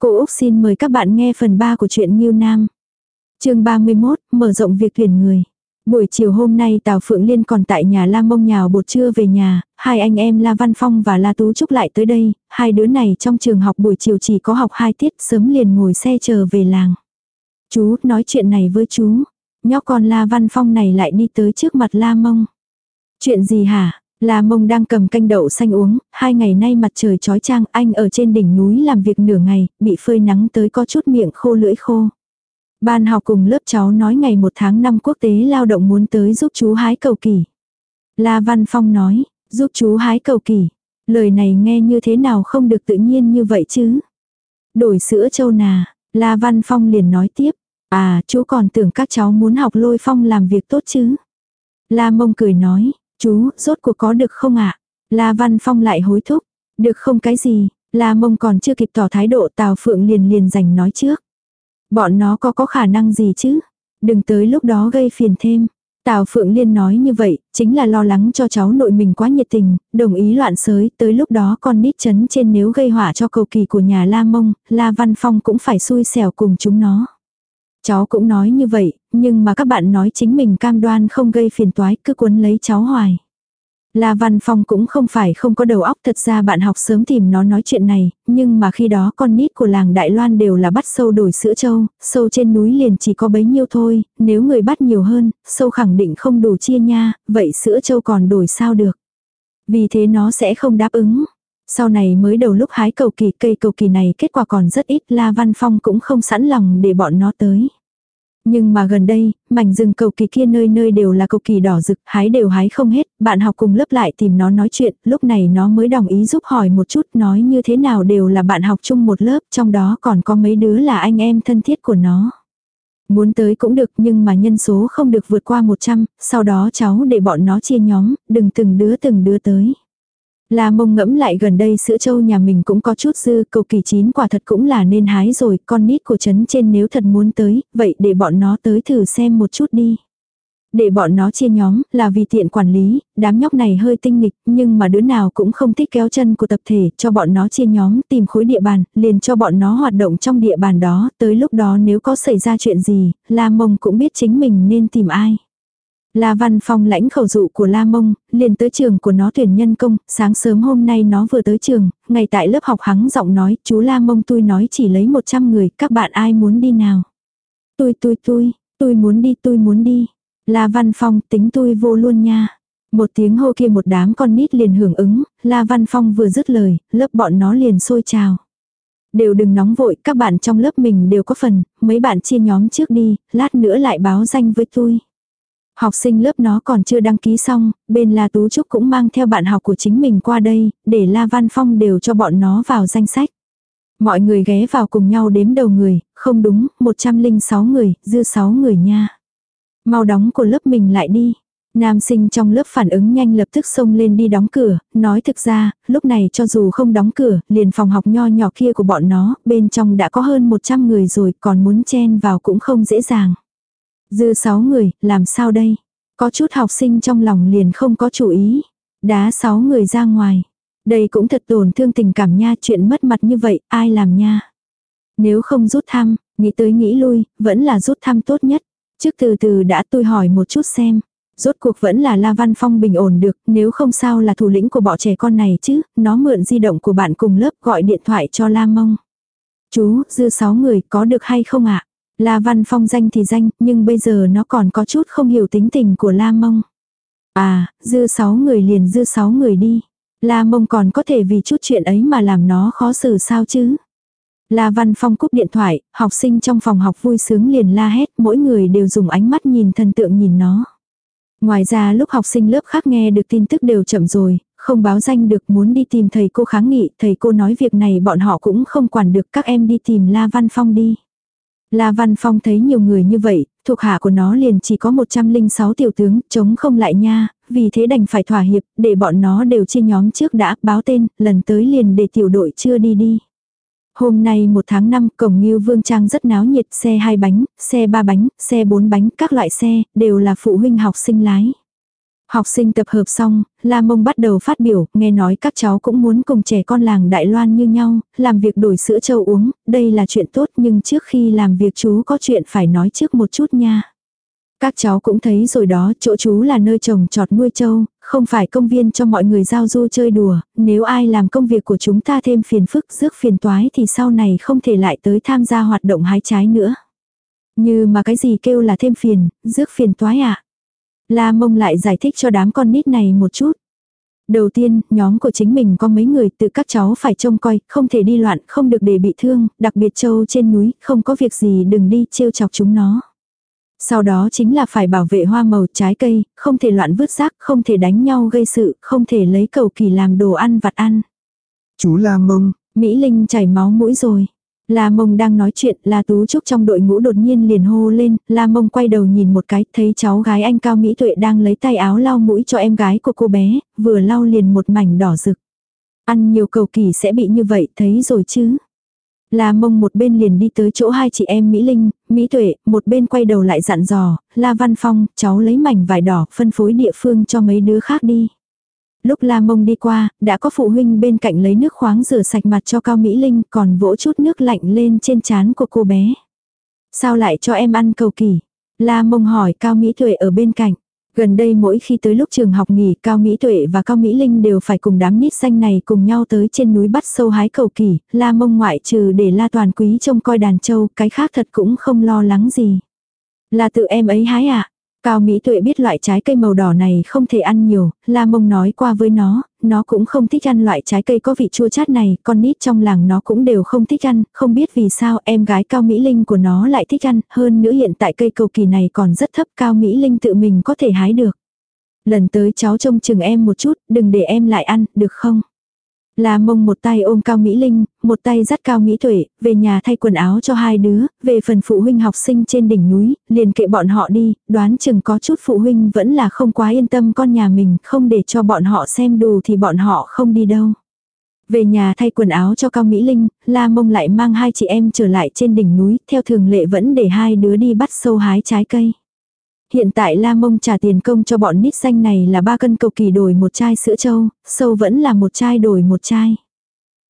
Cô Úc xin mời các bạn nghe phần 3 của truyện Nhiêu Nam. chương 31, mở rộng việc tuyển người. Buổi chiều hôm nay Tào Phượng Liên còn tại nhà La Mông nhào bột trưa về nhà, hai anh em La Văn Phong và La Tú Trúc lại tới đây, hai đứa này trong trường học buổi chiều chỉ có học hai tiết sớm liền ngồi xe chờ về làng. Chú nói chuyện này với chú, nhóc con La Văn Phong này lại đi tới trước mặt La Mông. Chuyện gì hả? La Mông đang cầm canh đậu xanh uống, hai ngày nay mặt trời chói chang anh ở trên đỉnh núi làm việc nửa ngày, bị phơi nắng tới có chút miệng khô lưỡi khô. Ban học cùng lớp cháu nói ngày một tháng năm quốc tế lao động muốn tới giúp chú hái cầu kỳ. La Văn Phong nói, giúp chú hái cầu kỳ. Lời này nghe như thế nào không được tự nhiên như vậy chứ. Đổi sữa châu nà, La Văn Phong liền nói tiếp. À, chú còn tưởng các cháu muốn học lôi phong làm việc tốt chứ. La Mông cười nói, chú, rốt cuộc có được không ạ? La Văn Phong lại hối thúc. Được không cái gì, La Mông còn chưa kịp tỏ thái độ Tào Phượng liền liền giành nói trước. Bọn nó có có khả năng gì chứ? Đừng tới lúc đó gây phiền thêm. Tào Phượng Liên nói như vậy, chính là lo lắng cho cháu nội mình quá nhiệt tình, đồng ý loạn sới, tới lúc đó con nít chấn trên nếu gây hỏa cho cầu kỳ của nhà La Mông, La Văn Phong cũng phải xui xẻo cùng chúng nó. Cháu cũng nói như vậy, nhưng mà các bạn nói chính mình cam đoan không gây phiền toái cứ cuốn lấy cháu hoài. La Văn Phong cũng không phải không có đầu óc thật ra bạn học sớm tìm nó nói chuyện này, nhưng mà khi đó con nít của làng Đại Loan đều là bắt sâu đổi sữa trâu, sâu trên núi liền chỉ có bấy nhiêu thôi, nếu người bắt nhiều hơn, sâu khẳng định không đủ chia nha, vậy sữa trâu còn đổi sao được. Vì thế nó sẽ không đáp ứng. Sau này mới đầu lúc hái cầu kỳ cây cầu kỳ này kết quả còn rất ít La Văn Phong cũng không sẵn lòng để bọn nó tới. Nhưng mà gần đây, mảnh rừng cầu kỳ kia nơi nơi đều là cầu kỳ đỏ rực, hái đều hái không hết, bạn học cùng lớp lại tìm nó nói chuyện, lúc này nó mới đồng ý giúp hỏi một chút nói như thế nào đều là bạn học chung một lớp, trong đó còn có mấy đứa là anh em thân thiết của nó. Muốn tới cũng được nhưng mà nhân số không được vượt qua 100, sau đó cháu để bọn nó chia nhóm, đừng từng đứa từng đứa tới. La mông ngẫm lại gần đây sữa trâu nhà mình cũng có chút dư, cầu kỳ chín quả thật cũng là nên hái rồi, con nít của trấn trên nếu thật muốn tới, vậy để bọn nó tới thử xem một chút đi. Để bọn nó chia nhóm, là vì tiện quản lý, đám nhóc này hơi tinh nghịch, nhưng mà đứa nào cũng không thích kéo chân của tập thể, cho bọn nó chia nhóm, tìm khối địa bàn, liền cho bọn nó hoạt động trong địa bàn đó, tới lúc đó nếu có xảy ra chuyện gì, La Mông cũng biết chính mình nên tìm ai. La Văn Phong lãnh khẩu dụ của La Mông, liền tới trường của nó tuyển nhân công, sáng sớm hôm nay nó vừa tới trường, ngày tại lớp học hắng giọng nói, chú La Mông tôi nói chỉ lấy 100 người, các bạn ai muốn đi nào? Tôi tôi tôi, tôi muốn đi tôi muốn đi. La Văn Phong tính tôi vô luôn nha. Một tiếng hô kia một đám con nít liền hưởng ứng, La Văn Phong vừa dứt lời, lớp bọn nó liền sôi trào. Đều đừng nóng vội, các bạn trong lớp mình đều có phần, mấy bạn chia nhóm trước đi, lát nữa lại báo danh với tôi. Học sinh lớp nó còn chưa đăng ký xong, bên La Tú Trúc cũng mang theo bạn học của chính mình qua đây, để La Văn Phong đều cho bọn nó vào danh sách. Mọi người ghé vào cùng nhau đếm đầu người, không đúng, 106 người, dư 6 người nha. Mau đóng của lớp mình lại đi. Nam sinh trong lớp phản ứng nhanh lập tức xông lên đi đóng cửa, nói thực ra, lúc này cho dù không đóng cửa, liền phòng học nho nhỏ kia của bọn nó, bên trong đã có hơn 100 người rồi, còn muốn chen vào cũng không dễ dàng. Dư sáu người, làm sao đây? Có chút học sinh trong lòng liền không có chủ ý. Đá sáu người ra ngoài. Đây cũng thật tổn thương tình cảm nha, chuyện mất mặt như vậy, ai làm nha. Nếu không rút thăm, nghĩ tới nghĩ lui, vẫn là rút thăm tốt nhất. Trước từ từ đã tôi hỏi một chút xem. Rốt cuộc vẫn là La Văn Phong bình ổn được, nếu không sao là thủ lĩnh của bọn trẻ con này chứ, nó mượn di động của bạn cùng lớp gọi điện thoại cho La Mông. Chú, dư sáu người có được hay không ạ? La Văn Phong danh thì danh, nhưng bây giờ nó còn có chút không hiểu tính tình của La Mông. À, dư sáu người liền dư sáu người đi. La Mông còn có thể vì chút chuyện ấy mà làm nó khó xử sao chứ. La Văn Phong cúp điện thoại, học sinh trong phòng học vui sướng liền la hét, mỗi người đều dùng ánh mắt nhìn thần tượng nhìn nó. Ngoài ra lúc học sinh lớp khác nghe được tin tức đều chậm rồi, không báo danh được muốn đi tìm thầy cô kháng nghị, thầy cô nói việc này bọn họ cũng không quản được các em đi tìm La Văn Phong đi. La Văn Phong thấy nhiều người như vậy, thuộc hạ của nó liền chỉ có 106 tiểu tướng, chống không lại nha, vì thế đành phải thỏa hiệp, để bọn nó đều chia nhóm trước đã, báo tên, lần tới liền để tiểu đội chưa đi đi. Hôm nay 1 tháng 5, cổng Ngưu Vương Trang rất náo nhiệt, xe hai bánh, xe ba bánh, xe bốn bánh, các loại xe, đều là phụ huynh học sinh lái. Học sinh tập hợp xong, La Mông bắt đầu phát biểu, nghe nói các cháu cũng muốn cùng trẻ con làng Đại Loan như nhau, làm việc đổi sữa châu uống, đây là chuyện tốt nhưng trước khi làm việc chú có chuyện phải nói trước một chút nha. Các cháu cũng thấy rồi đó, chỗ chú là nơi trồng trọt nuôi trâu, không phải công viên cho mọi người giao du chơi đùa, nếu ai làm công việc của chúng ta thêm phiền phức rước phiền toái thì sau này không thể lại tới tham gia hoạt động hái trái nữa. Như mà cái gì kêu là thêm phiền, rước phiền toái à? La mông lại giải thích cho đám con nít này một chút. Đầu tiên, nhóm của chính mình có mấy người tự các cháu phải trông coi, không thể đi loạn, không được để bị thương, đặc biệt châu trên núi, không có việc gì đừng đi trêu chọc chúng nó. Sau đó chính là phải bảo vệ hoa màu trái cây, không thể loạn vứt rác, không thể đánh nhau gây sự, không thể lấy cầu kỳ làm đồ ăn vặt ăn. Chú La Mông, Mỹ Linh chảy máu mũi rồi. La Mông đang nói chuyện, La Tú Trúc trong đội ngũ đột nhiên liền hô lên, La Mông quay đầu nhìn một cái, thấy cháu gái anh Cao Mỹ Tuệ đang lấy tay áo lau mũi cho em gái của cô bé, vừa lau liền một mảnh đỏ rực. Ăn nhiều cầu kỳ sẽ bị như vậy, thấy rồi chứ. La Mông một bên liền đi tới chỗ hai chị em Mỹ Linh, Mỹ Tuệ, một bên quay đầu lại dặn dò, La Văn Phong, cháu lấy mảnh vải đỏ, phân phối địa phương cho mấy đứa khác đi. Lúc La Mông đi qua, đã có phụ huynh bên cạnh lấy nước khoáng rửa sạch mặt cho Cao Mỹ Linh, còn vỗ chút nước lạnh lên trên trán của cô bé. Sao lại cho em ăn cầu kỳ? La Mông hỏi Cao Mỹ Thuệ ở bên cạnh. Gần đây mỗi khi tới lúc trường học nghỉ, Cao Mỹ Tuệ và Cao Mỹ Linh đều phải cùng đám nít xanh này cùng nhau tới trên núi bắt sâu hái cầu kỳ, La Mông ngoại trừ để La Toàn Quý trông coi đàn trâu cái khác thật cũng không lo lắng gì. Là tự em ấy hái à? Cao Mỹ Tuệ biết loại trái cây màu đỏ này không thể ăn nhiều, La Mông nói qua với nó, nó cũng không thích ăn loại trái cây có vị chua chát này, con nít trong làng nó cũng đều không thích ăn, không biết vì sao em gái Cao Mỹ Linh của nó lại thích ăn, hơn nữa hiện tại cây cầu kỳ này còn rất thấp Cao Mỹ Linh tự mình có thể hái được. Lần tới cháu trông chừng em một chút, đừng để em lại ăn, được không? La mông một tay ôm Cao Mỹ Linh, một tay dắt Cao Mỹ Tuệ, về nhà thay quần áo cho hai đứa, về phần phụ huynh học sinh trên đỉnh núi, liền kệ bọn họ đi, đoán chừng có chút phụ huynh vẫn là không quá yên tâm con nhà mình, không để cho bọn họ xem đủ thì bọn họ không đi đâu. Về nhà thay quần áo cho Cao Mỹ Linh, La mông lại mang hai chị em trở lại trên đỉnh núi, theo thường lệ vẫn để hai đứa đi bắt sâu hái trái cây. Hiện tại La Mông trả tiền công cho bọn nít xanh này là ba cân cầu kỳ đổi một chai sữa trâu, sâu vẫn là một chai đổi một chai.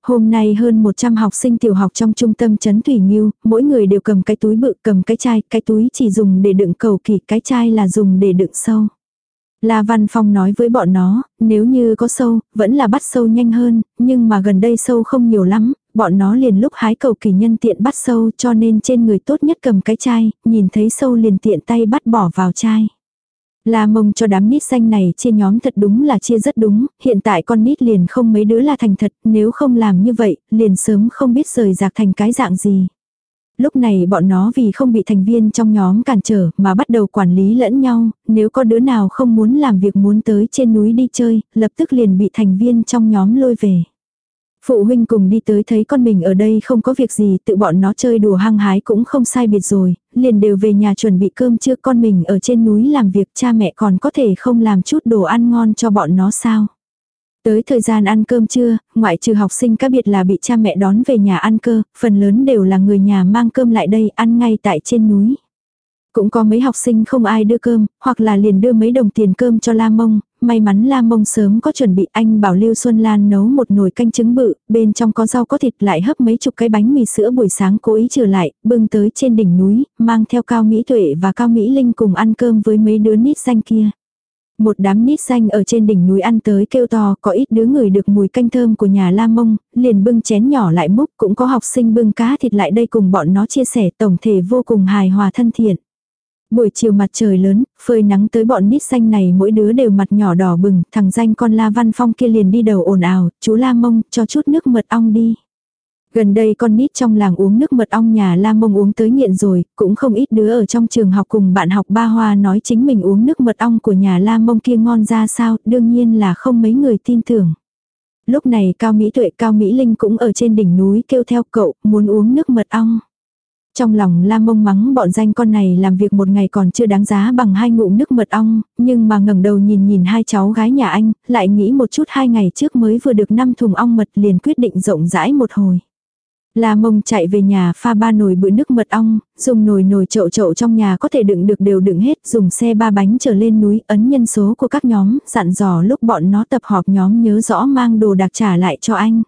Hôm nay hơn 100 học sinh tiểu học trong trung tâm Trấn Thủy Nghiêu, mỗi người đều cầm cái túi bự cầm cái chai, cái túi chỉ dùng để đựng cầu kỳ, cái chai là dùng để đựng sâu. La Văn Phong nói với bọn nó, nếu như có sâu, vẫn là bắt sâu nhanh hơn, nhưng mà gần đây sâu không nhiều lắm, bọn nó liền lúc hái cầu kỳ nhân tiện bắt sâu cho nên trên người tốt nhất cầm cái chai, nhìn thấy sâu liền tiện tay bắt bỏ vào chai. La mông cho đám nít xanh này chia nhóm thật đúng là chia rất đúng, hiện tại con nít liền không mấy đứa là thành thật, nếu không làm như vậy, liền sớm không biết rời rạc thành cái dạng gì. Lúc này bọn nó vì không bị thành viên trong nhóm cản trở mà bắt đầu quản lý lẫn nhau, nếu có đứa nào không muốn làm việc muốn tới trên núi đi chơi, lập tức liền bị thành viên trong nhóm lôi về. Phụ huynh cùng đi tới thấy con mình ở đây không có việc gì, tự bọn nó chơi đùa hăng hái cũng không sai biệt rồi, liền đều về nhà chuẩn bị cơm trưa con mình ở trên núi làm việc cha mẹ còn có thể không làm chút đồ ăn ngon cho bọn nó sao. Tới thời gian ăn cơm trưa, ngoại trừ học sinh các biệt là bị cha mẹ đón về nhà ăn cơ, phần lớn đều là người nhà mang cơm lại đây ăn ngay tại trên núi. Cũng có mấy học sinh không ai đưa cơm, hoặc là liền đưa mấy đồng tiền cơm cho La Mông, may mắn La Mông sớm có chuẩn bị anh bảo Lưu Xuân Lan nấu một nồi canh trứng bự, bên trong có rau có thịt lại hấp mấy chục cái bánh mì sữa buổi sáng cố ý trở lại, bưng tới trên đỉnh núi, mang theo Cao Mỹ Tuệ và Cao Mỹ Linh cùng ăn cơm với mấy đứa nít xanh kia. Một đám nít xanh ở trên đỉnh núi ăn tới kêu to, có ít đứa người được mùi canh thơm của nhà La Mông, liền bưng chén nhỏ lại múc, cũng có học sinh bưng cá thịt lại đây cùng bọn nó chia sẻ tổng thể vô cùng hài hòa thân thiện. Buổi chiều mặt trời lớn, phơi nắng tới bọn nít xanh này mỗi đứa đều mặt nhỏ đỏ bừng, thằng danh con La Văn Phong kia liền đi đầu ồn ào, chú La Mông, cho chút nước mật ong đi. Gần đây con nít trong làng uống nước mật ong nhà La Mông uống tới nghiện rồi, cũng không ít đứa ở trong trường học cùng bạn học ba hoa nói chính mình uống nước mật ong của nhà La Mông kia ngon ra sao, đương nhiên là không mấy người tin tưởng. Lúc này Cao Mỹ Tuệ Cao Mỹ Linh cũng ở trên đỉnh núi kêu theo cậu, muốn uống nước mật ong. Trong lòng la mông mắng bọn danh con này làm việc một ngày còn chưa đáng giá bằng hai ngụm nước mật ong, nhưng mà ngẩng đầu nhìn nhìn hai cháu gái nhà anh, lại nghĩ một chút hai ngày trước mới vừa được năm thùng ong mật liền quyết định rộng rãi một hồi. La mông chạy về nhà pha ba nồi bữa nước mật ong, dùng nồi nồi chậu chậu trong nhà có thể đựng được đều đựng hết, dùng xe ba bánh trở lên núi ấn nhân số của các nhóm, dặn dò lúc bọn nó tập họp nhóm nhớ rõ mang đồ đặc trả lại cho anh.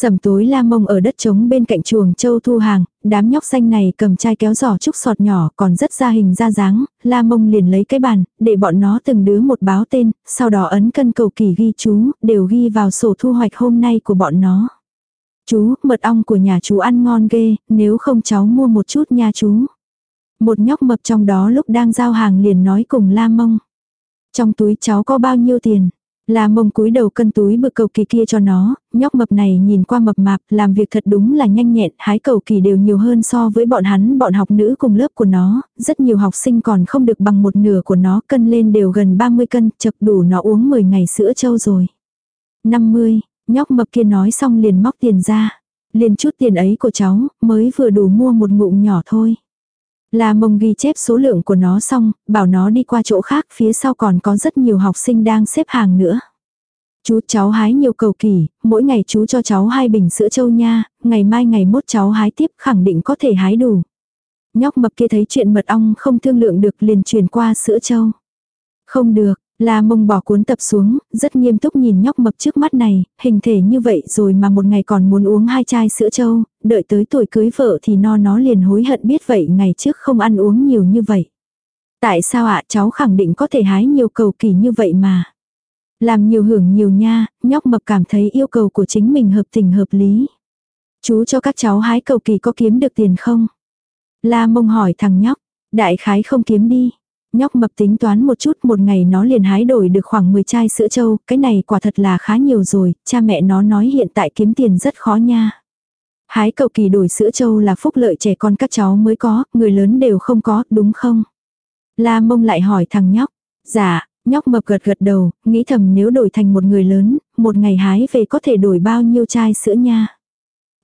Sầm tối la mông ở đất trống bên cạnh chuồng châu thu hàng, đám nhóc xanh này cầm chai kéo giỏ trúc sọt nhỏ còn rất ra hình ra dáng, la mông liền lấy cái bàn, để bọn nó từng đứa một báo tên, sau đó ấn cân cầu kỳ ghi chú, đều ghi vào sổ thu hoạch hôm nay của bọn nó. Chú, mật ong của nhà chú ăn ngon ghê, nếu không cháu mua một chút nha chú. Một nhóc mập trong đó lúc đang giao hàng liền nói cùng la mông. Trong túi cháu có bao nhiêu tiền? La mông cúi đầu cân túi bực cầu kỳ kia cho nó, nhóc mập này nhìn qua mập mạp, làm việc thật đúng là nhanh nhẹn, hái cầu kỳ đều nhiều hơn so với bọn hắn, bọn học nữ cùng lớp của nó, rất nhiều học sinh còn không được bằng một nửa của nó, cân lên đều gần 30 cân, chật đủ nó uống 10 ngày sữa trâu rồi. 50, nhóc mập kia nói xong liền móc tiền ra. Liền chút tiền ấy của cháu, mới vừa đủ mua một ngụm nhỏ thôi. La mông ghi chép số lượng của nó xong, bảo nó đi qua chỗ khác, phía sau còn có rất nhiều học sinh đang xếp hàng nữa. Chú cháu hái nhiều cầu kỳ, mỗi ngày chú cho cháu hai bình sữa trâu nha, ngày mai ngày mốt cháu hái tiếp khẳng định có thể hái đủ. Nhóc mập kia thấy chuyện mật ong không thương lượng được liền truyền qua sữa trâu. Không được, La mông bỏ cuốn tập xuống, rất nghiêm túc nhìn nhóc mập trước mắt này, hình thể như vậy rồi mà một ngày còn muốn uống hai chai sữa trâu, đợi tới tuổi cưới vợ thì no nó liền hối hận biết vậy ngày trước không ăn uống nhiều như vậy. Tại sao ạ cháu khẳng định có thể hái nhiều cầu kỳ như vậy mà. Làm nhiều hưởng nhiều nha, nhóc mập cảm thấy yêu cầu của chính mình hợp tình hợp lý. Chú cho các cháu hái cầu kỳ có kiếm được tiền không? La mông hỏi thằng nhóc, đại khái không kiếm đi. Nhóc mập tính toán một chút một ngày nó liền hái đổi được khoảng 10 chai sữa trâu, cái này quả thật là khá nhiều rồi, cha mẹ nó nói hiện tại kiếm tiền rất khó nha. Hái cầu kỳ đổi sữa trâu là phúc lợi trẻ con các cháu mới có, người lớn đều không có, đúng không? La mông lại hỏi thằng nhóc. Dạ, nhóc mập gật gật đầu, nghĩ thầm nếu đổi thành một người lớn, một ngày hái về có thể đổi bao nhiêu chai sữa nha.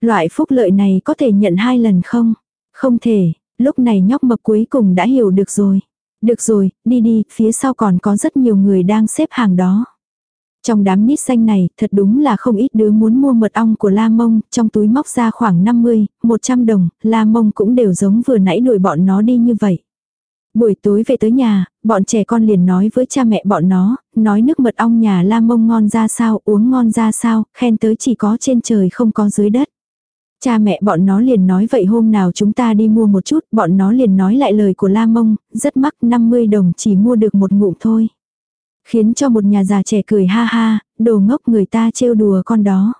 Loại phúc lợi này có thể nhận hai lần không? Không thể, lúc này nhóc mập cuối cùng đã hiểu được rồi. Được rồi, đi đi, phía sau còn có rất nhiều người đang xếp hàng đó. Trong đám nít xanh này, thật đúng là không ít đứa muốn mua mật ong của La Mông, trong túi móc ra khoảng 50, 100 đồng, La Mông cũng đều giống vừa nãy đuổi bọn nó đi như vậy. Buổi tối về tới nhà, bọn trẻ con liền nói với cha mẹ bọn nó, nói nước mật ong nhà La Mông ngon ra sao, uống ngon ra sao, khen tới chỉ có trên trời không có dưới đất. Cha mẹ bọn nó liền nói vậy hôm nào chúng ta đi mua một chút, bọn nó liền nói lại lời của La Mông, rất mắc 50 đồng chỉ mua được một ngụm thôi. Khiến cho một nhà già trẻ cười ha ha, đồ ngốc người ta trêu đùa con đó.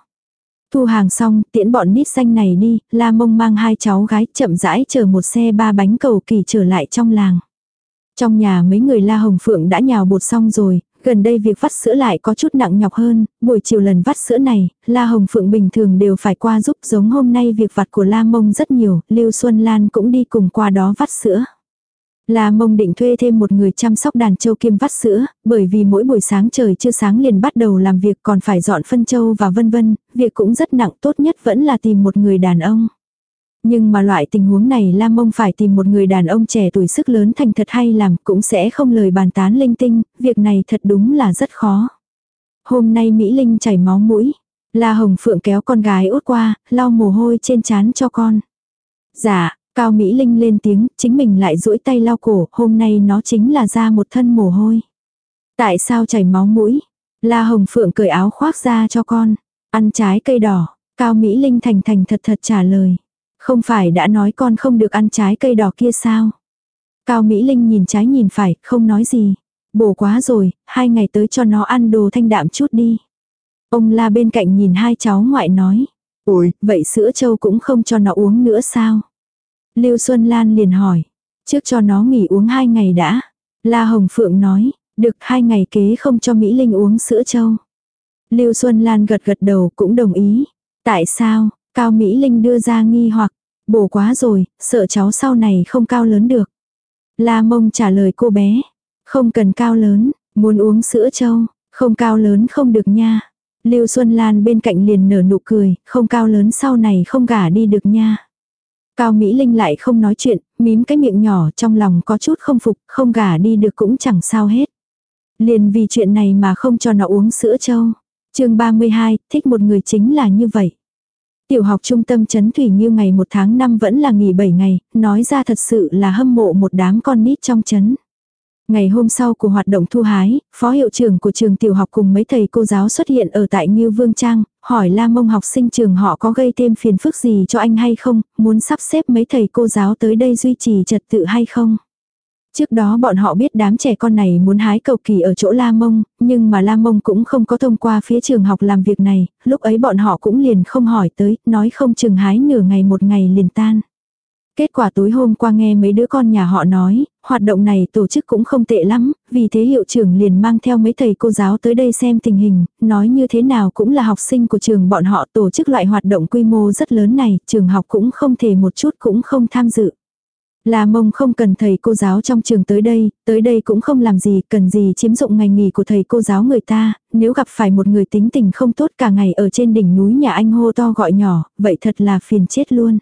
Thu hàng xong, tiễn bọn nít xanh này đi, La Mông mang hai cháu gái chậm rãi chờ một xe ba bánh cầu kỳ trở lại trong làng. Trong nhà mấy người La Hồng Phượng đã nhào bột xong rồi, Gần đây việc vắt sữa lại có chút nặng nhọc hơn, buổi chiều lần vắt sữa này, La Hồng Phượng bình thường đều phải qua giúp giống hôm nay việc vặt của La Mông rất nhiều, Lưu Xuân Lan cũng đi cùng qua đó vắt sữa. La Mông định thuê thêm một người chăm sóc đàn châu kiêm vắt sữa, bởi vì mỗi buổi sáng trời chưa sáng liền bắt đầu làm việc còn phải dọn phân châu và vân vân, việc cũng rất nặng tốt nhất vẫn là tìm một người đàn ông. Nhưng mà loại tình huống này Lam Mông phải tìm một người đàn ông trẻ tuổi sức lớn thành thật hay làm cũng sẽ không lời bàn tán linh tinh, việc này thật đúng là rất khó. Hôm nay Mỹ Linh chảy máu mũi. La Hồng Phượng kéo con gái út qua, lau mồ hôi trên trán cho con. Dạ, Cao Mỹ Linh lên tiếng, chính mình lại duỗi tay lau cổ, hôm nay nó chính là ra một thân mồ hôi. Tại sao chảy máu mũi? La Hồng Phượng cởi áo khoác ra cho con. Ăn trái cây đỏ. Cao Mỹ Linh thành thành thật thật trả lời. Không phải đã nói con không được ăn trái cây đỏ kia sao? Cao Mỹ Linh nhìn trái nhìn phải, không nói gì. Bổ quá rồi, hai ngày tới cho nó ăn đồ thanh đạm chút đi. Ông la bên cạnh nhìn hai cháu ngoại nói. Ôi, vậy sữa trâu cũng không cho nó uống nữa sao? Lưu Xuân Lan liền hỏi. Trước cho nó nghỉ uống hai ngày đã. La Hồng Phượng nói, được hai ngày kế không cho Mỹ Linh uống sữa trâu. Lưu Xuân Lan gật gật đầu cũng đồng ý. Tại sao, Cao Mỹ Linh đưa ra nghi hoặc, bổ quá rồi, sợ cháu sau này không cao lớn được. La mông trả lời cô bé, không cần cao lớn, muốn uống sữa trâu, không cao lớn không được nha. Lưu Xuân Lan bên cạnh liền nở nụ cười, không cao lớn sau này không gả đi được nha. Cao Mỹ Linh lại không nói chuyện, mím cái miệng nhỏ trong lòng có chút không phục, không gả đi được cũng chẳng sao hết. Liền vì chuyện này mà không cho nó uống sữa trâu. chương 32, thích một người chính là như vậy. Tiểu học trung tâm chấn Thủy như ngày 1 tháng 5 vẫn là nghỉ 7 ngày, nói ra thật sự là hâm mộ một đám con nít trong chấn Ngày hôm sau của hoạt động thu hái, phó hiệu trưởng của trường tiểu học cùng mấy thầy cô giáo xuất hiện ở tại nghiêu Vương Trang, hỏi La Mông học sinh trường họ có gây thêm phiền phức gì cho anh hay không, muốn sắp xếp mấy thầy cô giáo tới đây duy trì trật tự hay không. Trước đó bọn họ biết đám trẻ con này muốn hái cầu kỳ ở chỗ La Mông, nhưng mà La Mông cũng không có thông qua phía trường học làm việc này, lúc ấy bọn họ cũng liền không hỏi tới, nói không chừng hái nửa ngày một ngày liền tan. Kết quả tối hôm qua nghe mấy đứa con nhà họ nói, hoạt động này tổ chức cũng không tệ lắm, vì thế hiệu trưởng liền mang theo mấy thầy cô giáo tới đây xem tình hình, nói như thế nào cũng là học sinh của trường bọn họ tổ chức loại hoạt động quy mô rất lớn này, trường học cũng không thể một chút cũng không tham dự. La mông không cần thầy cô giáo trong trường tới đây, tới đây cũng không làm gì, cần gì chiếm dụng ngày nghỉ của thầy cô giáo người ta, nếu gặp phải một người tính tình không tốt cả ngày ở trên đỉnh núi nhà anh hô to gọi nhỏ, vậy thật là phiền chết luôn.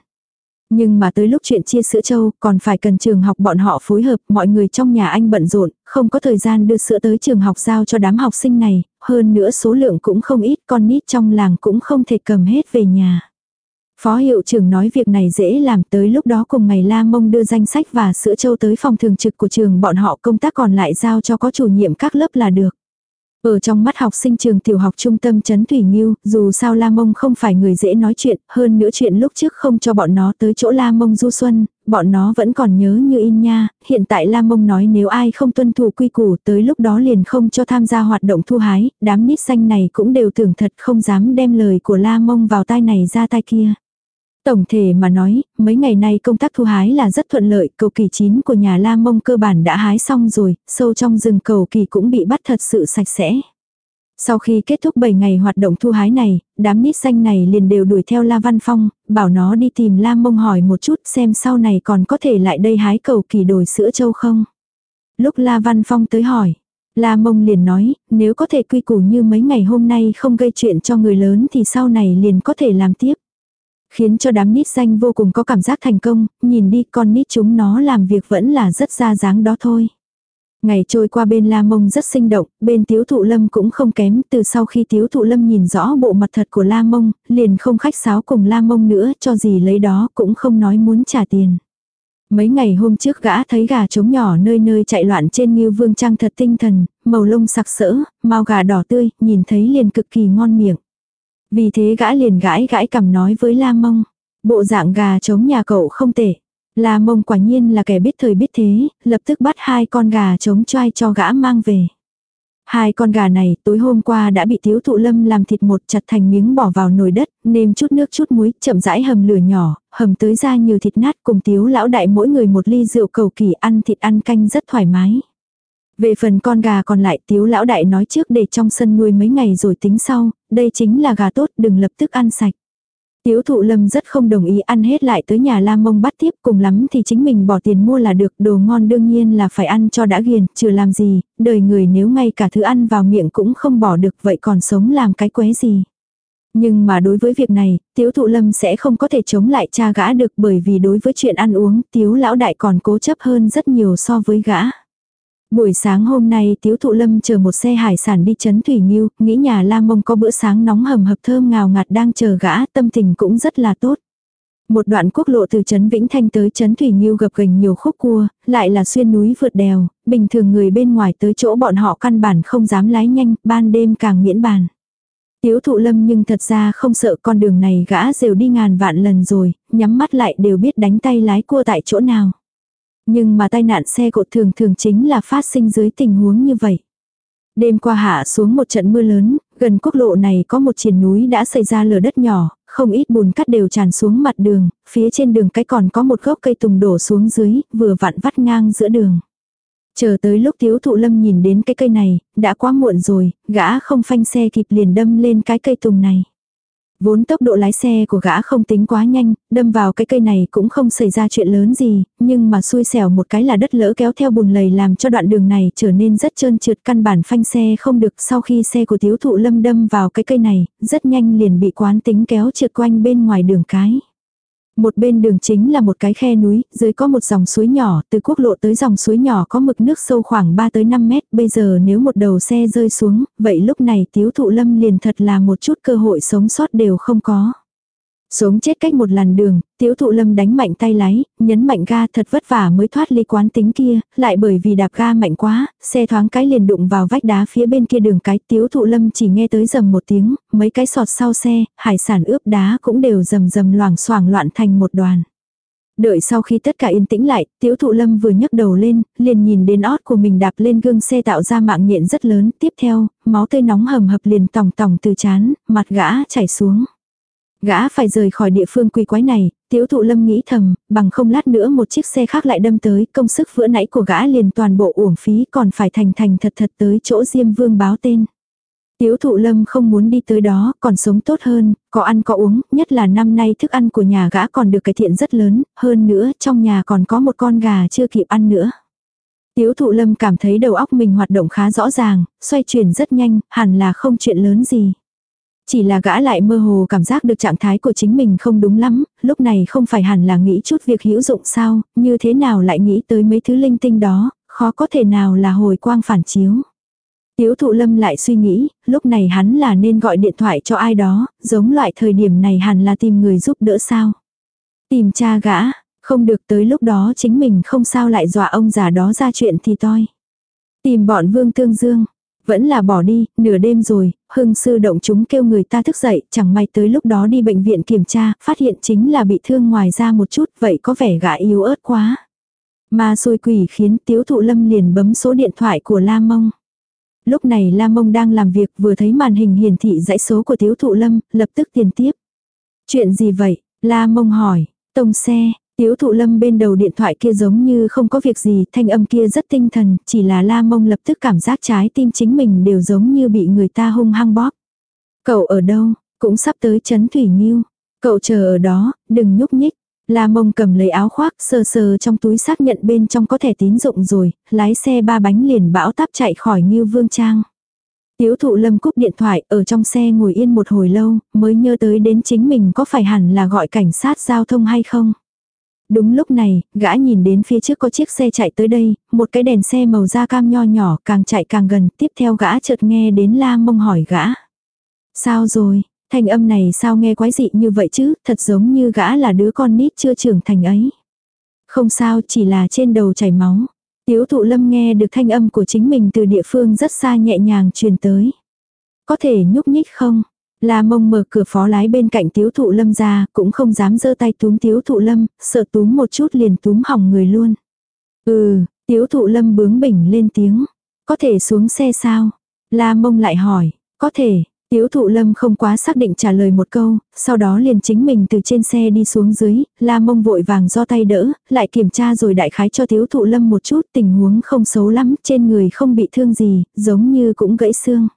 Nhưng mà tới lúc chuyện chia sữa châu, còn phải cần trường học bọn họ phối hợp, mọi người trong nhà anh bận rộn, không có thời gian đưa sữa tới trường học giao cho đám học sinh này, hơn nữa số lượng cũng không ít, con nít trong làng cũng không thể cầm hết về nhà. Phó hiệu trưởng nói việc này dễ làm tới lúc đó cùng ngày La Mông đưa danh sách và sữa châu tới phòng thường trực của trường bọn họ công tác còn lại giao cho có chủ nhiệm các lớp là được. Ở trong mắt học sinh trường tiểu học trung tâm Trấn Thủy Nghiêu, dù sao La Mông không phải người dễ nói chuyện, hơn nữa chuyện lúc trước không cho bọn nó tới chỗ La Mông du xuân, bọn nó vẫn còn nhớ như in nha, hiện tại La Mông nói nếu ai không tuân thủ quy củ tới lúc đó liền không cho tham gia hoạt động thu hái, đám nít xanh này cũng đều tưởng thật không dám đem lời của La Mông vào tai này ra tai kia. Tổng thể mà nói, mấy ngày nay công tác thu hái là rất thuận lợi, cầu kỳ chín của nhà La Mông cơ bản đã hái xong rồi, sâu trong rừng cầu kỳ cũng bị bắt thật sự sạch sẽ. Sau khi kết thúc 7 ngày hoạt động thu hái này, đám nít xanh này liền đều đuổi theo La Văn Phong, bảo nó đi tìm La Mông hỏi một chút xem sau này còn có thể lại đây hái cầu kỳ đổi sữa châu không. Lúc La Văn Phong tới hỏi, La Mông liền nói, nếu có thể quy củ như mấy ngày hôm nay không gây chuyện cho người lớn thì sau này liền có thể làm tiếp. Khiến cho đám nít xanh vô cùng có cảm giác thành công, nhìn đi con nít chúng nó làm việc vẫn là rất ra dáng đó thôi. Ngày trôi qua bên La Mông rất sinh động, bên Tiếu Thụ Lâm cũng không kém, từ sau khi Tiếu Thụ Lâm nhìn rõ bộ mặt thật của La Mông, liền không khách sáo cùng La Mông nữa, cho gì lấy đó cũng không nói muốn trả tiền. Mấy ngày hôm trước gã thấy gà trống nhỏ nơi nơi chạy loạn trên như vương trang thật tinh thần, màu lông sặc sỡ, màu gà đỏ tươi, nhìn thấy liền cực kỳ ngon miệng. Vì thế gã liền gãi gãi cầm nói với La Mông. Bộ dạng gà trống nhà cậu không tệ. La Mông quả nhiên là kẻ biết thời biết thế, lập tức bắt hai con gà trống choai cho gã mang về. Hai con gà này tối hôm qua đã bị thiếu thụ lâm làm thịt một chặt thành miếng bỏ vào nồi đất, nêm chút nước chút muối, chậm rãi hầm lửa nhỏ, hầm tới ra nhiều thịt nát cùng tiếu lão đại mỗi người một ly rượu cầu kỳ ăn thịt ăn canh rất thoải mái. Về phần con gà còn lại tiếu lão đại nói trước để trong sân nuôi mấy ngày rồi tính sau, đây chính là gà tốt đừng lập tức ăn sạch. Tiếu thụ lâm rất không đồng ý ăn hết lại tới nhà lam mông bắt tiếp cùng lắm thì chính mình bỏ tiền mua là được đồ ngon đương nhiên là phải ăn cho đã ghiền, chưa làm gì, đời người nếu ngay cả thứ ăn vào miệng cũng không bỏ được vậy còn sống làm cái quế gì. Nhưng mà đối với việc này, tiếu thụ lâm sẽ không có thể chống lại cha gã được bởi vì đối với chuyện ăn uống, tiếu lão đại còn cố chấp hơn rất nhiều so với gã. Buổi sáng hôm nay Tiếu Thụ Lâm chờ một xe hải sản đi chấn Thủy Nghiêu, nghĩ nhà La Mông có bữa sáng nóng hầm hập thơm ngào ngạt đang chờ gã, tâm tình cũng rất là tốt. Một đoạn quốc lộ từ Trấn Vĩnh Thanh tới Trấn Thủy Nghiêu gập gành nhiều khúc cua, lại là xuyên núi vượt đèo, bình thường người bên ngoài tới chỗ bọn họ căn bản không dám lái nhanh, ban đêm càng miễn bàn. Tiếu thụ lâm nhưng thật ra không sợ con đường này gã đều đi ngàn vạn lần rồi, nhắm mắt lại đều biết đánh tay lái cua tại chỗ nào. Nhưng mà tai nạn xe cộ thường thường chính là phát sinh dưới tình huống như vậy. Đêm qua hạ xuống một trận mưa lớn, gần quốc lộ này có một triển núi đã xảy ra lở đất nhỏ, không ít bùn cắt đều tràn xuống mặt đường, phía trên đường cái còn có một gốc cây tùng đổ xuống dưới, vừa vặn vắt ngang giữa đường. Chờ tới lúc thiếu thụ lâm nhìn đến cái cây này, đã quá muộn rồi, gã không phanh xe kịp liền đâm lên cái cây tùng này. Vốn tốc độ lái xe của gã không tính quá nhanh, đâm vào cái cây này cũng không xảy ra chuyện lớn gì, nhưng mà xui xẻo một cái là đất lỡ kéo theo bùn lầy làm cho đoạn đường này trở nên rất trơn trượt căn bản phanh xe không được sau khi xe của thiếu thụ lâm đâm vào cái cây này, rất nhanh liền bị quán tính kéo trượt quanh bên ngoài đường cái. Một bên đường chính là một cái khe núi, dưới có một dòng suối nhỏ, từ quốc lộ tới dòng suối nhỏ có mực nước sâu khoảng 3 tới 5 mét, bây giờ nếu một đầu xe rơi xuống, vậy lúc này tiếu thụ lâm liền thật là một chút cơ hội sống sót đều không có. Sống chết cách một làn đường, tiếu thụ lâm đánh mạnh tay lái, nhấn mạnh ga thật vất vả mới thoát ly quán tính kia, lại bởi vì đạp ga mạnh quá, xe thoáng cái liền đụng vào vách đá phía bên kia đường cái tiếu thụ lâm chỉ nghe tới rầm một tiếng, mấy cái sọt sau xe, hải sản ướp đá cũng đều rầm rầm loảng xoảng loạn thành một đoàn. Đợi sau khi tất cả yên tĩnh lại, tiếu thụ lâm vừa nhấc đầu lên, liền nhìn đến ót của mình đạp lên gương xe tạo ra mạng nhện rất lớn. Tiếp theo, máu tươi nóng hầm hập liền tòng tòng từ chán, mặt gã chảy xuống. Gã phải rời khỏi địa phương quỷ quái này, tiếu thụ lâm nghĩ thầm, bằng không lát nữa một chiếc xe khác lại đâm tới, công sức vừa nãy của gã liền toàn bộ uổng phí còn phải thành thành thật thật tới chỗ Diêm Vương báo tên. Tiếu thụ lâm không muốn đi tới đó, còn sống tốt hơn, có ăn có uống, nhất là năm nay thức ăn của nhà gã còn được cải thiện rất lớn, hơn nữa trong nhà còn có một con gà chưa kịp ăn nữa. Tiếu thụ lâm cảm thấy đầu óc mình hoạt động khá rõ ràng, xoay chuyển rất nhanh, hẳn là không chuyện lớn gì. Chỉ là gã lại mơ hồ cảm giác được trạng thái của chính mình không đúng lắm, lúc này không phải hẳn là nghĩ chút việc hữu dụng sao, như thế nào lại nghĩ tới mấy thứ linh tinh đó, khó có thể nào là hồi quang phản chiếu. Tiếu thụ lâm lại suy nghĩ, lúc này hắn là nên gọi điện thoại cho ai đó, giống loại thời điểm này hẳn là tìm người giúp đỡ sao. Tìm cha gã, không được tới lúc đó chính mình không sao lại dọa ông già đó ra chuyện thì toi. Tìm bọn vương tương dương, vẫn là bỏ đi, nửa đêm rồi, hưng sư động chúng kêu người ta thức dậy, chẳng may tới lúc đó đi bệnh viện kiểm tra, phát hiện chính là bị thương ngoài ra một chút, vậy có vẻ gã yếu ớt quá. Mà xôi quỷ khiến tiếu thụ lâm liền bấm số điện thoại của La Mông. Lúc này La Mông đang làm việc vừa thấy màn hình hiển thị dãy số của Tiếu Thụ Lâm, lập tức tiền tiếp. Chuyện gì vậy? La Mông hỏi. Tông xe, Tiếu Thụ Lâm bên đầu điện thoại kia giống như không có việc gì, thanh âm kia rất tinh thần, chỉ là La Mông lập tức cảm giác trái tim chính mình đều giống như bị người ta hung hăng bóp. Cậu ở đâu? Cũng sắp tới chấn Thủy Nhiêu. Cậu chờ ở đó, đừng nhúc nhích. La mông cầm lấy áo khoác sờ sờ trong túi xác nhận bên trong có thẻ tín dụng rồi, lái xe ba bánh liền bão táp chạy khỏi như vương trang. Tiếu thụ lâm cúp điện thoại ở trong xe ngồi yên một hồi lâu, mới nhớ tới đến chính mình có phải hẳn là gọi cảnh sát giao thông hay không. Đúng lúc này, gã nhìn đến phía trước có chiếc xe chạy tới đây, một cái đèn xe màu da cam nho nhỏ càng chạy càng gần, tiếp theo gã chợt nghe đến la mông hỏi gã. Sao rồi, Thanh âm này sao nghe quái dị như vậy chứ, thật giống như gã là đứa con nít chưa trưởng thành ấy. Không sao, chỉ là trên đầu chảy máu. Tiếu thụ lâm nghe được thanh âm của chính mình từ địa phương rất xa nhẹ nhàng truyền tới. Có thể nhúc nhích không? La mông mở cửa phó lái bên cạnh tiếu thụ lâm ra, cũng không dám giơ tay túm tiếu thụ lâm, sợ túm một chút liền túm hỏng người luôn. Ừ, tiếu thụ lâm bướng bỉnh lên tiếng. Có thể xuống xe sao? La mông lại hỏi, có thể, Tiếu thụ lâm không quá xác định trả lời một câu, sau đó liền chính mình từ trên xe đi xuống dưới, la mông vội vàng do tay đỡ, lại kiểm tra rồi đại khái cho tiếu thụ lâm một chút tình huống không xấu lắm, trên người không bị thương gì, giống như cũng gãy xương.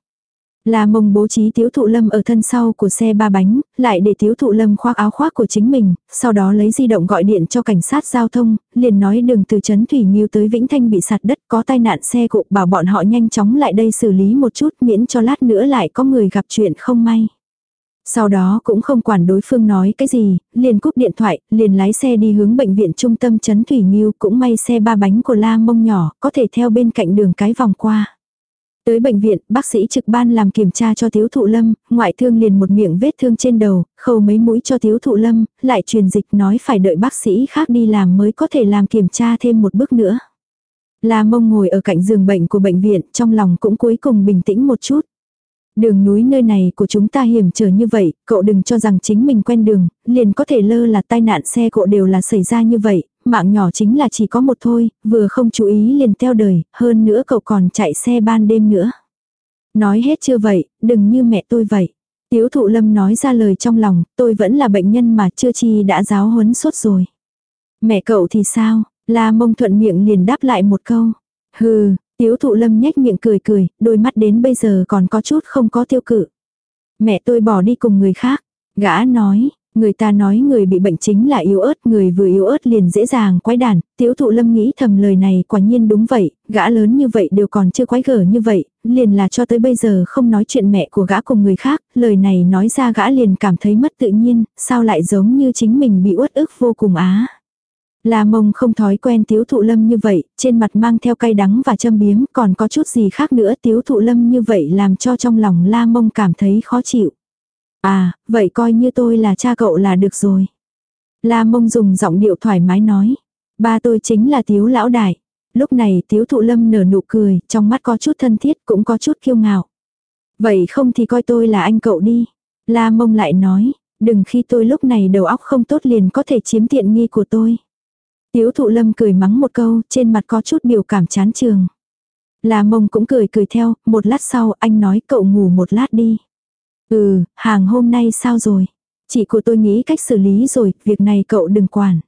La mông bố trí tiếu thụ lâm ở thân sau của xe ba bánh, lại để tiếu thụ lâm khoác áo khoác của chính mình, sau đó lấy di động gọi điện cho cảnh sát giao thông, liền nói đường từ Trấn Thủy Nghiêu tới Vĩnh Thanh bị sạt đất có tai nạn xe cộ bảo bọn họ nhanh chóng lại đây xử lý một chút miễn cho lát nữa lại có người gặp chuyện không may. Sau đó cũng không quản đối phương nói cái gì, liền cúp điện thoại, liền lái xe đi hướng bệnh viện trung tâm Trấn Thủy Nghiêu cũng may xe ba bánh của la mông nhỏ có thể theo bên cạnh đường cái vòng qua. Tới bệnh viện, bác sĩ trực ban làm kiểm tra cho thiếu thụ lâm, ngoại thương liền một miệng vết thương trên đầu, khâu mấy mũi cho thiếu thụ lâm, lại truyền dịch nói phải đợi bác sĩ khác đi làm mới có thể làm kiểm tra thêm một bước nữa. La mông ngồi ở cạnh giường bệnh của bệnh viện, trong lòng cũng cuối cùng bình tĩnh một chút. Đường núi nơi này của chúng ta hiểm trở như vậy, cậu đừng cho rằng chính mình quen đường, liền có thể lơ là tai nạn xe cộ đều là xảy ra như vậy, mạng nhỏ chính là chỉ có một thôi, vừa không chú ý liền theo đời, hơn nữa cậu còn chạy xe ban đêm nữa. Nói hết chưa vậy, đừng như mẹ tôi vậy. Tiếu thụ lâm nói ra lời trong lòng, tôi vẫn là bệnh nhân mà chưa chi đã giáo huấn suốt rồi. Mẹ cậu thì sao? La mông thuận miệng liền đáp lại một câu. Hừ, tiếu thụ lâm nhếch miệng cười cười, đôi mắt đến bây giờ còn có chút không có tiêu cự. Mẹ tôi bỏ đi cùng người khác. Gã nói, Người ta nói người bị bệnh chính là yếu ớt, người vừa yếu ớt liền dễ dàng quái đản, Tiểu thụ lâm nghĩ thầm lời này quả nhiên đúng vậy, gã lớn như vậy đều còn chưa quái gở như vậy, liền là cho tới bây giờ không nói chuyện mẹ của gã cùng người khác, lời này nói ra gã liền cảm thấy mất tự nhiên, sao lại giống như chính mình bị uất ức vô cùng á. La mông không thói quen tiếu thụ lâm như vậy, trên mặt mang theo cay đắng và châm biếm, còn có chút gì khác nữa tiếu thụ lâm như vậy làm cho trong lòng la mông cảm thấy khó chịu. À, vậy coi như tôi là cha cậu là được rồi. La mông dùng giọng điệu thoải mái nói. Ba tôi chính là tiếu lão đại. Lúc này tiếu thụ lâm nở nụ cười, trong mắt có chút thân thiết cũng có chút kiêu ngạo. Vậy không thì coi tôi là anh cậu đi. La mông lại nói, đừng khi tôi lúc này đầu óc không tốt liền có thể chiếm tiện nghi của tôi. Tiếu thụ lâm cười mắng một câu, trên mặt có chút biểu cảm chán trường. La mông cũng cười cười theo, một lát sau anh nói cậu ngủ một lát đi. Ừ, hàng hôm nay sao rồi? Chị của tôi nghĩ cách xử lý rồi, việc này cậu đừng quản.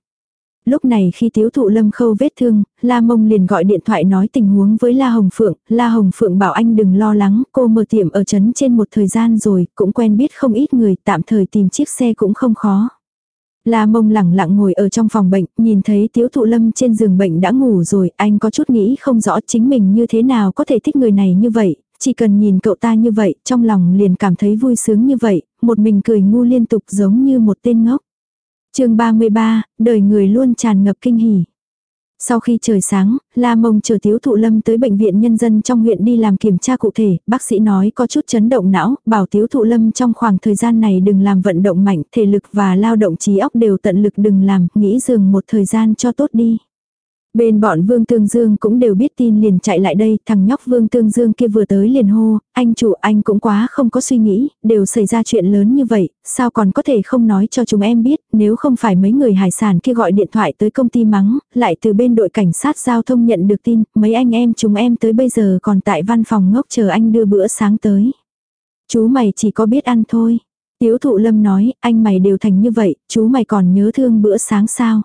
Lúc này khi tiếu thụ lâm khâu vết thương, La Mông liền gọi điện thoại nói tình huống với La Hồng Phượng. La Hồng Phượng bảo anh đừng lo lắng, cô mở tiệm ở trấn trên một thời gian rồi, cũng quen biết không ít người, tạm thời tìm chiếc xe cũng không khó. La mông lẳng lặng ngồi ở trong phòng bệnh, nhìn thấy tiếu thụ lâm trên giường bệnh đã ngủ rồi, anh có chút nghĩ không rõ chính mình như thế nào có thể thích người này như vậy, chỉ cần nhìn cậu ta như vậy, trong lòng liền cảm thấy vui sướng như vậy, một mình cười ngu liên tục giống như một tên ngốc. chương 33, đời người luôn tràn ngập kinh hỉ. Sau khi trời sáng, La Mông chờ Tiếu Thụ Lâm tới bệnh viện nhân dân trong huyện đi làm kiểm tra cụ thể, bác sĩ nói có chút chấn động não, bảo Tiếu Thụ Lâm trong khoảng thời gian này đừng làm vận động mạnh, thể lực và lao động trí óc đều tận lực đừng làm, nghĩ dừng một thời gian cho tốt đi. Bên bọn Vương Tương Dương cũng đều biết tin liền chạy lại đây, thằng nhóc Vương Tương Dương kia vừa tới liền hô, anh chủ anh cũng quá không có suy nghĩ, đều xảy ra chuyện lớn như vậy, sao còn có thể không nói cho chúng em biết, nếu không phải mấy người hải sản kia gọi điện thoại tới công ty mắng, lại từ bên đội cảnh sát giao thông nhận được tin, mấy anh em chúng em tới bây giờ còn tại văn phòng ngốc chờ anh đưa bữa sáng tới. Chú mày chỉ có biết ăn thôi. Tiếu thụ lâm nói, anh mày đều thành như vậy, chú mày còn nhớ thương bữa sáng sao?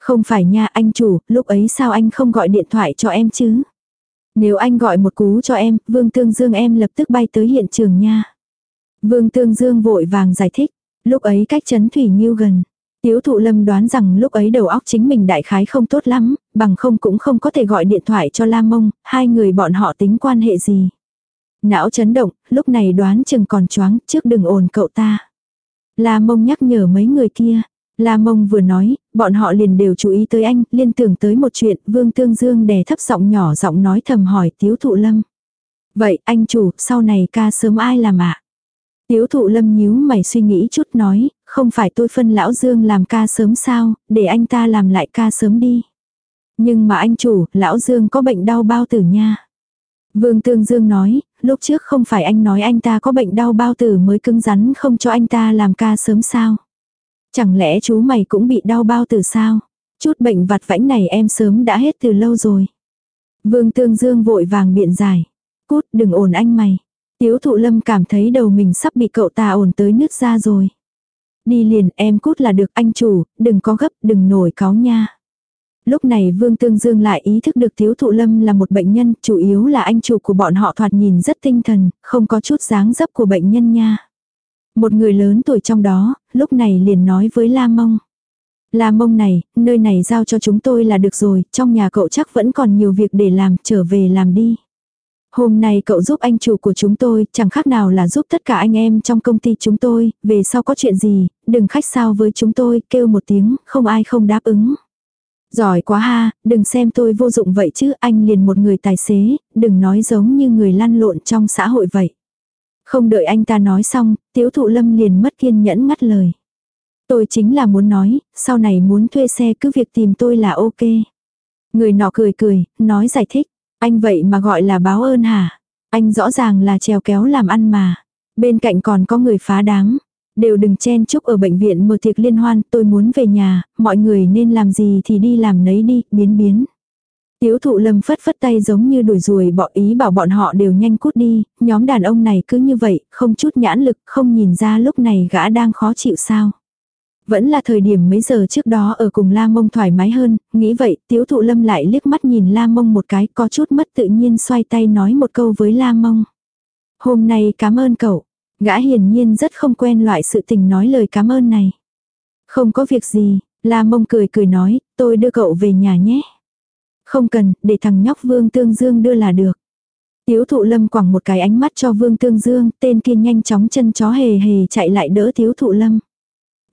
Không phải nha anh chủ, lúc ấy sao anh không gọi điện thoại cho em chứ? Nếu anh gọi một cú cho em, Vương Tương Dương em lập tức bay tới hiện trường nha. Vương Tương Dương vội vàng giải thích, lúc ấy cách chấn Thủy Nhiêu gần. Tiếu thụ lâm đoán rằng lúc ấy đầu óc chính mình đại khái không tốt lắm, bằng không cũng không có thể gọi điện thoại cho Lam Mông, hai người bọn họ tính quan hệ gì. Não chấn động, lúc này đoán chừng còn choáng, trước đừng ồn cậu ta. La mông nhắc nhở mấy người kia, La mông vừa nói, bọn họ liền đều chú ý tới anh, liên tưởng tới một chuyện, Vương Tương Dương đè thấp giọng nhỏ giọng nói thầm hỏi Tiếu Thụ Lâm. Vậy anh chủ, sau này ca sớm ai làm ạ? À? Tiếu Thụ Lâm nhíu mày suy nghĩ chút nói, không phải tôi phân lão Dương làm ca sớm sao, để anh ta làm lại ca sớm đi. Nhưng mà anh chủ, lão Dương có bệnh đau bao tử nha. Vương Tương Dương nói, lúc trước không phải anh nói anh ta có bệnh đau bao tử mới cứng rắn không cho anh ta làm ca sớm sao. Chẳng lẽ chú mày cũng bị đau bao từ sao? Chút bệnh vặt vãnh này em sớm đã hết từ lâu rồi. Vương Tương Dương vội vàng biện giải. Cút đừng ồn anh mày. Tiếu thụ lâm cảm thấy đầu mình sắp bị cậu ta ồn tới nước ra rồi. Đi liền em cút là được anh chủ, đừng có gấp, đừng nổi cáo nha. Lúc này Vương Tương Dương lại ý thức được Tiếu Thụ Lâm là một bệnh nhân, chủ yếu là anh chủ của bọn họ thoạt nhìn rất tinh thần, không có chút dáng dấp của bệnh nhân nha. Một người lớn tuổi trong đó, lúc này liền nói với La Mông. La Mông này, nơi này giao cho chúng tôi là được rồi, trong nhà cậu chắc vẫn còn nhiều việc để làm, trở về làm đi. Hôm nay cậu giúp anh chủ của chúng tôi, chẳng khác nào là giúp tất cả anh em trong công ty chúng tôi, về sau có chuyện gì, đừng khách sao với chúng tôi, kêu một tiếng, không ai không đáp ứng. Giỏi quá ha, đừng xem tôi vô dụng vậy chứ, anh liền một người tài xế, đừng nói giống như người lăn lộn trong xã hội vậy. Không đợi anh ta nói xong, tiếu thụ lâm liền mất kiên nhẫn ngắt lời. Tôi chính là muốn nói, sau này muốn thuê xe cứ việc tìm tôi là ok. Người nọ cười cười, nói giải thích. Anh vậy mà gọi là báo ơn hả? Anh rõ ràng là trèo kéo làm ăn mà. Bên cạnh còn có người phá đáng. Đều đừng chen chúc ở bệnh viện mở tiệc liên hoan, tôi muốn về nhà, mọi người nên làm gì thì đi làm nấy đi, biến biến. Tiếu thụ lâm phất phất tay giống như đuổi ruồi bỏ ý bảo bọn họ đều nhanh cút đi, nhóm đàn ông này cứ như vậy, không chút nhãn lực, không nhìn ra lúc này gã đang khó chịu sao. Vẫn là thời điểm mấy giờ trước đó ở cùng La Mông thoải mái hơn, nghĩ vậy, tiếu thụ lâm lại liếc mắt nhìn La Mông một cái, có chút mất tự nhiên xoay tay nói một câu với La Mông. Hôm nay cảm ơn cậu. Gã hiển nhiên rất không quen loại sự tình nói lời cảm ơn này. Không có việc gì, La Mông cười cười nói, tôi đưa cậu về nhà nhé. Không cần, để thằng nhóc Vương Tương Dương đưa là được. Tiếu thụ lâm quẳng một cái ánh mắt cho Vương Tương Dương, tên kia nhanh chóng chân chó hề hề chạy lại đỡ tiếu thụ lâm.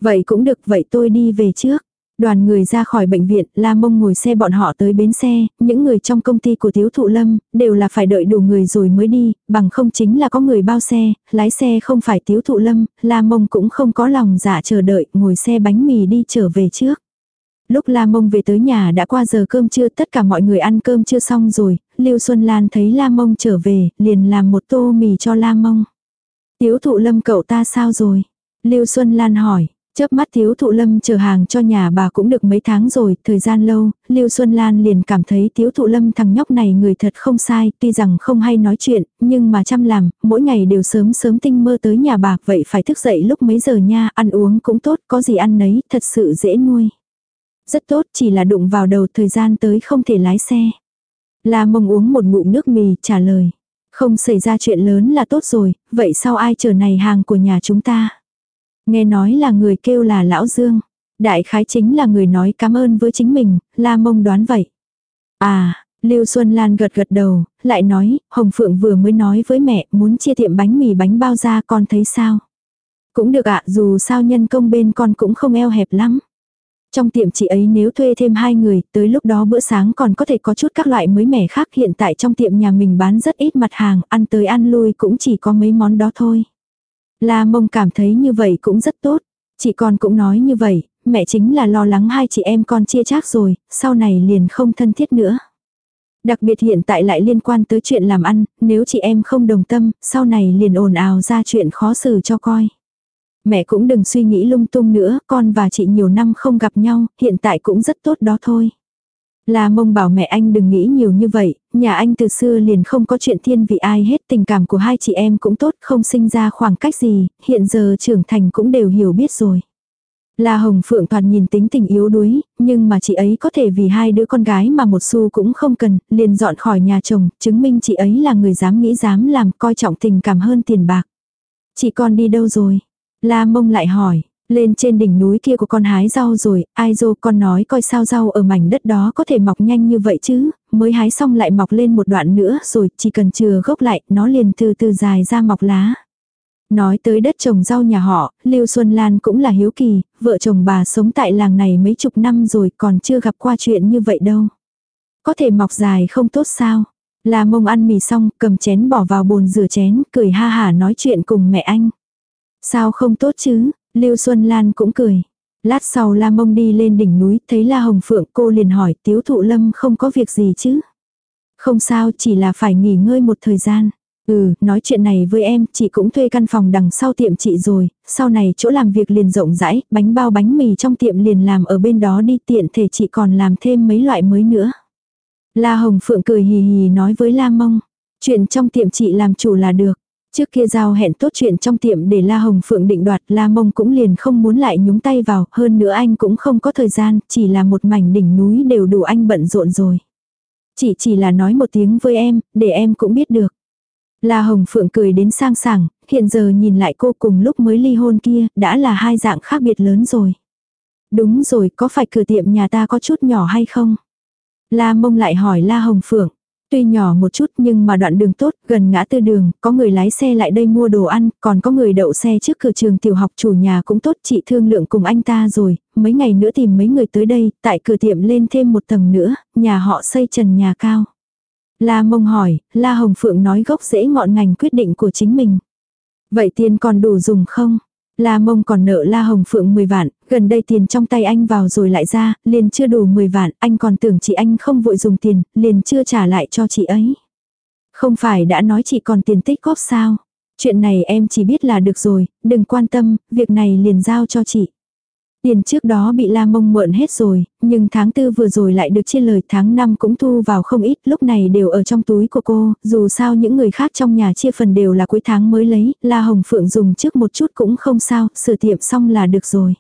Vậy cũng được, vậy tôi đi về trước. Đoàn người ra khỏi bệnh viện, La Mông ngồi xe bọn họ tới bến xe, những người trong công ty của Tiếu Thụ Lâm, đều là phải đợi đủ người rồi mới đi, bằng không chính là có người bao xe, lái xe không phải Tiếu Thụ Lâm, La Mông cũng không có lòng dạ chờ đợi, ngồi xe bánh mì đi trở về trước. Lúc La Mông về tới nhà đã qua giờ cơm trưa tất cả mọi người ăn cơm chưa xong rồi, Lưu Xuân Lan thấy La Mông trở về, liền làm một tô mì cho La Mông. Tiếu Thụ Lâm cậu ta sao rồi? Lưu Xuân Lan hỏi, Chớp mắt thiếu thụ lâm chờ hàng cho nhà bà cũng được mấy tháng rồi, thời gian lâu, Lưu Xuân Lan liền cảm thấy thiếu thụ lâm thằng nhóc này người thật không sai, tuy rằng không hay nói chuyện, nhưng mà chăm làm, mỗi ngày đều sớm sớm tinh mơ tới nhà bà, vậy phải thức dậy lúc mấy giờ nha, ăn uống cũng tốt, có gì ăn nấy, thật sự dễ nuôi. Rất tốt, chỉ là đụng vào đầu thời gian tới không thể lái xe. La mông uống một ngụm nước mì, trả lời. Không xảy ra chuyện lớn là tốt rồi, vậy sao ai chờ này hàng của nhà chúng ta? Nghe nói là người kêu là Lão Dương. Đại khái chính là người nói cảm ơn với chính mình, la mông đoán vậy. À, Lưu Xuân Lan gật gật đầu, lại nói, Hồng Phượng vừa mới nói với mẹ muốn chia tiệm bánh mì bánh bao ra con thấy sao. Cũng được ạ, dù sao nhân công bên con cũng không eo hẹp lắm. Trong tiệm chị ấy nếu thuê thêm hai người, tới lúc đó bữa sáng còn có thể có chút các loại mới mẻ khác hiện tại trong tiệm nhà mình bán rất ít mặt hàng, ăn tới ăn lui cũng chỉ có mấy món đó thôi. La mông cảm thấy như vậy cũng rất tốt. Chị con cũng nói như vậy, mẹ chính là lo lắng hai chị em con chia chác rồi, sau này liền không thân thiết nữa. Đặc biệt hiện tại lại liên quan tới chuyện làm ăn, nếu chị em không đồng tâm, sau này liền ồn ào ra chuyện khó xử cho coi. Mẹ cũng đừng suy nghĩ lung tung nữa, con và chị nhiều năm không gặp nhau, hiện tại cũng rất tốt đó thôi. La mông bảo mẹ anh đừng nghĩ nhiều như vậy, nhà anh từ xưa liền không có chuyện thiên vị ai hết tình cảm của hai chị em cũng tốt không sinh ra khoảng cách gì, hiện giờ trưởng thành cũng đều hiểu biết rồi. La Hồng Phượng toàn nhìn tính tình yếu đuối, nhưng mà chị ấy có thể vì hai đứa con gái mà một xu cũng không cần, liền dọn khỏi nhà chồng, chứng minh chị ấy là người dám nghĩ dám làm, coi trọng tình cảm hơn tiền bạc. Chị con đi đâu rồi? La Mông lại hỏi, lên trên đỉnh núi kia của con hái rau rồi, ai dô con nói coi sao rau ở mảnh đất đó có thể mọc nhanh như vậy chứ, mới hái xong lại mọc lên một đoạn nữa rồi, chỉ cần chừa gốc lại, nó liền từ từ dài ra mọc lá. Nói tới đất trồng rau nhà họ, Lưu Xuân Lan cũng là hiếu kỳ, vợ chồng bà sống tại làng này mấy chục năm rồi còn chưa gặp qua chuyện như vậy đâu. Có thể mọc dài không tốt sao? La mông ăn mì xong, cầm chén bỏ vào bồn rửa chén, cười ha hả nói chuyện cùng mẹ anh. Sao không tốt chứ, Lưu Xuân Lan cũng cười. Lát sau La Mông đi lên đỉnh núi, thấy La Hồng Phượng cô liền hỏi tiếu thụ lâm không có việc gì chứ. Không sao, chỉ là phải nghỉ ngơi một thời gian. Ừ, nói chuyện này với em, chị cũng thuê căn phòng đằng sau tiệm chị rồi, sau này chỗ làm việc liền rộng rãi, bánh bao bánh mì trong tiệm liền làm ở bên đó đi tiện thể chị còn làm thêm mấy loại mới nữa. La Hồng Phượng cười hì hì nói với La Mông, chuyện trong tiệm chị làm chủ là được. Trước kia giao hẹn tốt chuyện trong tiệm để La Hồng Phượng định đoạt La Mông cũng liền không muốn lại nhúng tay vào, hơn nữa anh cũng không có thời gian, chỉ là một mảnh đỉnh núi đều đủ anh bận rộn rồi. Chỉ chỉ là nói một tiếng với em, để em cũng biết được. La Hồng Phượng cười đến sang sảng, hiện giờ nhìn lại cô cùng lúc mới ly hôn kia, đã là hai dạng khác biệt lớn rồi. Đúng rồi, có phải cửa tiệm nhà ta có chút nhỏ hay không? La Mông lại hỏi La Hồng Phượng. Tuy nhỏ một chút nhưng mà đoạn đường tốt, gần ngã tư đường, có người lái xe lại đây mua đồ ăn, còn có người đậu xe trước cửa trường tiểu học chủ nhà cũng tốt, chị thương lượng cùng anh ta rồi, mấy ngày nữa tìm mấy người tới đây, tại cửa tiệm lên thêm một tầng nữa, nhà họ xây trần nhà cao. La mông hỏi, La Hồng Phượng nói gốc rễ ngọn ngành quyết định của chính mình. Vậy tiền còn đủ dùng không? La mông còn nợ La Hồng Phượng 10 vạn, gần đây tiền trong tay anh vào rồi lại ra, liền chưa đủ 10 vạn, anh còn tưởng chị anh không vội dùng tiền, liền chưa trả lại cho chị ấy. Không phải đã nói chị còn tiền tích góp sao? Chuyện này em chỉ biết là được rồi, đừng quan tâm, việc này liền giao cho chị. Tiền trước đó bị La Mông mượn hết rồi, nhưng tháng tư vừa rồi lại được chia lời tháng năm cũng thu vào không ít, lúc này đều ở trong túi của cô, dù sao những người khác trong nhà chia phần đều là cuối tháng mới lấy, La Hồng Phượng dùng trước một chút cũng không sao, sửa tiệm xong là được rồi.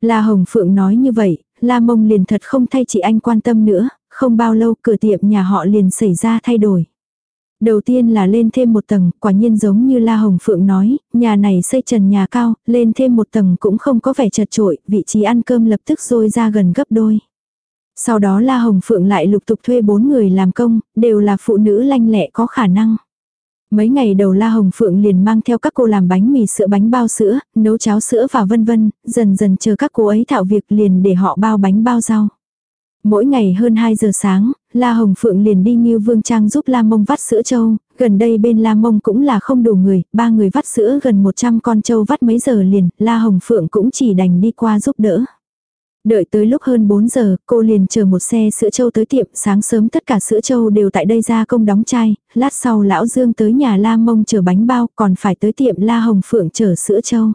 La Hồng Phượng nói như vậy, La Mông liền thật không thay chị anh quan tâm nữa, không bao lâu cửa tiệm nhà họ liền xảy ra thay đổi. Đầu tiên là lên thêm một tầng, quả nhiên giống như La Hồng Phượng nói, nhà này xây trần nhà cao, lên thêm một tầng cũng không có vẻ chật trội, vị trí ăn cơm lập tức rôi ra gần gấp đôi. Sau đó La Hồng Phượng lại lục tục thuê bốn người làm công, đều là phụ nữ lanh lẹ có khả năng. Mấy ngày đầu La Hồng Phượng liền mang theo các cô làm bánh mì sữa bánh bao sữa, nấu cháo sữa và vân vân, dần dần chờ các cô ấy thạo việc liền để họ bao bánh bao rau. Mỗi ngày hơn 2 giờ sáng, La Hồng Phượng liền đi như Vương Trang giúp La Mông vắt sữa trâu, gần đây bên La Mông cũng là không đủ người, ba người vắt sữa gần 100 con trâu vắt mấy giờ liền, La Hồng Phượng cũng chỉ đành đi qua giúp đỡ. Đợi tới lúc hơn 4 giờ, cô liền chờ một xe sữa trâu tới tiệm, sáng sớm tất cả sữa trâu đều tại đây ra công đóng chai, lát sau lão Dương tới nhà La Mông chờ bánh bao, còn phải tới tiệm La Hồng Phượng chờ sữa trâu.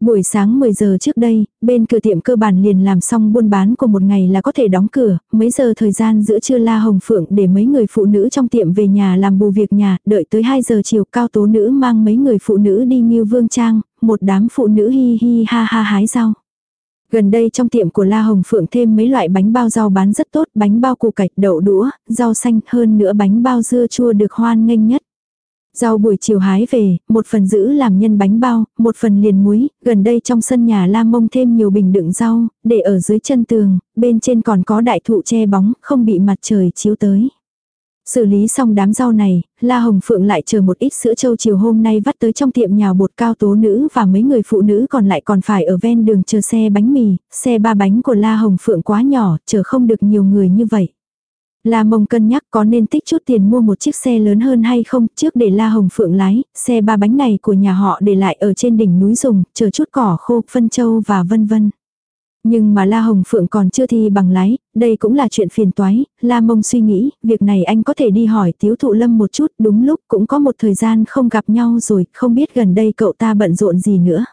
Buổi sáng 10 giờ trước đây, bên cửa tiệm cơ bản liền làm xong buôn bán của một ngày là có thể đóng cửa, mấy giờ thời gian giữa trưa La Hồng Phượng để mấy người phụ nữ trong tiệm về nhà làm bù việc nhà, đợi tới 2 giờ chiều cao tố nữ mang mấy người phụ nữ đi như vương trang, một đám phụ nữ hi hi ha ha hái rau. Gần đây trong tiệm của La Hồng Phượng thêm mấy loại bánh bao rau bán rất tốt, bánh bao củ cải, đậu đũa, rau xanh, hơn nữa bánh bao dưa chua được hoan nghênh nhất. Rau buổi chiều hái về, một phần giữ làm nhân bánh bao, một phần liền muối, gần đây trong sân nhà La Mông thêm nhiều bình đựng rau, để ở dưới chân tường, bên trên còn có đại thụ che bóng, không bị mặt trời chiếu tới. Xử lý xong đám rau này, La Hồng Phượng lại chờ một ít sữa trâu chiều hôm nay vắt tới trong tiệm nhào bột cao tố nữ và mấy người phụ nữ còn lại còn phải ở ven đường chờ xe bánh mì, xe ba bánh của La Hồng Phượng quá nhỏ, chờ không được nhiều người như vậy. La Mông cân nhắc có nên tích chút tiền mua một chiếc xe lớn hơn hay không, trước để La Hồng Phượng lái, xe ba bánh này của nhà họ để lại ở trên đỉnh núi dùng, chờ chút cỏ khô, phân châu và vân vân. Nhưng mà La Hồng Phượng còn chưa thi bằng lái, đây cũng là chuyện phiền toái, La Mông suy nghĩ, việc này anh có thể đi hỏi Tiếu Thụ Lâm một chút, đúng lúc cũng có một thời gian không gặp nhau rồi, không biết gần đây cậu ta bận rộn gì nữa.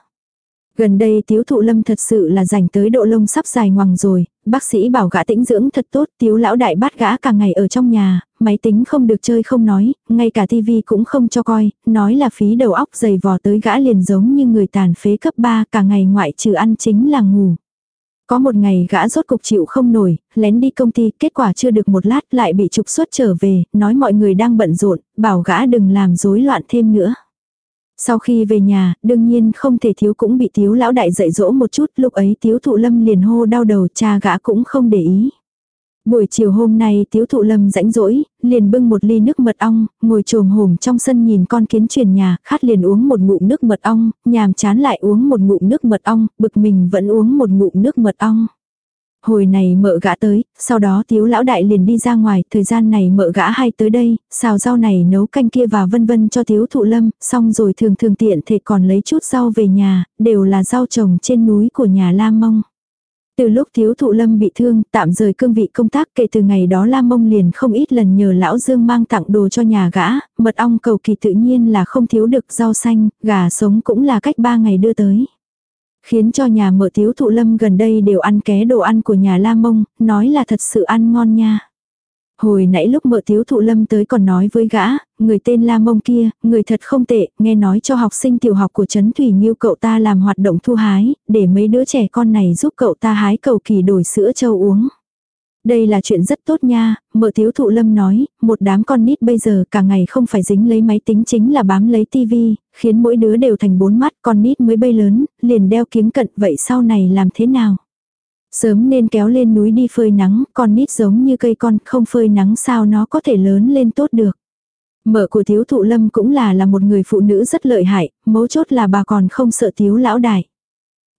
Gần đây Tiếu Thụ Lâm thật sự là dành tới độ lông sắp dài ngoằng rồi, bác sĩ bảo gã tĩnh dưỡng thật tốt, Tiếu lão đại bắt gã cả ngày ở trong nhà, máy tính không được chơi không nói, ngay cả tivi cũng không cho coi, nói là phí đầu óc dày vò tới gã liền giống như người tàn phế cấp 3, cả ngày ngoại trừ ăn chính là ngủ. Có một ngày gã rốt cục chịu không nổi, lén đi công ty, kết quả chưa được một lát lại bị trục xuất trở về, nói mọi người đang bận rộn, bảo gã đừng làm rối loạn thêm nữa. Sau khi về nhà, đương nhiên không thể thiếu cũng bị thiếu lão đại dạy dỗ một chút, lúc ấy thiếu thụ lâm liền hô đau đầu cha gã cũng không để ý. Buổi chiều hôm nay tiếu thụ lâm rãnh rỗi, liền bưng một ly nước mật ong, ngồi trồm hổm trong sân nhìn con kiến truyền nhà, khát liền uống một ngụm nước mật ong, nhàm chán lại uống một ngụm nước mật ong, bực mình vẫn uống một ngụm nước mật ong. Hồi này mợ gã tới, sau đó tiếu lão đại liền đi ra ngoài, thời gian này mợ gã hay tới đây, xào rau này nấu canh kia và vân vân cho tiếu thụ lâm, xong rồi thường thường tiện thể còn lấy chút rau về nhà, đều là rau trồng trên núi của nhà lam Mông. Từ lúc thiếu thụ lâm bị thương, tạm rời cương vị công tác kể từ ngày đó Lam Mông liền không ít lần nhờ lão Dương mang tặng đồ cho nhà gã, mật ong cầu kỳ tự nhiên là không thiếu được rau xanh, gà sống cũng là cách ba ngày đưa tới. Khiến cho nhà mở thiếu thụ lâm gần đây đều ăn ké đồ ăn của nhà la Mông, nói là thật sự ăn ngon nha. Hồi nãy lúc mợ thiếu thụ lâm tới còn nói với gã, người tên La Mông kia, người thật không tệ, nghe nói cho học sinh tiểu học của Trấn Thủy nhiêu cậu ta làm hoạt động thu hái, để mấy đứa trẻ con này giúp cậu ta hái cầu kỳ đổi sữa châu uống. Đây là chuyện rất tốt nha, mợ thiếu thụ lâm nói, một đám con nít bây giờ cả ngày không phải dính lấy máy tính chính là bám lấy tivi, khiến mỗi đứa đều thành bốn mắt con nít mới bay lớn, liền đeo kiếng cận vậy sau này làm thế nào? Sớm nên kéo lên núi đi phơi nắng, con nít giống như cây con, không phơi nắng sao nó có thể lớn lên tốt được. Mợ của thiếu thụ lâm cũng là là một người phụ nữ rất lợi hại, mấu chốt là bà còn không sợ thiếu lão đại.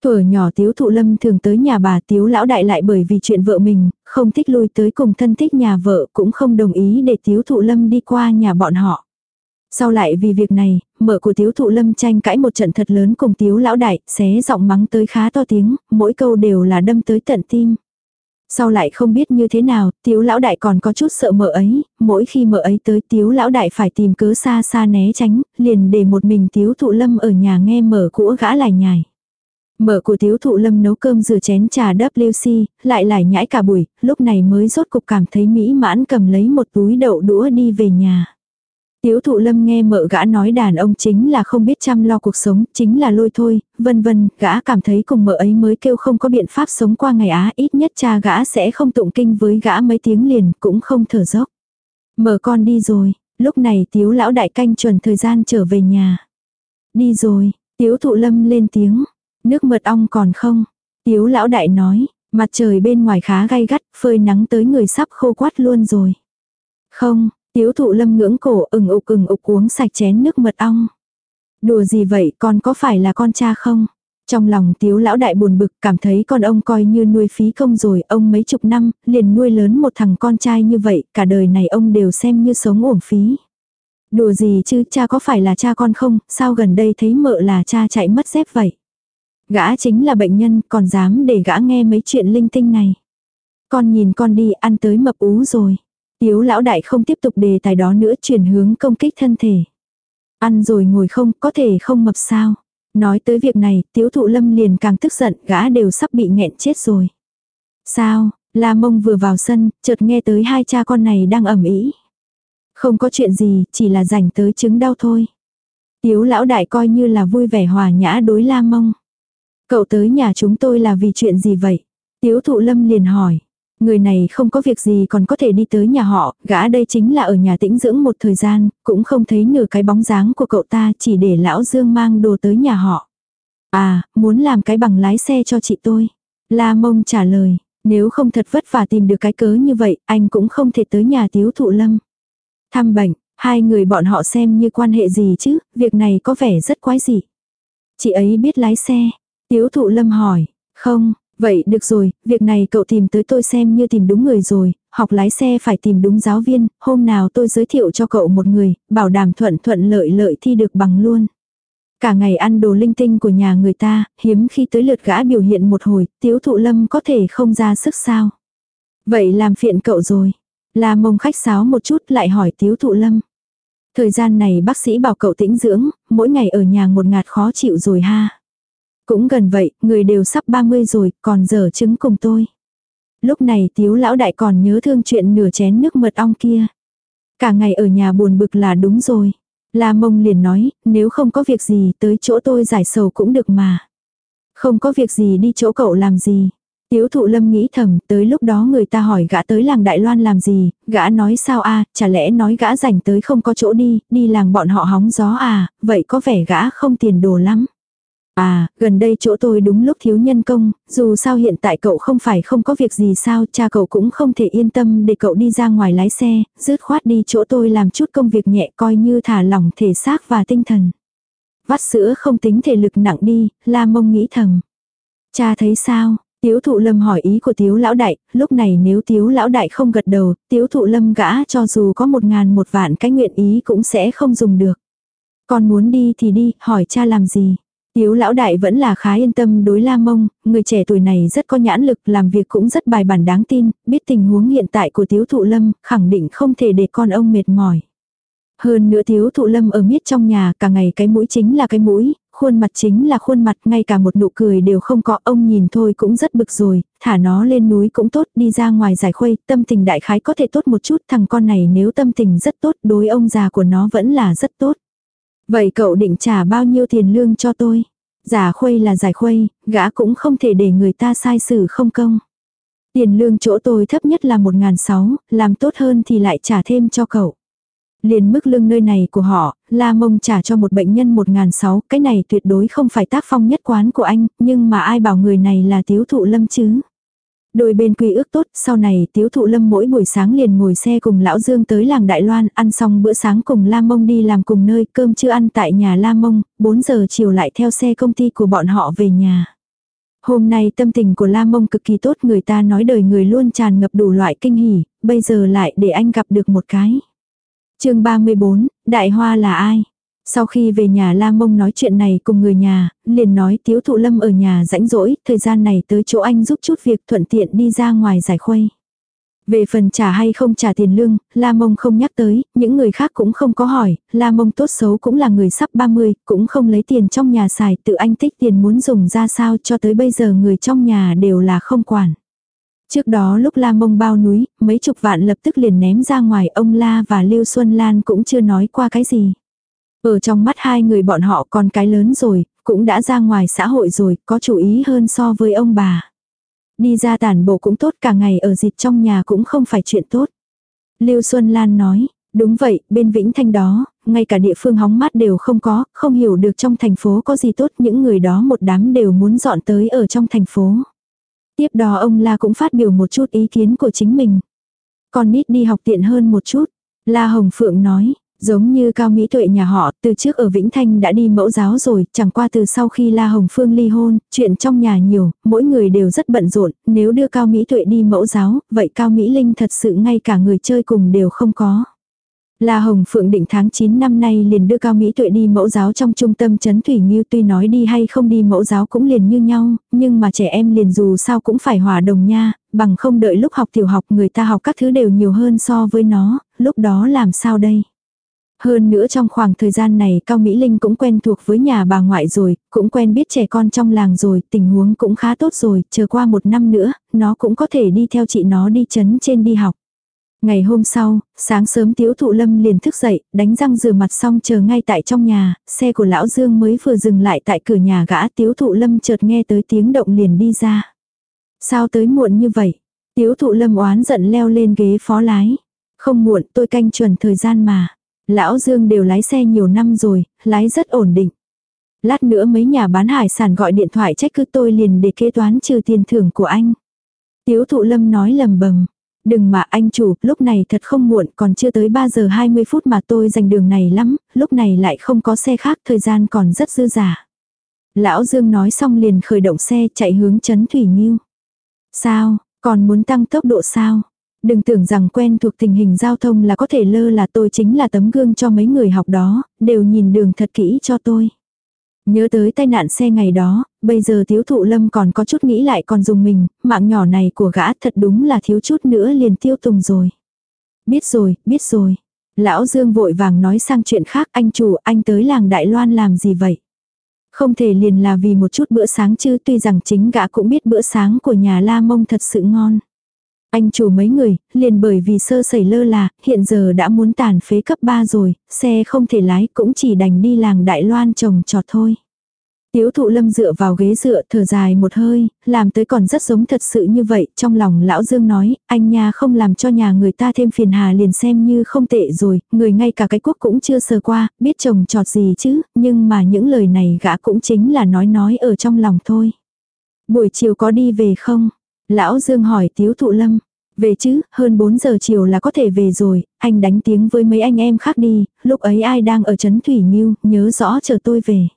Thuở nhỏ tiếu thụ lâm thường tới nhà bà tiếu lão đại lại bởi vì chuyện vợ mình, không thích lui tới cùng thân thích nhà vợ cũng không đồng ý để tiếu thụ lâm đi qua nhà bọn họ. Sau lại vì việc này, mợ của tiếu thụ lâm tranh cãi một trận thật lớn cùng tiếu lão đại, xé giọng mắng tới khá to tiếng, mỗi câu đều là đâm tới tận tim. Sau lại không biết như thế nào, tiếu lão đại còn có chút sợ mợ ấy, mỗi khi mợ ấy tới tiếu lão đại phải tìm cớ xa xa né tránh, liền để một mình tiếu thụ lâm ở nhà nghe mở cũa gã lại nhài. Mở của thiếu thụ lâm nấu cơm rửa chén trà WC, lại lại nhãi cả buổi, lúc này mới rốt cục cảm thấy mỹ mãn cầm lấy một túi đậu đũa đi về nhà. Tiếu thụ lâm nghe mợ gã nói đàn ông chính là không biết chăm lo cuộc sống, chính là lôi thôi, vân vân, gã cảm thấy cùng mợ ấy mới kêu không có biện pháp sống qua ngày Á, ít nhất cha gã sẽ không tụng kinh với gã mấy tiếng liền, cũng không thở dốc. Mở con đi rồi, lúc này tiếu lão đại canh chuẩn thời gian trở về nhà. Đi rồi, tiếu thụ lâm lên tiếng, nước mật ong còn không? Tiếu lão đại nói, mặt trời bên ngoài khá gay gắt, phơi nắng tới người sắp khô quát luôn rồi. Không, Tiếu thụ lâm ngưỡng cổ ừng ục ừng ục uống sạch chén nước mật ong. Đùa gì vậy con có phải là con cha không? Trong lòng tiếu lão đại buồn bực cảm thấy con ông coi như nuôi phí công rồi, ông mấy chục năm, liền nuôi lớn một thằng con trai như vậy, cả đời này ông đều xem như sống uổng phí. Đùa gì chứ cha có phải là cha con không, sao gần đây thấy mợ là cha chạy mất dép vậy. Gã chính là bệnh nhân, còn dám để gã nghe mấy chuyện linh tinh này. Con nhìn con đi, ăn tới mập ú rồi. Tiếu lão đại không tiếp tục đề tài đó nữa chuyển hướng công kích thân thể. Ăn rồi ngồi không, có thể không mập sao. Nói tới việc này, tiếu thụ lâm liền càng tức giận, gã đều sắp bị nghẹn chết rồi. Sao, La Mông vừa vào sân, chợt nghe tới hai cha con này đang ẩm ý. Không có chuyện gì, chỉ là rảnh tới chứng đau thôi. Tiếu lão đại coi như là vui vẻ hòa nhã đối La Mông. Cậu tới nhà chúng tôi là vì chuyện gì vậy? Tiếu thụ lâm liền hỏi. Người này không có việc gì còn có thể đi tới nhà họ, gã đây chính là ở nhà tĩnh dưỡng một thời gian, cũng không thấy nửa cái bóng dáng của cậu ta chỉ để lão Dương mang đồ tới nhà họ. À, muốn làm cái bằng lái xe cho chị tôi. La mông trả lời, nếu không thật vất vả tìm được cái cớ như vậy, anh cũng không thể tới nhà tiếu thụ lâm. Thăm bệnh, hai người bọn họ xem như quan hệ gì chứ, việc này có vẻ rất quái dị. Chị ấy biết lái xe. Tiếu thụ lâm hỏi, không, Vậy được rồi, việc này cậu tìm tới tôi xem như tìm đúng người rồi, học lái xe phải tìm đúng giáo viên, hôm nào tôi giới thiệu cho cậu một người, bảo đảm thuận thuận lợi lợi thi được bằng luôn. Cả ngày ăn đồ linh tinh của nhà người ta, hiếm khi tới lượt gã biểu hiện một hồi, tiếu thụ lâm có thể không ra sức sao. Vậy làm phiền cậu rồi. La mông khách sáo một chút lại hỏi tiếu thụ lâm. Thời gian này bác sĩ bảo cậu tĩnh dưỡng, mỗi ngày ở nhà một ngạt khó chịu rồi ha. Cũng gần vậy, người đều sắp 30 rồi, còn dở chứng cùng tôi. Lúc này tiếu lão đại còn nhớ thương chuyện nửa chén nước mật ong kia. Cả ngày ở nhà buồn bực là đúng rồi. La mông liền nói, nếu không có việc gì tới chỗ tôi giải sầu cũng được mà. Không có việc gì đi chỗ cậu làm gì. Tiếu thụ lâm nghĩ thầm, tới lúc đó người ta hỏi gã tới làng Đại Loan làm gì, gã nói sao a chả lẽ nói gã rảnh tới không có chỗ đi, đi làng bọn họ hóng gió à, vậy có vẻ gã không tiền đồ lắm. À, gần đây chỗ tôi đúng lúc thiếu nhân công, dù sao hiện tại cậu không phải không có việc gì sao, cha cậu cũng không thể yên tâm để cậu đi ra ngoài lái xe, dứt khoát đi chỗ tôi làm chút công việc nhẹ coi như thả lỏng thể xác và tinh thần. Vắt sữa không tính thể lực nặng đi, la mông nghĩ thầm. Cha thấy sao? Tiếu thụ lâm hỏi ý của tiếu lão đại, lúc này nếu tiếu lão đại không gật đầu, tiếu thụ lâm gã cho dù có một ngàn một vạn cái nguyện ý cũng sẽ không dùng được. Con muốn đi thì đi, hỏi cha làm gì? Tiếu lão đại vẫn là khá yên tâm đối la mông, người trẻ tuổi này rất có nhãn lực, làm việc cũng rất bài bản đáng tin, biết tình huống hiện tại của tiếu thụ lâm, khẳng định không thể để con ông mệt mỏi. Hơn nữa tiếu thụ lâm ở miết trong nhà, cả ngày cái mũi chính là cái mũi, khuôn mặt chính là khuôn mặt, ngay cả một nụ cười đều không có, ông nhìn thôi cũng rất bực rồi, thả nó lên núi cũng tốt, đi ra ngoài giải khuây, tâm tình đại khái có thể tốt một chút, thằng con này nếu tâm tình rất tốt, đối ông già của nó vẫn là rất tốt. Vậy cậu định trả bao nhiêu tiền lương cho tôi? Giả khuây là giải khuây, gã cũng không thể để người ta sai xử không công. Tiền lương chỗ tôi thấp nhất là một ngàn sáu, làm tốt hơn thì lại trả thêm cho cậu. Liền mức lương nơi này của họ, La Mông trả cho một bệnh nhân một ngàn sáu, cái này tuyệt đối không phải tác phong nhất quán của anh, nhưng mà ai bảo người này là tiếu thụ lâm chứ. Đôi bên quy ước tốt, sau này tiếu thụ lâm mỗi buổi sáng liền ngồi xe cùng lão Dương tới làng Đại Loan, ăn xong bữa sáng cùng lam Mông đi làm cùng nơi, cơm chưa ăn tại nhà lam Mông, 4 giờ chiều lại theo xe công ty của bọn họ về nhà. Hôm nay tâm tình của lam Mông cực kỳ tốt, người ta nói đời người luôn tràn ngập đủ loại kinh hỉ, bây giờ lại để anh gặp được một cái. chương 34, Đại Hoa là ai? Sau khi về nhà La Mông nói chuyện này cùng người nhà, liền nói Tiếu Thụ Lâm ở nhà rãnh rỗi, thời gian này tới chỗ anh giúp chút việc thuận tiện đi ra ngoài giải khuây. Về phần trả hay không trả tiền lương, La Mông không nhắc tới, những người khác cũng không có hỏi, La Mông tốt xấu cũng là người sắp 30, cũng không lấy tiền trong nhà xài, tự anh tích tiền muốn dùng ra sao cho tới bây giờ người trong nhà đều là không quản. Trước đó lúc La Mông bao núi, mấy chục vạn lập tức liền ném ra ngoài ông La và Lưu Xuân Lan cũng chưa nói qua cái gì. Ở trong mắt hai người bọn họ còn cái lớn rồi, cũng đã ra ngoài xã hội rồi, có chủ ý hơn so với ông bà. Đi ra tản bộ cũng tốt cả ngày ở dịch trong nhà cũng không phải chuyện tốt. Lưu Xuân Lan nói, đúng vậy, bên Vĩnh Thanh đó, ngay cả địa phương hóng mát đều không có, không hiểu được trong thành phố có gì tốt, những người đó một đám đều muốn dọn tới ở trong thành phố. Tiếp đó ông La cũng phát biểu một chút ý kiến của chính mình. Con nít đi học tiện hơn một chút. La Hồng Phượng nói, Giống như Cao Mỹ Tuệ nhà họ, từ trước ở Vĩnh Thanh đã đi mẫu giáo rồi, chẳng qua từ sau khi La Hồng Phương ly hôn, chuyện trong nhà nhiều, mỗi người đều rất bận rộn, nếu đưa Cao Mỹ Tuệ đi mẫu giáo, vậy Cao Mỹ Linh thật sự ngay cả người chơi cùng đều không có. La Hồng Phượng định tháng 9 năm nay liền đưa Cao Mỹ Tuệ đi mẫu giáo trong trung tâm Trấn Thủy Nghiêu tuy nói đi hay không đi mẫu giáo cũng liền như nhau, nhưng mà trẻ em liền dù sao cũng phải hòa đồng nha, bằng không đợi lúc học tiểu học người ta học các thứ đều nhiều hơn so với nó, lúc đó làm sao đây? Hơn nữa trong khoảng thời gian này Cao Mỹ Linh cũng quen thuộc với nhà bà ngoại rồi, cũng quen biết trẻ con trong làng rồi, tình huống cũng khá tốt rồi, chờ qua một năm nữa, nó cũng có thể đi theo chị nó đi chấn trên đi học. Ngày hôm sau, sáng sớm Tiếu Thụ Lâm liền thức dậy, đánh răng rửa mặt xong chờ ngay tại trong nhà, xe của Lão Dương mới vừa dừng lại tại cửa nhà gã Tiếu Thụ Lâm chợt nghe tới tiếng động liền đi ra. Sao tới muộn như vậy? Tiếu Thụ Lâm oán giận leo lên ghế phó lái. Không muộn tôi canh chuẩn thời gian mà. Lão Dương đều lái xe nhiều năm rồi, lái rất ổn định. Lát nữa mấy nhà bán hải sản gọi điện thoại trách cứ tôi liền để kế toán trừ tiền thưởng của anh. Tiếu thụ lâm nói lầm bầm. Đừng mà anh chủ, lúc này thật không muộn, còn chưa tới 3 giờ 20 phút mà tôi dành đường này lắm, lúc này lại không có xe khác, thời gian còn rất dư giả. Lão Dương nói xong liền khởi động xe chạy hướng chấn Thủy Nhiêu. Sao, còn muốn tăng tốc độ sao? Đừng tưởng rằng quen thuộc tình hình giao thông là có thể lơ là tôi chính là tấm gương cho mấy người học đó, đều nhìn đường thật kỹ cho tôi. Nhớ tới tai nạn xe ngày đó, bây giờ thiếu thụ lâm còn có chút nghĩ lại còn dùng mình, mạng nhỏ này của gã thật đúng là thiếu chút nữa liền tiêu tùng rồi. Biết rồi, biết rồi. Lão Dương vội vàng nói sang chuyện khác anh chủ anh tới làng Đại Loan làm gì vậy? Không thể liền là vì một chút bữa sáng chứ tuy rằng chính gã cũng biết bữa sáng của nhà La Mông thật sự ngon. Anh chủ mấy người, liền bởi vì sơ sẩy lơ là, hiện giờ đã muốn tàn phế cấp 3 rồi, xe không thể lái cũng chỉ đành đi làng Đại Loan trồng trọt thôi. Tiếu thụ lâm dựa vào ghế dựa thở dài một hơi, làm tới còn rất giống thật sự như vậy, trong lòng lão Dương nói, anh nha không làm cho nhà người ta thêm phiền hà liền xem như không tệ rồi, người ngay cả cái quốc cũng chưa sờ qua, biết trồng trọt gì chứ, nhưng mà những lời này gã cũng chính là nói nói ở trong lòng thôi. Buổi chiều có đi về không? Lão Dương hỏi Tiếu Thụ Lâm. Về chứ, hơn 4 giờ chiều là có thể về rồi, anh đánh tiếng với mấy anh em khác đi, lúc ấy ai đang ở Trấn Thủy Nhiêu, nhớ rõ chờ tôi về.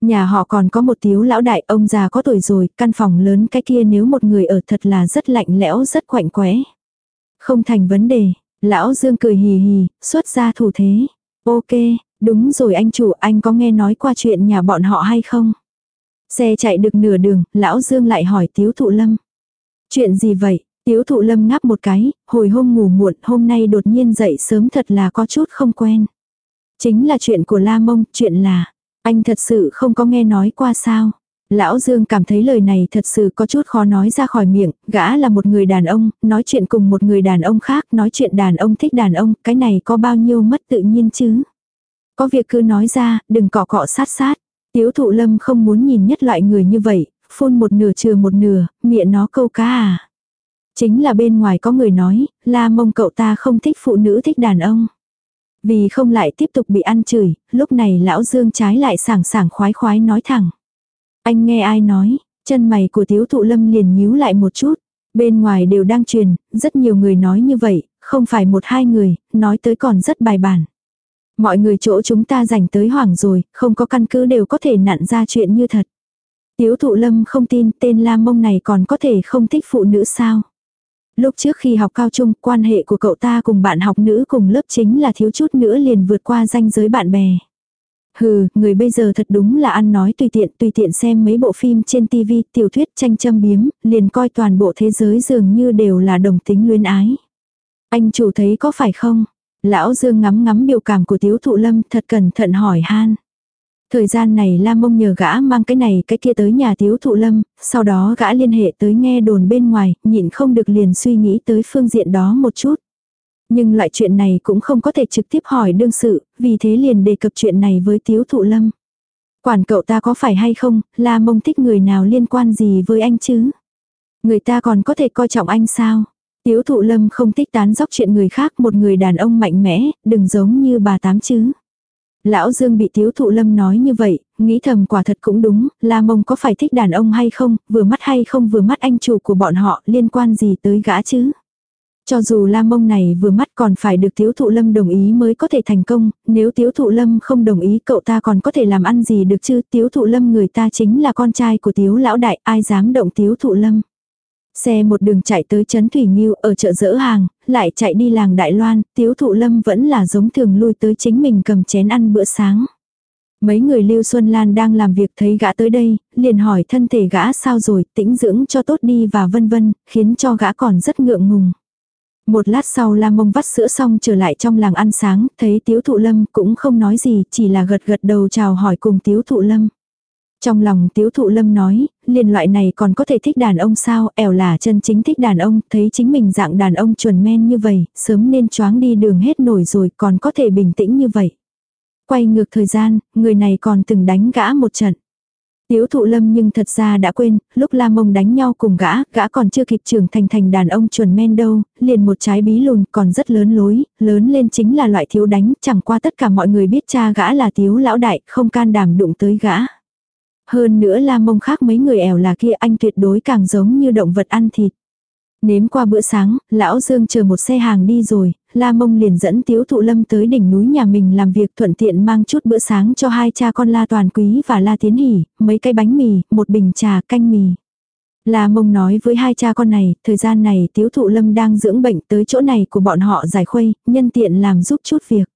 Nhà họ còn có một tiếu lão đại, ông già có tuổi rồi, căn phòng lớn cái kia nếu một người ở thật là rất lạnh lẽo rất quạnh quẽ. Không thành vấn đề, lão Dương cười hì hì, xuất ra thủ thế. Ok, đúng rồi anh chủ, anh có nghe nói qua chuyện nhà bọn họ hay không? Xe chạy được nửa đường, lão Dương lại hỏi tiếu thụ lâm. Chuyện gì vậy? Tiếu thụ lâm ngáp một cái, hồi hôm ngủ muộn, hôm nay đột nhiên dậy sớm thật là có chút không quen. Chính là chuyện của La Mông, chuyện là, anh thật sự không có nghe nói qua sao. Lão Dương cảm thấy lời này thật sự có chút khó nói ra khỏi miệng, gã là một người đàn ông, nói chuyện cùng một người đàn ông khác, nói chuyện đàn ông thích đàn ông, cái này có bao nhiêu mất tự nhiên chứ. Có việc cứ nói ra, đừng cọ cọ sát sát. Tiếu thụ lâm không muốn nhìn nhất loại người như vậy, phun một nửa trừ một nửa, miệng nó câu cá à. Chính là bên ngoài có người nói, la mông cậu ta không thích phụ nữ thích đàn ông. Vì không lại tiếp tục bị ăn chửi, lúc này lão Dương trái lại sảng sảng khoái khoái nói thẳng. Anh nghe ai nói, chân mày của tiếu thụ lâm liền nhíu lại một chút. Bên ngoài đều đang truyền, rất nhiều người nói như vậy, không phải một hai người, nói tới còn rất bài bản. Mọi người chỗ chúng ta dành tới hoảng rồi, không có căn cứ đều có thể nặn ra chuyện như thật. Tiếu thụ lâm không tin tên la mông này còn có thể không thích phụ nữ sao. Lúc trước khi học cao trung, quan hệ của cậu ta cùng bạn học nữ cùng lớp chính là thiếu chút nữa liền vượt qua ranh giới bạn bè. Hừ, người bây giờ thật đúng là ăn nói tùy tiện, tùy tiện xem mấy bộ phim trên TV, tiểu thuyết tranh châm biếm, liền coi toàn bộ thế giới dường như đều là đồng tính luyến ái. Anh chủ thấy có phải không? Lão Dương ngắm ngắm biểu cảm của tiếu thụ lâm thật cẩn thận hỏi han. Thời gian này Lam Mông nhờ gã mang cái này cái kia tới nhà Tiếu Thụ Lâm, sau đó gã liên hệ tới nghe đồn bên ngoài, nhịn không được liền suy nghĩ tới phương diện đó một chút. Nhưng loại chuyện này cũng không có thể trực tiếp hỏi đương sự, vì thế liền đề cập chuyện này với Tiếu Thụ Lâm. Quản cậu ta có phải hay không, La Mông thích người nào liên quan gì với anh chứ? Người ta còn có thể coi trọng anh sao? Tiếu Thụ Lâm không thích tán dóc chuyện người khác một người đàn ông mạnh mẽ, đừng giống như bà tám chứ. Lão Dương bị thiếu thụ lâm nói như vậy, nghĩ thầm quả thật cũng đúng, La Mông có phải thích đàn ông hay không, vừa mắt hay không vừa mắt anh chủ của bọn họ liên quan gì tới gã chứ. Cho dù la mông này vừa mắt còn phải được thiếu thụ lâm đồng ý mới có thể thành công, nếu thiếu thụ lâm không đồng ý cậu ta còn có thể làm ăn gì được chứ, thiếu thụ lâm người ta chính là con trai của thiếu lão đại, ai dám động thiếu thụ lâm. Xe một đường chạy tới Trấn Thủy Nghiêu ở chợ dỡ hàng, lại chạy đi làng Đại Loan, tiếu thụ lâm vẫn là giống thường lui tới chính mình cầm chén ăn bữa sáng. Mấy người Lưu Xuân Lan đang làm việc thấy gã tới đây, liền hỏi thân thể gã sao rồi, tĩnh dưỡng cho tốt đi và vân vân, khiến cho gã còn rất ngượng ngùng. Một lát sau lam mông vắt sữa xong trở lại trong làng ăn sáng, thấy tiếu thụ lâm cũng không nói gì, chỉ là gật gật đầu chào hỏi cùng tiếu thụ lâm. Trong lòng tiếu thụ lâm nói, liền loại này còn có thể thích đàn ông sao, ẻo là chân chính thích đàn ông, thấy chính mình dạng đàn ông chuẩn men như vậy, sớm nên choáng đi đường hết nổi rồi còn có thể bình tĩnh như vậy. Quay ngược thời gian, người này còn từng đánh gã một trận. Tiếu thụ lâm nhưng thật ra đã quên, lúc la mông đánh nhau cùng gã, gã còn chưa kịp trưởng thành thành đàn ông chuẩn men đâu, liền một trái bí lùn còn rất lớn lối, lớn lên chính là loại thiếu đánh, chẳng qua tất cả mọi người biết cha gã là tiếu lão đại, không can đảm đụng tới gã. Hơn nữa la mông khác mấy người ẻo là kia anh tuyệt đối càng giống như động vật ăn thịt. Nếm qua bữa sáng, lão Dương chờ một xe hàng đi rồi, La Mông liền dẫn Tiếu Thụ Lâm tới đỉnh núi nhà mình làm việc thuận tiện mang chút bữa sáng cho hai cha con La Toàn Quý và La Tiến Hỷ, mấy cái bánh mì, một bình trà canh mì. La Mông nói với hai cha con này, thời gian này Tiếu Thụ Lâm đang dưỡng bệnh tới chỗ này của bọn họ giải khuây, nhân tiện làm giúp chút việc.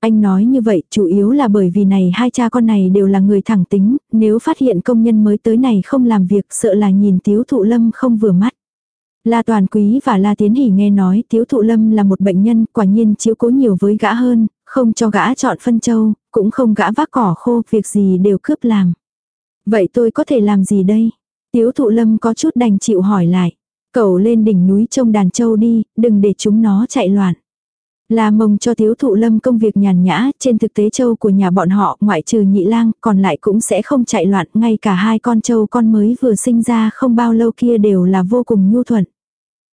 Anh nói như vậy chủ yếu là bởi vì này hai cha con này đều là người thẳng tính, nếu phát hiện công nhân mới tới này không làm việc sợ là nhìn Tiếu Thụ Lâm không vừa mắt. La Toàn Quý và La Tiến Hỷ nghe nói Tiếu Thụ Lâm là một bệnh nhân, quả nhiên chiếu cố nhiều với gã hơn, không cho gã chọn phân châu, cũng không gã vác cỏ khô, việc gì đều cướp làm. Vậy tôi có thể làm gì đây? Tiếu Thụ Lâm có chút đành chịu hỏi lại. Cậu lên đỉnh núi trông đàn châu đi, đừng để chúng nó chạy loạn. La mông cho thiếu Thụ Lâm công việc nhàn nhã, trên thực tế châu của nhà bọn họ ngoại trừ nhị lang, còn lại cũng sẽ không chạy loạn, ngay cả hai con châu con mới vừa sinh ra không bao lâu kia đều là vô cùng nhu thuận.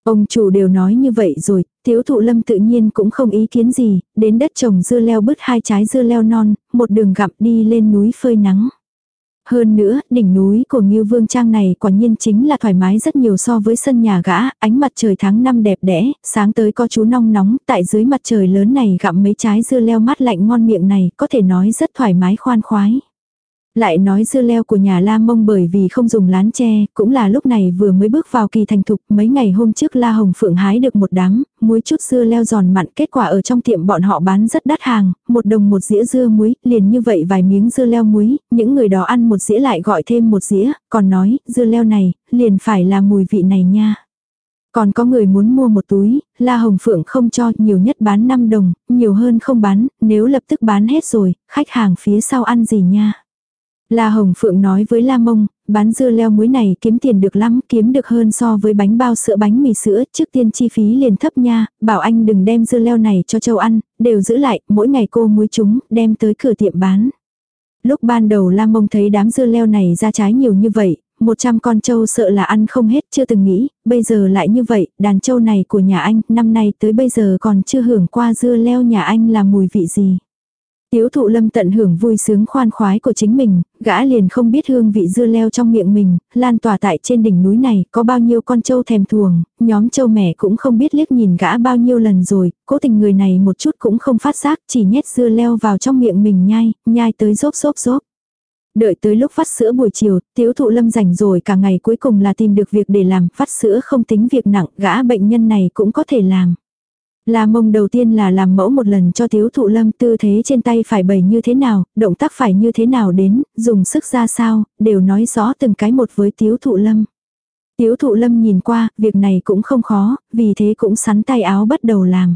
Ông chủ đều nói như vậy rồi, thiếu thụ lâm tự nhiên cũng không ý kiến gì, đến đất trồng dưa leo bứt hai trái dưa leo non, một đường gặm đi lên núi phơi nắng. Hơn nữa, đỉnh núi của Ngưu Vương Trang này quả nhiên chính là thoải mái rất nhiều so với sân nhà gã, ánh mặt trời tháng năm đẹp đẽ, sáng tới có chú nong nóng, tại dưới mặt trời lớn này gặm mấy trái dưa leo mát lạnh ngon miệng này, có thể nói rất thoải mái khoan khoái. Lại nói dưa leo của nhà La Mông bởi vì không dùng lán tre, cũng là lúc này vừa mới bước vào kỳ thành thục, mấy ngày hôm trước La Hồng Phượng hái được một đám, muối chút dưa leo giòn mặn, kết quả ở trong tiệm bọn họ bán rất đắt hàng, một đồng một dĩa dưa muối, liền như vậy vài miếng dưa leo muối, những người đó ăn một dĩa lại gọi thêm một dĩa, còn nói, dưa leo này, liền phải là mùi vị này nha. Còn có người muốn mua một túi, La Hồng Phượng không cho, nhiều nhất bán 5 đồng, nhiều hơn không bán, nếu lập tức bán hết rồi, khách hàng phía sau ăn gì nha. La Hồng Phượng nói với La Mông, bán dưa leo muối này kiếm tiền được lắm, kiếm được hơn so với bánh bao sữa bánh mì sữa, trước tiên chi phí liền thấp nha, bảo anh đừng đem dưa leo này cho châu ăn, đều giữ lại, mỗi ngày cô muối chúng, đem tới cửa tiệm bán. Lúc ban đầu La Mông thấy đám dưa leo này ra trái nhiều như vậy, 100 con trâu sợ là ăn không hết chưa từng nghĩ, bây giờ lại như vậy, đàn trâu này của nhà anh, năm nay tới bây giờ còn chưa hưởng qua dưa leo nhà anh là mùi vị gì. Tiếu thụ lâm tận hưởng vui sướng khoan khoái của chính mình, gã liền không biết hương vị dưa leo trong miệng mình, lan tỏa tại trên đỉnh núi này, có bao nhiêu con trâu thèm thuồng, nhóm trâu mẹ cũng không biết liếc nhìn gã bao nhiêu lần rồi, cố tình người này một chút cũng không phát giác, chỉ nhét dưa leo vào trong miệng mình nhai, nhai tới rốp rốp rốp. Đợi tới lúc phát sữa buổi chiều, tiếu thụ lâm rảnh rồi cả ngày cuối cùng là tìm được việc để làm, phát sữa không tính việc nặng, gã bệnh nhân này cũng có thể làm. La mông đầu tiên là làm mẫu một lần cho thiếu thụ lâm tư thế trên tay phải bày như thế nào, động tác phải như thế nào đến, dùng sức ra sao, đều nói rõ từng cái một với thiếu thụ lâm. Tiếu thụ lâm nhìn qua, việc này cũng không khó, vì thế cũng sắn tay áo bắt đầu làm.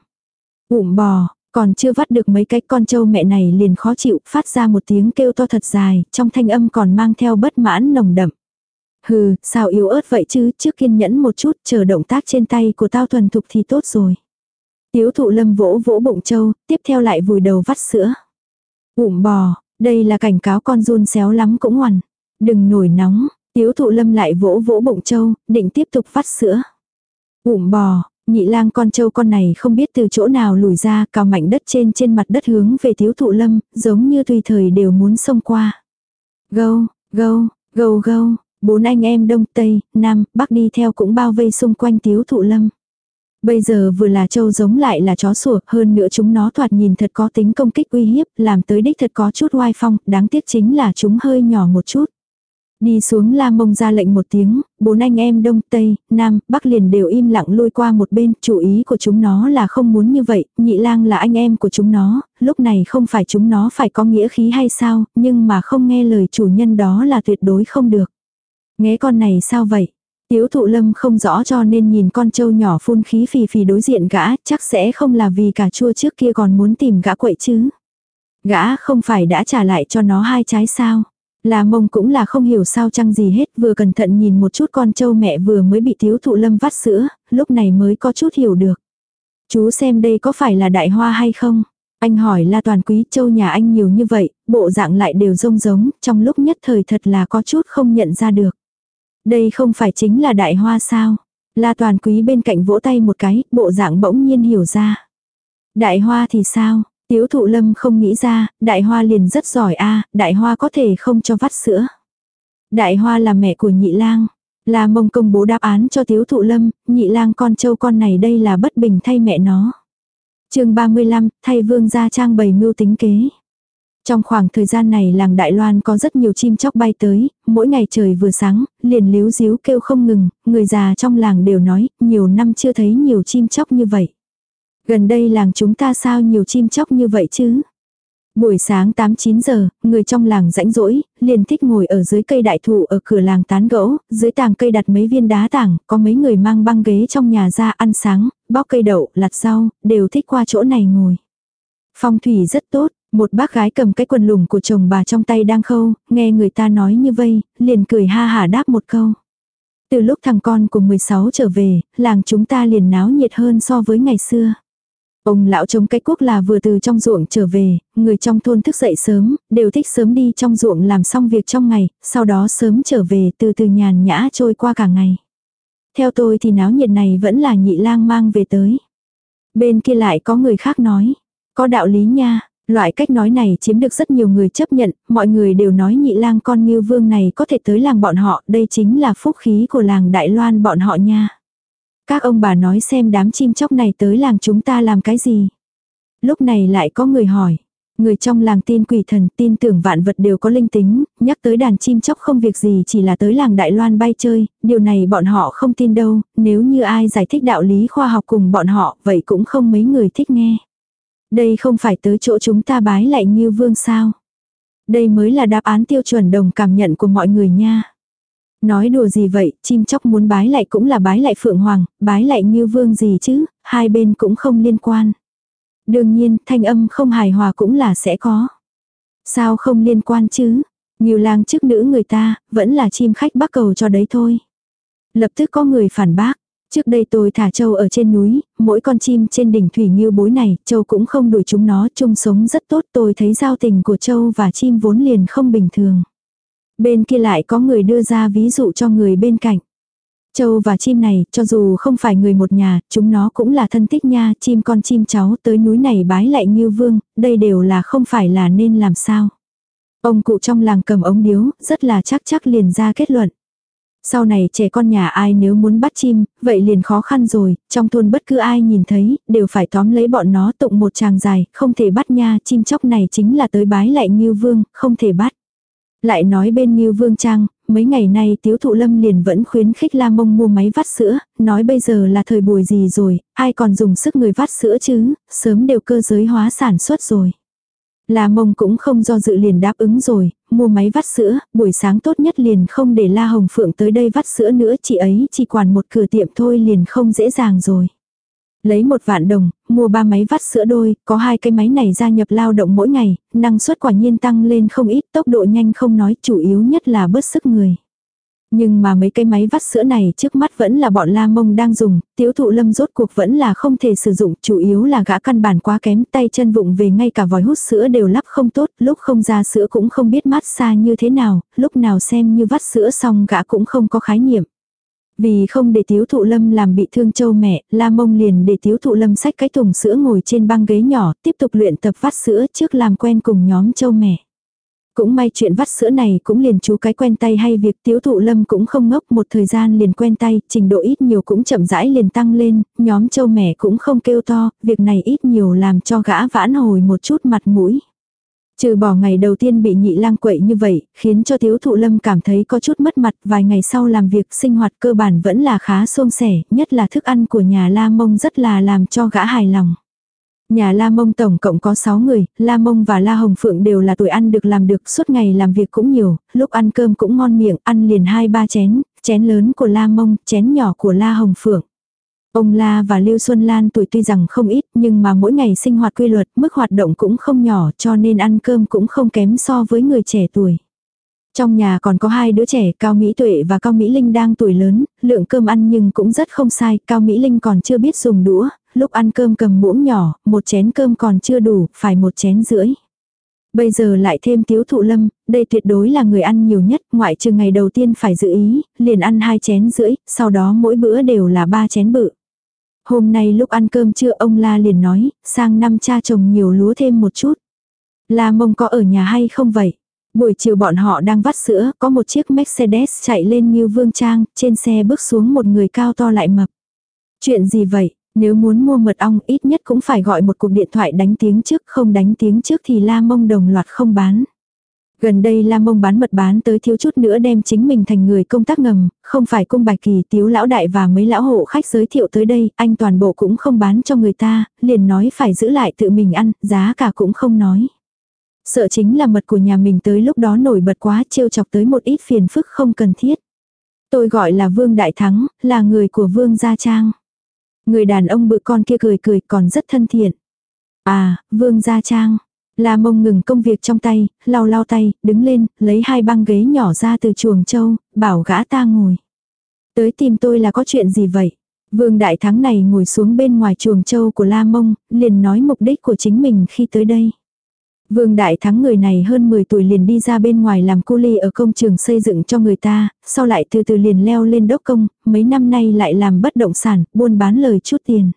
Ụm bò, còn chưa vắt được mấy cái con trâu mẹ này liền khó chịu, phát ra một tiếng kêu to thật dài, trong thanh âm còn mang theo bất mãn nồng đậm. Hừ, sao yếu ớt vậy chứ, trước kiên nhẫn một chút, chờ động tác trên tay của tao thuần thục thì tốt rồi. Tiếu thụ lâm vỗ vỗ bụng châu, tiếp theo lại vùi đầu vắt sữa. Bụng bò, đây là cảnh cáo con run xéo lắm cũng ngoằn. Đừng nổi nóng, tiếu thụ lâm lại vỗ vỗ bụng châu, định tiếp tục vắt sữa. Bụng bò, nhị lang con châu con này không biết từ chỗ nào lùi ra, cào mảnh đất trên trên mặt đất hướng về tiếu thụ lâm, giống như tùy thời đều muốn xông qua. Gâu, gâu, gâu gâu, bốn anh em đông tây, nam, bắc đi theo cũng bao vây xung quanh tiếu thụ lâm. Bây giờ vừa là trâu giống lại là chó sủa, hơn nữa chúng nó thoạt nhìn thật có tính công kích uy hiếp, làm tới đích thật có chút oai phong, đáng tiếc chính là chúng hơi nhỏ một chút. Đi xuống la mông ra lệnh một tiếng, bốn anh em đông, tây, nam, bắc liền đều im lặng lui qua một bên, chủ ý của chúng nó là không muốn như vậy, nhị lang là anh em của chúng nó, lúc này không phải chúng nó phải có nghĩa khí hay sao, nhưng mà không nghe lời chủ nhân đó là tuyệt đối không được. Nghe con này sao vậy? Tiếu thụ lâm không rõ cho nên nhìn con trâu nhỏ phun khí phì phì đối diện gã, chắc sẽ không là vì cả chua trước kia còn muốn tìm gã quậy chứ. Gã không phải đã trả lại cho nó hai trái sao. Là mông cũng là không hiểu sao chăng gì hết, vừa cẩn thận nhìn một chút con trâu mẹ vừa mới bị tiếu thụ lâm vắt sữa, lúc này mới có chút hiểu được. Chú xem đây có phải là đại hoa hay không? Anh hỏi là toàn quý châu nhà anh nhiều như vậy, bộ dạng lại đều rông giống, trong lúc nhất thời thật là có chút không nhận ra được. Đây không phải chính là đại hoa sao? La toàn quý bên cạnh vỗ tay một cái, bộ dạng bỗng nhiên hiểu ra. Đại hoa thì sao? Tiếu thụ lâm không nghĩ ra, đại hoa liền rất giỏi a đại hoa có thể không cho vắt sữa. Đại hoa là mẹ của nhị lang. Là mông công bố đáp án cho tiếu thụ lâm, nhị lang con trâu con này đây là bất bình thay mẹ nó. chương 35, thay vương gia trang bày mưu tính kế. Trong khoảng thời gian này làng Đại Loan có rất nhiều chim chóc bay tới, mỗi ngày trời vừa sáng, liền líu díu kêu không ngừng, người già trong làng đều nói, nhiều năm chưa thấy nhiều chim chóc như vậy. Gần đây làng chúng ta sao nhiều chim chóc như vậy chứ? Buổi sáng 8-9 giờ, người trong làng rãnh rỗi, liền thích ngồi ở dưới cây đại thụ ở cửa làng tán gẫu, dưới tàng cây đặt mấy viên đá tảng, có mấy người mang băng ghế trong nhà ra ăn sáng, bóc cây đậu, lặt rau, đều thích qua chỗ này ngồi. Phong thủy rất tốt, một bác gái cầm cái quần lủng của chồng bà trong tay đang khâu, nghe người ta nói như vây, liền cười ha hả đáp một câu. Từ lúc thằng con của 16 trở về, làng chúng ta liền náo nhiệt hơn so với ngày xưa. Ông lão chống cái cuốc là vừa từ trong ruộng trở về, người trong thôn thức dậy sớm, đều thích sớm đi trong ruộng làm xong việc trong ngày, sau đó sớm trở về từ từ nhàn nhã trôi qua cả ngày. Theo tôi thì náo nhiệt này vẫn là nhị lang mang về tới. Bên kia lại có người khác nói, có đạo lý nha, Loại cách nói này chiếm được rất nhiều người chấp nhận, mọi người đều nói nhị lang con nghiêu vương này có thể tới làng bọn họ, đây chính là phúc khí của làng Đại Loan bọn họ nha. Các ông bà nói xem đám chim chóc này tới làng chúng ta làm cái gì. Lúc này lại có người hỏi. Người trong làng tin quỷ thần tin tưởng vạn vật đều có linh tính, nhắc tới đàn chim chóc không việc gì chỉ là tới làng Đại Loan bay chơi, điều này bọn họ không tin đâu, nếu như ai giải thích đạo lý khoa học cùng bọn họ vậy cũng không mấy người thích nghe. Đây không phải tới chỗ chúng ta bái lại như vương sao. Đây mới là đáp án tiêu chuẩn đồng cảm nhận của mọi người nha. Nói đùa gì vậy, chim chóc muốn bái lại cũng là bái lại Phượng Hoàng, bái lại như vương gì chứ, hai bên cũng không liên quan. Đương nhiên, thanh âm không hài hòa cũng là sẽ có. Sao không liên quan chứ? Nhiều lang chức nữ người ta, vẫn là chim khách bắc cầu cho đấy thôi. Lập tức có người phản bác. Trước đây tôi thả trâu ở trên núi, mỗi con chim trên đỉnh thủy nghiêu bối này, trâu cũng không đuổi chúng nó, chung sống rất tốt. Tôi thấy giao tình của trâu và chim vốn liền không bình thường. Bên kia lại có người đưa ra ví dụ cho người bên cạnh. Châu và chim này, cho dù không phải người một nhà, chúng nó cũng là thân thích nha, chim con chim cháu tới núi này bái lại như vương, đây đều là không phải là nên làm sao. Ông cụ trong làng cầm ống điếu, rất là chắc chắc liền ra kết luận. Sau này trẻ con nhà ai nếu muốn bắt chim, vậy liền khó khăn rồi, trong thôn bất cứ ai nhìn thấy, đều phải tóm lấy bọn nó tụng một tràng dài, không thể bắt nha, chim chóc này chính là tới bái lại như vương, không thể bắt. Lại nói bên như vương trang, mấy ngày nay tiếu thụ lâm liền vẫn khuyến khích la mông mua máy vắt sữa, nói bây giờ là thời buổi gì rồi, ai còn dùng sức người vắt sữa chứ, sớm đều cơ giới hóa sản xuất rồi. La mông cũng không do dự liền đáp ứng rồi, mua máy vắt sữa, buổi sáng tốt nhất liền không để La Hồng Phượng tới đây vắt sữa nữa, chị ấy chỉ quản một cửa tiệm thôi liền không dễ dàng rồi. Lấy một vạn đồng, mua ba máy vắt sữa đôi, có hai cái máy này gia nhập lao động mỗi ngày, năng suất quả nhiên tăng lên không ít, tốc độ nhanh không nói, chủ yếu nhất là bớt sức người. Nhưng mà mấy cái máy vắt sữa này trước mắt vẫn là bọn la mông đang dùng, tiếu thụ lâm rốt cuộc vẫn là không thể sử dụng, chủ yếu là gã căn bản quá kém, tay chân vụng về ngay cả vòi hút sữa đều lắp không tốt, lúc không ra sữa cũng không biết mát xa như thế nào, lúc nào xem như vắt sữa xong gã cũng không có khái niệm. Vì không để tiếu thụ lâm làm bị thương châu mẹ, la mông liền để tiếu thụ lâm xách cái thùng sữa ngồi trên băng ghế nhỏ, tiếp tục luyện tập vắt sữa trước làm quen cùng nhóm châu mẹ. Cũng may chuyện vắt sữa này cũng liền chú cái quen tay hay việc tiếu thụ lâm cũng không ngốc một thời gian liền quen tay, trình độ ít nhiều cũng chậm rãi liền tăng lên, nhóm châu mẻ cũng không kêu to, việc này ít nhiều làm cho gã vãn hồi một chút mặt mũi. Trừ bỏ ngày đầu tiên bị nhị lang quậy như vậy, khiến cho thiếu thụ lâm cảm thấy có chút mất mặt, vài ngày sau làm việc sinh hoạt cơ bản vẫn là khá xuông sẻ, nhất là thức ăn của nhà La Mông rất là làm cho gã hài lòng. Nhà La Mông tổng cộng có 6 người, La Mông và La Hồng Phượng đều là tuổi ăn được làm được suốt ngày làm việc cũng nhiều, lúc ăn cơm cũng ngon miệng, ăn liền hai ba chén, chén lớn của La Mông, chén nhỏ của La Hồng Phượng. Ông La và Lưu Xuân Lan tuổi tuy rằng không ít nhưng mà mỗi ngày sinh hoạt quy luật, mức hoạt động cũng không nhỏ cho nên ăn cơm cũng không kém so với người trẻ tuổi. Trong nhà còn có hai đứa trẻ, Cao Mỹ Tuệ và Cao Mỹ Linh đang tuổi lớn, lượng cơm ăn nhưng cũng rất không sai, Cao Mỹ Linh còn chưa biết dùng đũa, lúc ăn cơm cầm muỗng nhỏ, một chén cơm còn chưa đủ, phải một chén rưỡi. Bây giờ lại thêm tiếu thụ lâm, đây tuyệt đối là người ăn nhiều nhất, ngoại trừ ngày đầu tiên phải giữ ý, liền ăn hai chén rưỡi, sau đó mỗi bữa đều là ba chén bự. Hôm nay lúc ăn cơm trưa ông La liền nói, sang năm cha chồng nhiều lúa thêm một chút. La mông có ở nhà hay không vậy? Buổi chiều bọn họ đang vắt sữa, có một chiếc Mercedes chạy lên như vương trang, trên xe bước xuống một người cao to lại mập. Chuyện gì vậy? Nếu muốn mua mật ong ít nhất cũng phải gọi một cuộc điện thoại đánh tiếng trước, không đánh tiếng trước thì la mông đồng loạt không bán. Gần đây La Mông bán mật bán tới thiếu chút nữa đem chính mình thành người công tác ngầm, không phải cung bạch kỳ tiếu lão đại và mấy lão hộ khách giới thiệu tới đây, anh toàn bộ cũng không bán cho người ta, liền nói phải giữ lại tự mình ăn, giá cả cũng không nói. Sợ chính là mật của nhà mình tới lúc đó nổi bật quá trêu chọc tới một ít phiền phức không cần thiết. Tôi gọi là Vương Đại Thắng, là người của Vương Gia Trang. Người đàn ông bự con kia cười cười còn rất thân thiện. À, Vương Gia Trang. La mông ngừng công việc trong tay, lau lau tay, đứng lên, lấy hai băng ghế nhỏ ra từ chuồng châu, bảo gã ta ngồi. Tới tìm tôi là có chuyện gì vậy? Vương Đại Thắng này ngồi xuống bên ngoài chuồng châu của La Mông, liền nói mục đích của chính mình khi tới đây. Vương Đại Thắng người này hơn 10 tuổi liền đi ra bên ngoài làm cu ly ở công trường xây dựng cho người ta, sau lại từ từ liền leo lên đốc công, mấy năm nay lại làm bất động sản, buôn bán lời chút tiền.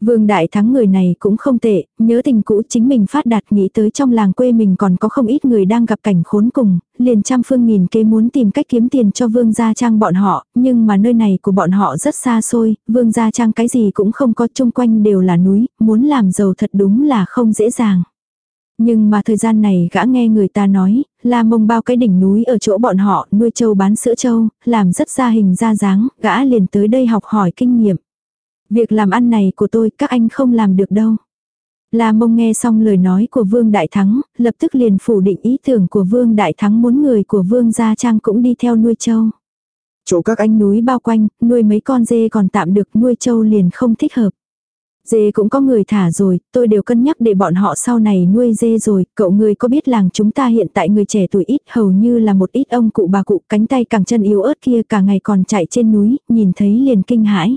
Vương Đại Thắng người này cũng không tệ, nhớ tình cũ chính mình phát đạt nghĩ tới trong làng quê mình còn có không ít người đang gặp cảnh khốn cùng, liền trăm phương nghìn kế muốn tìm cách kiếm tiền cho Vương Gia Trang bọn họ, nhưng mà nơi này của bọn họ rất xa xôi, Vương Gia Trang cái gì cũng không có chung quanh đều là núi, muốn làm giàu thật đúng là không dễ dàng. Nhưng mà thời gian này gã nghe người ta nói, la mông bao cái đỉnh núi ở chỗ bọn họ nuôi trâu bán sữa trâu, làm rất ra hình ra dáng, gã liền tới đây học hỏi kinh nghiệm. Việc làm ăn này của tôi các anh không làm được đâu. La mông nghe xong lời nói của Vương Đại Thắng, lập tức liền phủ định ý tưởng của Vương Đại Thắng muốn người của Vương Gia Trang cũng đi theo nuôi trâu. Chỗ các anh núi bao quanh, nuôi mấy con dê còn tạm được nuôi trâu liền không thích hợp. Dê cũng có người thả rồi, tôi đều cân nhắc để bọn họ sau này nuôi dê rồi, cậu người có biết làng chúng ta hiện tại người trẻ tuổi ít hầu như là một ít ông cụ bà cụ cánh tay càng chân yếu ớt kia cả ngày còn chạy trên núi, nhìn thấy liền kinh hãi.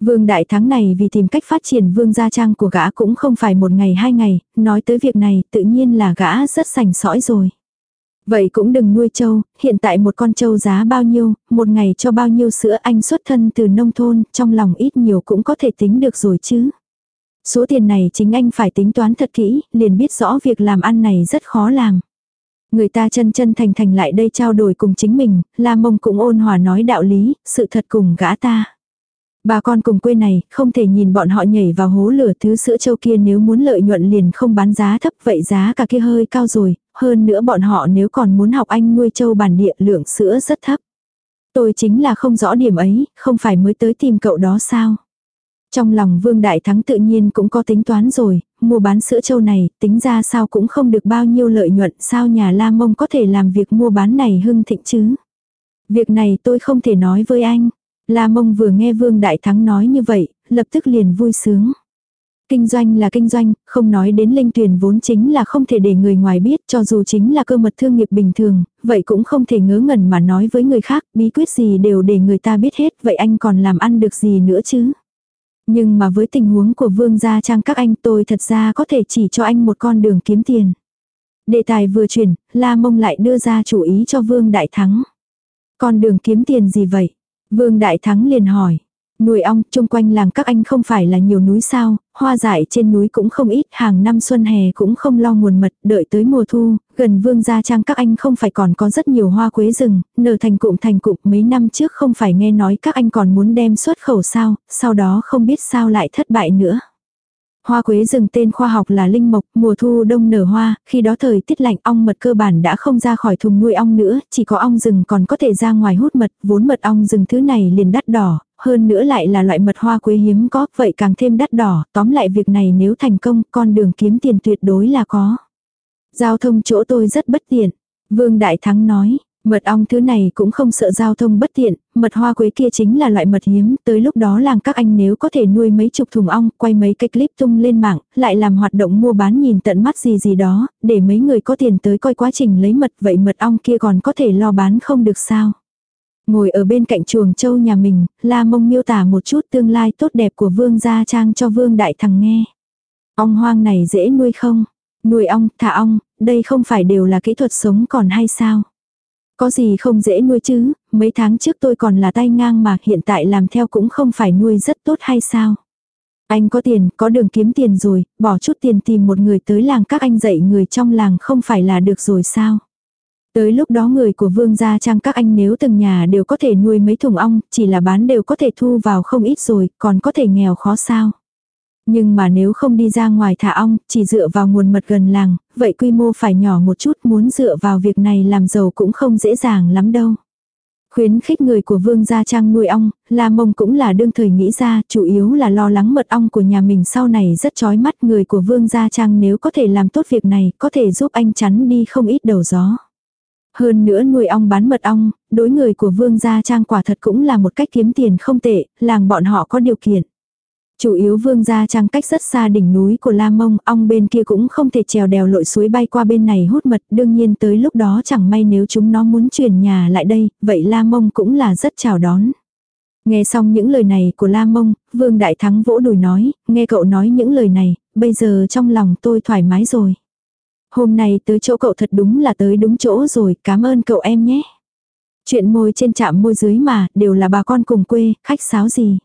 Vương Đại Thắng này vì tìm cách phát triển vương gia trang của gã cũng không phải một ngày hai ngày, nói tới việc này tự nhiên là gã rất sành sỏi rồi. Vậy cũng đừng nuôi trâu, hiện tại một con trâu giá bao nhiêu, một ngày cho bao nhiêu sữa anh xuất thân từ nông thôn, trong lòng ít nhiều cũng có thể tính được rồi chứ. Số tiền này chính anh phải tính toán thật kỹ, liền biết rõ việc làm ăn này rất khó làm. Người ta chân chân thành thành lại đây trao đổi cùng chính mình, La Mông cũng ôn hòa nói đạo lý, sự thật cùng gã ta. Bà con cùng quê này, không thể nhìn bọn họ nhảy vào hố lửa thứ sữa châu kia nếu muốn lợi nhuận liền không bán giá thấp vậy giá cả kia hơi cao rồi, hơn nữa bọn họ nếu còn muốn học anh nuôi châu bản địa lượng sữa rất thấp. Tôi chính là không rõ điểm ấy, không phải mới tới tìm cậu đó sao. Trong lòng Vương Đại Thắng tự nhiên cũng có tính toán rồi, mua bán sữa châu này, tính ra sao cũng không được bao nhiêu lợi nhuận, sao nhà La Mông có thể làm việc mua bán này hưng thịnh chứ. Việc này tôi không thể nói với anh. La Mông vừa nghe Vương Đại Thắng nói như vậy, lập tức liền vui sướng. Kinh doanh là kinh doanh, không nói đến linh tuyển vốn chính là không thể để người ngoài biết cho dù chính là cơ mật thương nghiệp bình thường, vậy cũng không thể ngớ ngẩn mà nói với người khác, bí quyết gì đều để người ta biết hết, vậy anh còn làm ăn được gì nữa chứ? Nhưng mà với tình huống của vương gia trang các anh tôi thật ra có thể chỉ cho anh một con đường kiếm tiền. Đề tài vừa chuyển, La Mông lại đưa ra chủ ý cho Vương Đại Thắng. Con đường kiếm tiền gì vậy? Vương Đại Thắng liền hỏi. Nuôi ong, chung quanh làng các anh không phải là nhiều núi sao, hoa dại trên núi cũng không ít, hàng năm xuân hè cũng không lo nguồn mật, đợi tới mùa thu, gần vương gia trang các anh không phải còn có rất nhiều hoa quế rừng, nở thành cụm thành cụm mấy năm trước không phải nghe nói các anh còn muốn đem xuất khẩu sao, sau đó không biết sao lại thất bại nữa. Hoa quế rừng tên khoa học là linh mộc, mùa thu đông nở hoa, khi đó thời tiết lạnh ong mật cơ bản đã không ra khỏi thùng nuôi ong nữa, chỉ có ong rừng còn có thể ra ngoài hút mật, vốn mật ong rừng thứ này liền đắt đỏ, hơn nữa lại là loại mật hoa quế hiếm có, vậy càng thêm đắt đỏ, tóm lại việc này nếu thành công, con đường kiếm tiền tuyệt đối là có. Giao thông chỗ tôi rất bất tiện. Vương Đại Thắng nói, Mật ong thứ này cũng không sợ giao thông bất tiện, mật hoa quế kia chính là loại mật hiếm, tới lúc đó làng các anh nếu có thể nuôi mấy chục thùng ong, quay mấy cái clip tung lên mạng, lại làm hoạt động mua bán nhìn tận mắt gì gì đó, để mấy người có tiền tới coi quá trình lấy mật vậy mật ong kia còn có thể lo bán không được sao. Ngồi ở bên cạnh chuồng châu nhà mình, La Mông miêu tả một chút tương lai tốt đẹp của Vương Gia Trang cho Vương Đại Thằng nghe. Ong hoang này dễ nuôi không? Nuôi ong, thả ong, đây không phải đều là kỹ thuật sống còn hay sao? Có gì không dễ nuôi chứ, mấy tháng trước tôi còn là tay ngang mà hiện tại làm theo cũng không phải nuôi rất tốt hay sao? Anh có tiền, có đường kiếm tiền rồi, bỏ chút tiền tìm một người tới làng các anh dạy người trong làng không phải là được rồi sao? Tới lúc đó người của vương gia trang các anh nếu từng nhà đều có thể nuôi mấy thùng ong, chỉ là bán đều có thể thu vào không ít rồi, còn có thể nghèo khó sao. Nhưng mà nếu không đi ra ngoài thả ong, chỉ dựa vào nguồn mật gần làng, vậy quy mô phải nhỏ một chút muốn dựa vào việc này làm giàu cũng không dễ dàng lắm đâu. Khuyến khích người của vương gia trang nuôi ong, La Mông cũng là đương thời nghĩ ra, chủ yếu là lo lắng mật ong của nhà mình sau này rất chói mắt người của vương gia trang nếu có thể làm tốt việc này, có thể giúp anh chắn đi không ít đầu gió. Hơn nữa nuôi ong bán mật ong, đối người của vương gia trang quả thật cũng là một cách kiếm tiền không tệ, làng bọn họ có điều kiện. Chủ yếu vương gia trang cách rất xa đỉnh núi của La Mông, ong bên kia cũng không thể trèo đèo lội suối bay qua bên này hút mật, đương nhiên tới lúc đó chẳng may nếu chúng nó muốn chuyển nhà lại đây, vậy La Mông cũng là rất chào đón. Nghe xong những lời này của La Mông, Vương Đại Thắng vỗ đùi nói, nghe cậu nói những lời này, bây giờ trong lòng tôi thoải mái rồi. Hôm nay tới chỗ cậu thật đúng là tới đúng chỗ rồi, cảm ơn cậu em nhé. Chuyện môi trên chạm môi dưới mà, đều là bà con cùng quê, khách sáo gì.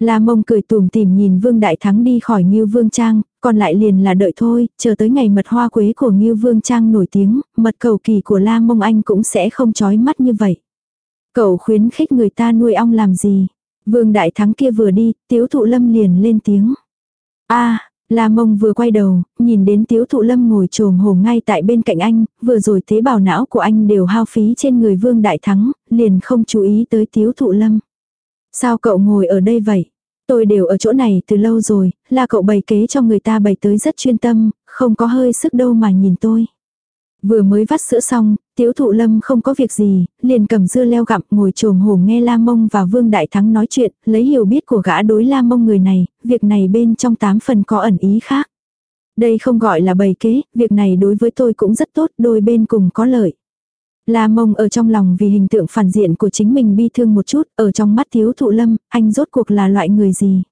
La mông cười tùm tìm nhìn Vương Đại Thắng đi khỏi Ngưu Vương Trang, còn lại liền là đợi thôi, chờ tới ngày mật hoa quế của Ngưu Vương Trang nổi tiếng, mật cầu kỳ của La mông anh cũng sẽ không chói mắt như vậy. Cậu khuyến khích người ta nuôi ong làm gì? Vương Đại Thắng kia vừa đi, tiếu thụ lâm liền lên tiếng. a La mông vừa quay đầu, nhìn đến tiếu thụ lâm ngồi trồm hổm ngay tại bên cạnh anh, vừa rồi tế bào não của anh đều hao phí trên người vương đại thắng, liền không chú ý tới tiếu thụ lâm. Sao cậu ngồi ở đây vậy? Tôi đều ở chỗ này từ lâu rồi, là cậu bày kế cho người ta bày tới rất chuyên tâm, không có hơi sức đâu mà nhìn tôi. Vừa mới vắt sữa xong, tiếu thụ lâm không có việc gì, liền cầm dưa leo gặm ngồi trồm hổm nghe La Mông và Vương Đại Thắng nói chuyện, lấy hiểu biết của gã đối La Mông người này, việc này bên trong tám phần có ẩn ý khác. Đây không gọi là bày kế, việc này đối với tôi cũng rất tốt, đôi bên cùng có lợi. La mông ở trong lòng vì hình tượng phản diện của chính mình bi thương một chút, ở trong mắt thiếu thụ lâm, anh rốt cuộc là loại người gì?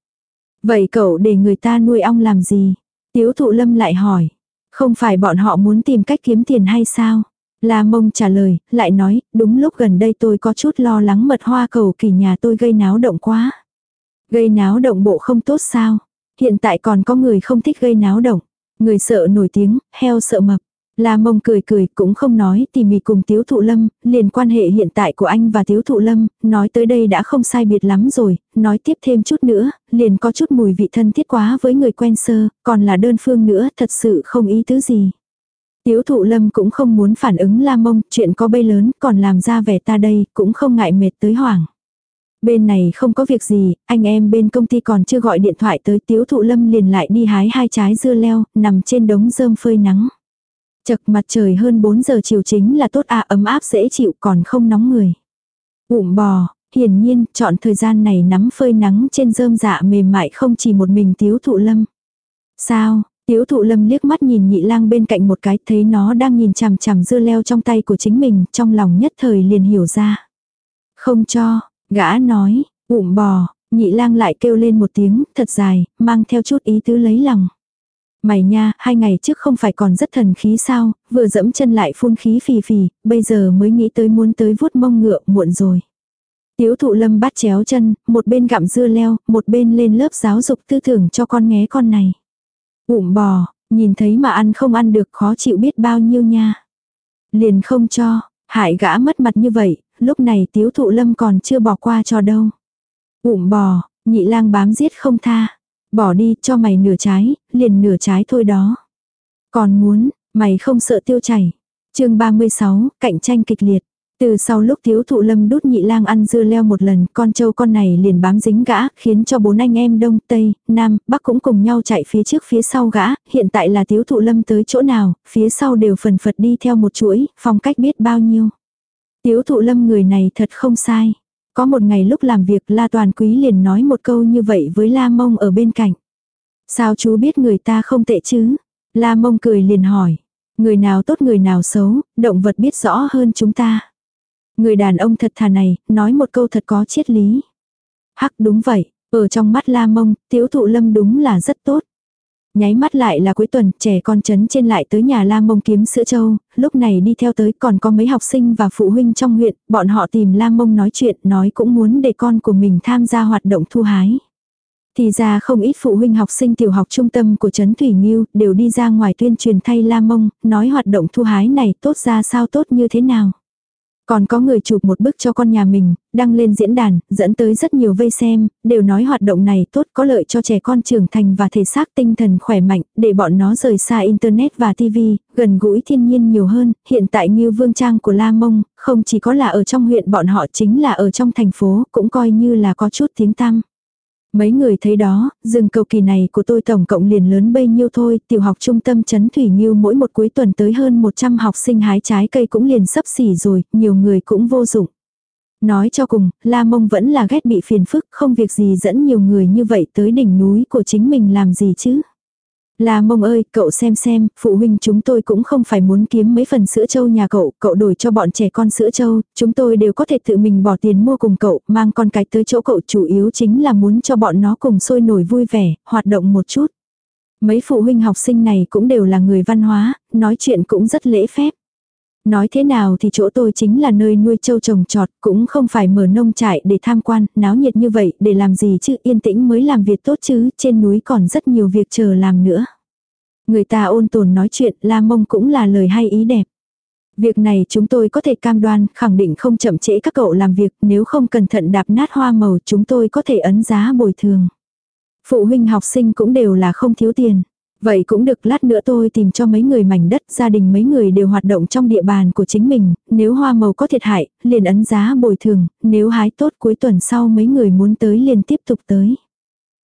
Vậy cậu để người ta nuôi ong làm gì? Tiếu thụ lâm lại hỏi. Không phải bọn họ muốn tìm cách kiếm tiền hay sao? La mông trả lời, lại nói, đúng lúc gần đây tôi có chút lo lắng mật hoa cầu kỳ nhà tôi gây náo động quá. Gây náo động bộ không tốt sao? Hiện tại còn có người không thích gây náo động. Người sợ nổi tiếng, heo sợ mập. La mông cười cười cũng không nói tỉ mỉ cùng tiếu thụ lâm, liền quan hệ hiện tại của anh và tiếu thụ lâm, nói tới đây đã không sai biệt lắm rồi, nói tiếp thêm chút nữa, liền có chút mùi vị thân thiết quá với người quen sơ, còn là đơn phương nữa thật sự không ý tứ gì. Tiếu thụ lâm cũng không muốn phản ứng la mông, chuyện có bay lớn, còn làm ra vẻ ta đây, cũng không ngại mệt tới hoảng. Bên này không có việc gì, anh em bên công ty còn chưa gọi điện thoại tới tiếu thụ lâm liền lại đi hái hai trái dưa leo, nằm trên đống rơm phơi nắng. Chật mặt trời hơn 4 giờ chiều chính là tốt à ấm áp dễ chịu còn không nóng người. Ụm bò, hiển nhiên, chọn thời gian này nắm phơi nắng trên rơm dạ mềm mại không chỉ một mình tiếu thụ lâm. Sao, tiếu thụ lâm liếc mắt nhìn nhị lang bên cạnh một cái thấy nó đang nhìn chằm chằm dưa leo trong tay của chính mình, trong lòng nhất thời liền hiểu ra. Không cho, gã nói, ụm bò, nhị lang lại kêu lên một tiếng, thật dài, mang theo chút ý tứ lấy lòng. Mày nha, hai ngày trước không phải còn rất thần khí sao, vừa dẫm chân lại phun khí phì phì, bây giờ mới nghĩ tới muốn tới vuốt mông ngựa muộn rồi. Tiếu thụ lâm bắt chéo chân, một bên gặm dưa leo, một bên lên lớp giáo dục tư tưởng cho con nghé con này. Ụm bò, nhìn thấy mà ăn không ăn được khó chịu biết bao nhiêu nha. Liền không cho, hại gã mất mặt như vậy, lúc này tiếu thụ lâm còn chưa bỏ qua cho đâu. Ụm bò, nhị lang bám giết không tha. Bỏ đi cho mày nửa trái, liền nửa trái thôi đó. Còn muốn, mày không sợ tiêu chảy. chương 36, cạnh tranh kịch liệt. Từ sau lúc thiếu thụ lâm đút nhị lang ăn dưa leo một lần, con trâu con này liền bám dính gã, khiến cho bốn anh em đông, tây, nam, bắc cũng cùng nhau chạy phía trước phía sau gã, hiện tại là thiếu thụ lâm tới chỗ nào, phía sau đều phần phật đi theo một chuỗi, phong cách biết bao nhiêu. Tiếu thụ lâm người này thật không sai. Có một ngày lúc làm việc La Toàn Quý liền nói một câu như vậy với La Mông ở bên cạnh. Sao chú biết người ta không tệ chứ? La Mông cười liền hỏi. Người nào tốt người nào xấu, động vật biết rõ hơn chúng ta. Người đàn ông thật thà này, nói một câu thật có triết lý. Hắc đúng vậy, ở trong mắt La Mông, tiếu thụ lâm đúng là rất tốt. Nháy mắt lại là cuối tuần, trẻ con chấn trên lại tới nhà La Mông kiếm sữa châu, lúc này đi theo tới còn có mấy học sinh và phụ huynh trong huyện, bọn họ tìm La Mông nói chuyện, nói cũng muốn để con của mình tham gia hoạt động thu hái. Thì ra không ít phụ huynh học sinh tiểu học trung tâm của Trấn Thủy Nghiêu đều đi ra ngoài tuyên truyền thay La Mông, nói hoạt động thu hái này tốt ra sao tốt như thế nào. Còn có người chụp một bức cho con nhà mình, đăng lên diễn đàn, dẫn tới rất nhiều vây xem, đều nói hoạt động này tốt có lợi cho trẻ con trưởng thành và thể xác tinh thần khỏe mạnh, để bọn nó rời xa Internet và TV, gần gũi thiên nhiên nhiều hơn. Hiện tại như vương trang của La Mông, không chỉ có là ở trong huyện bọn họ chính là ở trong thành phố, cũng coi như là có chút tiếng tăm. Mấy người thấy đó, rừng cầu kỳ này của tôi tổng cộng liền lớn bấy nhiêu thôi, tiểu học trung tâm chấn Thủy Nghiêu mỗi một cuối tuần tới hơn 100 học sinh hái trái cây cũng liền sấp xỉ rồi, nhiều người cũng vô dụng. Nói cho cùng, La Mông vẫn là ghét bị phiền phức, không việc gì dẫn nhiều người như vậy tới đỉnh núi của chính mình làm gì chứ. La mông ơi, cậu xem xem, phụ huynh chúng tôi cũng không phải muốn kiếm mấy phần sữa trâu nhà cậu, cậu đổi cho bọn trẻ con sữa trâu, chúng tôi đều có thể tự mình bỏ tiền mua cùng cậu, mang con cái tới chỗ cậu chủ yếu chính là muốn cho bọn nó cùng sôi nổi vui vẻ, hoạt động một chút. Mấy phụ huynh học sinh này cũng đều là người văn hóa, nói chuyện cũng rất lễ phép. Nói thế nào thì chỗ tôi chính là nơi nuôi trâu trồng trọt, cũng không phải mở nông trại để tham quan, náo nhiệt như vậy để làm gì chứ yên tĩnh mới làm việc tốt chứ, trên núi còn rất nhiều việc chờ làm nữa. Người ta ôn tồn nói chuyện, la mông cũng là lời hay ý đẹp. Việc này chúng tôi có thể cam đoan, khẳng định không chậm trễ các cậu làm việc, nếu không cẩn thận đạp nát hoa màu chúng tôi có thể ấn giá bồi thường. Phụ huynh học sinh cũng đều là không thiếu tiền. Vậy cũng được lát nữa tôi tìm cho mấy người mảnh đất, gia đình mấy người đều hoạt động trong địa bàn của chính mình, nếu hoa màu có thiệt hại, liền ấn giá bồi thường, nếu hái tốt cuối tuần sau mấy người muốn tới liền tiếp tục tới.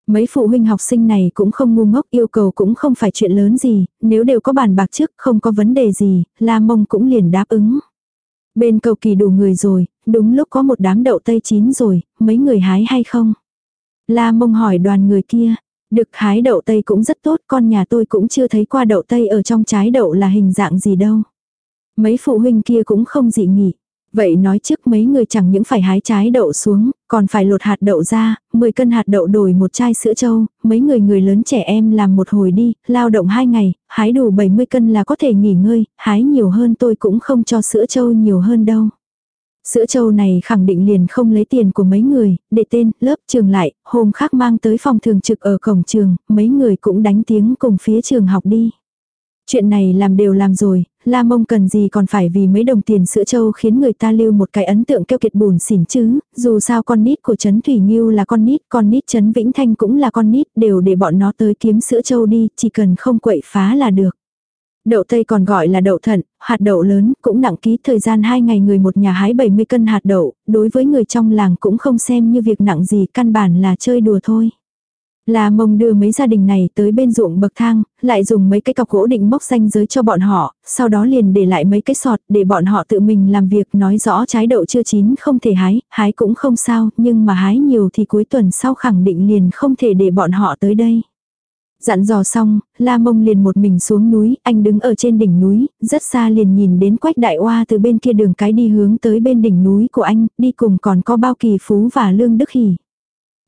Mấy phụ huynh học sinh này cũng không ngu ngốc yêu cầu cũng không phải chuyện lớn gì, nếu đều có bàn bạc trước không có vấn đề gì, La Mông cũng liền đáp ứng. Bên cầu kỳ đủ người rồi, đúng lúc có một đám đậu tây chín rồi, mấy người hái hay không? La Mông hỏi đoàn người kia, được hái đậu tây cũng rất tốt, con nhà tôi cũng chưa thấy qua đậu tây ở trong trái đậu là hình dạng gì đâu. Mấy phụ huynh kia cũng không dị nghị. Vậy nói trước mấy người chẳng những phải hái trái đậu xuống, còn phải lột hạt đậu ra, 10 cân hạt đậu đổi một chai sữa trâu, mấy người người lớn trẻ em làm một hồi đi, lao động 2 ngày, hái đủ 70 cân là có thể nghỉ ngơi, hái nhiều hơn tôi cũng không cho sữa trâu nhiều hơn đâu. Sữa trâu này khẳng định liền không lấy tiền của mấy người, để tên, lớp trường lại, hôm khác mang tới phòng thường trực ở cổng trường, mấy người cũng đánh tiếng cùng phía trường học đi. Chuyện này làm đều làm rồi, La Mông cần gì còn phải vì mấy đồng tiền sữa trâu khiến người ta lưu một cái ấn tượng keo kiệt bùn xỉn chứ, dù sao con nít của Trấn Thủy Nhiêu là con nít, con nít Trấn Vĩnh Thanh cũng là con nít, đều để bọn nó tới kiếm sữa trâu đi, chỉ cần không quậy phá là được. Đậu tây còn gọi là đậu thận, hạt đậu lớn, cũng nặng ký thời gian 2 ngày người một nhà hái 70 cân hạt đậu, đối với người trong làng cũng không xem như việc nặng gì, căn bản là chơi đùa thôi. Là mông đưa mấy gia đình này tới bên ruộng bậc thang, lại dùng mấy cái cọc gỗ định mốc danh giới cho bọn họ, sau đó liền để lại mấy cái sọt để bọn họ tự mình làm việc nói rõ trái đậu chưa chín không thể hái, hái cũng không sao, nhưng mà hái nhiều thì cuối tuần sau khẳng định liền không thể để bọn họ tới đây. Dặn dò xong, La Mông liền một mình xuống núi, anh đứng ở trên đỉnh núi, rất xa liền nhìn đến quách đại oa từ bên kia đường cái đi hướng tới bên đỉnh núi của anh, đi cùng còn có bao kỳ phú và lương đức hỉ.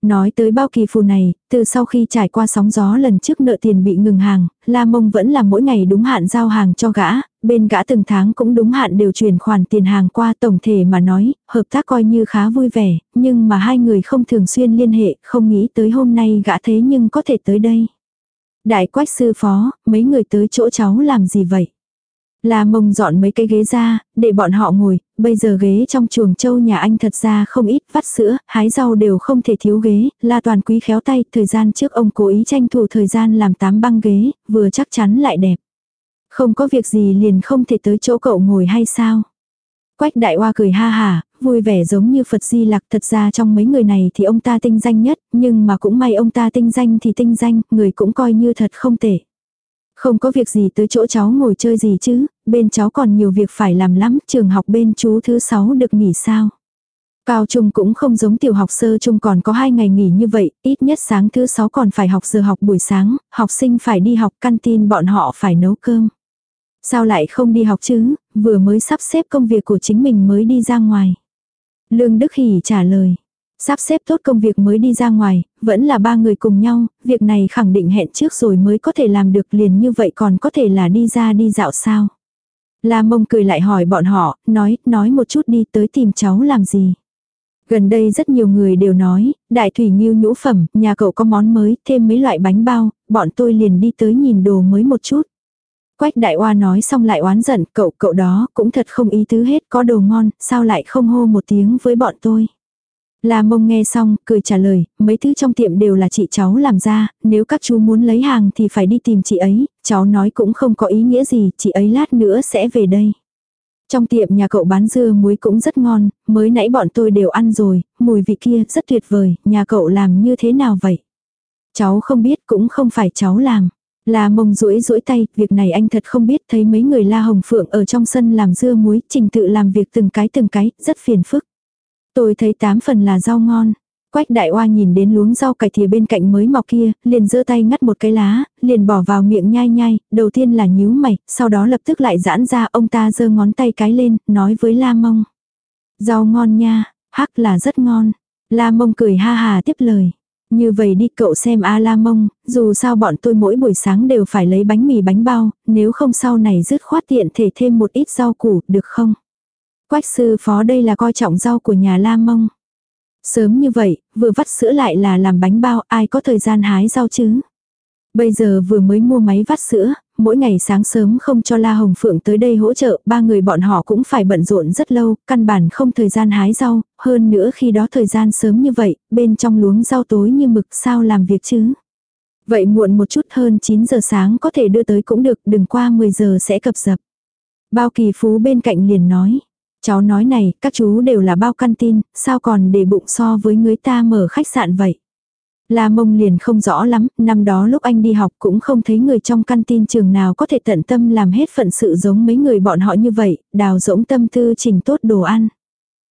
Nói tới bao kỳ phù này, từ sau khi trải qua sóng gió lần trước nợ tiền bị ngừng hàng, La Mông vẫn là mỗi ngày đúng hạn giao hàng cho gã, bên gã từng tháng cũng đúng hạn đều chuyển khoản tiền hàng qua tổng thể mà nói, hợp tác coi như khá vui vẻ, nhưng mà hai người không thường xuyên liên hệ, không nghĩ tới hôm nay gã thế nhưng có thể tới đây. Đại quách sư phó, mấy người tới chỗ cháu làm gì vậy? La mông dọn mấy cái ghế ra, để bọn họ ngồi, bây giờ ghế trong chuồng châu nhà anh thật ra không ít, vắt sữa, hái rau đều không thể thiếu ghế, la toàn quý khéo tay, thời gian trước ông cố ý tranh thủ thời gian làm tám băng ghế, vừa chắc chắn lại đẹp. Không có việc gì liền không thể tới chỗ cậu ngồi hay sao? Quách đại hoa cười ha hà, vui vẻ giống như Phật Di Lặc thật ra trong mấy người này thì ông ta tinh danh nhất, nhưng mà cũng may ông ta tinh danh thì tinh danh, người cũng coi như thật không tệ. Không có việc gì tới chỗ cháu ngồi chơi gì chứ, bên cháu còn nhiều việc phải làm lắm, trường học bên chú thứ sáu được nghỉ sao. Cao trung cũng không giống tiểu học sơ trung còn có hai ngày nghỉ như vậy, ít nhất sáng thứ sáu còn phải học giờ học buổi sáng, học sinh phải đi học căn tin bọn họ phải nấu cơm. Sao lại không đi học chứ, vừa mới sắp xếp công việc của chính mình mới đi ra ngoài. Lương Đức Hỷ trả lời. Sắp xếp tốt công việc mới đi ra ngoài, vẫn là ba người cùng nhau, việc này khẳng định hẹn trước rồi mới có thể làm được liền như vậy còn có thể là đi ra đi dạo sao. La mông cười lại hỏi bọn họ, nói, nói một chút đi tới tìm cháu làm gì. Gần đây rất nhiều người đều nói, đại thủy nghiêu nhũ phẩm, nhà cậu có món mới, thêm mấy loại bánh bao, bọn tôi liền đi tới nhìn đồ mới một chút. Quách đại oa nói xong lại oán giận, cậu cậu đó cũng thật không ý tứ hết, có đồ ngon, sao lại không hô một tiếng với bọn tôi. La mông nghe xong, cười trả lời, mấy thứ trong tiệm đều là chị cháu làm ra, nếu các chú muốn lấy hàng thì phải đi tìm chị ấy, cháu nói cũng không có ý nghĩa gì, chị ấy lát nữa sẽ về đây. Trong tiệm nhà cậu bán dưa muối cũng rất ngon, mới nãy bọn tôi đều ăn rồi, mùi vị kia rất tuyệt vời, nhà cậu làm như thế nào vậy? Cháu không biết cũng không phải cháu làm. La mông rũi rũi tay, việc này anh thật không biết thấy mấy người La Hồng Phượng ở trong sân làm dưa muối, trình tự làm việc từng cái từng cái, rất phiền phức. Tôi thấy tám phần là rau ngon. Quách đại oa nhìn đến luống rau cải thìa bên cạnh mới mọc kia, liền giơ tay ngắt một cái lá, liền bỏ vào miệng nhai nhai, đầu tiên là nhíu mày, sau đó lập tức lại giãn ra, ông ta giơ ngón tay cái lên, nói với La Mông. Rau ngon nha, hắc là rất ngon. La Mông cười ha hà tiếp lời. Như vậy đi cậu xem A La Mông, dù sao bọn tôi mỗi buổi sáng đều phải lấy bánh mì bánh bao, nếu không sau này dứt khoát tiện thể thêm một ít rau củ, được không? Quách sư phó đây là coi trọng rau của nhà La Mông. Sớm như vậy, vừa vắt sữa lại là làm bánh bao, ai có thời gian hái rau chứ? Bây giờ vừa mới mua máy vắt sữa, mỗi ngày sáng sớm không cho La Hồng Phượng tới đây hỗ trợ, ba người bọn họ cũng phải bận rộn rất lâu, căn bản không thời gian hái rau, hơn nữa khi đó thời gian sớm như vậy, bên trong luống rau tối như mực sao làm việc chứ. Vậy muộn một chút hơn 9 giờ sáng có thể đưa tới cũng được, đừng qua 10 giờ sẽ cập dập. Bao kỳ phú bên cạnh liền nói, Cháu nói này, các chú đều là bao căn tin, sao còn để bụng so với người ta mở khách sạn vậy? La mông liền không rõ lắm, năm đó lúc anh đi học cũng không thấy người trong căn tin trường nào có thể tận tâm làm hết phận sự giống mấy người bọn họ như vậy, đào rỗng tâm tư trình tốt đồ ăn.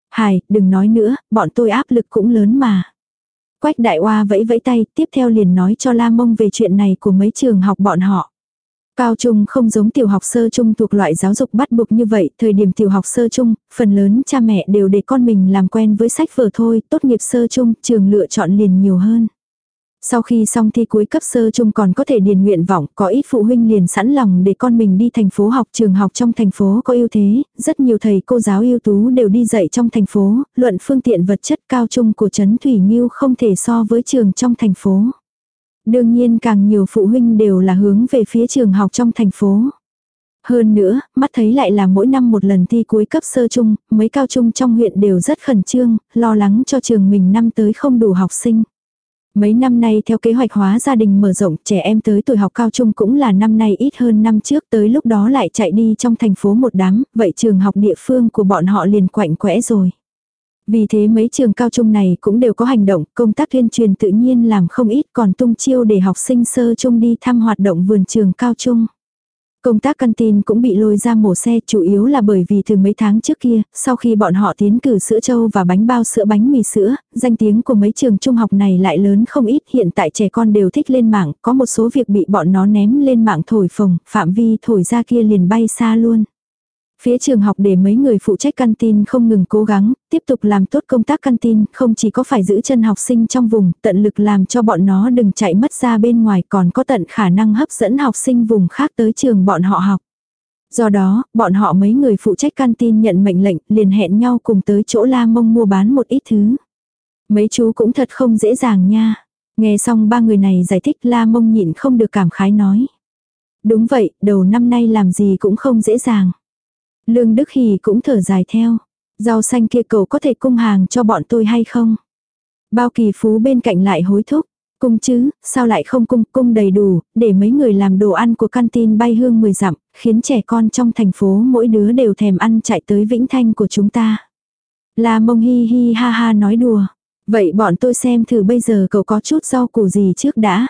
Hài, đừng nói nữa, bọn tôi áp lực cũng lớn mà. Quách đại hoa vẫy vẫy tay, tiếp theo liền nói cho La mông về chuyện này của mấy trường học bọn họ. Cao trung không giống tiểu học sơ trung thuộc loại giáo dục bắt buộc như vậy, thời điểm tiểu học sơ trung, phần lớn cha mẹ đều để con mình làm quen với sách vở thôi, tốt nghiệp sơ trung, trường lựa chọn liền nhiều hơn. Sau khi xong thi cuối cấp sơ trung còn có thể điền nguyện vọng, có ít phụ huynh liền sẵn lòng để con mình đi thành phố học trường học trong thành phố có ưu thế, rất nhiều thầy cô giáo ưu tú đều đi dạy trong thành phố, luận phương tiện vật chất cao trung của Trấn Thủy Nhiêu không thể so với trường trong thành phố. Đương nhiên càng nhiều phụ huynh đều là hướng về phía trường học trong thành phố. Hơn nữa, mắt thấy lại là mỗi năm một lần thi cuối cấp sơ trung, mấy cao trung trong huyện đều rất khẩn trương, lo lắng cho trường mình năm tới không đủ học sinh. Mấy năm nay theo kế hoạch hóa gia đình mở rộng trẻ em tới tuổi học cao trung cũng là năm nay ít hơn năm trước tới lúc đó lại chạy đi trong thành phố một đám, vậy trường học địa phương của bọn họ liền quạnh quẽ rồi. Vì thế mấy trường cao trung này cũng đều có hành động, công tác tuyên truyền tự nhiên làm không ít còn tung chiêu để học sinh sơ trung đi thăm hoạt động vườn trường cao trung. Công tác căn tin cũng bị lôi ra mổ xe chủ yếu là bởi vì từ mấy tháng trước kia, sau khi bọn họ tiến cử sữa trâu và bánh bao sữa bánh mì sữa, danh tiếng của mấy trường trung học này lại lớn không ít. Hiện tại trẻ con đều thích lên mạng, có một số việc bị bọn nó ném lên mạng thổi phồng, phạm vi thổi ra kia liền bay xa luôn. Phía trường học để mấy người phụ trách căn tin không ngừng cố gắng, tiếp tục làm tốt công tác căn tin, không chỉ có phải giữ chân học sinh trong vùng, tận lực làm cho bọn nó đừng chạy mất ra bên ngoài còn có tận khả năng hấp dẫn học sinh vùng khác tới trường bọn họ học. Do đó, bọn họ mấy người phụ trách căn tin nhận mệnh lệnh, liền hẹn nhau cùng tới chỗ La Mông mua bán một ít thứ. Mấy chú cũng thật không dễ dàng nha. Nghe xong ba người này giải thích La Mông nhịn không được cảm khái nói. Đúng vậy, đầu năm nay làm gì cũng không dễ dàng. Lương Đức Hì cũng thở dài theo. Rau xanh kia cậu có thể cung hàng cho bọn tôi hay không? Bao kỳ phú bên cạnh lại hối thúc. Cung chứ, sao lại không cung, cung đầy đủ, để mấy người làm đồ ăn của canteen bay hương 10 dặm, khiến trẻ con trong thành phố mỗi đứa đều thèm ăn chạy tới Vĩnh Thanh của chúng ta. La mông hi hi ha ha nói đùa. Vậy bọn tôi xem thử bây giờ cậu có chút rau củ gì trước đã.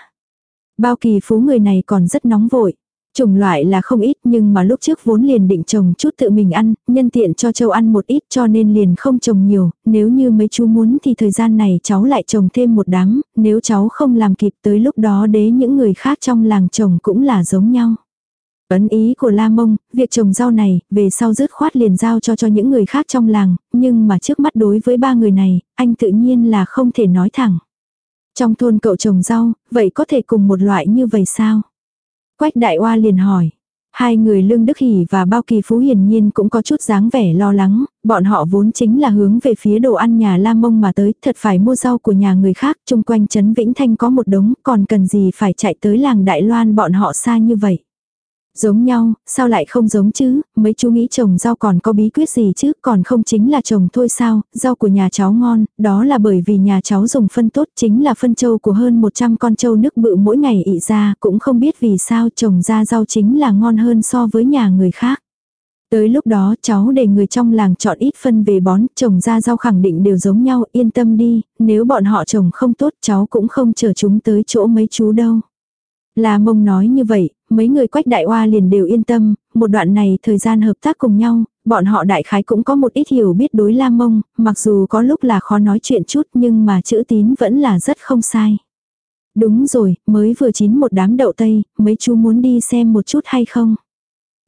Bao kỳ phú người này còn rất nóng vội. Trồng loại là không ít nhưng mà lúc trước vốn liền định trồng chút tự mình ăn, nhân tiện cho châu ăn một ít cho nên liền không trồng nhiều, nếu như mấy chú muốn thì thời gian này cháu lại trồng thêm một đám, nếu cháu không làm kịp tới lúc đó đế những người khác trong làng trồng cũng là giống nhau. Ấn ý của La Mông, việc trồng rau này, về sau dứt khoát liền giao cho cho những người khác trong làng, nhưng mà trước mắt đối với ba người này, anh tự nhiên là không thể nói thẳng. Trong thôn cậu trồng rau, vậy có thể cùng một loại như vậy sao? Quách đại oa liền hỏi. Hai người Lương Đức Hỷ và Bao Kỳ Phú hiển nhiên cũng có chút dáng vẻ lo lắng, bọn họ vốn chính là hướng về phía đồ ăn nhà lam Mông mà tới, thật phải mua rau của nhà người khác, chung quanh Trấn Vĩnh Thanh có một đống, còn cần gì phải chạy tới làng Đại Loan bọn họ xa như vậy. Giống nhau, sao lại không giống chứ, mấy chú nghĩ trồng rau còn có bí quyết gì chứ, còn không chính là trồng thôi sao, rau của nhà cháu ngon, đó là bởi vì nhà cháu dùng phân tốt chính là phân trâu của hơn 100 con trâu nước bự mỗi ngày ị ra, cũng không biết vì sao trồng ra rau chính là ngon hơn so với nhà người khác. Tới lúc đó cháu để người trong làng chọn ít phân về bón, trồng ra rau khẳng định đều giống nhau, yên tâm đi, nếu bọn họ trồng không tốt cháu cũng không chờ chúng tới chỗ mấy chú đâu. La mông nói như vậy, mấy người quách đại hoa liền đều yên tâm, một đoạn này thời gian hợp tác cùng nhau, bọn họ đại khái cũng có một ít hiểu biết đối la mông, mặc dù có lúc là khó nói chuyện chút nhưng mà chữ tín vẫn là rất không sai. Đúng rồi, mới vừa chín một đám đậu tây, mấy chú muốn đi xem một chút hay không?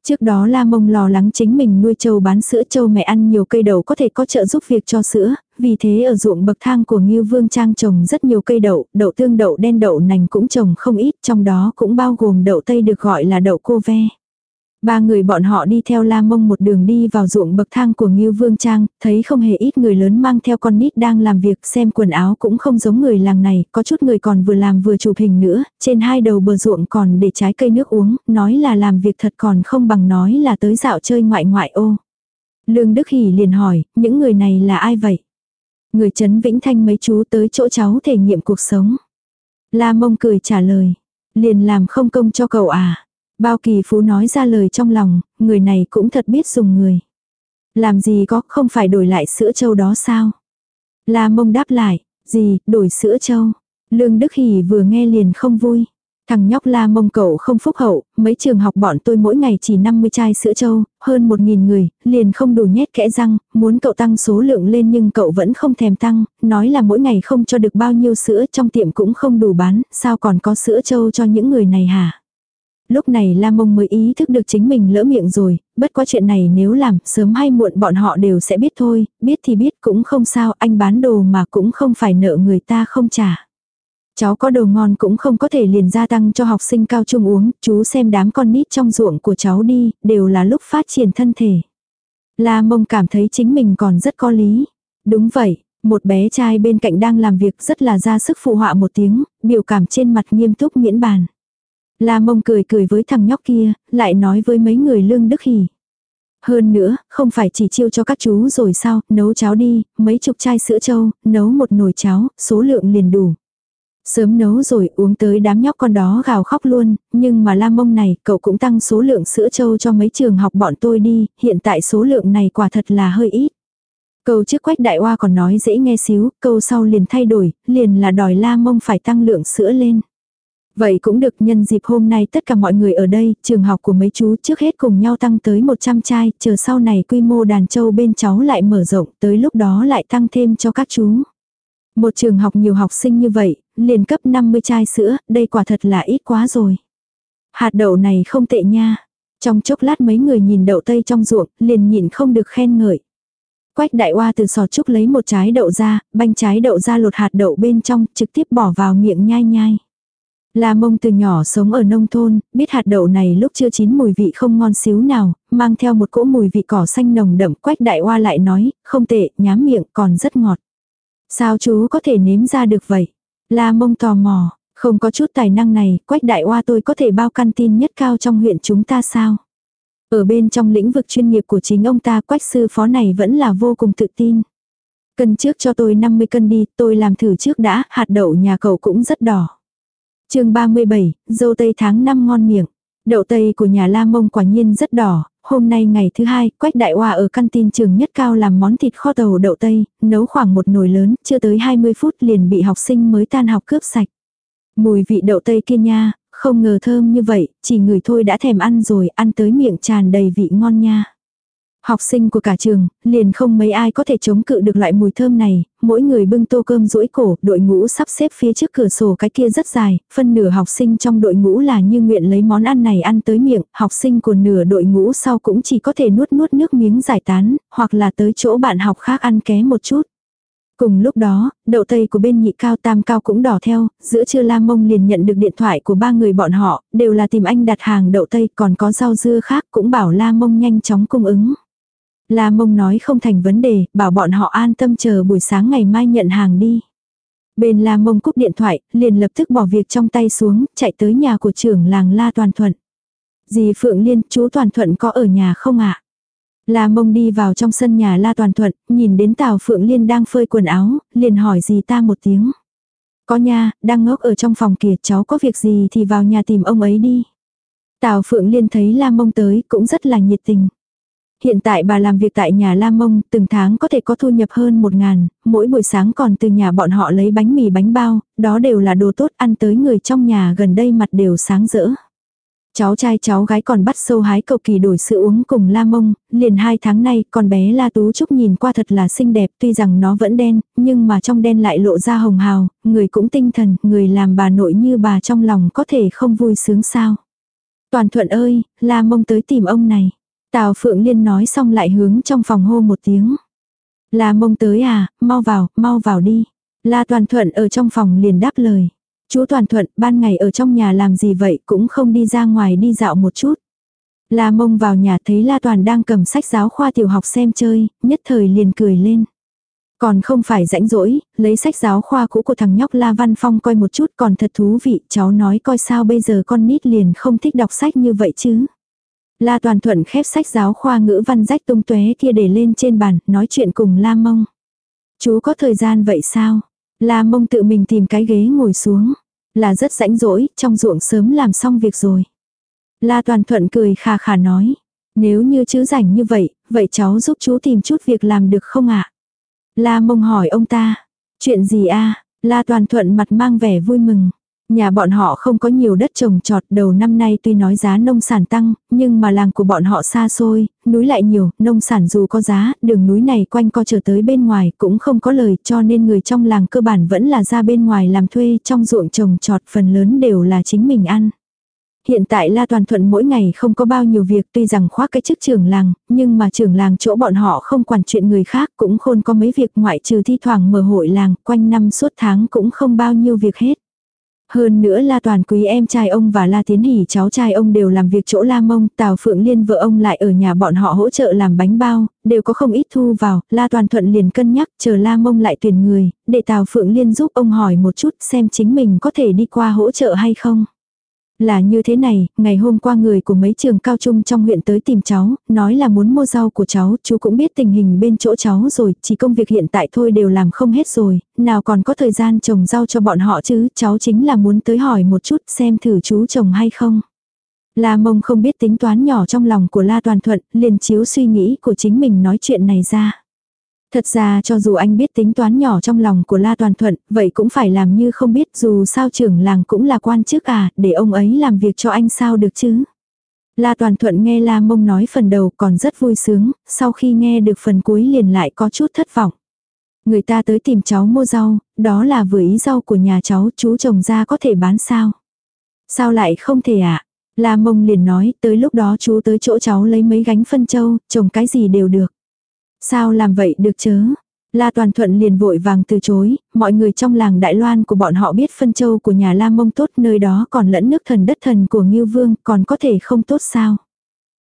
Trước đó La Mông lo lắng chính mình nuôi trâu bán sữa trâu mẹ ăn nhiều cây đậu có thể có trợ giúp việc cho sữa, vì thế ở ruộng bậc thang của Ngưu Vương Trang trồng rất nhiều cây đậu, đậu tương đậu đen đậu nành cũng trồng không ít, trong đó cũng bao gồm đậu tây được gọi là đậu cô ve. Ba người bọn họ đi theo La Mông một đường đi vào ruộng bậc thang của Ngưu Vương Trang, thấy không hề ít người lớn mang theo con nít đang làm việc xem quần áo cũng không giống người làng này, có chút người còn vừa làm vừa chụp hình nữa, trên hai đầu bờ ruộng còn để trái cây nước uống, nói là làm việc thật còn không bằng nói là tới dạo chơi ngoại ngoại ô. Lương Đức Hỷ liền hỏi, những người này là ai vậy? Người Trấn Vĩnh Thanh mấy chú tới chỗ cháu thể nghiệm cuộc sống. La Mông cười trả lời, liền làm không công cho cậu à? Bao kỳ phú nói ra lời trong lòng, người này cũng thật biết dùng người. Làm gì có không phải đổi lại sữa châu đó sao? La mông đáp lại, gì, đổi sữa châu. Lương Đức Hỷ vừa nghe liền không vui. Thằng nhóc la mông cậu không phúc hậu, mấy trường học bọn tôi mỗi ngày chỉ 50 chai sữa trâu, hơn 1.000 người, liền không đủ nhét kẽ răng, muốn cậu tăng số lượng lên nhưng cậu vẫn không thèm tăng, nói là mỗi ngày không cho được bao nhiêu sữa trong tiệm cũng không đủ bán, sao còn có sữa trâu cho những người này hả? Lúc này La Mông mới ý thức được chính mình lỡ miệng rồi, bất quá chuyện này nếu làm, sớm hay muộn bọn họ đều sẽ biết thôi, biết thì biết cũng không sao, anh bán đồ mà cũng không phải nợ người ta không trả. Cháu có đồ ngon cũng không có thể liền gia tăng cho học sinh cao trung uống, chú xem đám con nít trong ruộng của cháu đi, đều là lúc phát triển thân thể. La mông cảm thấy chính mình còn rất có lý. Đúng vậy, một bé trai bên cạnh đang làm việc rất là ra sức phụ họa một tiếng, biểu cảm trên mặt nghiêm túc miễn bàn. La mông cười cười với thằng nhóc kia, lại nói với mấy người lương đức hỉ. Hơn nữa, không phải chỉ chiêu cho các chú rồi sao, nấu cháo đi, mấy chục chai sữa trâu, nấu một nồi cháo, số lượng liền đủ. Sớm nấu rồi uống tới đám nhóc con đó gào khóc luôn, nhưng mà la mông này, cậu cũng tăng số lượng sữa trâu cho mấy trường học bọn tôi đi, hiện tại số lượng này quả thật là hơi ít. Câu trước quách đại hoa còn nói dễ nghe xíu, câu sau liền thay đổi, liền là đòi la mông phải tăng lượng sữa lên. Vậy cũng được nhân dịp hôm nay tất cả mọi người ở đây, trường học của mấy chú trước hết cùng nhau tăng tới 100 chai, chờ sau này quy mô đàn châu bên cháu lại mở rộng, tới lúc đó lại tăng thêm cho các chú. Một trường học nhiều học sinh như vậy, liền cấp 50 chai sữa, đây quả thật là ít quá rồi. Hạt đậu này không tệ nha. Trong chốc lát mấy người nhìn đậu tây trong ruộng, liền nhịn không được khen ngợi. Quách đại hoa từ sọt trúc lấy một trái đậu ra, banh trái đậu ra lột hạt đậu bên trong, trực tiếp bỏ vào miệng nhai nhai. La mông từ nhỏ sống ở nông thôn, biết hạt đậu này lúc chưa chín mùi vị không ngon xíu nào, mang theo một cỗ mùi vị cỏ xanh nồng đậm quách đại hoa lại nói, không tệ, nhám miệng còn rất ngọt. Sao chú có thể nếm ra được vậy? La mông tò mò, không có chút tài năng này, quách đại hoa tôi có thể bao căn tin nhất cao trong huyện chúng ta sao? Ở bên trong lĩnh vực chuyên nghiệp của chính ông ta quách sư phó này vẫn là vô cùng tự tin. Cân trước cho tôi 50 cân đi, tôi làm thử trước đã, hạt đậu nhà cậu cũng rất đỏ chương 37, dâu tây tháng 5 ngon miệng. Đậu tây của nhà La Mông quả nhiên rất đỏ, hôm nay ngày thứ hai, Quách Đại Hoa ở căn tin trường nhất cao làm món thịt kho tàu đậu tây, nấu khoảng một nồi lớn, chưa tới 20 phút liền bị học sinh mới tan học cướp sạch. Mùi vị đậu tây kia nha, không ngờ thơm như vậy, chỉ người thôi đã thèm ăn rồi, ăn tới miệng tràn đầy vị ngon nha. Học sinh của cả trường, liền không mấy ai có thể chống cự được loại mùi thơm này, mỗi người bưng tô cơm rũi cổ, đội ngũ sắp xếp phía trước cửa sổ cái kia rất dài, phân nửa học sinh trong đội ngũ là như nguyện lấy món ăn này ăn tới miệng, học sinh của nửa đội ngũ sau cũng chỉ có thể nuốt nuốt nước miếng giải tán, hoặc là tới chỗ bạn học khác ăn ké một chút. Cùng lúc đó, đậu tây của bên nhị cao tam cao cũng đỏ theo, giữa trưa Lam Mông liền nhận được điện thoại của ba người bọn họ, đều là tìm anh đặt hàng đậu tây còn có rau dưa khác cũng bảo Lam Mông nhanh chóng cung ứng. La mông nói không thành vấn đề, bảo bọn họ an tâm chờ buổi sáng ngày mai nhận hàng đi. Bên la mông cúp điện thoại, liền lập tức bỏ việc trong tay xuống, chạy tới nhà của trưởng làng La Toàn Thuận. Dì Phượng Liên, chú Toàn Thuận có ở nhà không ạ? La mông đi vào trong sân nhà La Toàn Thuận, nhìn đến Tào Phượng Liên đang phơi quần áo, liền hỏi dì ta một tiếng. Có nha, đang ngốc ở trong phòng kia cháu có việc gì thì vào nhà tìm ông ấy đi. Tào Phượng Liên thấy La mông tới cũng rất là nhiệt tình. Hiện tại bà làm việc tại nhà Lam Mông, từng tháng có thể có thu nhập hơn một ngàn, mỗi buổi sáng còn từ nhà bọn họ lấy bánh mì bánh bao, đó đều là đồ tốt ăn tới người trong nhà gần đây mặt đều sáng rỡ. Cháu trai cháu gái còn bắt sâu hái cầu kỳ đổi sữa uống cùng La Mông, liền hai tháng nay con bé La Tú Trúc nhìn qua thật là xinh đẹp tuy rằng nó vẫn đen, nhưng mà trong đen lại lộ ra hồng hào, người cũng tinh thần, người làm bà nội như bà trong lòng có thể không vui sướng sao. Toàn thuận ơi, La Mông tới tìm ông này. Tào Phượng Liên nói xong lại hướng trong phòng hô một tiếng. La mông tới à, mau vào, mau vào đi. La Toàn Thuận ở trong phòng liền đáp lời. Chú Toàn Thuận ban ngày ở trong nhà làm gì vậy cũng không đi ra ngoài đi dạo một chút. La mông vào nhà thấy La Toàn đang cầm sách giáo khoa tiểu học xem chơi, nhất thời liền cười lên. Còn không phải rãnh rỗi, lấy sách giáo khoa cũ của thằng nhóc La Văn Phong coi một chút còn thật thú vị, cháu nói coi sao bây giờ con nít liền không thích đọc sách như vậy chứ. La Toàn Thuận khép sách giáo khoa ngữ văn rách tung tóe kia để lên trên bàn, nói chuyện cùng La Mông. Chú có thời gian vậy sao? La Mông tự mình tìm cái ghế ngồi xuống. Là rất rãnh rỗi, trong ruộng sớm làm xong việc rồi. La Toàn Thuận cười khà khà nói. Nếu như chữ rảnh như vậy, vậy cháu giúp chú tìm chút việc làm được không ạ? La Mông hỏi ông ta. Chuyện gì a La Toàn Thuận mặt mang vẻ vui mừng. Nhà bọn họ không có nhiều đất trồng trọt đầu năm nay tuy nói giá nông sản tăng, nhưng mà làng của bọn họ xa xôi, núi lại nhiều, nông sản dù có giá, đường núi này quanh co trở tới bên ngoài cũng không có lời cho nên người trong làng cơ bản vẫn là ra bên ngoài làm thuê trong ruộng trồng trọt phần lớn đều là chính mình ăn. Hiện tại La Toàn Thuận mỗi ngày không có bao nhiêu việc tuy rằng khoác cái chức trưởng làng, nhưng mà trưởng làng chỗ bọn họ không quản chuyện người khác cũng khôn có mấy việc ngoại trừ thi thoảng mở hội làng, quanh năm suốt tháng cũng không bao nhiêu việc hết. Hơn nữa La Toàn Quý em trai ông và La Tiến Hỷ cháu trai ông đều làm việc chỗ La Mông, Tào Phượng Liên vợ ông lại ở nhà bọn họ hỗ trợ làm bánh bao, đều có không ít thu vào, La Toàn Thuận liền cân nhắc chờ La Mông lại tuyển người, để Tào Phượng Liên giúp ông hỏi một chút xem chính mình có thể đi qua hỗ trợ hay không. Là như thế này, ngày hôm qua người của mấy trường cao trung trong huyện tới tìm cháu, nói là muốn mua rau của cháu, chú cũng biết tình hình bên chỗ cháu rồi, chỉ công việc hiện tại thôi đều làm không hết rồi, nào còn có thời gian trồng rau cho bọn họ chứ, cháu chính là muốn tới hỏi một chút xem thử chú trồng hay không. La mông không biết tính toán nhỏ trong lòng của La Toàn Thuận, liền chiếu suy nghĩ của chính mình nói chuyện này ra. Thật ra cho dù anh biết tính toán nhỏ trong lòng của La Toàn Thuận, vậy cũng phải làm như không biết dù sao trưởng làng cũng là quan chức à, để ông ấy làm việc cho anh sao được chứ. La Toàn Thuận nghe La Mông nói phần đầu còn rất vui sướng, sau khi nghe được phần cuối liền lại có chút thất vọng. Người ta tới tìm cháu mua rau, đó là vừa ý rau của nhà cháu chú trồng ra có thể bán sao. Sao lại không thể ạ? À? La mông liền nói, tới lúc đó chú tới chỗ cháu lấy mấy gánh phân châu, trồng cái gì đều được. Sao làm vậy được chớ? La Toàn Thuận liền vội vàng từ chối, mọi người trong làng Đại Loan của bọn họ biết phân châu của nhà La Mông tốt nơi đó còn lẫn nước thần đất thần của Ngưu Vương còn có thể không tốt sao?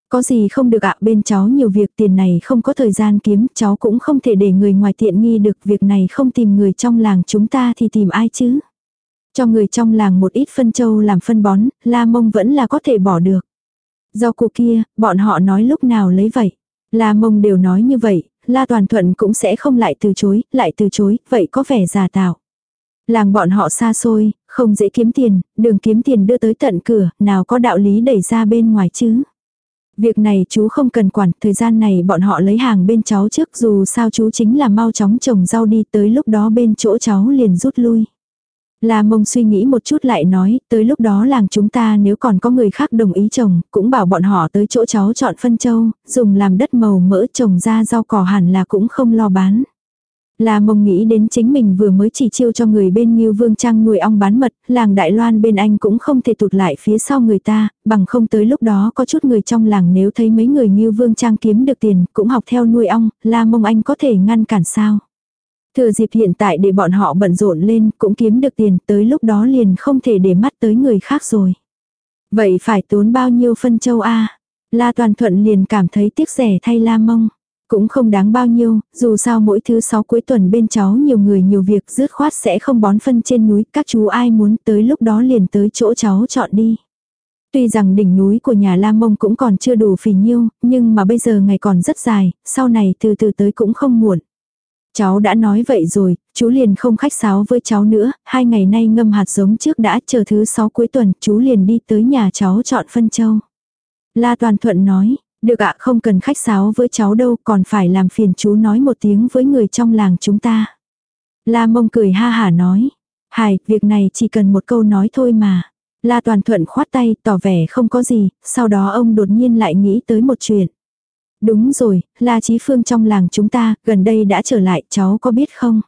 Có gì không được ạ bên cháu nhiều việc tiền này không có thời gian kiếm cháu cũng không thể để người ngoài tiện nghi được việc này không tìm người trong làng chúng ta thì tìm ai chứ? Cho người trong làng một ít phân châu làm phân bón, La Mông vẫn là có thể bỏ được. Do cụ kia, bọn họ nói lúc nào lấy vậy. La Mông đều nói như vậy, La Toàn Thuận cũng sẽ không lại từ chối, lại từ chối, vậy có vẻ giả tạo. Làng bọn họ xa xôi, không dễ kiếm tiền, đường kiếm tiền đưa tới tận cửa, nào có đạo lý đẩy ra bên ngoài chứ. Việc này chú không cần quản, thời gian này bọn họ lấy hàng bên cháu trước dù sao chú chính là mau chóng trồng rau đi tới lúc đó bên chỗ cháu liền rút lui. La mông suy nghĩ một chút lại nói, tới lúc đó làng chúng ta nếu còn có người khác đồng ý trồng, cũng bảo bọn họ tới chỗ cháu chọn phân châu, dùng làm đất màu mỡ trồng ra rau cỏ hẳn là cũng không lo bán. La mông nghĩ đến chính mình vừa mới chỉ chiêu cho người bên Nhiêu Vương Trang nuôi ong bán mật, làng Đại Loan bên anh cũng không thể tụt lại phía sau người ta, bằng không tới lúc đó có chút người trong làng nếu thấy mấy người Nhiêu Vương Trang kiếm được tiền, cũng học theo nuôi ong, La mông anh có thể ngăn cản sao. Thừa dịp hiện tại để bọn họ bận rộn lên cũng kiếm được tiền tới lúc đó liền không thể để mắt tới người khác rồi. Vậy phải tốn bao nhiêu phân châu A? La Toàn Thuận liền cảm thấy tiếc rẻ thay La Mông. Cũng không đáng bao nhiêu, dù sao mỗi thứ sáu cuối tuần bên cháu nhiều người nhiều việc dứt khoát sẽ không bón phân trên núi, các chú ai muốn tới lúc đó liền tới chỗ cháu chọn đi. Tuy rằng đỉnh núi của nhà La Mông cũng còn chưa đủ phì nhiêu, nhưng mà bây giờ ngày còn rất dài, sau này từ từ tới cũng không muộn. Cháu đã nói vậy rồi, chú liền không khách sáo với cháu nữa, hai ngày nay ngâm hạt giống trước đã chờ thứ sáu cuối tuần, chú liền đi tới nhà cháu chọn phân châu. La Toàn Thuận nói, được ạ không cần khách sáo với cháu đâu, còn phải làm phiền chú nói một tiếng với người trong làng chúng ta. La Mông cười ha hả nói, hài, việc này chỉ cần một câu nói thôi mà. La Toàn Thuận khoát tay, tỏ vẻ không có gì, sau đó ông đột nhiên lại nghĩ tới một chuyện. Đúng rồi, La Chí Phương trong làng chúng ta, gần đây đã trở lại, cháu có biết không?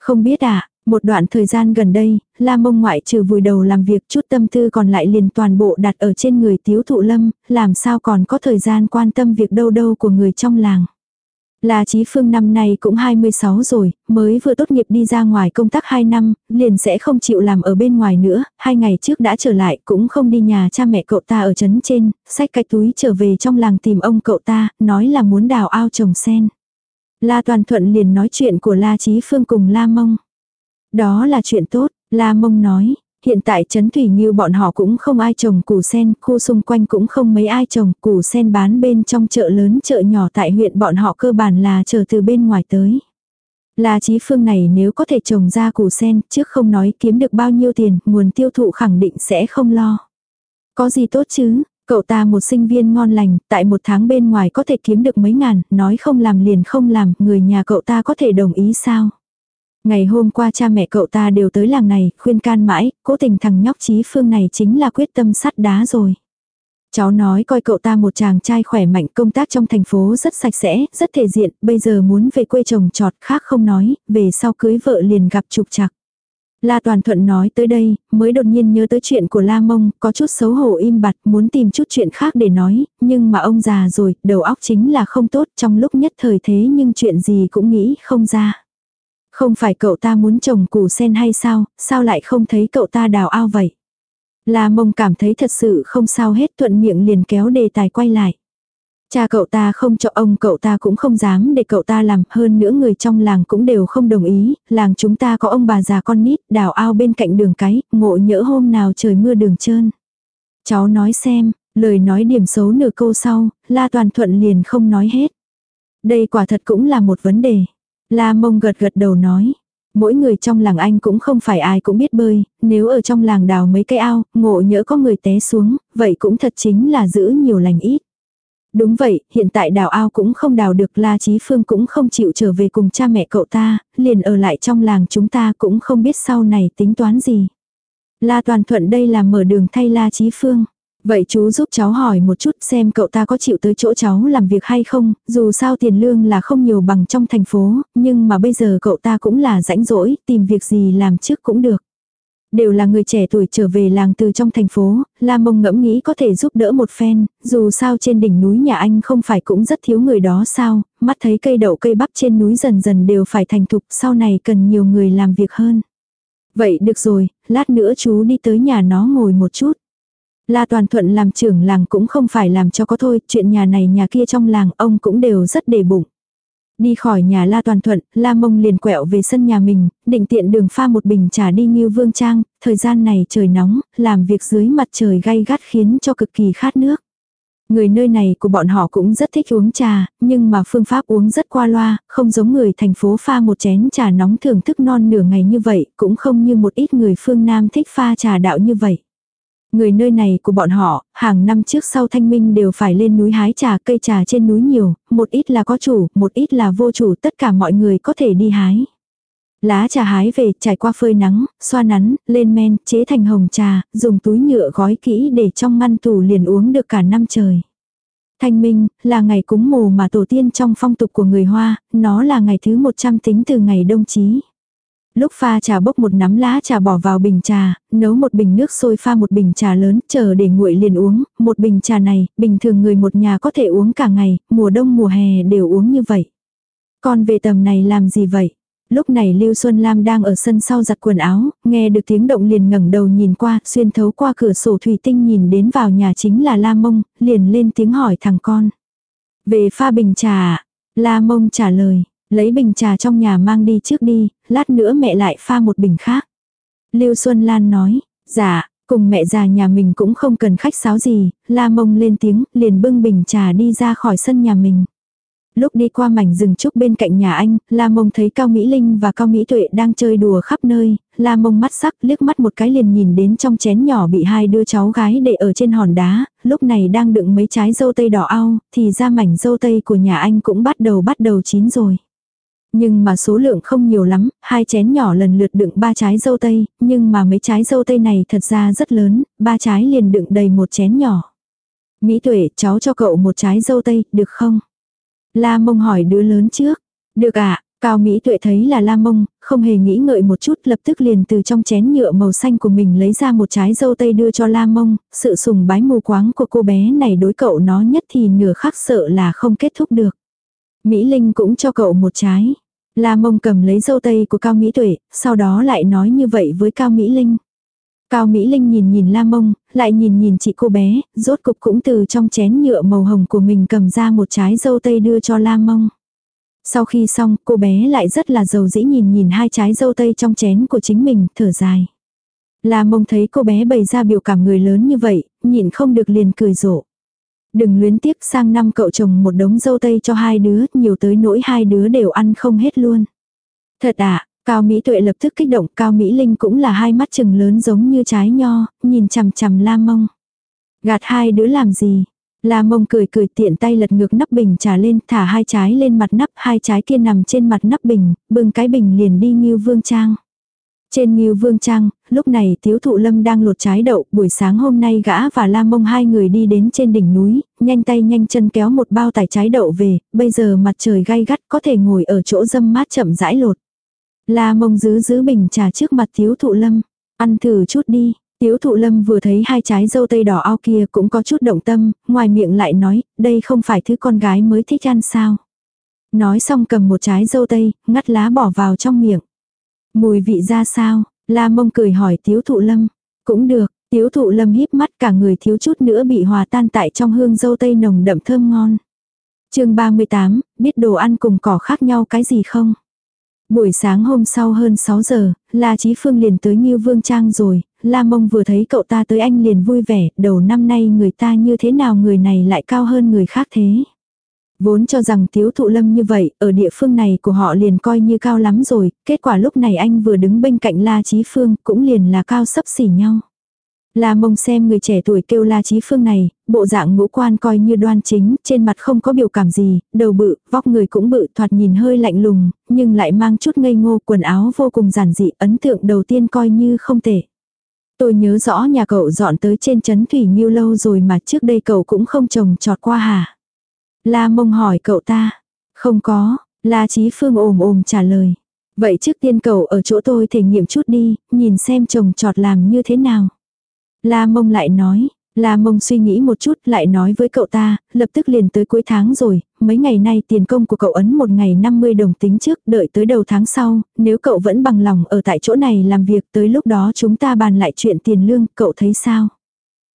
Không biết à, một đoạn thời gian gần đây, La Mông ngoại trừ vùi đầu làm việc chút tâm tư còn lại liền toàn bộ đặt ở trên người Tiếu Thụ Lâm, làm sao còn có thời gian quan tâm việc đâu đâu của người trong làng. La Chí Phương năm nay cũng 26 rồi, mới vừa tốt nghiệp đi ra ngoài công tác 2 năm, liền sẽ không chịu làm ở bên ngoài nữa, hai ngày trước đã trở lại cũng không đi nhà cha mẹ cậu ta ở trấn trên, xách cái túi trở về trong làng tìm ông cậu ta, nói là muốn đào ao trồng sen. La Toàn Thuận liền nói chuyện của La Chí Phương cùng La Mông. Đó là chuyện tốt, La Mông nói, Hiện tại Trấn Thủy Nghiêu bọn họ cũng không ai trồng củ sen, khu xung quanh cũng không mấy ai trồng củ sen bán bên trong chợ lớn chợ nhỏ tại huyện bọn họ cơ bản là chờ từ bên ngoài tới. Là trí phương này nếu có thể trồng ra củ sen, trước không nói kiếm được bao nhiêu tiền, nguồn tiêu thụ khẳng định sẽ không lo. Có gì tốt chứ, cậu ta một sinh viên ngon lành, tại một tháng bên ngoài có thể kiếm được mấy ngàn, nói không làm liền không làm, người nhà cậu ta có thể đồng ý sao? Ngày hôm qua cha mẹ cậu ta đều tới làng này, khuyên can mãi, cố tình thằng nhóc trí phương này chính là quyết tâm sắt đá rồi. Cháu nói coi cậu ta một chàng trai khỏe mạnh công tác trong thành phố rất sạch sẽ, rất thể diện, bây giờ muốn về quê chồng trọt khác không nói, về sau cưới vợ liền gặp trục trặc. La Toàn Thuận nói tới đây, mới đột nhiên nhớ tới chuyện của La Mông, có chút xấu hổ im bặt, muốn tìm chút chuyện khác để nói, nhưng mà ông già rồi, đầu óc chính là không tốt trong lúc nhất thời thế nhưng chuyện gì cũng nghĩ không ra. Không phải cậu ta muốn trồng củ sen hay sao, sao lại không thấy cậu ta đào ao vậy? La mông cảm thấy thật sự không sao hết thuận miệng liền kéo đề tài quay lại. Cha cậu ta không cho ông cậu ta cũng không dám để cậu ta làm, hơn nữa người trong làng cũng đều không đồng ý, làng chúng ta có ông bà già con nít, đào ao bên cạnh đường cái, ngộ nhỡ hôm nào trời mưa đường trơn. Cháu nói xem, lời nói điểm xấu nửa câu sau, La Toàn Thuận liền không nói hết. Đây quả thật cũng là một vấn đề. La mông gật gật đầu nói. Mỗi người trong làng anh cũng không phải ai cũng biết bơi, nếu ở trong làng đào mấy cái ao, ngộ nhỡ có người té xuống, vậy cũng thật chính là giữ nhiều lành ít. Đúng vậy, hiện tại đào ao cũng không đào được La Chí Phương cũng không chịu trở về cùng cha mẹ cậu ta, liền ở lại trong làng chúng ta cũng không biết sau này tính toán gì. La Toàn Thuận đây là mở đường thay La Chí Phương. Vậy chú giúp cháu hỏi một chút xem cậu ta có chịu tới chỗ cháu làm việc hay không, dù sao tiền lương là không nhiều bằng trong thành phố, nhưng mà bây giờ cậu ta cũng là rãnh rỗi, tìm việc gì làm trước cũng được. Đều là người trẻ tuổi trở về làng từ trong thành phố, La Mông ngẫm nghĩ có thể giúp đỡ một phen, dù sao trên đỉnh núi nhà anh không phải cũng rất thiếu người đó sao, mắt thấy cây đậu cây bắp trên núi dần dần đều phải thành thục, sau này cần nhiều người làm việc hơn. Vậy được rồi, lát nữa chú đi tới nhà nó ngồi một chút. La Toàn Thuận làm trưởng làng cũng không phải làm cho có thôi, chuyện nhà này nhà kia trong làng ông cũng đều rất đề bụng. Đi khỏi nhà La Toàn Thuận, La Mông liền quẹo về sân nhà mình, định tiện đường pha một bình trà đi như vương trang, thời gian này trời nóng, làm việc dưới mặt trời gay gắt khiến cho cực kỳ khát nước. Người nơi này của bọn họ cũng rất thích uống trà, nhưng mà phương pháp uống rất qua loa, không giống người thành phố pha một chén trà nóng thưởng thức non nửa ngày như vậy, cũng không như một ít người phương Nam thích pha trà đạo như vậy. Người nơi này của bọn họ, hàng năm trước sau thanh minh đều phải lên núi hái trà cây trà trên núi nhiều, một ít là có chủ, một ít là vô chủ, tất cả mọi người có thể đi hái. Lá trà hái về, trải qua phơi nắng, xoa nắn, lên men, chế thành hồng trà, dùng túi nhựa gói kỹ để trong ngăn tủ liền uống được cả năm trời. Thanh minh, là ngày cúng mồ mà tổ tiên trong phong tục của người Hoa, nó là ngày thứ 100 tính từ ngày đông chí. Lúc pha trà bốc một nắm lá trà bỏ vào bình trà, nấu một bình nước sôi pha một bình trà lớn, chờ để nguội liền uống, một bình trà này, bình thường người một nhà có thể uống cả ngày, mùa đông mùa hè đều uống như vậy. Con về tầm này làm gì vậy? Lúc này Lưu Xuân Lam đang ở sân sau giặt quần áo, nghe được tiếng động liền ngẩng đầu nhìn qua, xuyên thấu qua cửa sổ thủy tinh nhìn đến vào nhà chính là La Mông, liền lên tiếng hỏi thằng con. Về pha bình trà, à? La Mông trả lời, Lấy bình trà trong nhà mang đi trước đi, lát nữa mẹ lại pha một bình khác. Lưu Xuân Lan nói, dạ, cùng mẹ già nhà mình cũng không cần khách sáo gì, la mông lên tiếng, liền bưng bình trà đi ra khỏi sân nhà mình. Lúc đi qua mảnh rừng trúc bên cạnh nhà anh, La Mông thấy Cao Mỹ Linh và Cao Mỹ Tuệ đang chơi đùa khắp nơi, La Mông mắt sắc liếc mắt một cái liền nhìn đến trong chén nhỏ bị hai đứa cháu gái để ở trên hòn đá, lúc này đang đựng mấy trái dâu tây đỏ ao, thì ra mảnh dâu tây của nhà anh cũng bắt đầu bắt đầu chín rồi. Nhưng mà số lượng không nhiều lắm, hai chén nhỏ lần lượt đựng ba trái dâu tây, nhưng mà mấy trái dâu tây này thật ra rất lớn, ba trái liền đựng đầy một chén nhỏ. Mỹ tuệ, cháu cho cậu một trái dâu tây, được không? La mông hỏi đứa lớn trước. Được ạ, à? Cao Mỹ tuệ thấy là la mông, không hề nghĩ ngợi một chút lập tức liền từ trong chén nhựa màu xanh của mình lấy ra một trái dâu tây đưa cho la mông, sự sùng bái mù quáng của cô bé này đối cậu nó nhất thì nửa khắc sợ là không kết thúc được. Mỹ Linh cũng cho cậu một trái. La mông cầm lấy dâu tây của Cao Mỹ Tuệ, sau đó lại nói như vậy với Cao Mỹ Linh. Cao Mỹ Linh nhìn nhìn La mông, lại nhìn nhìn chị cô bé, rốt cục cũng từ trong chén nhựa màu hồng của mình cầm ra một trái dâu tây đưa cho La mông. Sau khi xong, cô bé lại rất là giàu dĩ nhìn nhìn hai trái dâu tây trong chén của chính mình, thở dài. La mông thấy cô bé bày ra biểu cảm người lớn như vậy, nhịn không được liền cười rộ. Đừng luyến tiếc sang năm cậu chồng một đống dâu tây cho hai đứa, nhiều tới nỗi hai đứa đều ăn không hết luôn. Thật ạ, Cao Mỹ Tuệ lập tức kích động, Cao Mỹ Linh cũng là hai mắt chừng lớn giống như trái nho, nhìn chằm chằm La Mông. Gạt hai đứa làm gì? La Mông cười cười tiện tay lật ngược nắp bình trà lên, thả hai trái lên mặt nắp, hai trái kia nằm trên mặt nắp bình, bưng cái bình liền đi như vương trang. Trên Nghiêu Vương Trang, lúc này Tiếu Thụ Lâm đang lột trái đậu, buổi sáng hôm nay gã và La Mông hai người đi đến trên đỉnh núi, nhanh tay nhanh chân kéo một bao tải trái đậu về, bây giờ mặt trời gay gắt có thể ngồi ở chỗ dâm mát chậm rãi lột. La Mông giữ giữ bình trà trước mặt Tiếu Thụ Lâm, ăn thử chút đi. Tiếu Thụ Lâm vừa thấy hai trái dâu tây đỏ ao kia cũng có chút động tâm, ngoài miệng lại nói, đây không phải thứ con gái mới thích ăn sao. Nói xong cầm một trái dâu tây, ngắt lá bỏ vào trong miệng. Mùi vị ra sao? La mông cười hỏi tiếu thụ lâm. Cũng được, tiếu thụ lâm híp mắt cả người thiếu chút nữa bị hòa tan tại trong hương dâu tây nồng đậm thơm ngon. chương 38, biết đồ ăn cùng cỏ khác nhau cái gì không? Buổi sáng hôm sau hơn 6 giờ, La Chí Phương liền tới Ngưu Vương Trang rồi, La Mông vừa thấy cậu ta tới anh liền vui vẻ, đầu năm nay người ta như thế nào người này lại cao hơn người khác thế. Vốn cho rằng thiếu thụ lâm như vậy, ở địa phương này của họ liền coi như cao lắm rồi, kết quả lúc này anh vừa đứng bên cạnh La Chí Phương, cũng liền là cao sấp xỉ nhau. La mông xem người trẻ tuổi kêu La Chí Phương này, bộ dạng ngũ quan coi như đoan chính, trên mặt không có biểu cảm gì, đầu bự, vóc người cũng bự, thoạt nhìn hơi lạnh lùng, nhưng lại mang chút ngây ngô, quần áo vô cùng giản dị, ấn tượng đầu tiên coi như không tệ. Tôi nhớ rõ nhà cậu dọn tới trên chấn Thủy Nhiêu lâu rồi mà trước đây cậu cũng không trồng trọt qua hả? La mông hỏi cậu ta. Không có, La Chí Phương ồm ồm trả lời. Vậy trước tiên cậu ở chỗ tôi thể nghiệm chút đi, nhìn xem chồng trọt làm như thế nào. La mông lại nói, La mông suy nghĩ một chút lại nói với cậu ta, lập tức liền tới cuối tháng rồi, mấy ngày nay tiền công của cậu ấn một ngày 50 đồng tính trước, đợi tới đầu tháng sau, nếu cậu vẫn bằng lòng ở tại chỗ này làm việc tới lúc đó chúng ta bàn lại chuyện tiền lương, cậu thấy sao?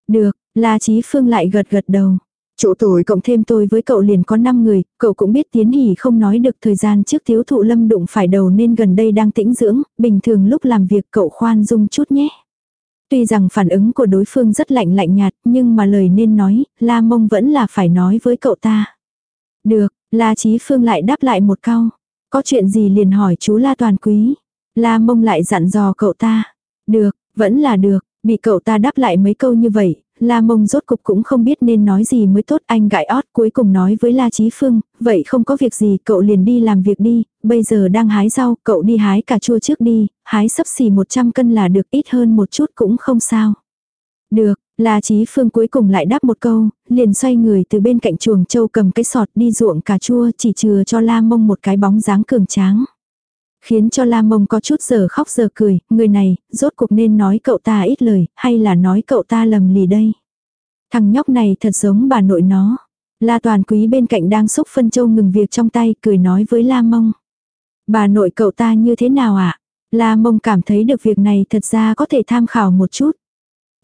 Được, La Chí Phương lại gật gật đầu. Chỗ tuổi cộng thêm tôi với cậu liền có 5 người, cậu cũng biết tiến hỉ không nói được thời gian trước thiếu thụ lâm đụng phải đầu nên gần đây đang tĩnh dưỡng, bình thường lúc làm việc cậu khoan dung chút nhé. Tuy rằng phản ứng của đối phương rất lạnh lạnh nhạt, nhưng mà lời nên nói, La Mông vẫn là phải nói với cậu ta. Được, La Chí Phương lại đáp lại một câu. Có chuyện gì liền hỏi chú La Toàn Quý. La Mông lại dặn dò cậu ta. Được, vẫn là được, bị cậu ta đáp lại mấy câu như vậy, La Mông rốt cục cũng không biết nên nói gì mới tốt anh gãi ót cuối cùng nói với La Chí Phương, vậy không có việc gì cậu liền đi làm việc đi, bây giờ đang hái rau, cậu đi hái cà chua trước đi, hái sấp xỉ 100 cân là được ít hơn một chút cũng không sao. Được, La Chí Phương cuối cùng lại đáp một câu, liền xoay người từ bên cạnh chuồng châu cầm cái sọt đi ruộng cà chua chỉ chừa cho La Mông một cái bóng dáng cường tráng. Khiến cho La Mông có chút giờ khóc giờ cười, người này, rốt cuộc nên nói cậu ta ít lời, hay là nói cậu ta lầm lì đây. Thằng nhóc này thật giống bà nội nó. La Toàn Quý bên cạnh đang xúc phân châu ngừng việc trong tay, cười nói với La Mông. Bà nội cậu ta như thế nào ạ? À? La Mông cảm thấy được việc này thật ra có thể tham khảo một chút.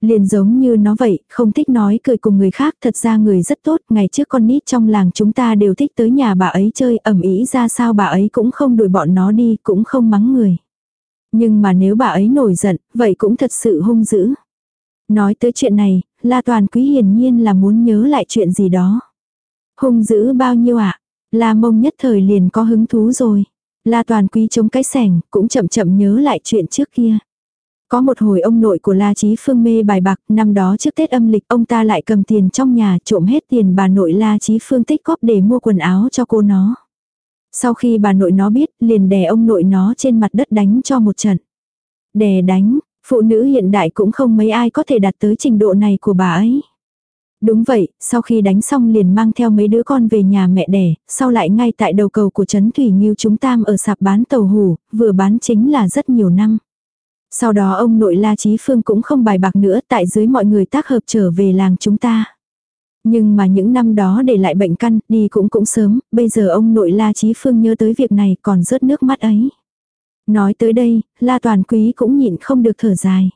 Liền giống như nó vậy, không thích nói cười cùng người khác, thật ra người rất tốt, ngày trước con nít trong làng chúng ta đều thích tới nhà bà ấy chơi, ẩm ý ra sao bà ấy cũng không đuổi bọn nó đi, cũng không mắng người. Nhưng mà nếu bà ấy nổi giận, vậy cũng thật sự hung dữ. Nói tới chuyện này, La Toàn Quý hiển nhiên là muốn nhớ lại chuyện gì đó. Hung dữ bao nhiêu ạ? À? La Mông nhất thời liền có hứng thú rồi. La Toàn Quý chống cái sẻng, cũng chậm chậm nhớ lại chuyện trước kia. Có một hồi ông nội của La Chí Phương mê bài bạc, năm đó trước Tết âm lịch ông ta lại cầm tiền trong nhà trộm hết tiền bà nội La Chí Phương tích góp để mua quần áo cho cô nó. Sau khi bà nội nó biết, liền đè ông nội nó trên mặt đất đánh cho một trận. Đè đánh, phụ nữ hiện đại cũng không mấy ai có thể đạt tới trình độ này của bà ấy. Đúng vậy, sau khi đánh xong liền mang theo mấy đứa con về nhà mẹ đẻ, sau lại ngay tại đầu cầu của Trấn Thủy Nghiêu chúng tam ở sạp bán tàu hủ, vừa bán chính là rất nhiều năm. Sau đó ông nội La Chí Phương cũng không bài bạc nữa tại dưới mọi người tác hợp trở về làng chúng ta. Nhưng mà những năm đó để lại bệnh căn, đi cũng cũng sớm, bây giờ ông nội La Chí Phương nhớ tới việc này còn rớt nước mắt ấy. Nói tới đây, La Toàn Quý cũng nhịn không được thở dài.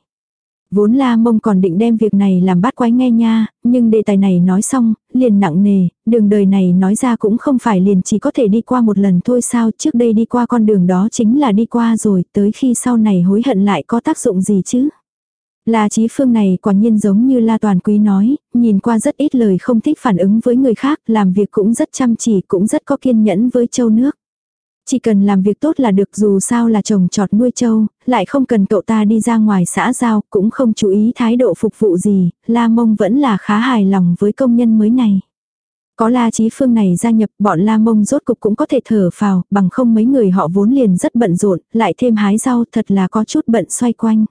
Vốn la mông còn định đem việc này làm bát quái nghe nha, nhưng đề tài này nói xong, liền nặng nề, đường đời này nói ra cũng không phải liền chỉ có thể đi qua một lần thôi sao, trước đây đi qua con đường đó chính là đi qua rồi, tới khi sau này hối hận lại có tác dụng gì chứ. La Chí Phương này quả nhiên giống như La Toàn Quý nói, nhìn qua rất ít lời không thích phản ứng với người khác, làm việc cũng rất chăm chỉ, cũng rất có kiên nhẫn với châu nước. Chỉ cần làm việc tốt là được dù sao là chồng trọt nuôi trâu, lại không cần cậu ta đi ra ngoài xã giao, cũng không chú ý thái độ phục vụ gì, La Mông vẫn là khá hài lòng với công nhân mới này. Có La Chí Phương này gia nhập, bọn La Mông rốt cục cũng có thể thở phào, bằng không mấy người họ vốn liền rất bận rộn, lại thêm hái rau thật là có chút bận xoay quanh.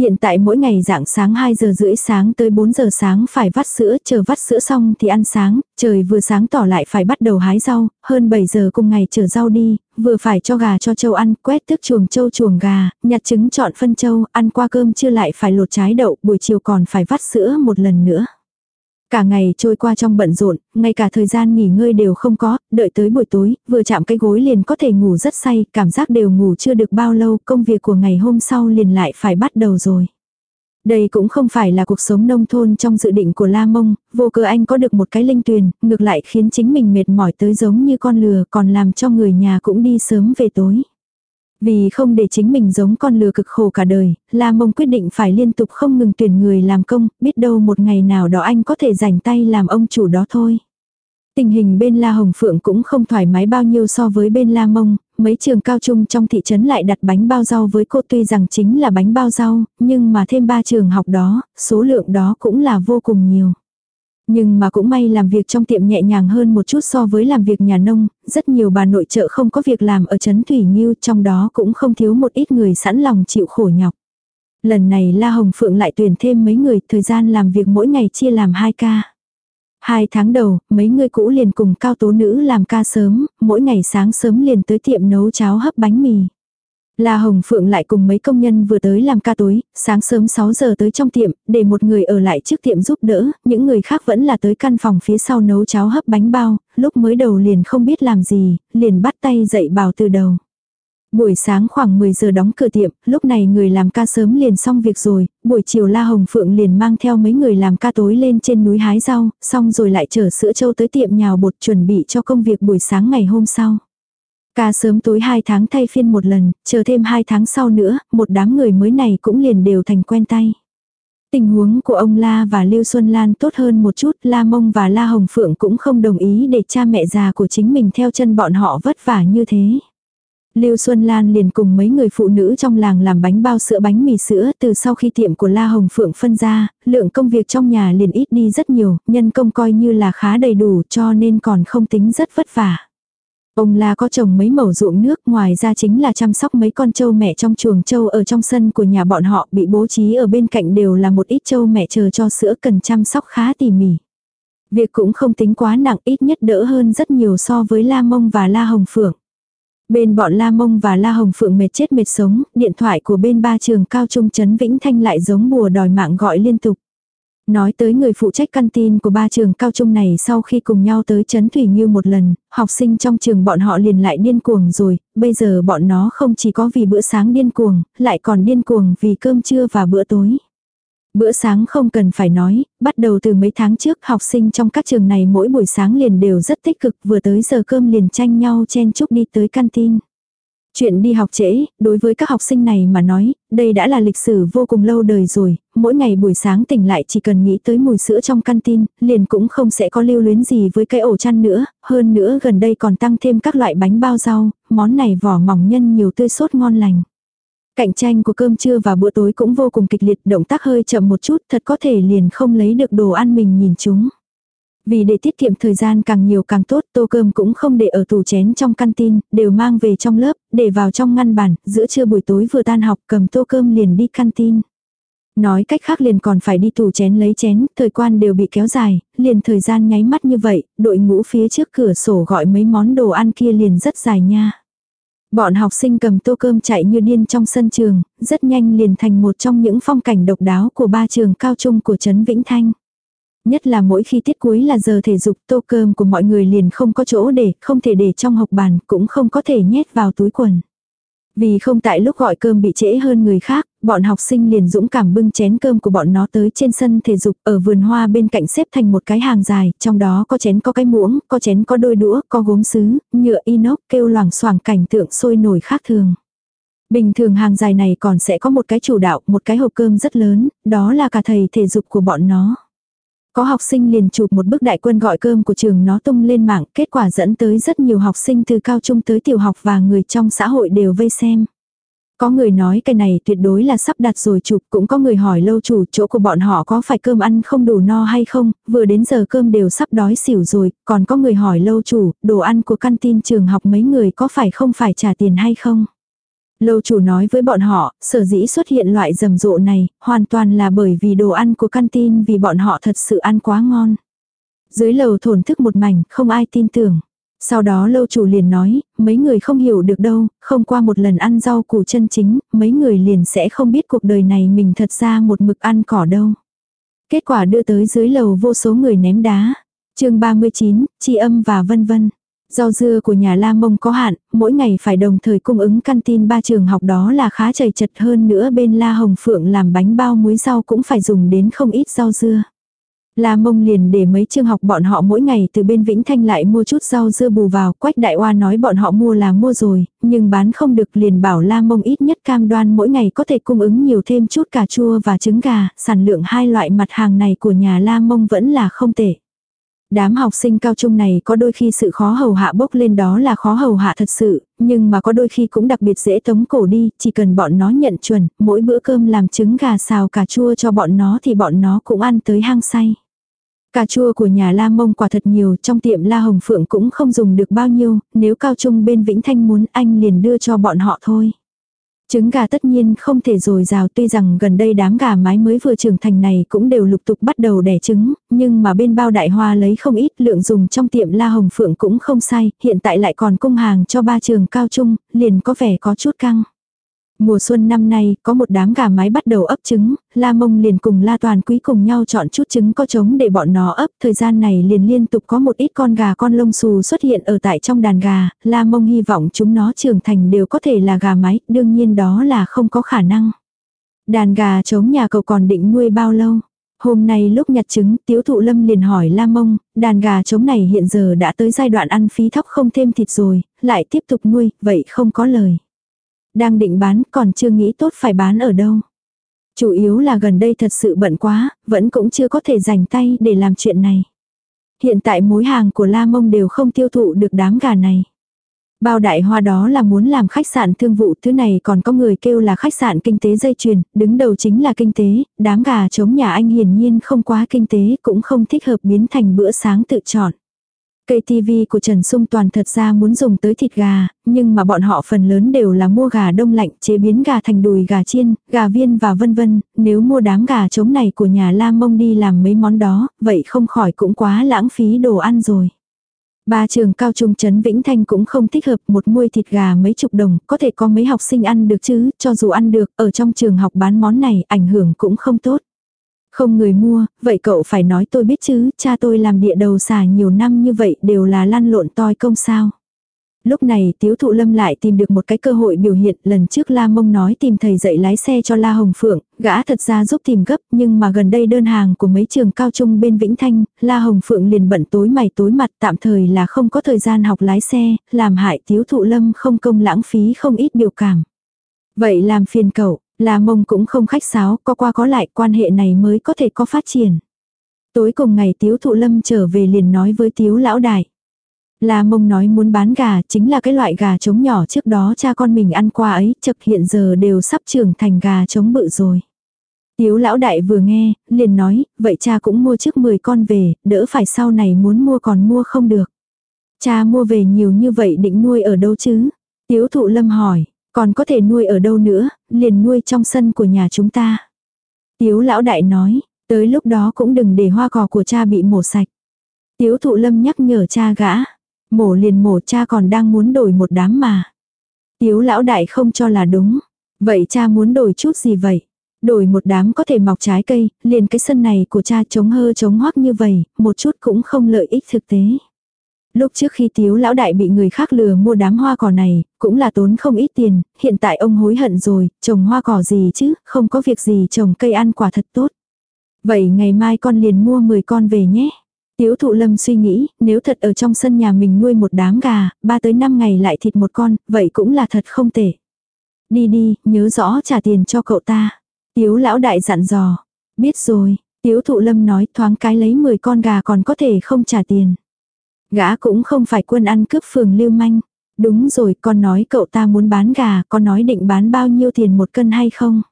Hiện tại mỗi ngày dạng sáng 2 giờ rưỡi sáng tới 4 giờ sáng phải vắt sữa, chờ vắt sữa xong thì ăn sáng, trời vừa sáng tỏ lại phải bắt đầu hái rau, hơn 7 giờ cùng ngày chở rau đi, vừa phải cho gà cho trâu ăn, quét tước chuồng trâu chuồng gà, nhặt trứng chọn phân trâu, ăn qua cơm chưa lại phải lột trái đậu, buổi chiều còn phải vắt sữa một lần nữa. Cả ngày trôi qua trong bận rộn, ngay cả thời gian nghỉ ngơi đều không có, đợi tới buổi tối, vừa chạm cái gối liền có thể ngủ rất say, cảm giác đều ngủ chưa được bao lâu, công việc của ngày hôm sau liền lại phải bắt đầu rồi. Đây cũng không phải là cuộc sống nông thôn trong dự định của La Mông, vô cơ anh có được một cái linh tuyền, ngược lại khiến chính mình mệt mỏi tới giống như con lừa còn làm cho người nhà cũng đi sớm về tối. Vì không để chính mình giống con lừa cực khổ cả đời, La Mông quyết định phải liên tục không ngừng tuyển người làm công, biết đâu một ngày nào đó anh có thể rảnh tay làm ông chủ đó thôi. Tình hình bên La Hồng Phượng cũng không thoải mái bao nhiêu so với bên La Mông, mấy trường cao trung trong thị trấn lại đặt bánh bao rau với cô tuy rằng chính là bánh bao rau, nhưng mà thêm ba trường học đó, số lượng đó cũng là vô cùng nhiều. Nhưng mà cũng may làm việc trong tiệm nhẹ nhàng hơn một chút so với làm việc nhà nông, rất nhiều bà nội trợ không có việc làm ở Trấn Thủy Nhiêu trong đó cũng không thiếu một ít người sẵn lòng chịu khổ nhọc. Lần này La Hồng Phượng lại tuyển thêm mấy người, thời gian làm việc mỗi ngày chia làm hai ca. Hai tháng đầu, mấy người cũ liền cùng cao tố nữ làm ca sớm, mỗi ngày sáng sớm liền tới tiệm nấu cháo hấp bánh mì. La Hồng Phượng lại cùng mấy công nhân vừa tới làm ca tối, sáng sớm 6 giờ tới trong tiệm, để một người ở lại trước tiệm giúp đỡ, những người khác vẫn là tới căn phòng phía sau nấu cháo hấp bánh bao, lúc mới đầu liền không biết làm gì, liền bắt tay dậy bảo từ đầu. Buổi sáng khoảng 10 giờ đóng cửa tiệm, lúc này người làm ca sớm liền xong việc rồi, buổi chiều La Hồng Phượng liền mang theo mấy người làm ca tối lên trên núi hái rau, xong rồi lại chở sữa châu tới tiệm nhào bột chuẩn bị cho công việc buổi sáng ngày hôm sau. Ca sớm tối 2 tháng thay phiên một lần, chờ thêm 2 tháng sau nữa, một đám người mới này cũng liền đều thành quen tay. Tình huống của ông La và Lưu Xuân Lan tốt hơn một chút, La Mông và La Hồng Phượng cũng không đồng ý để cha mẹ già của chính mình theo chân bọn họ vất vả như thế. Lưu Xuân Lan liền cùng mấy người phụ nữ trong làng làm bánh bao sữa bánh mì sữa từ sau khi tiệm của La Hồng Phượng phân ra, lượng công việc trong nhà liền ít đi rất nhiều, nhân công coi như là khá đầy đủ cho nên còn không tính rất vất vả. Ông La có trồng mấy mẩu ruộng nước ngoài ra chính là chăm sóc mấy con trâu mẹ trong chuồng trâu ở trong sân của nhà bọn họ bị bố trí ở bên cạnh đều là một ít trâu mẹ chờ cho sữa cần chăm sóc khá tỉ mỉ. Việc cũng không tính quá nặng ít nhất đỡ hơn rất nhiều so với La Mông và La Hồng Phượng. Bên bọn La Mông và La Hồng Phượng mệt chết mệt sống, điện thoại của bên ba trường cao trung Trấn Vĩnh Thanh lại giống bùa đòi mạng gọi liên tục. Nói tới người phụ trách căn tin của ba trường cao trung này sau khi cùng nhau tới Trấn Thủy Nghiêu một lần, học sinh trong trường bọn họ liền lại điên cuồng rồi, bây giờ bọn nó không chỉ có vì bữa sáng điên cuồng, lại còn điên cuồng vì cơm trưa và bữa tối. Bữa sáng không cần phải nói, bắt đầu từ mấy tháng trước học sinh trong các trường này mỗi buổi sáng liền đều rất tích cực vừa tới giờ cơm liền tranh nhau chen chúc đi tới căn tin Chuyện đi học trễ, đối với các học sinh này mà nói, đây đã là lịch sử vô cùng lâu đời rồi, mỗi ngày buổi sáng tỉnh lại chỉ cần nghĩ tới mùi sữa trong canteen, liền cũng không sẽ có lưu luyến gì với cái ổ chăn nữa, hơn nữa gần đây còn tăng thêm các loại bánh bao rau, món này vỏ mỏng nhân nhiều tươi sốt ngon lành. Cạnh tranh của cơm trưa và bữa tối cũng vô cùng kịch liệt, động tác hơi chậm một chút, thật có thể liền không lấy được đồ ăn mình nhìn chúng. Vì để tiết kiệm thời gian càng nhiều càng tốt, tô cơm cũng không để ở tủ chén trong canteen, đều mang về trong lớp, để vào trong ngăn bàn, giữa trưa buổi tối vừa tan học cầm tô cơm liền đi canteen. Nói cách khác liền còn phải đi tủ chén lấy chén, thời quan đều bị kéo dài, liền thời gian nháy mắt như vậy, đội ngũ phía trước cửa sổ gọi mấy món đồ ăn kia liền rất dài nha. Bọn học sinh cầm tô cơm chạy như điên trong sân trường, rất nhanh liền thành một trong những phong cảnh độc đáo của ba trường cao trung của Trấn Vĩnh Thanh. Nhất là mỗi khi tiết cuối là giờ thể dục tô cơm của mọi người liền không có chỗ để, không thể để trong học bàn, cũng không có thể nhét vào túi quần. Vì không tại lúc gọi cơm bị trễ hơn người khác, bọn học sinh liền dũng cảm bưng chén cơm của bọn nó tới trên sân thể dục ở vườn hoa bên cạnh xếp thành một cái hàng dài, trong đó có chén có cái muỗng, có chén có đôi đũa, có gốm sứ, nhựa inox kêu loảng xoảng cảnh tượng sôi nổi khác thường. Bình thường hàng dài này còn sẽ có một cái chủ đạo, một cái hộp cơm rất lớn, đó là cả thầy thể dục của bọn nó. Có học sinh liền chụp một bức đại quân gọi cơm của trường nó tung lên mạng, kết quả dẫn tới rất nhiều học sinh từ cao trung tới tiểu học và người trong xã hội đều vây xem. Có người nói cái này tuyệt đối là sắp đặt rồi chụp, cũng có người hỏi lâu chủ chỗ của bọn họ có phải cơm ăn không đủ no hay không, vừa đến giờ cơm đều sắp đói xỉu rồi, còn có người hỏi lâu chủ, đồ ăn của căn tin trường học mấy người có phải không phải trả tiền hay không. Lâu chủ nói với bọn họ, sở dĩ xuất hiện loại rầm rộ này, hoàn toàn là bởi vì đồ ăn của căn tin vì bọn họ thật sự ăn quá ngon. Dưới lầu thổn thức một mảnh, không ai tin tưởng. Sau đó lâu chủ liền nói, mấy người không hiểu được đâu, không qua một lần ăn rau củ chân chính, mấy người liền sẽ không biết cuộc đời này mình thật ra một mực ăn cỏ đâu. Kết quả đưa tới dưới lầu vô số người ném đá. chương 39, chi âm và vân vân. Rau dưa của nhà La Mông có hạn, mỗi ngày phải đồng thời cung ứng căn tin ba trường học đó là khá chảy chật hơn nữa bên La Hồng Phượng làm bánh bao muối rau cũng phải dùng đến không ít rau dưa. La Mông liền để mấy trường học bọn họ mỗi ngày từ bên Vĩnh Thanh lại mua chút rau dưa bù vào, Quách Đại Oa nói bọn họ mua là mua rồi, nhưng bán không được liền bảo La Mông ít nhất cam đoan mỗi ngày có thể cung ứng nhiều thêm chút cà chua và trứng gà, sản lượng hai loại mặt hàng này của nhà La Mông vẫn là không tệ. Đám học sinh cao trung này có đôi khi sự khó hầu hạ bốc lên đó là khó hầu hạ thật sự, nhưng mà có đôi khi cũng đặc biệt dễ tống cổ đi, chỉ cần bọn nó nhận chuẩn, mỗi bữa cơm làm trứng gà xào cà chua cho bọn nó thì bọn nó cũng ăn tới hang say. Cà chua của nhà La Mông quả thật nhiều, trong tiệm La Hồng Phượng cũng không dùng được bao nhiêu, nếu cao trung bên Vĩnh Thanh muốn anh liền đưa cho bọn họ thôi. Trứng gà tất nhiên không thể dồi dào tuy rằng gần đây đám gà mái mới vừa trưởng thành này cũng đều lục tục bắt đầu đẻ trứng, nhưng mà bên bao đại hoa lấy không ít lượng dùng trong tiệm La Hồng Phượng cũng không sai, hiện tại lại còn cung hàng cho ba trường cao trung, liền có vẻ có chút căng. Mùa xuân năm nay, có một đám gà mái bắt đầu ấp trứng, La Mông liền cùng La Toàn Quý cùng nhau chọn chút trứng có trống để bọn nó ấp. Thời gian này liền liên tục có một ít con gà con lông xù xuất hiện ở tại trong đàn gà, La Mông hy vọng chúng nó trưởng thành đều có thể là gà mái, đương nhiên đó là không có khả năng. Đàn gà trống nhà cậu còn định nuôi bao lâu? Hôm nay lúc nhặt trứng, tiếu thụ lâm liền hỏi La Mông, đàn gà trống này hiện giờ đã tới giai đoạn ăn phí thóc không thêm thịt rồi, lại tiếp tục nuôi, vậy không có lời. Đang định bán còn chưa nghĩ tốt phải bán ở đâu. Chủ yếu là gần đây thật sự bận quá, vẫn cũng chưa có thể dành tay để làm chuyện này. Hiện tại mối hàng của La Mông đều không tiêu thụ được đám gà này. Bao đại hoa đó là muốn làm khách sạn thương vụ, thứ này còn có người kêu là khách sạn kinh tế dây chuyền, đứng đầu chính là kinh tế, đám gà chống nhà anh hiển nhiên không quá kinh tế, cũng không thích hợp biến thành bữa sáng tự chọn. Cây TV của Trần Sung Toàn thật ra muốn dùng tới thịt gà, nhưng mà bọn họ phần lớn đều là mua gà đông lạnh, chế biến gà thành đùi gà chiên, gà viên và vân vân, nếu mua đám gà trống này của nhà La Mông đi làm mấy món đó, vậy không khỏi cũng quá lãng phí đồ ăn rồi. Ba trường cao trung Trấn Vĩnh Thanh cũng không thích hợp một muôi thịt gà mấy chục đồng, có thể có mấy học sinh ăn được chứ, cho dù ăn được, ở trong trường học bán món này ảnh hưởng cũng không tốt. Không người mua, vậy cậu phải nói tôi biết chứ, cha tôi làm địa đầu xà nhiều năm như vậy đều là lăn lộn toi công sao. Lúc này Tiếu Thụ Lâm lại tìm được một cái cơ hội biểu hiện lần trước La Mông nói tìm thầy dạy lái xe cho La Hồng Phượng, gã thật ra giúp tìm gấp nhưng mà gần đây đơn hàng của mấy trường cao trung bên Vĩnh Thanh, La Hồng Phượng liền bận tối mày tối mặt tạm thời là không có thời gian học lái xe, làm hại Tiếu Thụ Lâm không công lãng phí không ít biểu cảm. Vậy làm phiền cậu, La Mông cũng không khách sáo, có qua có lại quan hệ này mới có thể có phát triển. Tối cùng ngày Tiếu Thụ Lâm trở về liền nói với Tiếu Lão Đại. La mông nói muốn bán gà chính là cái loại gà trống nhỏ trước đó cha con mình ăn qua ấy, chật hiện giờ đều sắp trưởng thành gà trống bự rồi. Tiếu lão đại vừa nghe, liền nói, vậy cha cũng mua trước 10 con về, đỡ phải sau này muốn mua còn mua không được. Cha mua về nhiều như vậy định nuôi ở đâu chứ? Tiếu thụ lâm hỏi, còn có thể nuôi ở đâu nữa, liền nuôi trong sân của nhà chúng ta. Tiếu lão đại nói, tới lúc đó cũng đừng để hoa cỏ của cha bị mổ sạch. Tiếu thụ lâm nhắc nhở cha gã. Mổ liền mổ cha còn đang muốn đổi một đám mà. Tiếu lão đại không cho là đúng. Vậy cha muốn đổi chút gì vậy? Đổi một đám có thể mọc trái cây, liền cái sân này của cha chống hơ chống hoắc như vậy, một chút cũng không lợi ích thực tế. Lúc trước khi tiếu lão đại bị người khác lừa mua đám hoa cỏ này, cũng là tốn không ít tiền, hiện tại ông hối hận rồi, trồng hoa cỏ gì chứ, không có việc gì trồng cây ăn quả thật tốt. Vậy ngày mai con liền mua 10 con về nhé. Tiếu thụ lâm suy nghĩ, nếu thật ở trong sân nhà mình nuôi một đám gà, ba tới năm ngày lại thịt một con, vậy cũng là thật không tệ. Đi đi, nhớ rõ trả tiền cho cậu ta. Tiếu lão đại dặn dò. Biết rồi, tiếu thụ lâm nói thoáng cái lấy 10 con gà còn có thể không trả tiền. Gã cũng không phải quân ăn cướp phường lưu manh. Đúng rồi, con nói cậu ta muốn bán gà, con nói định bán bao nhiêu tiền một cân hay không?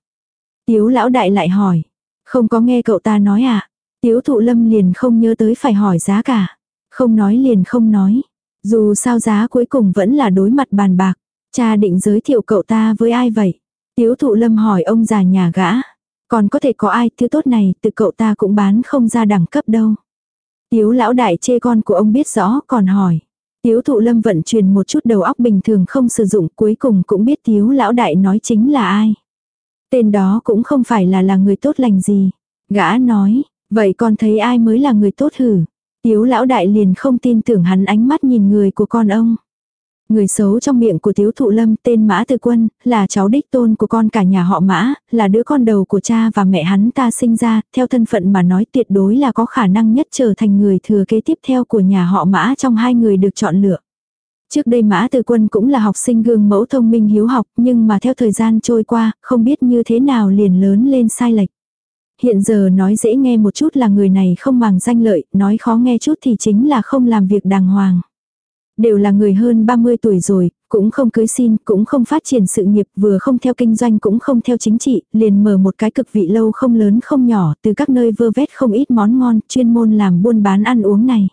Tiếu lão đại lại hỏi. Không có nghe cậu ta nói à? Tiếu thụ lâm liền không nhớ tới phải hỏi giá cả. Không nói liền không nói. Dù sao giá cuối cùng vẫn là đối mặt bàn bạc. Cha định giới thiệu cậu ta với ai vậy? Tiếu thụ lâm hỏi ông già nhà gã. Còn có thể có ai thứ tốt này từ cậu ta cũng bán không ra đẳng cấp đâu. Tiếu lão đại chê con của ông biết rõ còn hỏi. Tiếu thụ lâm vận chuyển một chút đầu óc bình thường không sử dụng cuối cùng cũng biết tiếu lão đại nói chính là ai. Tên đó cũng không phải là là người tốt lành gì. Gã nói, Vậy con thấy ai mới là người tốt hử? Tiếu lão đại liền không tin tưởng hắn ánh mắt nhìn người của con ông. Người xấu trong miệng của tiếu thụ lâm tên Mã Tư Quân, là cháu đích tôn của con cả nhà họ Mã, là đứa con đầu của cha và mẹ hắn ta sinh ra, theo thân phận mà nói tuyệt đối là có khả năng nhất trở thành người thừa kế tiếp theo của nhà họ Mã trong hai người được chọn lựa. Trước đây Mã Tư Quân cũng là học sinh gương mẫu thông minh hiếu học, nhưng mà theo thời gian trôi qua, không biết như thế nào liền lớn lên sai lệch hiện giờ nói dễ nghe một chút là người này không màng danh lợi, nói khó nghe chút thì chính là không làm việc đàng hoàng. Đều là người hơn 30 tuổi rồi, cũng không cưới xin, cũng không phát triển sự nghiệp, vừa không theo kinh doanh cũng không theo chính trị, liền mở một cái cực vị lâu không lớn không nhỏ, từ các nơi vơ vét không ít món ngon, chuyên môn làm buôn bán ăn uống này.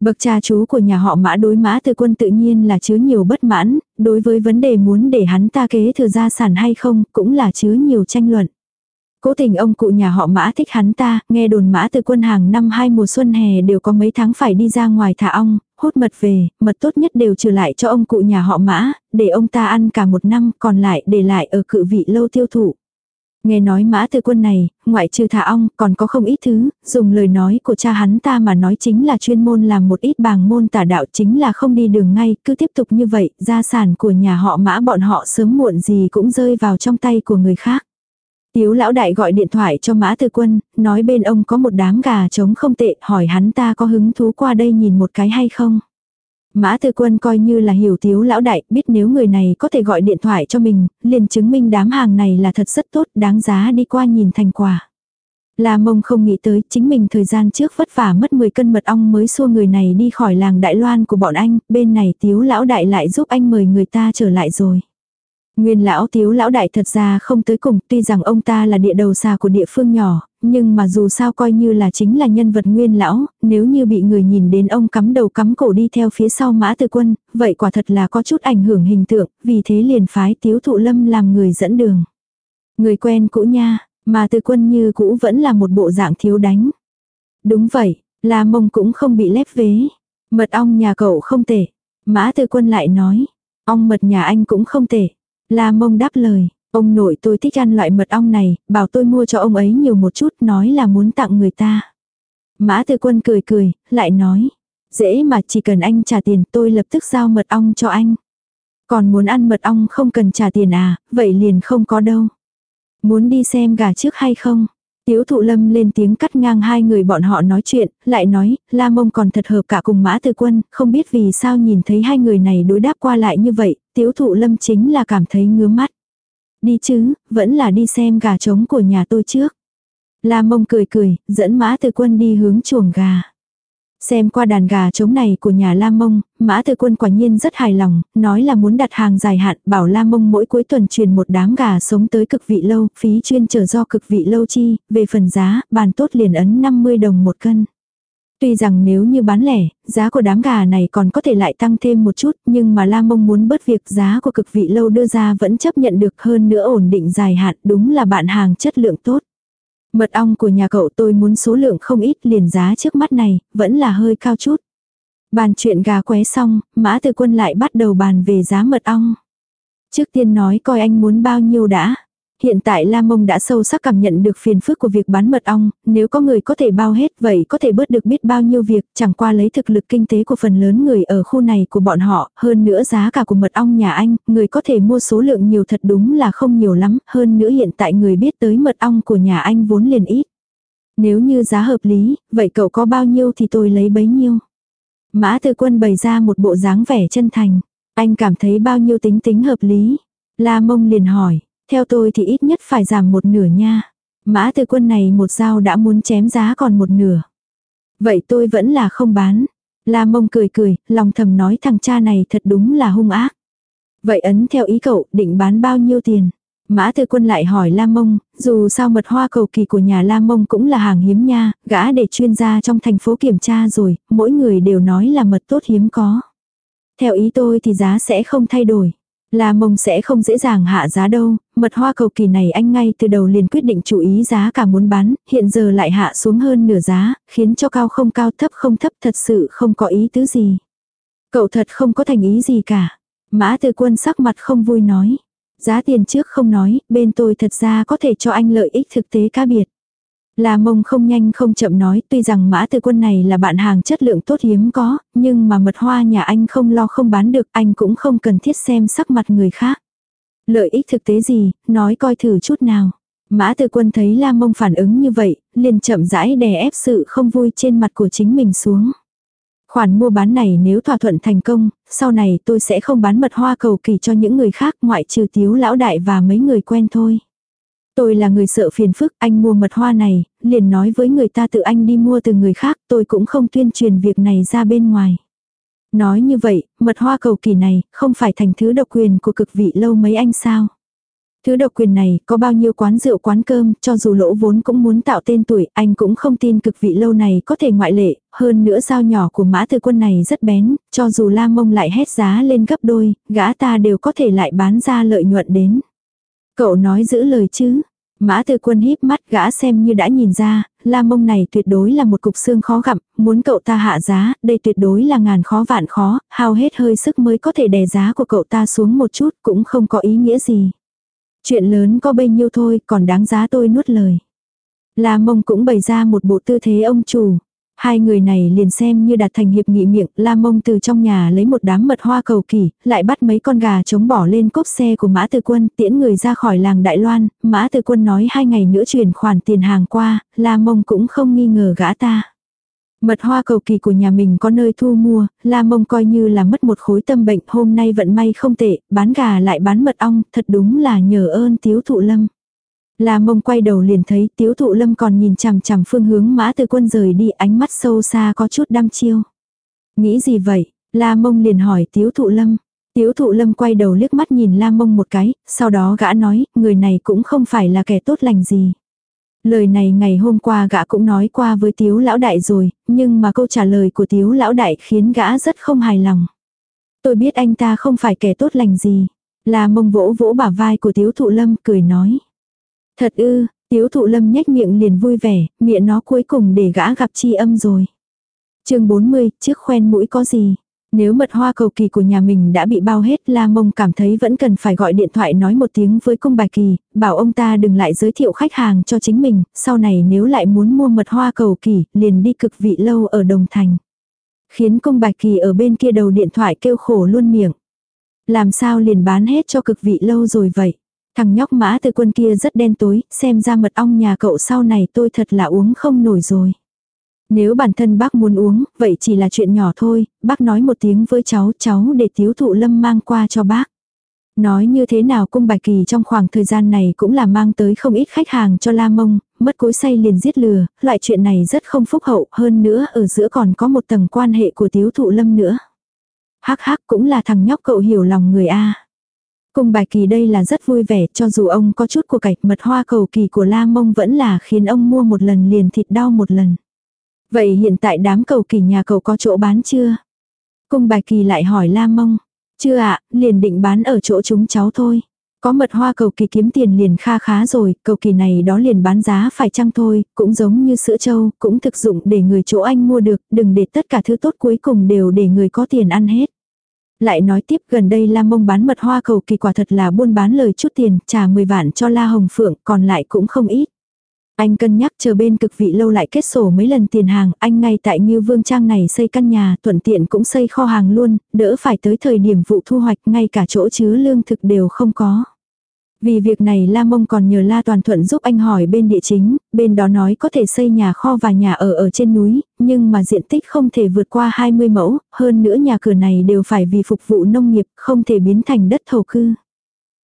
Bậc cha chú của nhà họ mã đối mã từ quân tự nhiên là chứa nhiều bất mãn, đối với vấn đề muốn để hắn ta kế thừa gia sản hay không cũng là chứa nhiều tranh luận. Cố tình ông cụ nhà họ mã thích hắn ta, nghe đồn mã từ quân hàng năm hai mùa xuân hè đều có mấy tháng phải đi ra ngoài thả ong, hút mật về, mật tốt nhất đều trừ lại cho ông cụ nhà họ mã, để ông ta ăn cả một năm, còn lại để lại ở cự vị lâu tiêu thụ. Nghe nói mã từ quân này, ngoại trừ thả ong, còn có không ít thứ, dùng lời nói của cha hắn ta mà nói chính là chuyên môn làm một ít bàng môn tả đạo chính là không đi đường ngay, cứ tiếp tục như vậy, gia sản của nhà họ mã bọn họ sớm muộn gì cũng rơi vào trong tay của người khác. Tiếu lão đại gọi điện thoại cho mã từ quân, nói bên ông có một đám gà trống không tệ, hỏi hắn ta có hứng thú qua đây nhìn một cái hay không. Mã Tư Quân coi như là hiểu tiếu lão đại, biết nếu người này có thể gọi điện thoại cho mình, liền chứng minh đám hàng này là thật rất tốt, đáng giá đi qua nhìn thành quả. La mông không nghĩ tới chính mình thời gian trước vất vả mất 10 cân mật ong mới xua người này đi khỏi làng Đại Loan của bọn anh, bên này tiếu lão đại lại giúp anh mời người ta trở lại rồi. Nguyên lão tiếu lão đại thật ra không tới cùng, tuy rằng ông ta là địa đầu xa của địa phương nhỏ, nhưng mà dù sao coi như là chính là nhân vật nguyên lão, nếu như bị người nhìn đến ông cắm đầu cắm cổ đi theo phía sau mã từ quân, vậy quả thật là có chút ảnh hưởng hình tượng, vì thế liền phái tiếu thụ lâm làm người dẫn đường. Người quen cũ nha, mà từ quân như cũ vẫn là một bộ dạng thiếu đánh. Đúng vậy, là mông cũng không bị lép vế. Mật ong nhà cậu không tệ. Mã từ quân lại nói, ong mật nhà anh cũng không tệ. La mông đáp lời, ông nội tôi thích ăn loại mật ong này, bảo tôi mua cho ông ấy nhiều một chút, nói là muốn tặng người ta. Mã tư quân cười cười, lại nói, dễ mà chỉ cần anh trả tiền tôi lập tức giao mật ong cho anh. Còn muốn ăn mật ong không cần trả tiền à, vậy liền không có đâu. Muốn đi xem gà trước hay không? Tiếu thụ lâm lên tiếng cắt ngang hai người bọn họ nói chuyện, lại nói, la mông còn thật hợp cả cùng mã tư quân, không biết vì sao nhìn thấy hai người này đối đáp qua lại như vậy, tiếu thụ lâm chính là cảm thấy ngứa mắt. Đi chứ, vẫn là đi xem gà trống của nhà tôi trước. La mông cười cười, dẫn mã tư quân đi hướng chuồng gà. Xem qua đàn gà trống này của nhà La Mông, Mã Tư Quân quả nhiên rất hài lòng, nói là muốn đặt hàng dài hạn, bảo La Mông mỗi cuối tuần truyền một đám gà sống tới cực vị lâu, phí chuyên trở do cực vị lâu chi, về phần giá, bàn tốt liền ấn 50 đồng một cân. Tuy rằng nếu như bán lẻ, giá của đám gà này còn có thể lại tăng thêm một chút, nhưng mà La Mông muốn bớt việc giá của cực vị lâu đưa ra vẫn chấp nhận được hơn nữa ổn định dài hạn, đúng là bạn hàng chất lượng tốt. Mật ong của nhà cậu tôi muốn số lượng không ít liền giá trước mắt này, vẫn là hơi cao chút. Bàn chuyện gà qué xong, mã từ quân lại bắt đầu bàn về giá mật ong. Trước tiên nói coi anh muốn bao nhiêu đã. Hiện tại La Mông đã sâu sắc cảm nhận được phiền phức của việc bán mật ong, nếu có người có thể bao hết vậy có thể bớt được biết bao nhiêu việc, chẳng qua lấy thực lực kinh tế của phần lớn người ở khu này của bọn họ, hơn nữa giá cả của mật ong nhà anh, người có thể mua số lượng nhiều thật đúng là không nhiều lắm, hơn nữa hiện tại người biết tới mật ong của nhà anh vốn liền ít. Nếu như giá hợp lý, vậy cậu có bao nhiêu thì tôi lấy bấy nhiêu. Mã Tư Quân bày ra một bộ dáng vẻ chân thành. Anh cảm thấy bao nhiêu tính tính hợp lý. La Mông liền hỏi, theo tôi thì ít nhất phải giảm một nửa nha. Mã từ quân này một dao đã muốn chém giá còn một nửa. Vậy tôi vẫn là không bán. La mông cười cười, lòng thầm nói thằng cha này thật đúng là hung ác. Vậy ấn theo ý cậu, định bán bao nhiêu tiền? Mã Tư Quân lại hỏi La Mông, dù sao mật hoa cầu kỳ của nhà La Mông cũng là hàng hiếm nha, gã để chuyên gia trong thành phố kiểm tra rồi, mỗi người đều nói là mật tốt hiếm có. Theo ý tôi thì giá sẽ không thay đổi. La mông sẽ không dễ dàng hạ giá đâu, mật hoa cầu kỳ này anh ngay từ đầu liền quyết định chú ý giá cả muốn bán, hiện giờ lại hạ xuống hơn nửa giá, khiến cho cao không cao thấp không thấp thật sự không có ý tứ gì. Cậu thật không có thành ý gì cả. Mã từ quân sắc mặt không vui nói. Giá tiền trước không nói, bên tôi thật ra có thể cho anh lợi ích thực tế cá biệt. La mông không nhanh không chậm nói tuy rằng mã từ quân này là bạn hàng chất lượng tốt hiếm có, nhưng mà mật hoa nhà anh không lo không bán được anh cũng không cần thiết xem sắc mặt người khác. Lợi ích thực tế gì, nói coi thử chút nào. Mã từ quân thấy la mông phản ứng như vậy, liền chậm rãi đè ép sự không vui trên mặt của chính mình xuống. Khoản mua bán này nếu thỏa thuận thành công, sau này tôi sẽ không bán mật hoa cầu kỳ cho những người khác ngoại trừ tiếu lão đại và mấy người quen thôi. Tôi là người sợ phiền phức, anh mua mật hoa này, liền nói với người ta tự anh đi mua từ người khác, tôi cũng không tuyên truyền việc này ra bên ngoài. Nói như vậy, mật hoa cầu kỳ này, không phải thành thứ độc quyền của cực vị lâu mấy anh sao. Thứ độc quyền này, có bao nhiêu quán rượu quán cơm, cho dù lỗ vốn cũng muốn tạo tên tuổi, anh cũng không tin cực vị lâu này có thể ngoại lệ, hơn nữa dao nhỏ của mã thư quân này rất bén, cho dù la mông lại hét giá lên gấp đôi, gã ta đều có thể lại bán ra lợi nhuận đến. Cậu nói giữ lời chứ. Mã Tư Quân híp mắt gã xem như đã nhìn ra, la mông này tuyệt đối là một cục xương khó gặm, muốn cậu ta hạ giá, đây tuyệt đối là ngàn khó vạn khó, hao hết hơi sức mới có thể đè giá của cậu ta xuống một chút cũng không có ý nghĩa gì. Chuyện lớn có bấy nhiêu thôi, còn đáng giá tôi nuốt lời. La mông cũng bày ra một bộ tư thế ông chủ. Hai người này liền xem như đạt thành hiệp nghị miệng, La Mông từ trong nhà lấy một đám mật hoa cầu kỳ, lại bắt mấy con gà trống bỏ lên cốp xe của Mã Từ Quân, tiễn người ra khỏi làng Đại Loan, Mã Từ Quân nói hai ngày nữa chuyển khoản tiền hàng qua, La Mông cũng không nghi ngờ gã ta. Mật hoa cầu kỳ của nhà mình có nơi thu mua, La Mông coi như là mất một khối tâm bệnh, hôm nay vận may không tệ, bán gà lại bán mật ong, thật đúng là nhờ ơn tiếu thụ lâm. La mông quay đầu liền thấy tiếu thụ lâm còn nhìn chằm chằm phương hướng mã từ quân rời đi ánh mắt sâu xa có chút đăm chiêu. Nghĩ gì vậy? La mông liền hỏi tiếu thụ lâm. Tiếu thụ lâm quay đầu liếc mắt nhìn la mông một cái, sau đó gã nói, người này cũng không phải là kẻ tốt lành gì. Lời này ngày hôm qua gã cũng nói qua với tiếu lão đại rồi, nhưng mà câu trả lời của tiếu lão đại khiến gã rất không hài lòng. Tôi biết anh ta không phải kẻ tốt lành gì. La mông vỗ vỗ bả vai của tiếu thụ lâm cười nói. Thật ư, tiếu thụ lâm nhếch miệng liền vui vẻ, miệng nó cuối cùng để gã gặp chi âm rồi. chương 40, chiếc khoen mũi có gì? Nếu mật hoa cầu kỳ của nhà mình đã bị bao hết La Mông cảm thấy vẫn cần phải gọi điện thoại nói một tiếng với cung bài kỳ, bảo ông ta đừng lại giới thiệu khách hàng cho chính mình, sau này nếu lại muốn mua mật hoa cầu kỳ, liền đi cực vị lâu ở Đồng Thành. Khiến cung bài kỳ ở bên kia đầu điện thoại kêu khổ luôn miệng. Làm sao liền bán hết cho cực vị lâu rồi vậy? Thằng nhóc mã từ quân kia rất đen tối, xem ra mật ong nhà cậu sau này tôi thật là uống không nổi rồi. Nếu bản thân bác muốn uống, vậy chỉ là chuyện nhỏ thôi, bác nói một tiếng với cháu, cháu để tiếu thụ lâm mang qua cho bác. Nói như thế nào cung bài kỳ trong khoảng thời gian này cũng là mang tới không ít khách hàng cho La Mông, mất cối say liền giết lừa, loại chuyện này rất không phúc hậu, hơn nữa ở giữa còn có một tầng quan hệ của tiếu thụ lâm nữa. Hắc hắc cũng là thằng nhóc cậu hiểu lòng người A. Cung bài kỳ đây là rất vui vẻ cho dù ông có chút của cải mật hoa cầu kỳ của La Mông vẫn là khiến ông mua một lần liền thịt đau một lần. Vậy hiện tại đám cầu kỳ nhà cậu có chỗ bán chưa? Cung bài kỳ lại hỏi La Mông. Chưa ạ, liền định bán ở chỗ chúng cháu thôi. Có mật hoa cầu kỳ kiếm tiền liền kha khá rồi, cầu kỳ này đó liền bán giá phải chăng thôi, cũng giống như sữa trâu, cũng thực dụng để người chỗ anh mua được, đừng để tất cả thứ tốt cuối cùng đều để người có tiền ăn hết. Lại nói tiếp gần đây La Mông bán mật hoa cầu kỳ quả thật là buôn bán lời chút tiền, trả 10 vạn cho La Hồng Phượng, còn lại cũng không ít. Anh cân nhắc chờ bên cực vị lâu lại kết sổ mấy lần tiền hàng, anh ngay tại Ngưu Vương Trang này xây căn nhà, thuận tiện cũng xây kho hàng luôn, đỡ phải tới thời điểm vụ thu hoạch ngay cả chỗ chứa lương thực đều không có. Vì việc này La Mông còn nhờ La Toàn Thuận giúp anh hỏi bên địa chính, bên đó nói có thể xây nhà kho và nhà ở ở trên núi, nhưng mà diện tích không thể vượt qua 20 mẫu, hơn nữa nhà cửa này đều phải vì phục vụ nông nghiệp, không thể biến thành đất thổ cư.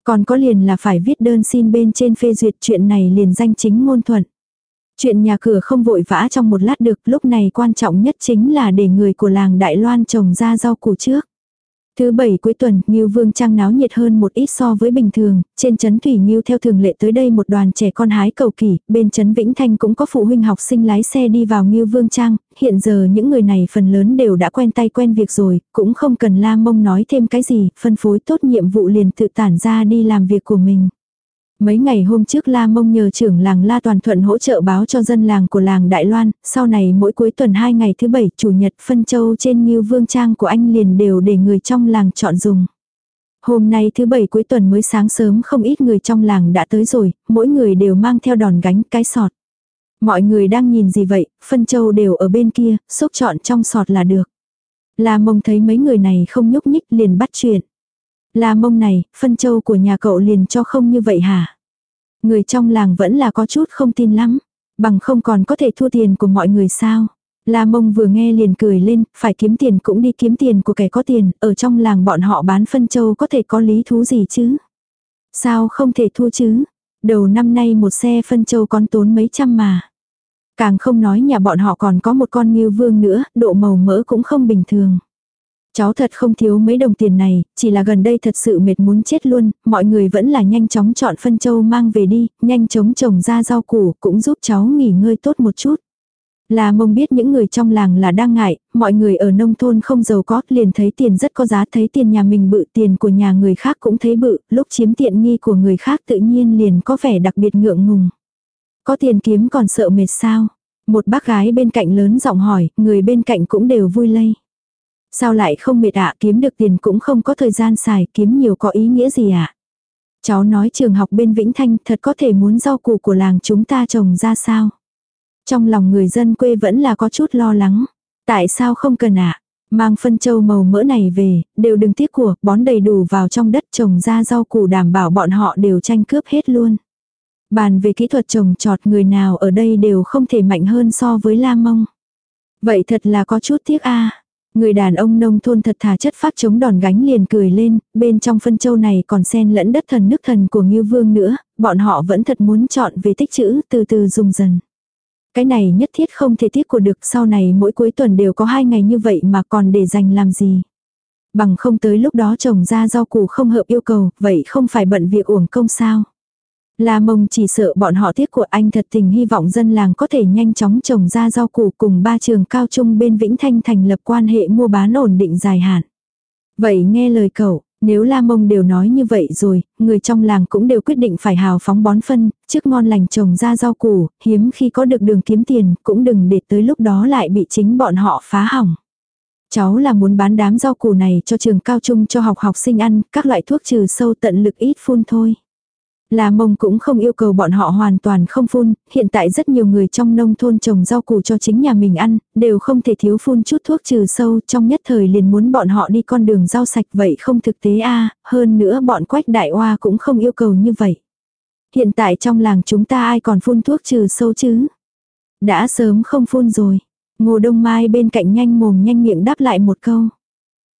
Còn có liền là phải viết đơn xin bên trên phê duyệt chuyện này liền danh chính ngôn thuận. Chuyện nhà cửa không vội vã trong một lát được, lúc này quan trọng nhất chính là để người của làng Đại Loan trồng ra rau củ trước. Thứ bảy cuối tuần, Ngưu Vương Trang náo nhiệt hơn một ít so với bình thường, trên chấn Thủy Ngưu theo thường lệ tới đây một đoàn trẻ con hái cầu kỳ, bên chấn Vĩnh Thanh cũng có phụ huynh học sinh lái xe đi vào Ngưu Vương Trang, hiện giờ những người này phần lớn đều đã quen tay quen việc rồi, cũng không cần la mông nói thêm cái gì, phân phối tốt nhiệm vụ liền tự tản ra đi làm việc của mình. Mấy ngày hôm trước La Mông nhờ trưởng làng La Toàn Thuận hỗ trợ báo cho dân làng của làng Đại Loan, sau này mỗi cuối tuần hai ngày thứ bảy chủ nhật phân châu trên như vương trang của anh liền đều để người trong làng chọn dùng. Hôm nay thứ bảy cuối tuần mới sáng sớm không ít người trong làng đã tới rồi, mỗi người đều mang theo đòn gánh cái sọt. Mọi người đang nhìn gì vậy, phân châu đều ở bên kia, xúc chọn trong sọt là được. La mông thấy mấy người này không nhúc nhích liền bắt chuyện. La mông này, phân châu của nhà cậu liền cho không như vậy hả? Người trong làng vẫn là có chút không tin lắm. Bằng không còn có thể thua tiền của mọi người sao? La mông vừa nghe liền cười lên, phải kiếm tiền cũng đi kiếm tiền của kẻ có tiền, ở trong làng bọn họ bán phân châu có thể có lý thú gì chứ? Sao không thể thua chứ? Đầu năm nay một xe phân châu con tốn mấy trăm mà. Càng không nói nhà bọn họ còn có một con nghiêu vương nữa, độ màu mỡ cũng không bình thường. Cháu thật không thiếu mấy đồng tiền này, chỉ là gần đây thật sự mệt muốn chết luôn, mọi người vẫn là nhanh chóng chọn phân châu mang về đi, nhanh chóng trồng ra rau củ cũng giúp cháu nghỉ ngơi tốt một chút. Là mông biết những người trong làng là đang ngại, mọi người ở nông thôn không giàu có, liền thấy tiền rất có giá, thấy tiền nhà mình bự, tiền của nhà người khác cũng thấy bự, lúc chiếm tiện nghi của người khác tự nhiên liền có vẻ đặc biệt ngượng ngùng. Có tiền kiếm còn sợ mệt sao? Một bác gái bên cạnh lớn giọng hỏi, người bên cạnh cũng đều vui lây. Sao lại không mệt ạ, kiếm được tiền cũng không có thời gian xài, kiếm nhiều có ý nghĩa gì ạ? Cháu nói trường học bên Vĩnh Thanh thật có thể muốn rau củ của làng chúng ta trồng ra sao? Trong lòng người dân quê vẫn là có chút lo lắng. Tại sao không cần ạ? Mang phân châu màu mỡ này về, đều đừng tiếc của, bón đầy đủ vào trong đất trồng ra rau củ đảm bảo bọn họ đều tranh cướp hết luôn. Bàn về kỹ thuật trồng trọt người nào ở đây đều không thể mạnh hơn so với La Mông. Vậy thật là có chút tiếc a. Người đàn ông nông thôn thật thà chất phát chống đòn gánh liền cười lên, bên trong phân châu này còn xen lẫn đất thần nước thần của Ngưu Vương nữa, bọn họ vẫn thật muốn chọn về tích chữ từ từ dùng dần. Cái này nhất thiết không thể tiết của được sau này mỗi cuối tuần đều có hai ngày như vậy mà còn để dành làm gì. Bằng không tới lúc đó trồng ra rau củ không hợp yêu cầu, vậy không phải bận việc uổng công sao. La mông chỉ sợ bọn họ tiếc của anh thật tình hy vọng dân làng có thể nhanh chóng trồng ra rau củ cùng ba trường cao trung bên Vĩnh Thanh thành lập quan hệ mua bán ổn định dài hạn. Vậy nghe lời cậu, nếu La Mông đều nói như vậy rồi, người trong làng cũng đều quyết định phải hào phóng bón phân, trước ngon lành trồng ra rau củ, hiếm khi có được đường kiếm tiền, cũng đừng để tới lúc đó lại bị chính bọn họ phá hỏng. Cháu là muốn bán đám rau củ này cho trường cao trung cho học học sinh ăn, các loại thuốc trừ sâu tận lực ít phun thôi. Là mông cũng không yêu cầu bọn họ hoàn toàn không phun, hiện tại rất nhiều người trong nông thôn trồng rau củ cho chính nhà mình ăn, đều không thể thiếu phun chút thuốc trừ sâu, trong nhất thời liền muốn bọn họ đi con đường rau sạch vậy không thực tế a hơn nữa bọn quách đại oa cũng không yêu cầu như vậy. Hiện tại trong làng chúng ta ai còn phun thuốc trừ sâu chứ? Đã sớm không phun rồi. Ngô Đông Mai bên cạnh nhanh mồm nhanh miệng đáp lại một câu.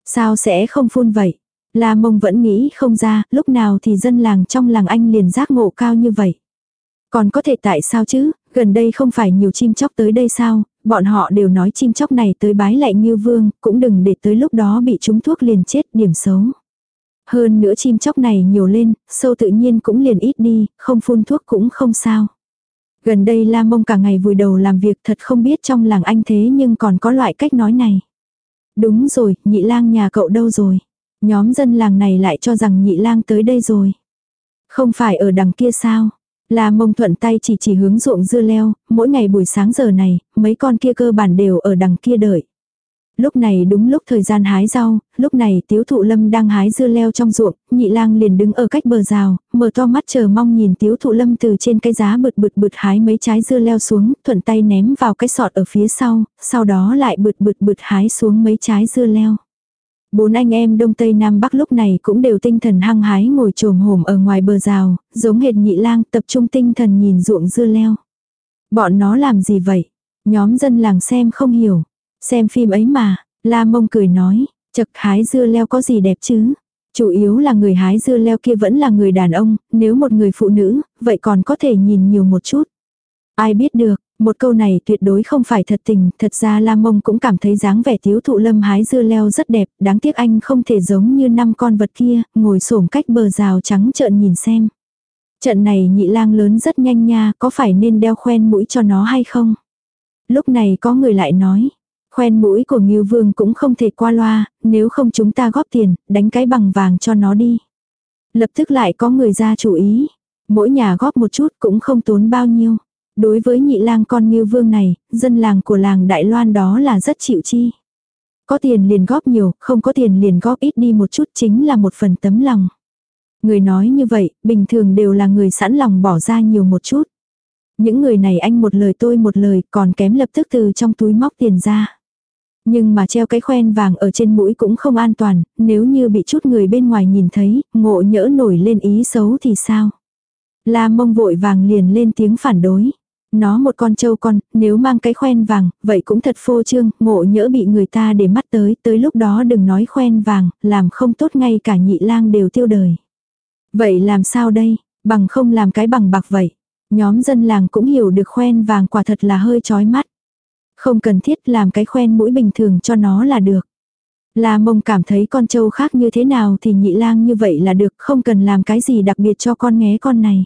Sao sẽ không phun vậy? La mông vẫn nghĩ không ra, lúc nào thì dân làng trong làng anh liền giác ngộ cao như vậy. Còn có thể tại sao chứ, gần đây không phải nhiều chim chóc tới đây sao, bọn họ đều nói chim chóc này tới bái lại như vương, cũng đừng để tới lúc đó bị trúng thuốc liền chết điểm xấu. Hơn nữa chim chóc này nhiều lên, sâu tự nhiên cũng liền ít đi, không phun thuốc cũng không sao. Gần đây La Mông cả ngày vùi đầu làm việc thật không biết trong làng anh thế nhưng còn có loại cách nói này. Đúng rồi, nhị lang nhà cậu đâu rồi? Nhóm dân làng này lại cho rằng nhị lang tới đây rồi. Không phải ở đằng kia sao? Là mông thuận tay chỉ chỉ hướng ruộng dưa leo, mỗi ngày buổi sáng giờ này, mấy con kia cơ bản đều ở đằng kia đợi. Lúc này đúng lúc thời gian hái rau, lúc này tiếu thụ lâm đang hái dưa leo trong ruộng, nhị lang liền đứng ở cách bờ rào, mở to mắt chờ mong nhìn tiếu thụ lâm từ trên cái giá bực bực bực hái mấy trái dưa leo xuống, thuận tay ném vào cái sọt ở phía sau, sau đó lại bực bực bực hái xuống mấy trái dưa leo. Bốn anh em Đông Tây Nam Bắc lúc này cũng đều tinh thần hăng hái ngồi trồm hổm ở ngoài bờ rào, giống hệt nhị lang tập trung tinh thần nhìn ruộng dưa leo. Bọn nó làm gì vậy? Nhóm dân làng xem không hiểu. Xem phim ấy mà, La Mông cười nói, chật hái dưa leo có gì đẹp chứ? Chủ yếu là người hái dưa leo kia vẫn là người đàn ông, nếu một người phụ nữ, vậy còn có thể nhìn nhiều một chút. Ai biết được, một câu này tuyệt đối không phải thật tình, thật ra Lam Mông cũng cảm thấy dáng vẻ tiếu thụ lâm hái dưa leo rất đẹp, đáng tiếc anh không thể giống như năm con vật kia, ngồi xổm cách bờ rào trắng trợn nhìn xem. Trận này nhị lang lớn rất nhanh nha, có phải nên đeo khoen mũi cho nó hay không? Lúc này có người lại nói, khoen mũi của Ngưu Vương cũng không thể qua loa, nếu không chúng ta góp tiền, đánh cái bằng vàng cho nó đi. Lập tức lại có người ra chủ ý, mỗi nhà góp một chút cũng không tốn bao nhiêu. Đối với nhị lang con như vương này, dân làng của làng Đại Loan đó là rất chịu chi. Có tiền liền góp nhiều, không có tiền liền góp ít đi một chút chính là một phần tấm lòng. Người nói như vậy, bình thường đều là người sẵn lòng bỏ ra nhiều một chút. Những người này anh một lời tôi một lời còn kém lập tức từ trong túi móc tiền ra. Nhưng mà treo cái khoen vàng ở trên mũi cũng không an toàn, nếu như bị chút người bên ngoài nhìn thấy, ngộ nhỡ nổi lên ý xấu thì sao? La mông vội vàng liền lên tiếng phản đối. Nó một con trâu con, nếu mang cái khoen vàng, vậy cũng thật phô trương, ngộ nhỡ bị người ta để mắt tới, tới lúc đó đừng nói khoen vàng, làm không tốt ngay cả nhị lang đều tiêu đời. Vậy làm sao đây, bằng không làm cái bằng bạc vậy. Nhóm dân làng cũng hiểu được khoen vàng quả thật là hơi chói mắt. Không cần thiết làm cái khoen mũi bình thường cho nó là được. La mông cảm thấy con trâu khác như thế nào thì nhị lang như vậy là được, không cần làm cái gì đặc biệt cho con nghé con này.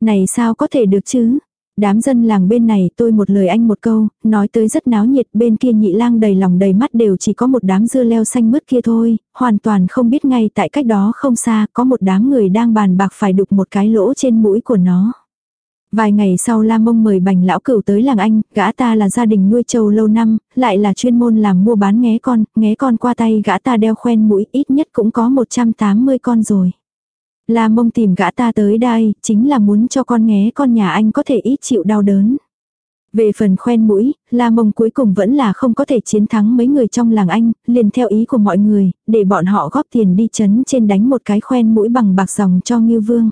Này sao có thể được chứ? Đám dân làng bên này tôi một lời anh một câu, nói tới rất náo nhiệt, bên kia nhị lang đầy lòng đầy mắt đều chỉ có một đám dưa leo xanh mướt kia thôi, hoàn toàn không biết ngay tại cách đó không xa có một đám người đang bàn bạc phải đục một cái lỗ trên mũi của nó. Vài ngày sau La Mông mời bành lão cửu tới làng anh, gã ta là gia đình nuôi trâu lâu năm, lại là chuyên môn làm mua bán nghé con, nghé con qua tay gã ta đeo khoen mũi ít nhất cũng có 180 con rồi. La Mông tìm gã ta tới đây, chính là muốn cho con nghé con nhà anh có thể ít chịu đau đớn. Về phần khoen mũi, La Mông cuối cùng vẫn là không có thể chiến thắng mấy người trong làng anh, liền theo ý của mọi người, để bọn họ góp tiền đi chấn trên đánh một cái khoen mũi bằng bạc dòng cho Ngư Vương.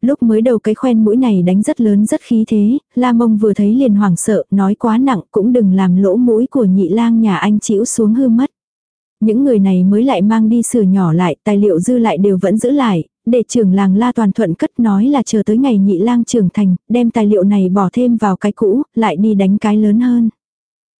Lúc mới đầu cái khoen mũi này đánh rất lớn rất khí thế, La Mông vừa thấy liền hoảng sợ, nói quá nặng cũng đừng làm lỗ mũi của nhị lang nhà anh chịu xuống hư mất. Những người này mới lại mang đi sửa nhỏ lại, tài liệu dư lại đều vẫn giữ lại, để trưởng làng La Toàn Thuận cất nói là chờ tới ngày nhị lang trưởng thành, đem tài liệu này bỏ thêm vào cái cũ, lại đi đánh cái lớn hơn.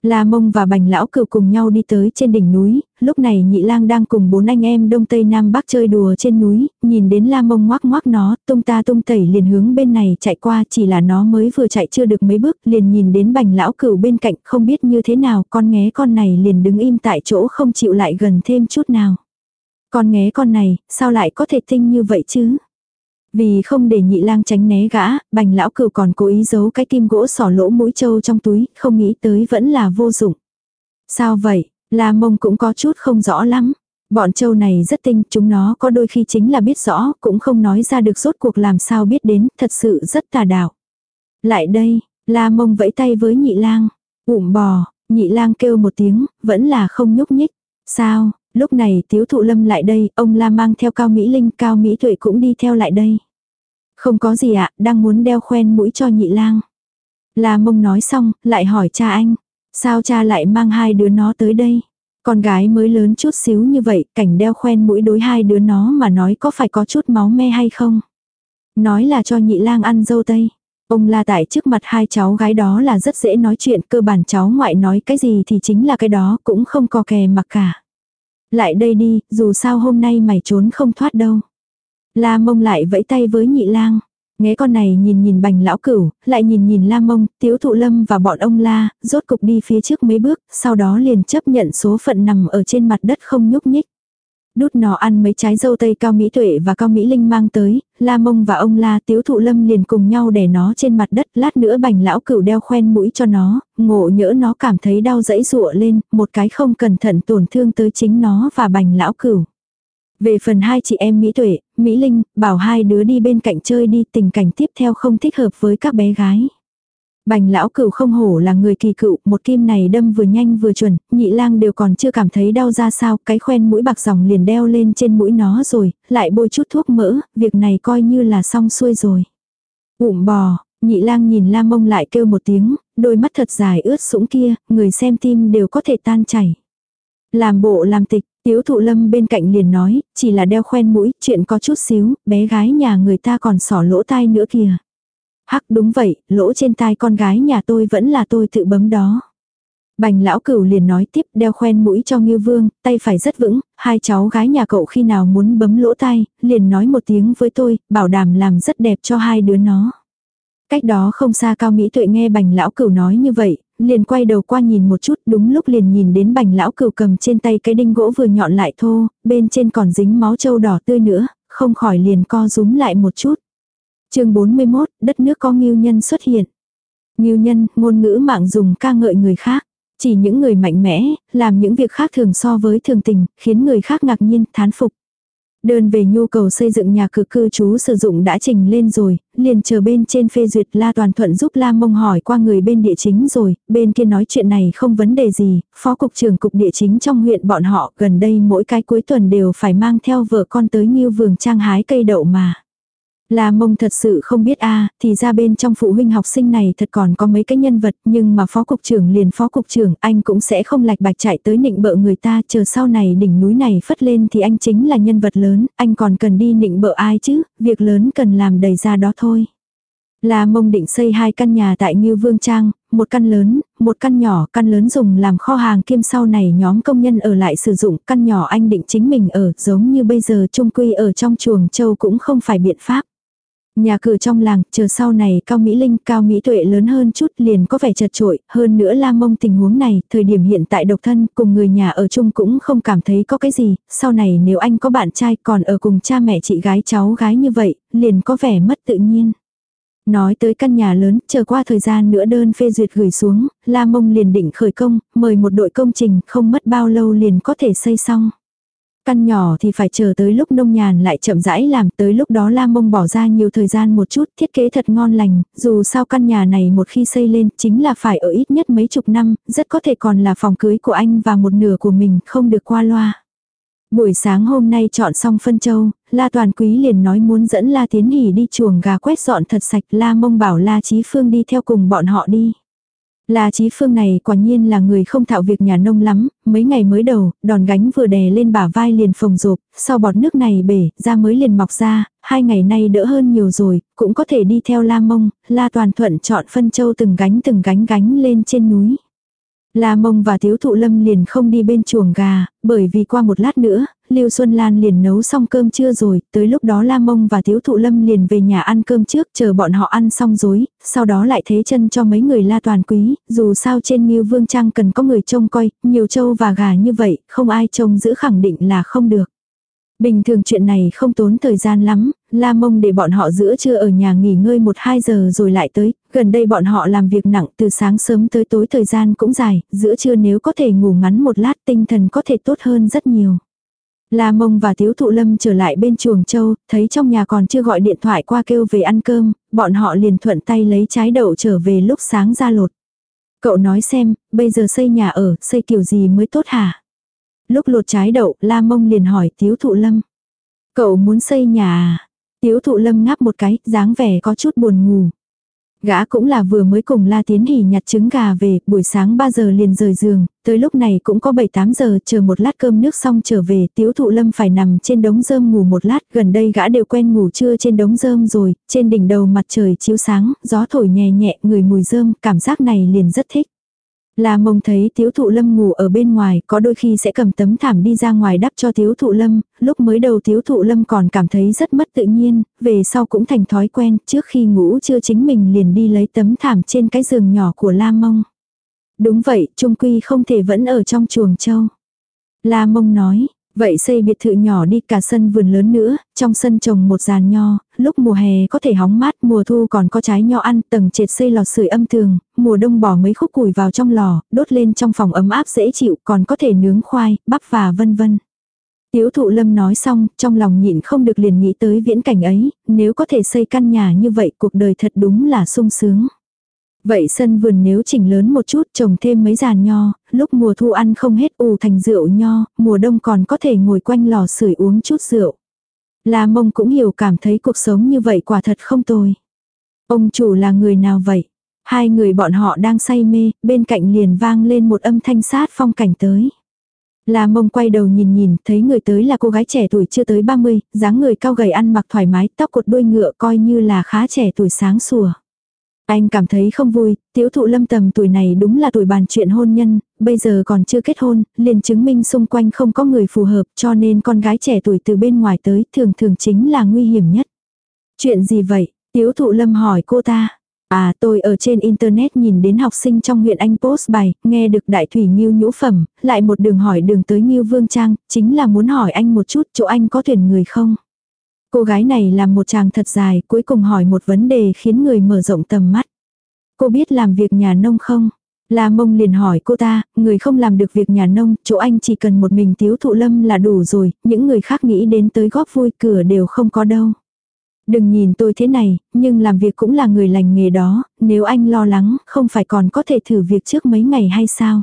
La Mông và Bành Lão Cửu cùng nhau đi tới trên đỉnh núi, lúc này Nhị Lang đang cùng bốn anh em Đông Tây Nam Bắc chơi đùa trên núi, nhìn đến La Mông ngoác ngoác nó, tung ta tung tẩy liền hướng bên này chạy qua chỉ là nó mới vừa chạy chưa được mấy bước liền nhìn đến Bành Lão Cửu bên cạnh không biết như thế nào con nghé con này liền đứng im tại chỗ không chịu lại gần thêm chút nào. Con nghé con này, sao lại có thể tinh như vậy chứ? Vì không để nhị lang tránh né gã, bành lão cửu còn cố ý giấu cái kim gỗ sỏ lỗ mũi trâu trong túi, không nghĩ tới vẫn là vô dụng. Sao vậy, la mông cũng có chút không rõ lắm. Bọn trâu này rất tinh, chúng nó có đôi khi chính là biết rõ, cũng không nói ra được rốt cuộc làm sao biết đến, thật sự rất tà đạo. Lại đây, la mông vẫy tay với nhị lang. Ụm bò, nhị lang kêu một tiếng, vẫn là không nhúc nhích. Sao, Lúc này tiếu thụ lâm lại đây, ông la mang theo cao Mỹ Linh, cao Mỹ Tuệ cũng đi theo lại đây. Không có gì ạ, đang muốn đeo khoen mũi cho nhị lang. La mông nói xong, lại hỏi cha anh. Sao cha lại mang hai đứa nó tới đây? Con gái mới lớn chút xíu như vậy, cảnh đeo khoen mũi đối hai đứa nó mà nói có phải có chút máu me hay không? Nói là cho nhị lang ăn dâu tây. Ông la tại trước mặt hai cháu gái đó là rất dễ nói chuyện, cơ bản cháu ngoại nói cái gì thì chính là cái đó, cũng không có kè mặc cả. Lại đây đi, dù sao hôm nay mày trốn không thoát đâu. La mông lại vẫy tay với nhị lang. Nghe con này nhìn nhìn bành lão cửu, lại nhìn nhìn la mông, tiếu thụ lâm và bọn ông la, rốt cục đi phía trước mấy bước, sau đó liền chấp nhận số phận nằm ở trên mặt đất không nhúc nhích. Đút nó ăn mấy trái dâu tây cao Mỹ Tuệ và cao Mỹ Linh mang tới, La Mông và ông La Tiếu Thụ Lâm liền cùng nhau để nó trên mặt đất, lát nữa bành lão cửu đeo khoen mũi cho nó, ngộ nhỡ nó cảm thấy đau dẫy rụa lên, một cái không cẩn thận tổn thương tới chính nó và bành lão cửu. Về phần hai chị em Mỹ Tuệ, Mỹ Linh, bảo hai đứa đi bên cạnh chơi đi, tình cảnh tiếp theo không thích hợp với các bé gái. Bành lão cửu không hổ là người kỳ cựu, một kim này đâm vừa nhanh vừa chuẩn, nhị lang đều còn chưa cảm thấy đau ra sao, cái khoen mũi bạc dòng liền đeo lên trên mũi nó rồi, lại bôi chút thuốc mỡ, việc này coi như là xong xuôi rồi. Ụm bò, nhị lang nhìn la mông lại kêu một tiếng, đôi mắt thật dài ướt sũng kia, người xem tim đều có thể tan chảy. Làm bộ làm tịch, tiếu thụ lâm bên cạnh liền nói, chỉ là đeo khoen mũi, chuyện có chút xíu, bé gái nhà người ta còn sỏ lỗ tai nữa kìa. Hắc đúng vậy, lỗ trên tai con gái nhà tôi vẫn là tôi tự bấm đó. Bành lão cửu liền nói tiếp đeo khoen mũi cho Ngưu Vương, tay phải rất vững, hai cháu gái nhà cậu khi nào muốn bấm lỗ tai, liền nói một tiếng với tôi, bảo đảm làm rất đẹp cho hai đứa nó. Cách đó không xa cao Mỹ tuệ nghe bành lão cửu nói như vậy, liền quay đầu qua nhìn một chút đúng lúc liền nhìn đến bành lão cửu cầm trên tay cái đinh gỗ vừa nhọn lại thô, bên trên còn dính máu trâu đỏ tươi nữa, không khỏi liền co rúm lại một chút chương 41, đất nước có nghiêu nhân xuất hiện. Nghiêu nhân, ngôn ngữ mạng dùng ca ngợi người khác. Chỉ những người mạnh mẽ, làm những việc khác thường so với thường tình, khiến người khác ngạc nhiên, thán phục. Đơn về nhu cầu xây dựng nhà cửa cư trú sử dụng đã trình lên rồi, liền chờ bên trên phê duyệt La Toàn Thuận giúp La Mông hỏi qua người bên địa chính rồi, bên kia nói chuyện này không vấn đề gì, phó cục trưởng cục địa chính trong huyện bọn họ gần đây mỗi cái cuối tuần đều phải mang theo vợ con tới Nghiêu Vườn Trang hái cây đậu mà. La mông thật sự không biết a thì ra bên trong phụ huynh học sinh này thật còn có mấy cái nhân vật, nhưng mà phó cục trưởng liền phó cục trưởng, anh cũng sẽ không lạch bạch chạy tới nịnh bợ người ta, chờ sau này đỉnh núi này phất lên thì anh chính là nhân vật lớn, anh còn cần đi nịnh bợ ai chứ, việc lớn cần làm đầy ra đó thôi. La mông định xây hai căn nhà tại Ngưu Vương Trang, một căn lớn, một căn nhỏ, căn lớn dùng làm kho hàng kiêm sau này nhóm công nhân ở lại sử dụng, căn nhỏ anh định chính mình ở, giống như bây giờ trung quy ở trong chuồng châu cũng không phải biện pháp. Nhà cửa trong làng, chờ sau này Cao Mỹ Linh, Cao Mỹ Tuệ lớn hơn chút liền có vẻ chật trội, hơn nữa la mông tình huống này, thời điểm hiện tại độc thân, cùng người nhà ở chung cũng không cảm thấy có cái gì, sau này nếu anh có bạn trai còn ở cùng cha mẹ chị gái cháu gái như vậy, liền có vẻ mất tự nhiên. Nói tới căn nhà lớn, chờ qua thời gian nữa đơn phê duyệt gửi xuống, La Mông liền định khởi công, mời một đội công trình, không mất bao lâu liền có thể xây xong. Căn nhỏ thì phải chờ tới lúc nông nhàn lại chậm rãi làm tới lúc đó la mông bỏ ra nhiều thời gian một chút thiết kế thật ngon lành, dù sao căn nhà này một khi xây lên chính là phải ở ít nhất mấy chục năm, rất có thể còn là phòng cưới của anh và một nửa của mình không được qua loa. Buổi sáng hôm nay chọn xong phân châu, La Toàn Quý liền nói muốn dẫn La Tiến Hỷ đi chuồng gà quét dọn thật sạch La mông bảo La Chí Phương đi theo cùng bọn họ đi. La Chí Phương này quả nhiên là người không thạo việc nhà nông lắm, mấy ngày mới đầu, đòn gánh vừa đè lên bả vai liền phồng rộp, sau bọt nước này bể, ra mới liền mọc ra, hai ngày nay đỡ hơn nhiều rồi, cũng có thể đi theo La Mông, La Toàn Thuận chọn phân châu từng gánh từng gánh gánh lên trên núi. La Mông và thiếu Thụ Lâm liền không đi bên chuồng gà, bởi vì qua một lát nữa, Lưu Xuân Lan liền nấu xong cơm trưa rồi, tới lúc đó La Mông và thiếu Thụ Lâm liền về nhà ăn cơm trước, chờ bọn họ ăn xong rồi, sau đó lại thế chân cho mấy người La Toàn Quý, dù sao trên Ngưu Vương Trang cần có người trông coi, nhiều trâu và gà như vậy, không ai trông giữ khẳng định là không được. Bình thường chuyện này không tốn thời gian lắm, La Mông để bọn họ giữa trưa ở nhà nghỉ ngơi 1-2 giờ rồi lại tới, gần đây bọn họ làm việc nặng từ sáng sớm tới tối thời gian cũng dài, giữa trưa nếu có thể ngủ ngắn một lát tinh thần có thể tốt hơn rất nhiều. La Mông và Tiếu Thụ Lâm trở lại bên chuồng châu, thấy trong nhà còn chưa gọi điện thoại qua kêu về ăn cơm, bọn họ liền thuận tay lấy trái đậu trở về lúc sáng ra lột. Cậu nói xem, bây giờ xây nhà ở, xây kiểu gì mới tốt hả? Lúc lột trái đậu, La Mông liền hỏi Tiếu Thụ Lâm. Cậu muốn xây nhà à? Tiếu Thụ Lâm ngáp một cái, dáng vẻ có chút buồn ngủ. Gã cũng là vừa mới cùng La Tiến Hỷ nhặt trứng gà về, buổi sáng 3 giờ liền rời giường, tới lúc này cũng có 7-8 giờ, chờ một lát cơm nước xong trở về, Tiếu Thụ Lâm phải nằm trên đống rơm ngủ một lát, gần đây gã đều quen ngủ trưa trên đống rơm rồi, trên đỉnh đầu mặt trời chiếu sáng, gió thổi nhẹ nhẹ, người mùi rơm, cảm giác này liền rất thích. La mông thấy tiếu thụ lâm ngủ ở bên ngoài, có đôi khi sẽ cầm tấm thảm đi ra ngoài đắp cho tiếu thụ lâm, lúc mới đầu thiếu thụ lâm còn cảm thấy rất mất tự nhiên, về sau cũng thành thói quen, trước khi ngủ chưa chính mình liền đi lấy tấm thảm trên cái giường nhỏ của la mông. Đúng vậy, trung quy không thể vẫn ở trong chuồng châu. La mông nói, Vậy xây biệt thự nhỏ đi cả sân vườn lớn nữa, trong sân trồng một giàn nho, lúc mùa hè có thể hóng mát, mùa thu còn có trái nho ăn, tầng trệt xây lò sưởi âm tường, mùa đông bỏ mấy khúc củi vào trong lò, đốt lên trong phòng ấm áp dễ chịu, còn có thể nướng khoai, bắp và vân vân. Tiếu thụ lâm nói xong, trong lòng nhịn không được liền nghĩ tới viễn cảnh ấy, nếu có thể xây căn nhà như vậy cuộc đời thật đúng là sung sướng. Vậy sân vườn nếu chỉnh lớn một chút trồng thêm mấy giàn nho, lúc mùa thu ăn không hết ù thành rượu nho, mùa đông còn có thể ngồi quanh lò sưởi uống chút rượu. La mông cũng hiểu cảm thấy cuộc sống như vậy quả thật không tồi. Ông chủ là người nào vậy? Hai người bọn họ đang say mê, bên cạnh liền vang lên một âm thanh sát phong cảnh tới. La mông quay đầu nhìn nhìn, thấy người tới là cô gái trẻ tuổi chưa tới 30, dáng người cao gầy ăn mặc thoải mái, tóc cột đuôi ngựa coi như là khá trẻ tuổi sáng sủa. Anh cảm thấy không vui, tiểu thụ lâm tầm tuổi này đúng là tuổi bàn chuyện hôn nhân, bây giờ còn chưa kết hôn, liền chứng minh xung quanh không có người phù hợp cho nên con gái trẻ tuổi từ bên ngoài tới thường thường chính là nguy hiểm nhất. Chuyện gì vậy? Tiểu thụ lâm hỏi cô ta. À tôi ở trên internet nhìn đến học sinh trong huyện Anh post bài, nghe được đại thủy nghiêu nhũ phẩm, lại một đường hỏi đường tới nghiêu vương trang, chính là muốn hỏi anh một chút chỗ anh có tuyển người không? Cô gái này làm một chàng thật dài, cuối cùng hỏi một vấn đề khiến người mở rộng tầm mắt. Cô biết làm việc nhà nông không? La mông liền hỏi cô ta, người không làm được việc nhà nông, chỗ anh chỉ cần một mình tiếu thụ lâm là đủ rồi, những người khác nghĩ đến tới góp vui cửa đều không có đâu. Đừng nhìn tôi thế này, nhưng làm việc cũng là người lành nghề đó, nếu anh lo lắng, không phải còn có thể thử việc trước mấy ngày hay sao?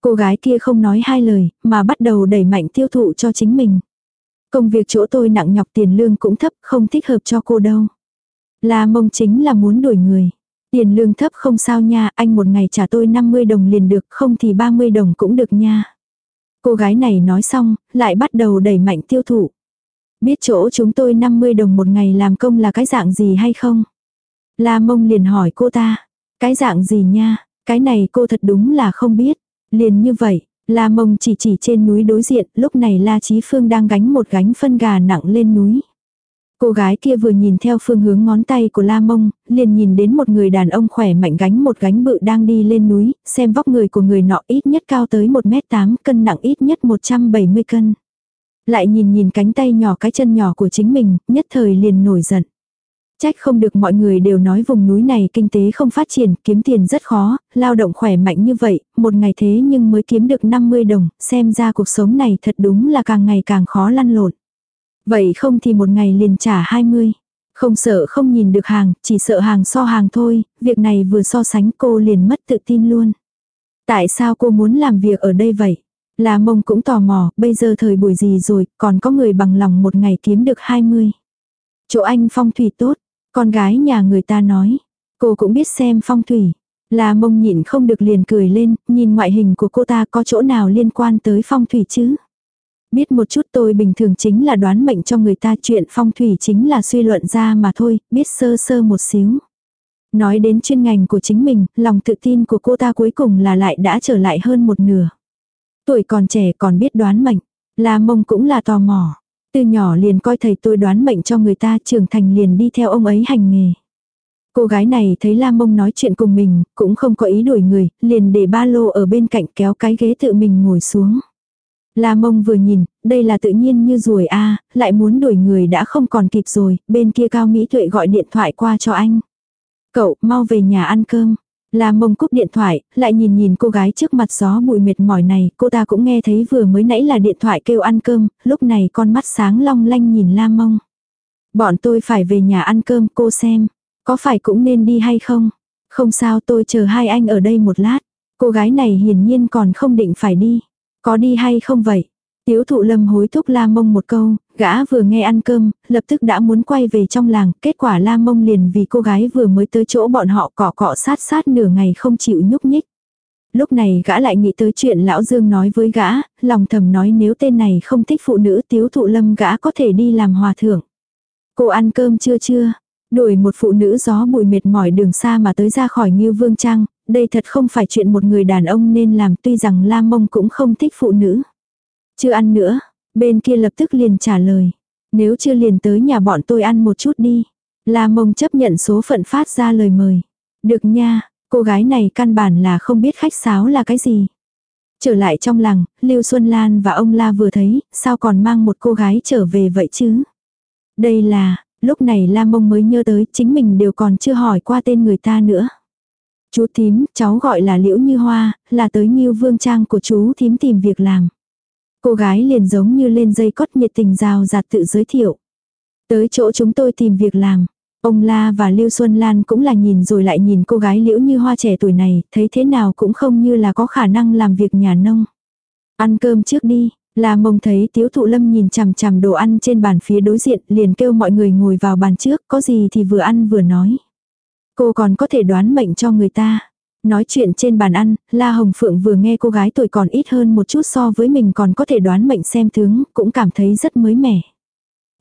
Cô gái kia không nói hai lời, mà bắt đầu đẩy mạnh tiêu thụ cho chính mình. Công việc chỗ tôi nặng nhọc tiền lương cũng thấp, không thích hợp cho cô đâu. La mông chính là muốn đuổi người. Tiền lương thấp không sao nha, anh một ngày trả tôi 50 đồng liền được, không thì 30 đồng cũng được nha. Cô gái này nói xong, lại bắt đầu đẩy mạnh tiêu thụ. Biết chỗ chúng tôi 50 đồng một ngày làm công là cái dạng gì hay không? La mông liền hỏi cô ta. Cái dạng gì nha? Cái này cô thật đúng là không biết. Liền như vậy, La mông chỉ chỉ trên núi đối diện, lúc này La Chí Phương đang gánh một gánh phân gà nặng lên núi. Cô gái kia vừa nhìn theo phương hướng ngón tay của La Mông, liền nhìn đến một người đàn ông khỏe mạnh gánh một gánh bự đang đi lên núi, xem vóc người của người nọ ít nhất cao tới 1m8, cân nặng ít nhất 170 cân. Lại nhìn nhìn cánh tay nhỏ cái chân nhỏ của chính mình, nhất thời liền nổi giận. Trách không được mọi người đều nói vùng núi này kinh tế không phát triển, kiếm tiền rất khó, lao động khỏe mạnh như vậy, một ngày thế nhưng mới kiếm được 50 đồng, xem ra cuộc sống này thật đúng là càng ngày càng khó lăn lộn. Vậy không thì một ngày liền trả 20. Không sợ không nhìn được hàng, chỉ sợ hàng so hàng thôi, việc này vừa so sánh cô liền mất tự tin luôn. Tại sao cô muốn làm việc ở đây vậy? Là mông cũng tò mò, bây giờ thời buổi gì rồi, còn có người bằng lòng một ngày kiếm được 20. Chỗ anh phong thủy tốt, con gái nhà người ta nói. Cô cũng biết xem phong thủy. Là mông nhịn không được liền cười lên, nhìn ngoại hình của cô ta có chỗ nào liên quan tới phong thủy chứ. Biết một chút tôi bình thường chính là đoán mệnh cho người ta chuyện phong thủy chính là suy luận ra mà thôi, biết sơ sơ một xíu. Nói đến chuyên ngành của chính mình, lòng tự tin của cô ta cuối cùng là lại đã trở lại hơn một nửa. Tuổi còn trẻ còn biết đoán mệnh, La Mông cũng là tò mò. Từ nhỏ liền coi thầy tôi đoán mệnh cho người ta trưởng thành liền đi theo ông ấy hành nghề. Cô gái này thấy La Mông nói chuyện cùng mình, cũng không có ý đuổi người, liền để ba lô ở bên cạnh kéo cái ghế tự mình ngồi xuống. La Mông vừa nhìn, đây là tự nhiên như ruồi a, lại muốn đuổi người đã không còn kịp rồi, bên kia Cao Mỹ Tuệ gọi điện thoại qua cho anh. Cậu, mau về nhà ăn cơm. La mông cúp điện thoại, lại nhìn nhìn cô gái trước mặt gió bụi mệt mỏi này, cô ta cũng nghe thấy vừa mới nãy là điện thoại kêu ăn cơm, lúc này con mắt sáng long lanh nhìn la mông. Bọn tôi phải về nhà ăn cơm, cô xem, có phải cũng nên đi hay không? Không sao tôi chờ hai anh ở đây một lát. Cô gái này hiển nhiên còn không định phải đi. Có đi hay không vậy? Tiếu thụ lâm hối thúc la mông một câu, gã vừa nghe ăn cơm, lập tức đã muốn quay về trong làng, kết quả la mông liền vì cô gái vừa mới tới chỗ bọn họ cọ cọ sát sát nửa ngày không chịu nhúc nhích. Lúc này gã lại nghĩ tới chuyện lão Dương nói với gã, lòng thầm nói nếu tên này không thích phụ nữ tiếu thụ lâm gã có thể đi làm hòa thượng. Cô ăn cơm chưa chưa? đuổi một phụ nữ gió bụi mệt mỏi đường xa mà tới ra khỏi Ngưu Vương Trang, đây thật không phải chuyện một người đàn ông nên làm tuy rằng La Mông cũng không thích phụ nữ. Chưa ăn nữa, bên kia lập tức liền trả lời. Nếu chưa liền tới nhà bọn tôi ăn một chút đi. La mông chấp nhận số phận phát ra lời mời. Được nha, cô gái này căn bản là không biết khách sáo là cái gì. Trở lại trong làng, Lưu Xuân Lan và ông La vừa thấy, sao còn mang một cô gái trở về vậy chứ? Đây là, lúc này La Mông mới nhớ tới chính mình đều còn chưa hỏi qua tên người ta nữa. Chú thím, cháu gọi là Liễu Như Hoa, là tới Nhiêu Vương Trang của chú thím tìm việc làm. Cô gái liền giống như lên dây cót nhiệt tình rào rạt tự giới thiệu. Tới chỗ chúng tôi tìm việc làm. Ông La và Lưu Xuân Lan cũng là nhìn rồi lại nhìn cô gái liễu như hoa trẻ tuổi này, thấy thế nào cũng không như là có khả năng làm việc nhà nông. Ăn cơm trước đi, La mông thấy tiếu thụ lâm nhìn chằm chằm đồ ăn trên bàn phía đối diện, liền kêu mọi người ngồi vào bàn trước, có gì thì vừa ăn vừa nói. Cô còn có thể đoán mệnh cho người ta. Nói chuyện trên bàn ăn, La Hồng Phượng vừa nghe cô gái tuổi còn ít hơn một chút so với mình còn có thể đoán mệnh xem tướng, cũng cảm thấy rất mới mẻ.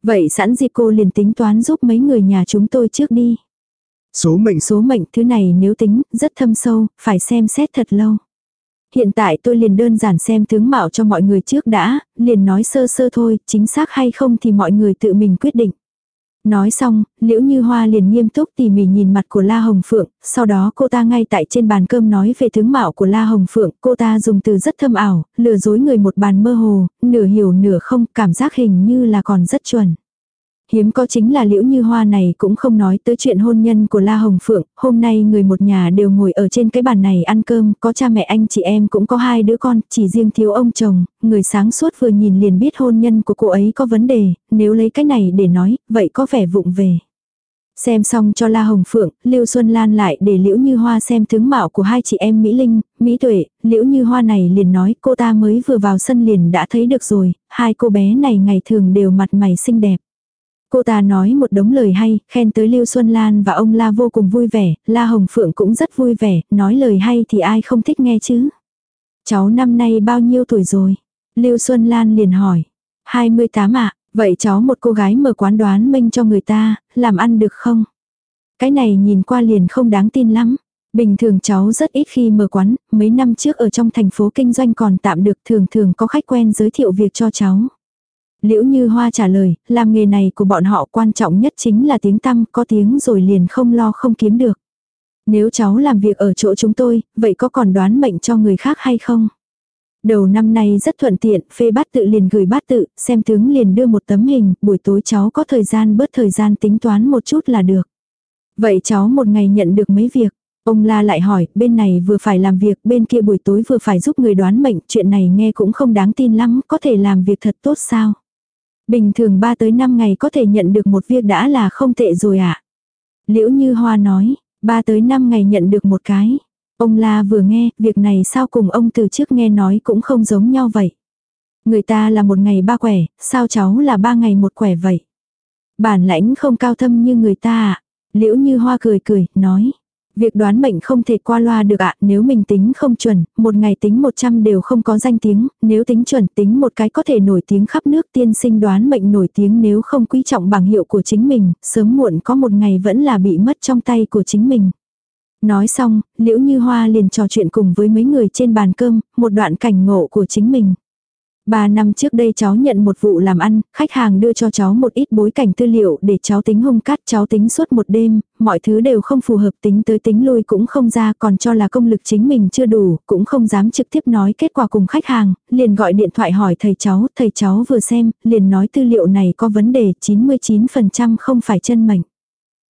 Vậy sẵn dịp cô liền tính toán giúp mấy người nhà chúng tôi trước đi. Số mệnh Số mệnh thứ này nếu tính, rất thâm sâu, phải xem xét thật lâu. Hiện tại tôi liền đơn giản xem tướng mạo cho mọi người trước đã, liền nói sơ sơ thôi, chính xác hay không thì mọi người tự mình quyết định. Nói xong, liễu như hoa liền nghiêm túc tỉ mỉ nhìn mặt của La Hồng Phượng, sau đó cô ta ngay tại trên bàn cơm nói về tướng mạo của La Hồng Phượng, cô ta dùng từ rất thâm ảo, lừa dối người một bàn mơ hồ, nửa hiểu nửa không, cảm giác hình như là còn rất chuẩn. Hiếm có chính là liễu như hoa này cũng không nói tới chuyện hôn nhân của La Hồng Phượng, hôm nay người một nhà đều ngồi ở trên cái bàn này ăn cơm, có cha mẹ anh chị em cũng có hai đứa con, chỉ riêng thiếu ông chồng, người sáng suốt vừa nhìn liền biết hôn nhân của cô ấy có vấn đề, nếu lấy cái này để nói, vậy có vẻ vụng về. Xem xong cho La Hồng Phượng, Lưu Xuân Lan lại để Liễu Như Hoa xem tướng mạo của hai chị em Mỹ Linh, Mỹ Tuệ, Liễu Như Hoa này liền nói cô ta mới vừa vào sân liền đã thấy được rồi, hai cô bé này ngày thường đều mặt mày xinh đẹp. Cô ta nói một đống lời hay, khen tới Lưu Xuân Lan và ông La vô cùng vui vẻ, La Hồng Phượng cũng rất vui vẻ, nói lời hay thì ai không thích nghe chứ. Cháu năm nay bao nhiêu tuổi rồi? Lưu Xuân Lan liền hỏi. 28 ạ, vậy cháu một cô gái mở quán đoán minh cho người ta, làm ăn được không? Cái này nhìn qua liền không đáng tin lắm. Bình thường cháu rất ít khi mở quán, mấy năm trước ở trong thành phố kinh doanh còn tạm được thường thường có khách quen giới thiệu việc cho cháu. Liễu Như Hoa trả lời, làm nghề này của bọn họ quan trọng nhất chính là tiếng tăm, có tiếng rồi liền không lo không kiếm được. Nếu cháu làm việc ở chỗ chúng tôi, vậy có còn đoán mệnh cho người khác hay không? Đầu năm nay rất thuận tiện, phê bát tự liền gửi bát tự, xem tướng liền đưa một tấm hình, buổi tối cháu có thời gian bớt thời gian tính toán một chút là được. Vậy cháu một ngày nhận được mấy việc? Ông La lại hỏi, bên này vừa phải làm việc, bên kia buổi tối vừa phải giúp người đoán mệnh, chuyện này nghe cũng không đáng tin lắm, có thể làm việc thật tốt sao? Bình thường 3 tới 5 ngày có thể nhận được một việc đã là không tệ rồi ạ. À? Liễu Như Hoa nói, 3 tới 5 ngày nhận được một cái. Ông La vừa nghe, việc này sao cùng ông từ trước nghe nói cũng không giống nhau vậy. Người ta là một ngày ba quẻ, sao cháu là ba ngày một quẻ vậy? Bản lãnh không cao thâm như người ta ạ. À? Liễu Như Hoa cười cười, nói. Việc đoán mệnh không thể qua loa được ạ, nếu mình tính không chuẩn, một ngày tính 100 đều không có danh tiếng, nếu tính chuẩn tính một cái có thể nổi tiếng khắp nước tiên sinh đoán mệnh nổi tiếng nếu không quý trọng bảng hiệu của chính mình, sớm muộn có một ngày vẫn là bị mất trong tay của chính mình. Nói xong, liễu như hoa liền trò chuyện cùng với mấy người trên bàn cơm, một đoạn cảnh ngộ của chính mình. Ba năm trước đây cháu nhận một vụ làm ăn, khách hàng đưa cho cháu một ít bối cảnh tư liệu để cháu tính hung cắt cháu tính suốt một đêm, mọi thứ đều không phù hợp tính tới tính lui cũng không ra còn cho là công lực chính mình chưa đủ, cũng không dám trực tiếp nói kết quả cùng khách hàng, liền gọi điện thoại hỏi thầy cháu, thầy cháu vừa xem, liền nói tư liệu này có vấn đề 99% không phải chân mệnh.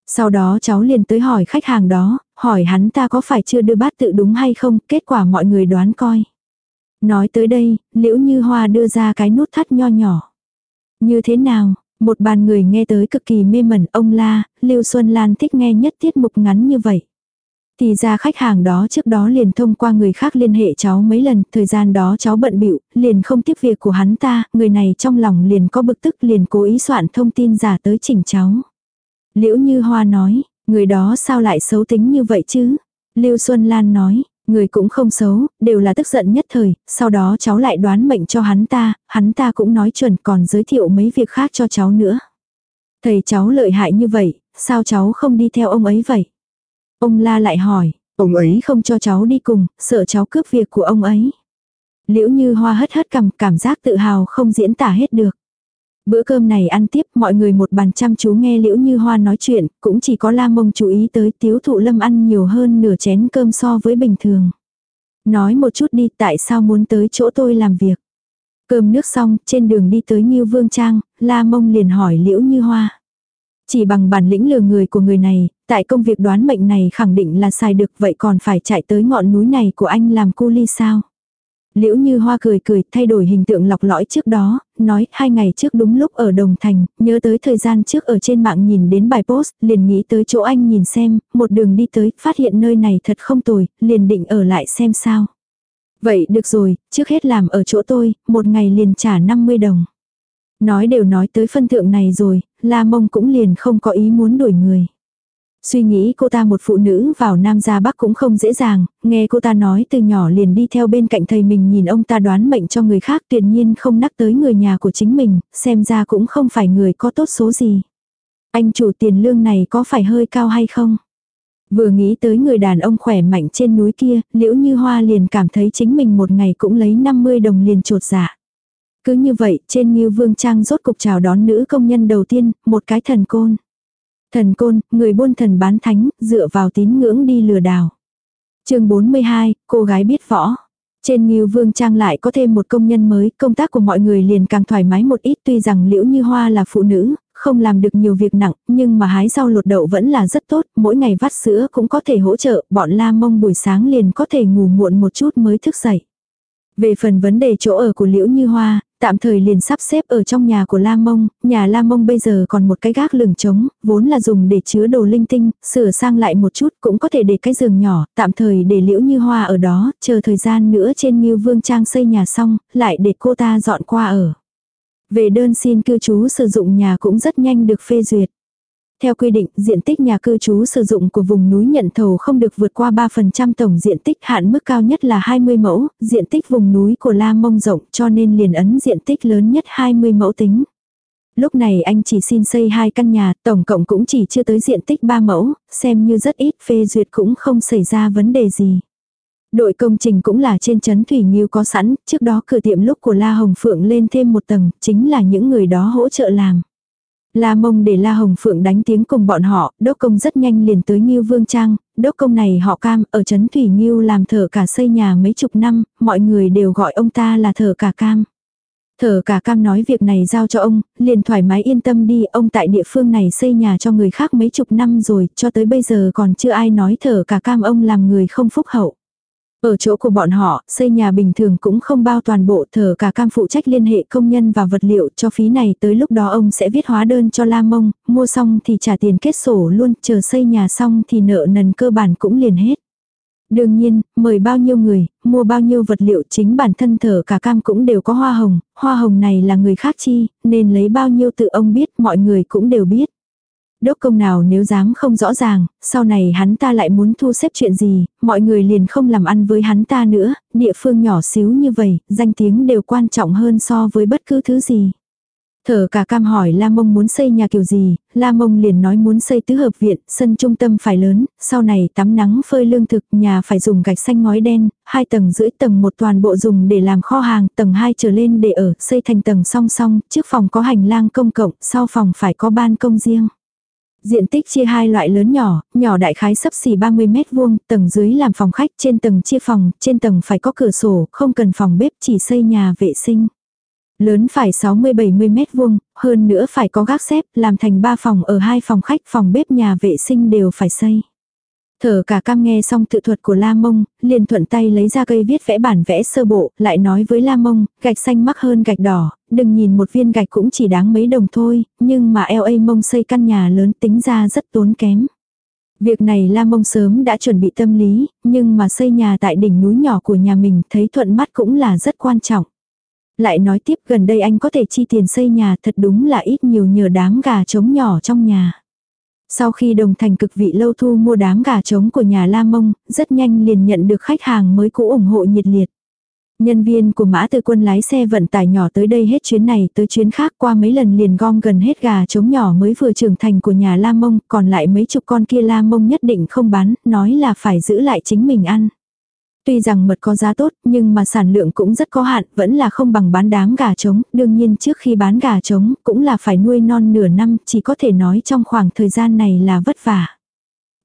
Sau đó cháu liền tới hỏi khách hàng đó, hỏi hắn ta có phải chưa đưa bát tự đúng hay không, kết quả mọi người đoán coi. Nói tới đây, liễu như hoa đưa ra cái nút thắt nho nhỏ. Như thế nào, một bàn người nghe tới cực kỳ mê mẩn ông la, Lưu Xuân Lan thích nghe nhất tiết mục ngắn như vậy. Thì ra khách hàng đó trước đó liền thông qua người khác liên hệ cháu mấy lần, thời gian đó cháu bận bịu liền không tiếp việc của hắn ta, người này trong lòng liền có bực tức liền cố ý soạn thông tin giả tới chỉnh cháu. Liễu Như Hoa nói, người đó sao lại xấu tính như vậy chứ? Lưu Xuân Lan nói, Người cũng không xấu, đều là tức giận nhất thời, sau đó cháu lại đoán mệnh cho hắn ta, hắn ta cũng nói chuẩn còn giới thiệu mấy việc khác cho cháu nữa. Thầy cháu lợi hại như vậy, sao cháu không đi theo ông ấy vậy? Ông la lại hỏi, ông ấy không cho cháu đi cùng, sợ cháu cướp việc của ông ấy. Liễu như hoa hất hất cầm cảm giác tự hào không diễn tả hết được. Bữa cơm này ăn tiếp mọi người một bàn chăm chú nghe liễu như hoa nói chuyện, cũng chỉ có la mông chú ý tới tiếu thụ lâm ăn nhiều hơn nửa chén cơm so với bình thường. Nói một chút đi tại sao muốn tới chỗ tôi làm việc. Cơm nước xong, trên đường đi tới Nhiêu Vương Trang, la mông liền hỏi liễu như hoa. Chỉ bằng bản lĩnh lừa người của người này, tại công việc đoán mệnh này khẳng định là sai được vậy còn phải chạy tới ngọn núi này của anh làm cu ly sao. Liễu như hoa cười cười, thay đổi hình tượng lọc lõi trước đó, nói hai ngày trước đúng lúc ở Đồng Thành, nhớ tới thời gian trước ở trên mạng nhìn đến bài post, liền nghĩ tới chỗ anh nhìn xem, một đường đi tới, phát hiện nơi này thật không tồi, liền định ở lại xem sao. Vậy được rồi, trước hết làm ở chỗ tôi, một ngày liền trả 50 đồng. Nói đều nói tới phân thượng này rồi, La Mông cũng liền không có ý muốn đuổi người. Suy nghĩ cô ta một phụ nữ vào Nam ra Bắc cũng không dễ dàng, nghe cô ta nói từ nhỏ liền đi theo bên cạnh thầy mình nhìn ông ta đoán mệnh cho người khác tuyệt nhiên không nắc tới người nhà của chính mình, xem ra cũng không phải người có tốt số gì. Anh chủ tiền lương này có phải hơi cao hay không? Vừa nghĩ tới người đàn ông khỏe mạnh trên núi kia, liễu như hoa liền cảm thấy chính mình một ngày cũng lấy 50 đồng liền trột dạ. Cứ như vậy, trên như vương trang rốt cục chào đón nữ công nhân đầu tiên, một cái thần côn. Thần côn, người buôn thần bán thánh, dựa vào tín ngưỡng đi lừa đảo. chương 42, cô gái biết võ. Trên Ngưu Vương Trang lại có thêm một công nhân mới, công tác của mọi người liền càng thoải mái một ít tuy rằng Liễu Như Hoa là phụ nữ, không làm được nhiều việc nặng, nhưng mà hái rau lột đậu vẫn là rất tốt, mỗi ngày vắt sữa cũng có thể hỗ trợ, bọn la mông buổi sáng liền có thể ngủ muộn một chút mới thức dậy. Về phần vấn đề chỗ ở của Liễu Như Hoa, Tạm thời liền sắp xếp ở trong nhà của La Mông, nhà La Mông bây giờ còn một cái gác lửng trống, vốn là dùng để chứa đồ linh tinh, sửa sang lại một chút cũng có thể để cái giường nhỏ, tạm thời để liễu như hoa ở đó, chờ thời gian nữa trên như Vương Trang xây nhà xong, lại để cô ta dọn qua ở. Về đơn xin cư trú sử dụng nhà cũng rất nhanh được phê duyệt. Theo quy định, diện tích nhà cư trú sử dụng của vùng núi nhận thầu không được vượt qua 3% tổng diện tích hạn mức cao nhất là 20 mẫu, diện tích vùng núi của La Mông rộng cho nên liền ấn diện tích lớn nhất 20 mẫu tính. Lúc này anh chỉ xin xây hai căn nhà, tổng cộng cũng chỉ chưa tới diện tích 3 mẫu, xem như rất ít phê duyệt cũng không xảy ra vấn đề gì. Đội công trình cũng là trên chấn Thủy Nghiêu có sẵn, trước đó cửa tiệm lúc của La Hồng Phượng lên thêm một tầng, chính là những người đó hỗ trợ làm. La mông để La Hồng Phượng đánh tiếng cùng bọn họ, đốc công rất nhanh liền tới Nghiêu Vương Trang, đốc công này họ cam, ở chấn Thủy Nghiêu làm thợ cả xây nhà mấy chục năm, mọi người đều gọi ông ta là thợ cả cam. Thở cả cam nói việc này giao cho ông, liền thoải mái yên tâm đi, ông tại địa phương này xây nhà cho người khác mấy chục năm rồi, cho tới bây giờ còn chưa ai nói thở cả cam ông làm người không phúc hậu. Ở chỗ của bọn họ, xây nhà bình thường cũng không bao toàn bộ thờ cả cam phụ trách liên hệ công nhân và vật liệu cho phí này tới lúc đó ông sẽ viết hóa đơn cho lam Mông, mua xong thì trả tiền kết sổ luôn, chờ xây nhà xong thì nợ nần cơ bản cũng liền hết. Đương nhiên, mời bao nhiêu người, mua bao nhiêu vật liệu chính bản thân thở cả cam cũng đều có hoa hồng, hoa hồng này là người khác chi, nên lấy bao nhiêu tự ông biết mọi người cũng đều biết. Đốc công nào nếu dám không rõ ràng, sau này hắn ta lại muốn thu xếp chuyện gì, mọi người liền không làm ăn với hắn ta nữa, địa phương nhỏ xíu như vậy, danh tiếng đều quan trọng hơn so với bất cứ thứ gì. Thở cả cam hỏi La Mông muốn xây nhà kiểu gì, La Mông liền nói muốn xây tứ hợp viện, sân trung tâm phải lớn, sau này tắm nắng phơi lương thực, nhà phải dùng gạch xanh ngói đen, hai tầng rưỡi tầng một toàn bộ dùng để làm kho hàng, tầng hai trở lên để ở, xây thành tầng song song, trước phòng có hành lang công cộng, sau phòng phải có ban công riêng. Diện tích chia hai loại lớn nhỏ, nhỏ đại khái sấp xỉ 30 mét vuông, tầng dưới làm phòng khách, trên tầng chia phòng, trên tầng phải có cửa sổ, không cần phòng bếp, chỉ xây nhà vệ sinh. Lớn phải 60-70 mét vuông, hơn nữa phải có gác xếp, làm thành 3 phòng ở hai phòng khách, phòng bếp nhà vệ sinh đều phải xây. Thở cả cam nghe xong tự thuật của La Mông, liền thuận tay lấy ra cây viết vẽ bản vẽ sơ bộ, lại nói với La Mông, gạch xanh mắc hơn gạch đỏ, đừng nhìn một viên gạch cũng chỉ đáng mấy đồng thôi, nhưng mà LA Mông xây căn nhà lớn tính ra rất tốn kém. Việc này La Mông sớm đã chuẩn bị tâm lý, nhưng mà xây nhà tại đỉnh núi nhỏ của nhà mình thấy thuận mắt cũng là rất quan trọng. Lại nói tiếp gần đây anh có thể chi tiền xây nhà thật đúng là ít nhiều nhờ đám gà trống nhỏ trong nhà. Sau khi đồng thành cực vị lâu thu mua đám gà trống của nhà La Mông, rất nhanh liền nhận được khách hàng mới cũ ủng hộ nhiệt liệt. Nhân viên của mã tư quân lái xe vận tải nhỏ tới đây hết chuyến này tới chuyến khác qua mấy lần liền gom gần hết gà trống nhỏ mới vừa trưởng thành của nhà La Mông, còn lại mấy chục con kia La Mông nhất định không bán, nói là phải giữ lại chính mình ăn. Tuy rằng mật có giá tốt, nhưng mà sản lượng cũng rất có hạn, vẫn là không bằng bán đám gà trống, đương nhiên trước khi bán gà trống, cũng là phải nuôi non nửa năm, chỉ có thể nói trong khoảng thời gian này là vất vả.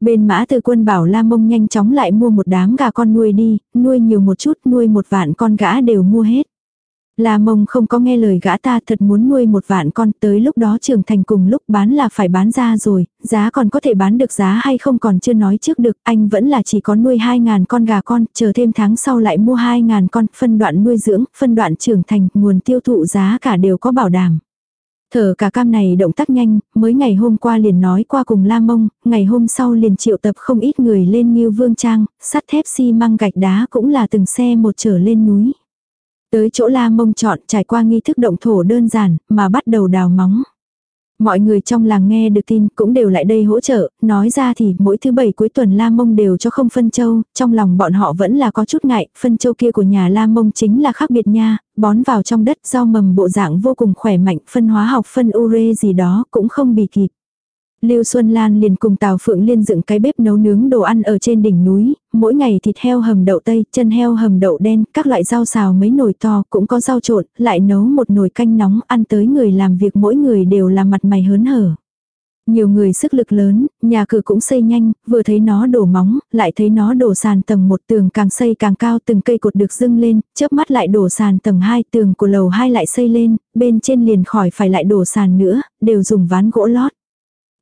Bên mã từ quân bảo la mông nhanh chóng lại mua một đám gà con nuôi đi, nuôi nhiều một chút, nuôi một vạn con gã đều mua hết. La mông không có nghe lời gã ta thật muốn nuôi một vạn con tới lúc đó trưởng thành cùng lúc bán là phải bán ra rồi, giá còn có thể bán được giá hay không còn chưa nói trước được, anh vẫn là chỉ có nuôi 2.000 con gà con, chờ thêm tháng sau lại mua 2.000 con, phân đoạn nuôi dưỡng, phân đoạn trưởng thành, nguồn tiêu thụ giá cả đều có bảo đảm. Thở cả cam này động tác nhanh, mới ngày hôm qua liền nói qua cùng La Mông, ngày hôm sau liền triệu tập không ít người lên như Vương Trang, sắt thép xi măng gạch đá cũng là từng xe một trở lên núi. Tới chỗ la mông chọn trải qua nghi thức động thổ đơn giản mà bắt đầu đào móng. Mọi người trong làng nghe được tin cũng đều lại đây hỗ trợ, nói ra thì mỗi thứ bảy cuối tuần La Mông đều cho không phân châu, trong lòng bọn họ vẫn là có chút ngại, phân châu kia của nhà La Mông chính là khác biệt nha, bón vào trong đất do mầm bộ dạng vô cùng khỏe mạnh, phân hóa học phân ure gì đó cũng không bị kịp. Lưu Xuân Lan liền cùng Tào Phượng Liên dựng cái bếp nấu nướng đồ ăn ở trên đỉnh núi, mỗi ngày thịt heo hầm đậu tây, chân heo hầm đậu đen, các loại rau xào mấy nồi to, cũng có rau trộn, lại nấu một nồi canh nóng ăn tới người làm việc mỗi người đều là mặt mày hớn hở. Nhiều người sức lực lớn, nhà cửa cũng xây nhanh, vừa thấy nó đổ móng, lại thấy nó đổ sàn tầng một tường càng xây càng cao từng cây cột được dưng lên, chớp mắt lại đổ sàn tầng 2 tường của lầu 2 lại xây lên, bên trên liền khỏi phải lại đổ sàn nữa, đều dùng ván gỗ lót.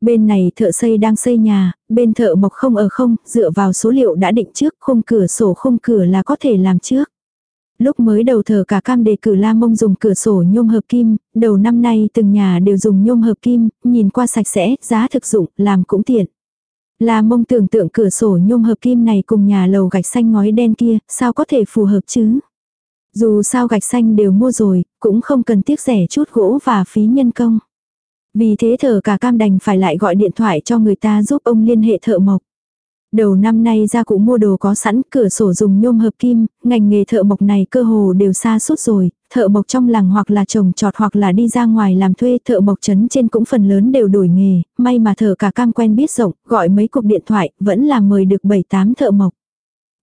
Bên này thợ xây đang xây nhà, bên thợ mộc không ở không, dựa vào số liệu đã định trước, khung cửa sổ khung cửa là có thể làm trước. Lúc mới đầu thờ cả cam đề cử la mông dùng cửa sổ nhôm hợp kim, đầu năm nay từng nhà đều dùng nhôm hợp kim, nhìn qua sạch sẽ, giá thực dụng, làm cũng tiện. La mông tưởng tượng cửa sổ nhôm hợp kim này cùng nhà lầu gạch xanh ngói đen kia, sao có thể phù hợp chứ? Dù sao gạch xanh đều mua rồi, cũng không cần tiếc rẻ chút gỗ và phí nhân công. Vì thế thở cả cam đành phải lại gọi điện thoại cho người ta giúp ông liên hệ thợ mộc. Đầu năm nay ra cụ mua đồ có sẵn, cửa sổ dùng nhôm hợp kim, ngành nghề thợ mộc này cơ hồ đều xa suốt rồi, thợ mộc trong làng hoặc là trồng trọt hoặc là đi ra ngoài làm thuê, thợ mộc chấn trên cũng phần lớn đều đổi nghề, may mà thợ cả cam quen biết rộng, gọi mấy cuộc điện thoại, vẫn là mời được 7-8 thợ mộc.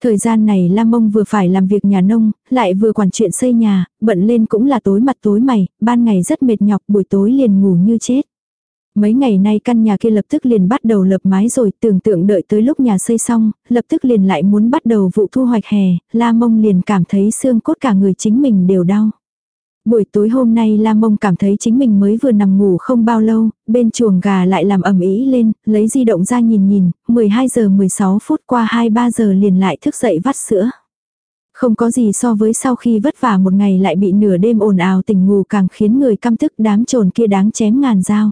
Thời gian này Lam Mông vừa phải làm việc nhà nông, lại vừa quản chuyện xây nhà, bận lên cũng là tối mặt tối mày, ban ngày rất mệt nhọc, buổi tối liền ngủ như chết. Mấy ngày nay căn nhà kia lập tức liền bắt đầu lập mái rồi, tưởng tượng đợi tới lúc nhà xây xong, lập tức liền lại muốn bắt đầu vụ thu hoạch hè, La Mông liền cảm thấy xương cốt cả người chính mình đều đau. Buổi tối hôm nay La Mông cảm thấy chính mình mới vừa nằm ngủ không bao lâu, bên chuồng gà lại làm ẩm ý lên, lấy di động ra nhìn nhìn, 12 giờ 16 phút qua 2-3 giờ liền lại thức dậy vắt sữa. Không có gì so với sau khi vất vả một ngày lại bị nửa đêm ồn ào tỉnh ngủ càng khiến người căm tức đám trồn kia đáng chém ngàn dao.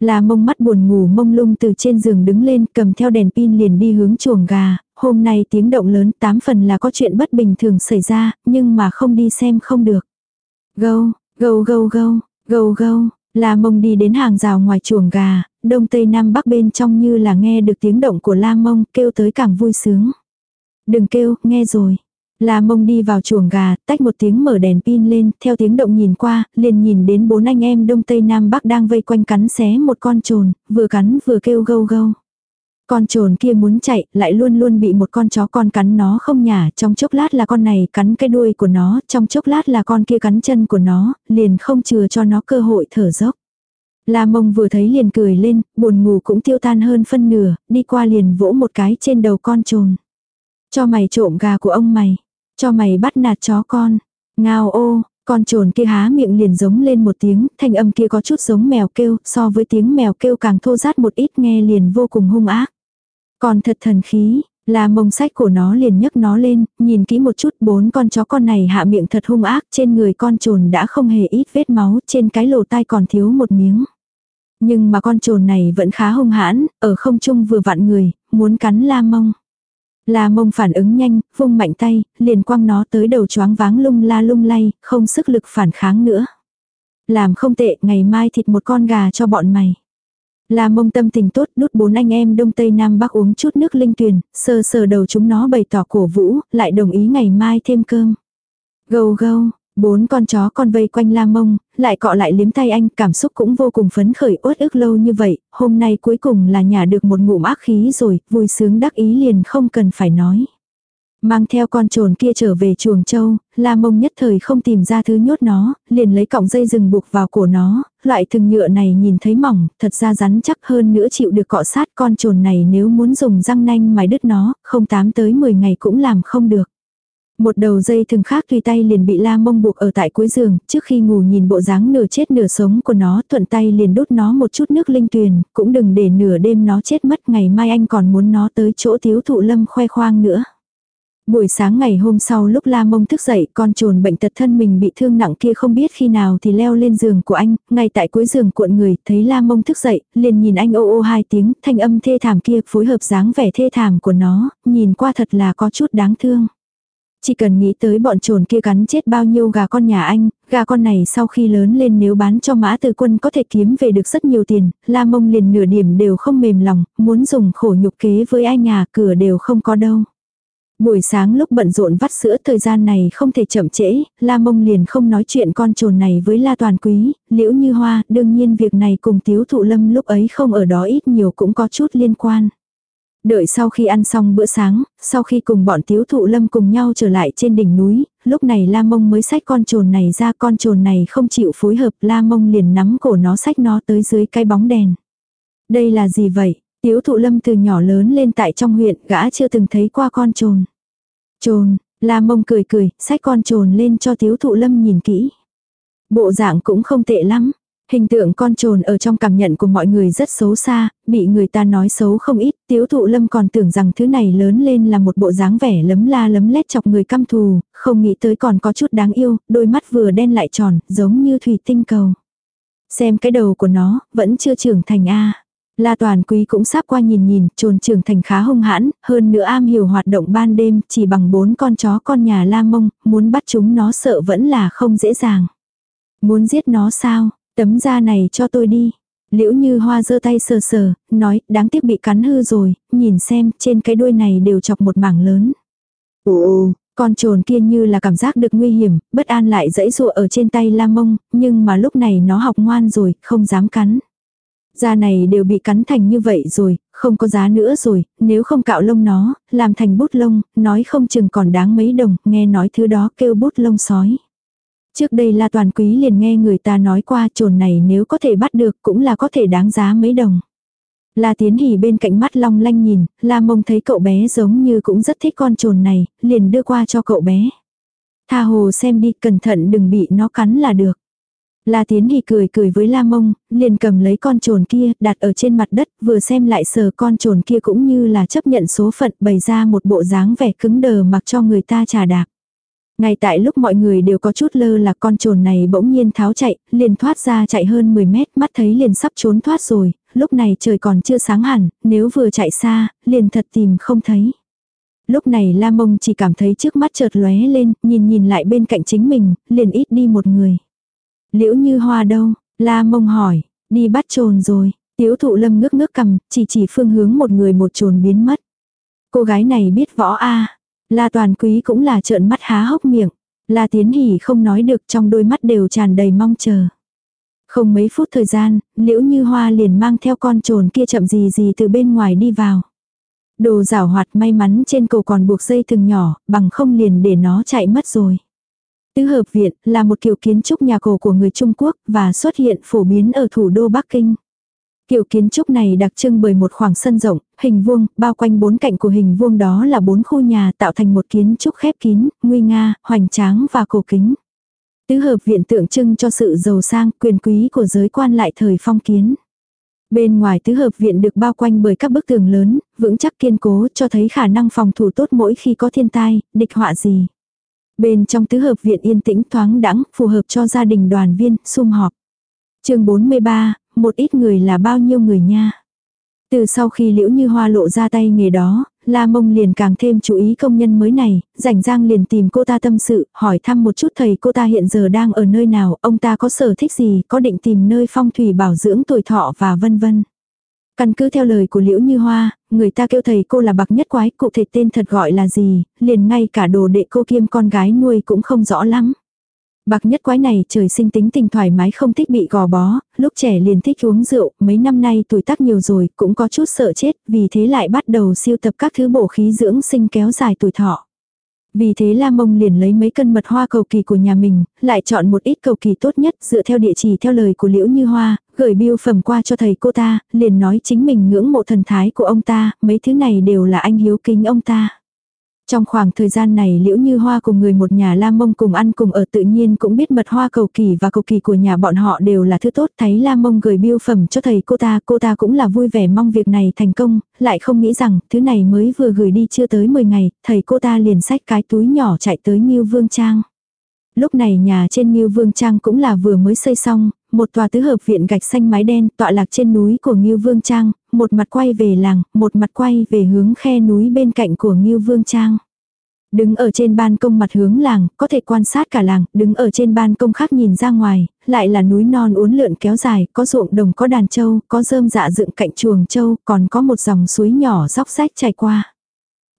La mông mắt buồn ngủ mông lung từ trên giường đứng lên cầm theo đèn pin liền đi hướng chuồng gà, hôm nay tiếng động lớn tám phần là có chuyện bất bình thường xảy ra, nhưng mà không đi xem không được. Gâu, gâu gâu gâu, gâu gâu, La mông đi đến hàng rào ngoài chuồng gà, đông tây nam bắc bên trong như là nghe được tiếng động của la mông kêu tới càng vui sướng. Đừng kêu, nghe rồi. La mông đi vào chuồng gà, tách một tiếng mở đèn pin lên, theo tiếng động nhìn qua, liền nhìn đến bốn anh em đông tây nam bắc đang vây quanh cắn xé một con trồn, vừa cắn vừa kêu gâu gâu. Con trồn kia muốn chạy, lại luôn luôn bị một con chó con cắn nó không nhả, trong chốc lát là con này cắn cái đuôi của nó, trong chốc lát là con kia cắn chân của nó, liền không chừa cho nó cơ hội thở dốc. La mông vừa thấy liền cười lên, buồn ngủ cũng tiêu tan hơn phân nửa, đi qua liền vỗ một cái trên đầu con trồn. Cho mày trộm gà của ông mày. Cho mày bắt nạt chó con. Ngao ô, con trồn kia há miệng liền giống lên một tiếng, thanh âm kia có chút giống mèo kêu, so với tiếng mèo kêu càng thô rát một ít nghe liền vô cùng hung ác. Còn thật thần khí, là mông sách của nó liền nhấc nó lên, nhìn kỹ một chút bốn con chó con này hạ miệng thật hung ác, trên người con trồn đã không hề ít vết máu, trên cái lỗ tai còn thiếu một miếng. Nhưng mà con trồn này vẫn khá hung hãn, ở không trung vừa vặn người, muốn cắn la mông. La mông phản ứng nhanh, vung mạnh tay, liền quăng nó tới đầu choáng váng lung la lung lay, không sức lực phản kháng nữa. Làm không tệ, ngày mai thịt một con gà cho bọn mày. La mông tâm tình tốt đút bốn anh em đông tây nam bắc uống chút nước linh tuyền, sờ sờ đầu chúng nó bày tỏ cổ vũ, lại đồng ý ngày mai thêm cơm. Gâu gâu, Bốn con chó con vây quanh la mông, lại cọ lại liếm tay anh, cảm xúc cũng vô cùng phấn khởi uất ức lâu như vậy, hôm nay cuối cùng là nhả được một ngụm ác khí rồi, vui sướng đắc ý liền không cần phải nói. Mang theo con trồn kia trở về chuồng châu, la mông nhất thời không tìm ra thứ nhốt nó, liền lấy cọng dây rừng buộc vào cổ nó, loại thừng nhựa này nhìn thấy mỏng, thật ra rắn chắc hơn nữa chịu được cọ sát con trồn này nếu muốn dùng răng nanh mài đứt nó, không tám tới 10 ngày cũng làm không được. Một đầu dây thừng khác tùy tay liền bị la mông buộc ở tại cuối giường, trước khi ngủ nhìn bộ dáng nửa chết nửa sống của nó thuận tay liền đốt nó một chút nước linh tuyền, cũng đừng để nửa đêm nó chết mất ngày mai anh còn muốn nó tới chỗ thiếu thụ lâm khoe khoang nữa. Buổi sáng ngày hôm sau lúc La Mông thức dậy, con trồn bệnh tật thân mình bị thương nặng kia không biết khi nào thì leo lên giường của anh, ngay tại cuối giường cuộn người, thấy La Mông thức dậy, liền nhìn anh ô ô hai tiếng, thanh âm thê thảm kia phối hợp dáng vẻ thê thảm của nó, nhìn qua thật là có chút đáng thương. Chỉ cần nghĩ tới bọn trồn kia cắn chết bao nhiêu gà con nhà anh, gà con này sau khi lớn lên nếu bán cho mã từ quân có thể kiếm về được rất nhiều tiền, la mông liền nửa điểm đều không mềm lòng, muốn dùng khổ nhục kế với ai nhà cửa đều không có đâu. Buổi sáng lúc bận rộn vắt sữa thời gian này không thể chậm trễ, La Mông liền không nói chuyện con trồn này với La Toàn Quý, liễu như hoa, đương nhiên việc này cùng Tiếu Thụ Lâm lúc ấy không ở đó ít nhiều cũng có chút liên quan. Đợi sau khi ăn xong bữa sáng, sau khi cùng bọn tiếu thụ lâm cùng nhau trở lại trên đỉnh núi, lúc này la mông mới xách con trồn này ra con trồn này không chịu phối hợp la mông liền nắm cổ nó xách nó tới dưới cái bóng đèn. Đây là gì vậy? Tiếu thụ lâm từ nhỏ lớn lên tại trong huyện gã chưa từng thấy qua con trồn. Trồn, la mông cười cười, xách con trồn lên cho tiếu thụ lâm nhìn kỹ. Bộ dạng cũng không tệ lắm, Hình tượng con trồn ở trong cảm nhận của mọi người rất xấu xa, bị người ta nói xấu không ít, tiếu thụ lâm còn tưởng rằng thứ này lớn lên là một bộ dáng vẻ lấm la lấm lét chọc người căm thù, không nghĩ tới còn có chút đáng yêu, đôi mắt vừa đen lại tròn, giống như thủy tinh cầu. Xem cái đầu của nó, vẫn chưa trưởng thành A. La toàn quý cũng sắp qua nhìn nhìn, trồn trưởng thành khá hung hãn, hơn nữa am hiểu hoạt động ban đêm, chỉ bằng bốn con chó con nhà la mông, muốn bắt chúng nó sợ vẫn là không dễ dàng. Muốn giết nó sao? Tấm da này cho tôi đi. Liễu như hoa giơ tay sờ sờ, nói, đáng tiếc bị cắn hư rồi, nhìn xem, trên cái đuôi này đều chọc một mảng lớn. Ồ, con trồn kia như là cảm giác được nguy hiểm, bất an lại dẫy dụa ở trên tay la mông, nhưng mà lúc này nó học ngoan rồi, không dám cắn. Da này đều bị cắn thành như vậy rồi, không có giá nữa rồi, nếu không cạo lông nó, làm thành bút lông, nói không chừng còn đáng mấy đồng, nghe nói thứ đó kêu bút lông sói. Trước đây La Toàn Quý liền nghe người ta nói qua trồn này nếu có thể bắt được cũng là có thể đáng giá mấy đồng. La Tiến Hỉ bên cạnh mắt long lanh nhìn, La Mông thấy cậu bé giống như cũng rất thích con trồn này, liền đưa qua cho cậu bé. Tha hồ xem đi, cẩn thận đừng bị nó cắn là được. La Tiến Hỉ cười cười với La Mông, liền cầm lấy con trồn kia, đặt ở trên mặt đất, vừa xem lại sờ con trồn kia cũng như là chấp nhận số phận bày ra một bộ dáng vẻ cứng đờ mặc cho người ta trà đạp. Ngay tại lúc mọi người đều có chút lơ là con trồn này bỗng nhiên tháo chạy, liền thoát ra chạy hơn 10 mét, mắt thấy liền sắp trốn thoát rồi, lúc này trời còn chưa sáng hẳn, nếu vừa chạy xa, liền thật tìm không thấy. Lúc này La Mông chỉ cảm thấy trước mắt chợt lóe lên, nhìn nhìn lại bên cạnh chính mình, liền ít đi một người. Liễu như hoa đâu? La Mông hỏi, đi bắt trồn rồi. Tiếu thụ lâm ngước ngước cầm, chỉ chỉ phương hướng một người một trồn biến mất. Cô gái này biết võ a La toàn quý cũng là trợn mắt há hốc miệng. La tiến hỉ không nói được trong đôi mắt đều tràn đầy mong chờ. Không mấy phút thời gian, liễu như hoa liền mang theo con trồn kia chậm gì gì từ bên ngoài đi vào. Đồ rảo hoạt may mắn trên cầu còn buộc dây thừng nhỏ, bằng không liền để nó chạy mất rồi. Tứ hợp viện là một kiểu kiến trúc nhà cổ của người Trung Quốc và xuất hiện phổ biến ở thủ đô Bắc Kinh. Kiểu kiến trúc này đặc trưng bởi một khoảng sân rộng, hình vuông, bao quanh bốn cạnh của hình vuông đó là bốn khu nhà tạo thành một kiến trúc khép kín, nguy nga, hoành tráng và cổ kính. Tứ hợp viện tượng trưng cho sự giàu sang, quyền quý của giới quan lại thời phong kiến. Bên ngoài tứ hợp viện được bao quanh bởi các bức tường lớn, vững chắc kiên cố cho thấy khả năng phòng thủ tốt mỗi khi có thiên tai, địch họa gì. Bên trong tứ hợp viện yên tĩnh thoáng đãng, phù hợp cho gia đình đoàn viên, sum họp. chương 43, một ít người là bao nhiêu người nha. Từ sau khi liễu như hoa lộ ra tay nghề đó, La Mông liền càng thêm chú ý công nhân mới này, rảnh rang liền tìm cô ta tâm sự, hỏi thăm một chút thầy cô ta hiện giờ đang ở nơi nào, ông ta có sở thích gì, có định tìm nơi phong thủy bảo dưỡng tuổi thọ và vân vân. Căn cứ theo lời của Liễu Như Hoa, người ta kêu thầy cô là bạc nhất quái, cụ thể tên thật gọi là gì, liền ngay cả đồ đệ cô kiêm con gái nuôi cũng không rõ lắm. Bạc nhất quái này trời sinh tính tình thoải mái không thích bị gò bó, lúc trẻ liền thích uống rượu, mấy năm nay tuổi tác nhiều rồi, cũng có chút sợ chết, vì thế lại bắt đầu siêu tập các thứ bổ khí dưỡng sinh kéo dài tuổi thọ. Vì thế La Mông liền lấy mấy cân mật hoa cầu kỳ của nhà mình, lại chọn một ít cầu kỳ tốt nhất dựa theo địa chỉ theo lời của Liễu Như Hoa, gửi biêu phẩm qua cho thầy cô ta, liền nói chính mình ngưỡng mộ thần thái của ông ta, mấy thứ này đều là anh hiếu kính ông ta. Trong khoảng thời gian này liễu như hoa cùng người một nhà la mông cùng ăn cùng ở tự nhiên cũng biết mật hoa cầu kỳ và cầu kỳ của nhà bọn họ đều là thứ tốt. Thấy la mông gửi biêu phẩm cho thầy cô ta, cô ta cũng là vui vẻ mong việc này thành công, lại không nghĩ rằng thứ này mới vừa gửi đi chưa tới 10 ngày, thầy cô ta liền xách cái túi nhỏ chạy tới Nghiêu Vương Trang. Lúc này nhà trên Ngưu Vương Trang cũng là vừa mới xây xong, một tòa tứ hợp viện gạch xanh mái đen tọa lạc trên núi của Ngưu Vương Trang, một mặt quay về làng, một mặt quay về hướng khe núi bên cạnh của Ngưu Vương Trang. Đứng ở trên ban công mặt hướng làng, có thể quan sát cả làng, đứng ở trên ban công khác nhìn ra ngoài, lại là núi non uốn lượn kéo dài, có ruộng đồng có đàn trâu, có rơm dạ dựng cạnh chuồng trâu, còn có một dòng suối nhỏ róc rách chảy qua.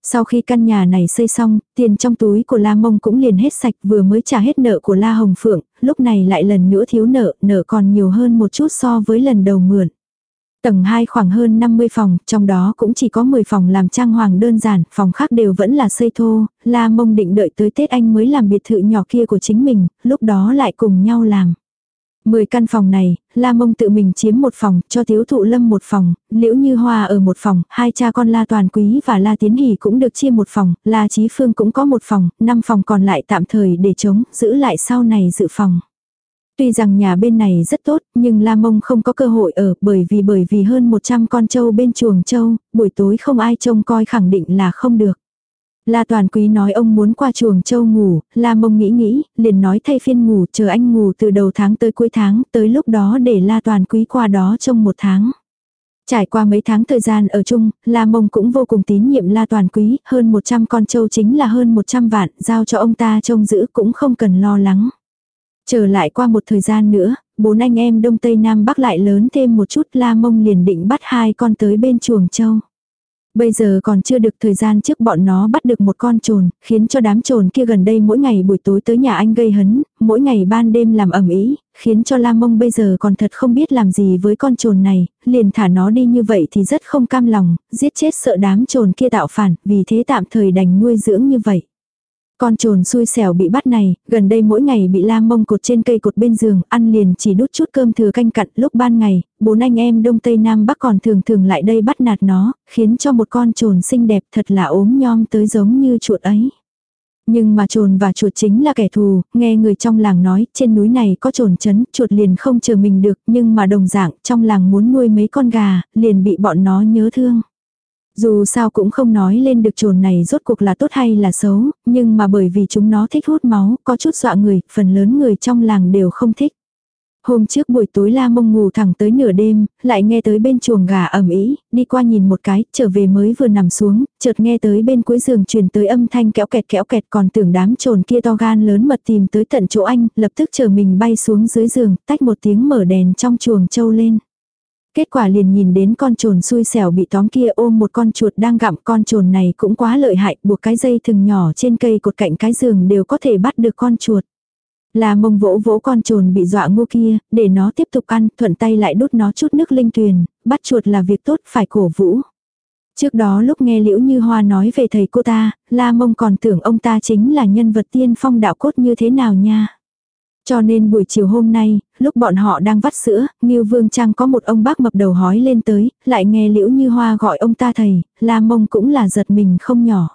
Sau khi căn nhà này xây xong, tiền trong túi của La Mông cũng liền hết sạch vừa mới trả hết nợ của La Hồng Phượng, lúc này lại lần nữa thiếu nợ, nợ còn nhiều hơn một chút so với lần đầu mượn. Tầng 2 khoảng hơn 50 phòng, trong đó cũng chỉ có 10 phòng làm trang hoàng đơn giản, phòng khác đều vẫn là xây thô, La Mông định đợi tới Tết anh mới làm biệt thự nhỏ kia của chính mình, lúc đó lại cùng nhau làm. 10 căn phòng này, La Mông tự mình chiếm một phòng, cho Tiếu Thụ Lâm một phòng, Liễu Như Hoa ở một phòng, hai cha con La Toàn Quý và La Tiến Hỷ cũng được chia một phòng, La Chí Phương cũng có một phòng, năm phòng còn lại tạm thời để chống, giữ lại sau này dự phòng. Tuy rằng nhà bên này rất tốt, nhưng La Mông không có cơ hội ở bởi vì bởi vì hơn 100 con trâu bên chuồng trâu, buổi tối không ai trông coi khẳng định là không được. La Toàn Quý nói ông muốn qua chuồng châu ngủ, La Mông nghĩ nghĩ, liền nói thay phiên ngủ, chờ anh ngủ từ đầu tháng tới cuối tháng, tới lúc đó để La Toàn Quý qua đó trong một tháng. Trải qua mấy tháng thời gian ở chung, La Mông cũng vô cùng tín nhiệm La Toàn Quý, hơn 100 con trâu chính là hơn 100 vạn, giao cho ông ta trông giữ cũng không cần lo lắng. Trở lại qua một thời gian nữa, bốn anh em Đông Tây Nam Bắc lại lớn thêm một chút La Mông liền định bắt hai con tới bên chuồng trâu. Bây giờ còn chưa được thời gian trước bọn nó bắt được một con trồn, khiến cho đám trồn kia gần đây mỗi ngày buổi tối tới nhà anh gây hấn, mỗi ngày ban đêm làm ẩm ý, khiến cho lam Mông bây giờ còn thật không biết làm gì với con trồn này, liền thả nó đi như vậy thì rất không cam lòng, giết chết sợ đám trồn kia tạo phản, vì thế tạm thời đành nuôi dưỡng như vậy. Con trồn xui xẻo bị bắt này, gần đây mỗi ngày bị la mông cột trên cây cột bên giường, ăn liền chỉ đút chút cơm thừa canh cặn lúc ban ngày, bốn anh em đông tây nam bắc còn thường thường lại đây bắt nạt nó, khiến cho một con trồn xinh đẹp thật là ốm nhom tới giống như chuột ấy. Nhưng mà trồn và chuột chính là kẻ thù, nghe người trong làng nói, trên núi này có trồn chấn, chuột liền không chờ mình được, nhưng mà đồng dạng, trong làng muốn nuôi mấy con gà, liền bị bọn nó nhớ thương. Dù sao cũng không nói lên được trồn này rốt cuộc là tốt hay là xấu, nhưng mà bởi vì chúng nó thích hút máu, có chút dọa người, phần lớn người trong làng đều không thích. Hôm trước buổi tối la mông ngủ thẳng tới nửa đêm, lại nghe tới bên chuồng gà ẩm ý, đi qua nhìn một cái, trở về mới vừa nằm xuống, chợt nghe tới bên cuối giường truyền tới âm thanh kéo kẹt kéo kẹt còn tưởng đám trồn kia to gan lớn mật tìm tới tận chỗ anh, lập tức chờ mình bay xuống dưới giường, tách một tiếng mở đèn trong chuồng trâu lên. Kết quả liền nhìn đến con trồn xui xẻo bị tóm kia ôm một con chuột đang gặm con trồn này cũng quá lợi hại, buộc cái dây thừng nhỏ trên cây cột cạnh cái giường đều có thể bắt được con chuột. Là mông vỗ vỗ con trồn bị dọa ngu kia, để nó tiếp tục ăn, thuận tay lại đút nó chút nước linh tuyền, bắt chuột là việc tốt phải cổ vũ. Trước đó lúc nghe Liễu Như Hoa nói về thầy cô ta, La Mông còn tưởng ông ta chính là nhân vật tiên phong đạo cốt như thế nào nha. Cho nên buổi chiều hôm nay, lúc bọn họ đang vắt sữa, Ngưu Vương Trang có một ông bác mập đầu hói lên tới, lại nghe Liễu Như Hoa gọi ông ta thầy, La Mông cũng là giật mình không nhỏ.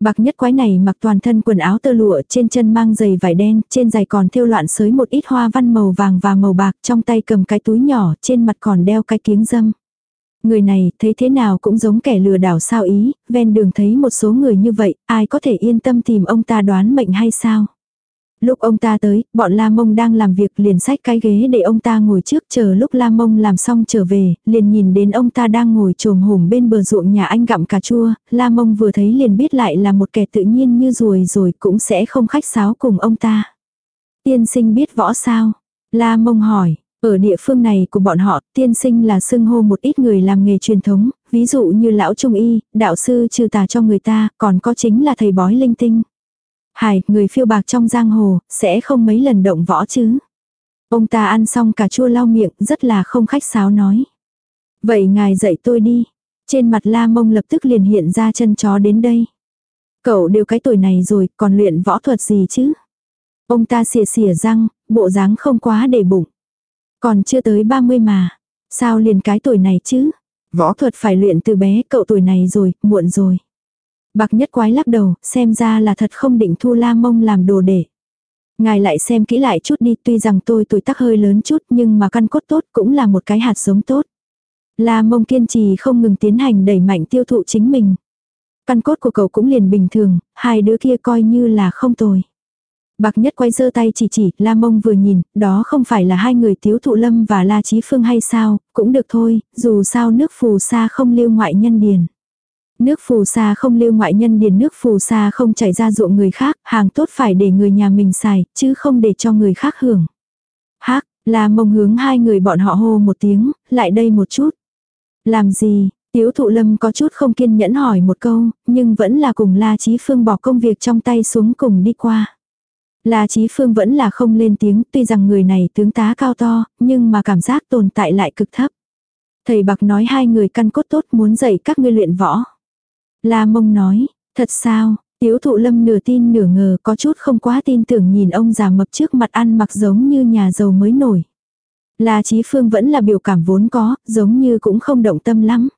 Bạc nhất quái này mặc toàn thân quần áo tơ lụa, trên chân mang giày vải đen, trên giày còn thêu loạn sới một ít hoa văn màu vàng và màu bạc, trong tay cầm cái túi nhỏ, trên mặt còn đeo cái kiếng dâm. Người này thấy thế nào cũng giống kẻ lừa đảo sao ý, ven đường thấy một số người như vậy, ai có thể yên tâm tìm ông ta đoán mệnh hay sao? Lúc ông ta tới, bọn La Mông đang làm việc liền xách cái ghế để ông ta ngồi trước chờ lúc La Mông làm xong trở về, liền nhìn đến ông ta đang ngồi trồm hổm bên bờ ruộng nhà anh gặm cà chua, La Mông vừa thấy liền biết lại là một kẻ tự nhiên như ruồi rồi cũng sẽ không khách sáo cùng ông ta. Tiên sinh biết võ sao? La Mông hỏi, ở địa phương này của bọn họ, tiên sinh là xưng hô một ít người làm nghề truyền thống, ví dụ như lão trung y, đạo sư trừ tà cho người ta, còn có chính là thầy bói linh tinh. Hải, người phiêu bạc trong giang hồ, sẽ không mấy lần động võ chứ. Ông ta ăn xong cà chua lau miệng, rất là không khách sáo nói. Vậy ngài dạy tôi đi. Trên mặt la mông lập tức liền hiện ra chân chó đến đây. Cậu đều cái tuổi này rồi, còn luyện võ thuật gì chứ? Ông ta xỉa xỉa răng, bộ dáng không quá để bụng. Còn chưa tới 30 mà. Sao liền cái tuổi này chứ? Võ thuật phải luyện từ bé, cậu tuổi này rồi, muộn rồi. Bạc nhất quái lắc đầu, xem ra là thật không định thu la mông làm đồ để. Ngài lại xem kỹ lại chút đi, tuy rằng tôi tuổi tác hơi lớn chút nhưng mà căn cốt tốt cũng là một cái hạt giống tốt. La mông kiên trì không ngừng tiến hành đẩy mạnh tiêu thụ chính mình. Căn cốt của cậu cũng liền bình thường, hai đứa kia coi như là không tồi. Bạc nhất quay giơ tay chỉ chỉ, La Mông vừa nhìn, đó không phải là hai người Tiếu thụ lâm và La Chí Phương hay sao, cũng được thôi, dù sao nước phù sa không lưu ngoại nhân điền. Nước phù sa không lưu ngoại nhân điền nước phù sa không chảy ra ruộng người khác, hàng tốt phải để người nhà mình xài, chứ không để cho người khác hưởng. Hác, là mông hướng hai người bọn họ hô một tiếng, lại đây một chút. Làm gì, tiếu thụ lâm có chút không kiên nhẫn hỏi một câu, nhưng vẫn là cùng La Chí Phương bỏ công việc trong tay xuống cùng đi qua. La Chí Phương vẫn là không lên tiếng, tuy rằng người này tướng tá cao to, nhưng mà cảm giác tồn tại lại cực thấp. Thầy Bạc nói hai người căn cốt tốt muốn dạy các ngươi luyện võ. La mông nói, thật sao, tiếu thụ lâm nửa tin nửa ngờ có chút không quá tin tưởng nhìn ông già mập trước mặt ăn mặc giống như nhà giàu mới nổi. La Chí Phương vẫn là biểu cảm vốn có, giống như cũng không động tâm lắm.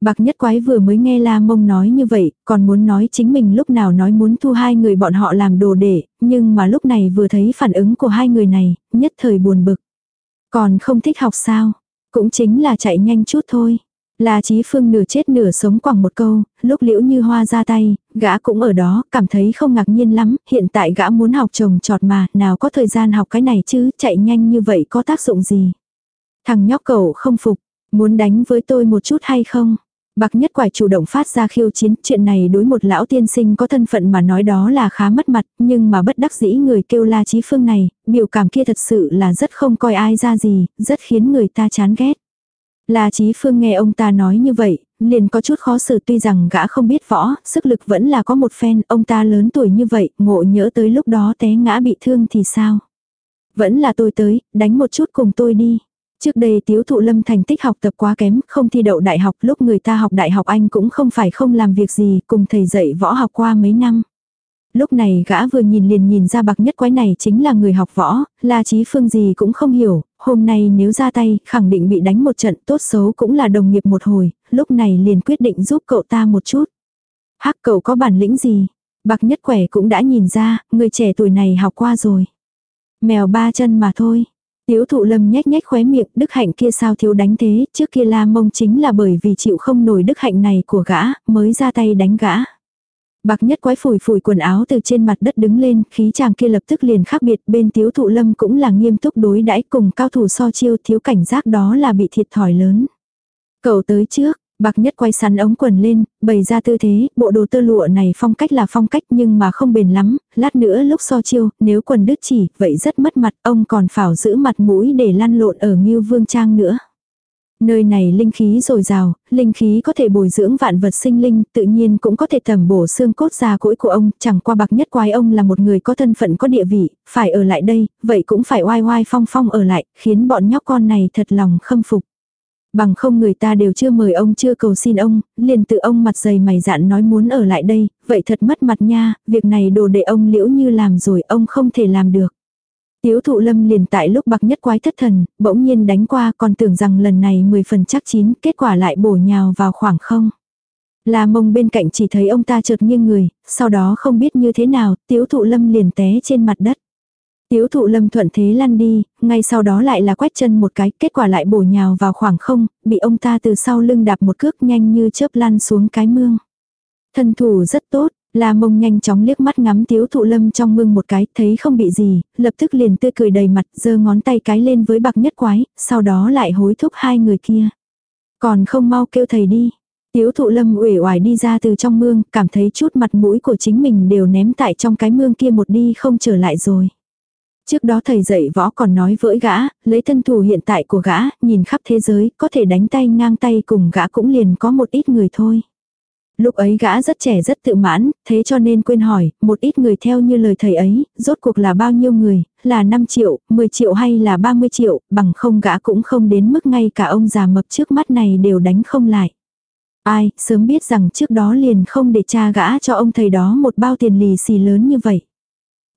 Bạc nhất quái vừa mới nghe La Mông nói như vậy, còn muốn nói chính mình lúc nào nói muốn thu hai người bọn họ làm đồ để, nhưng mà lúc này vừa thấy phản ứng của hai người này, nhất thời buồn bực. Còn không thích học sao? Cũng chính là chạy nhanh chút thôi. La Chí Phương nửa chết nửa sống quẳng một câu, lúc liễu như hoa ra tay, gã cũng ở đó, cảm thấy không ngạc nhiên lắm, hiện tại gã muốn học trồng trọt mà, nào có thời gian học cái này chứ, chạy nhanh như vậy có tác dụng gì. Thằng nhóc cậu không phục, muốn đánh với tôi một chút hay không? Bạc nhất quải chủ động phát ra khiêu chiến, chuyện này đối một lão tiên sinh có thân phận mà nói đó là khá mất mặt, nhưng mà bất đắc dĩ người kêu la chí phương này, biểu cảm kia thật sự là rất không coi ai ra gì, rất khiến người ta chán ghét. La Chí Phương nghe ông ta nói như vậy, liền có chút khó xử tuy rằng gã không biết võ, sức lực vẫn là có một phen, ông ta lớn tuổi như vậy, ngộ nhỡ tới lúc đó té ngã bị thương thì sao? Vẫn là tôi tới, đánh một chút cùng tôi đi. Trước đây tiếu thụ lâm thành tích học tập quá kém, không thi đậu đại học, lúc người ta học đại học anh cũng không phải không làm việc gì, cùng thầy dạy võ học qua mấy năm. Lúc này gã vừa nhìn liền nhìn ra bạc nhất quái này chính là người học võ, la trí phương gì cũng không hiểu, hôm nay nếu ra tay, khẳng định bị đánh một trận tốt xấu cũng là đồng nghiệp một hồi, lúc này liền quyết định giúp cậu ta một chút. Hắc cậu có bản lĩnh gì? Bạc nhất quẻ cũng đã nhìn ra, người trẻ tuổi này học qua rồi. Mèo ba chân mà thôi. Tiếu thụ lâm nhếch nhếch khóe miệng, đức hạnh kia sao thiếu đánh thế, trước kia la mông chính là bởi vì chịu không nổi đức hạnh này của gã, mới ra tay đánh gã. Bạc nhất quái phủi phủi quần áo từ trên mặt đất đứng lên, khí chàng kia lập tức liền khác biệt, bên tiếu thụ lâm cũng là nghiêm túc đối đãi cùng cao thủ so chiêu thiếu cảnh giác đó là bị thiệt thòi lớn. Cậu tới trước, Bạc nhất quay sắn ống quần lên, bày ra tư thế, bộ đồ tơ lụa này phong cách là phong cách nhưng mà không bền lắm, lát nữa lúc so chiêu, nếu quần đứt chỉ, vậy rất mất mặt, ông còn phảo giữ mặt mũi để lăn lộn ở Ngưu Vương Trang nữa. Nơi này linh khí dồi dào, linh khí có thể bồi dưỡng vạn vật sinh linh, tự nhiên cũng có thể tẩm bổ xương cốt già cỗi của ông, chẳng qua bạc nhất quái ông là một người có thân phận có địa vị, phải ở lại đây, vậy cũng phải oai oai phong phong ở lại, khiến bọn nhóc con này thật lòng khâm phục. Bằng không người ta đều chưa mời ông chưa cầu xin ông, liền tự ông mặt dày mày dạn nói muốn ở lại đây, vậy thật mất mặt nha, việc này đồ để ông liễu như làm rồi ông không thể làm được. Tiếu thụ lâm liền tại lúc bạc nhất quái thất thần, bỗng nhiên đánh qua còn tưởng rằng lần này 10 phần chắc chín, kết quả lại bổ nhào vào khoảng không. Là mông bên cạnh chỉ thấy ông ta chợt nghiêng người, sau đó không biết như thế nào, tiếu thụ lâm liền té trên mặt đất. Tiếu thụ lâm thuận thế lăn đi, ngay sau đó lại là quét chân một cái, kết quả lại bổ nhào vào khoảng không, bị ông ta từ sau lưng đạp một cước nhanh như chớp lăn xuống cái mương. Thân thủ rất tốt, La mông nhanh chóng liếc mắt ngắm tiếu thụ lâm trong mương một cái, thấy không bị gì, lập tức liền tươi cười đầy mặt, giơ ngón tay cái lên với bạc nhất quái, sau đó lại hối thúc hai người kia. Còn không mau kêu thầy đi. Tiếu thụ lâm uể oải đi ra từ trong mương, cảm thấy chút mặt mũi của chính mình đều ném tại trong cái mương kia một đi không trở lại rồi. Trước đó thầy dạy võ còn nói với gã, lấy thân thủ hiện tại của gã, nhìn khắp thế giới, có thể đánh tay ngang tay cùng gã cũng liền có một ít người thôi. Lúc ấy gã rất trẻ rất tự mãn, thế cho nên quên hỏi, một ít người theo như lời thầy ấy, rốt cuộc là bao nhiêu người, là 5 triệu, 10 triệu hay là 30 triệu, bằng không gã cũng không đến mức ngay cả ông già mập trước mắt này đều đánh không lại. Ai, sớm biết rằng trước đó liền không để cha gã cho ông thầy đó một bao tiền lì xì lớn như vậy.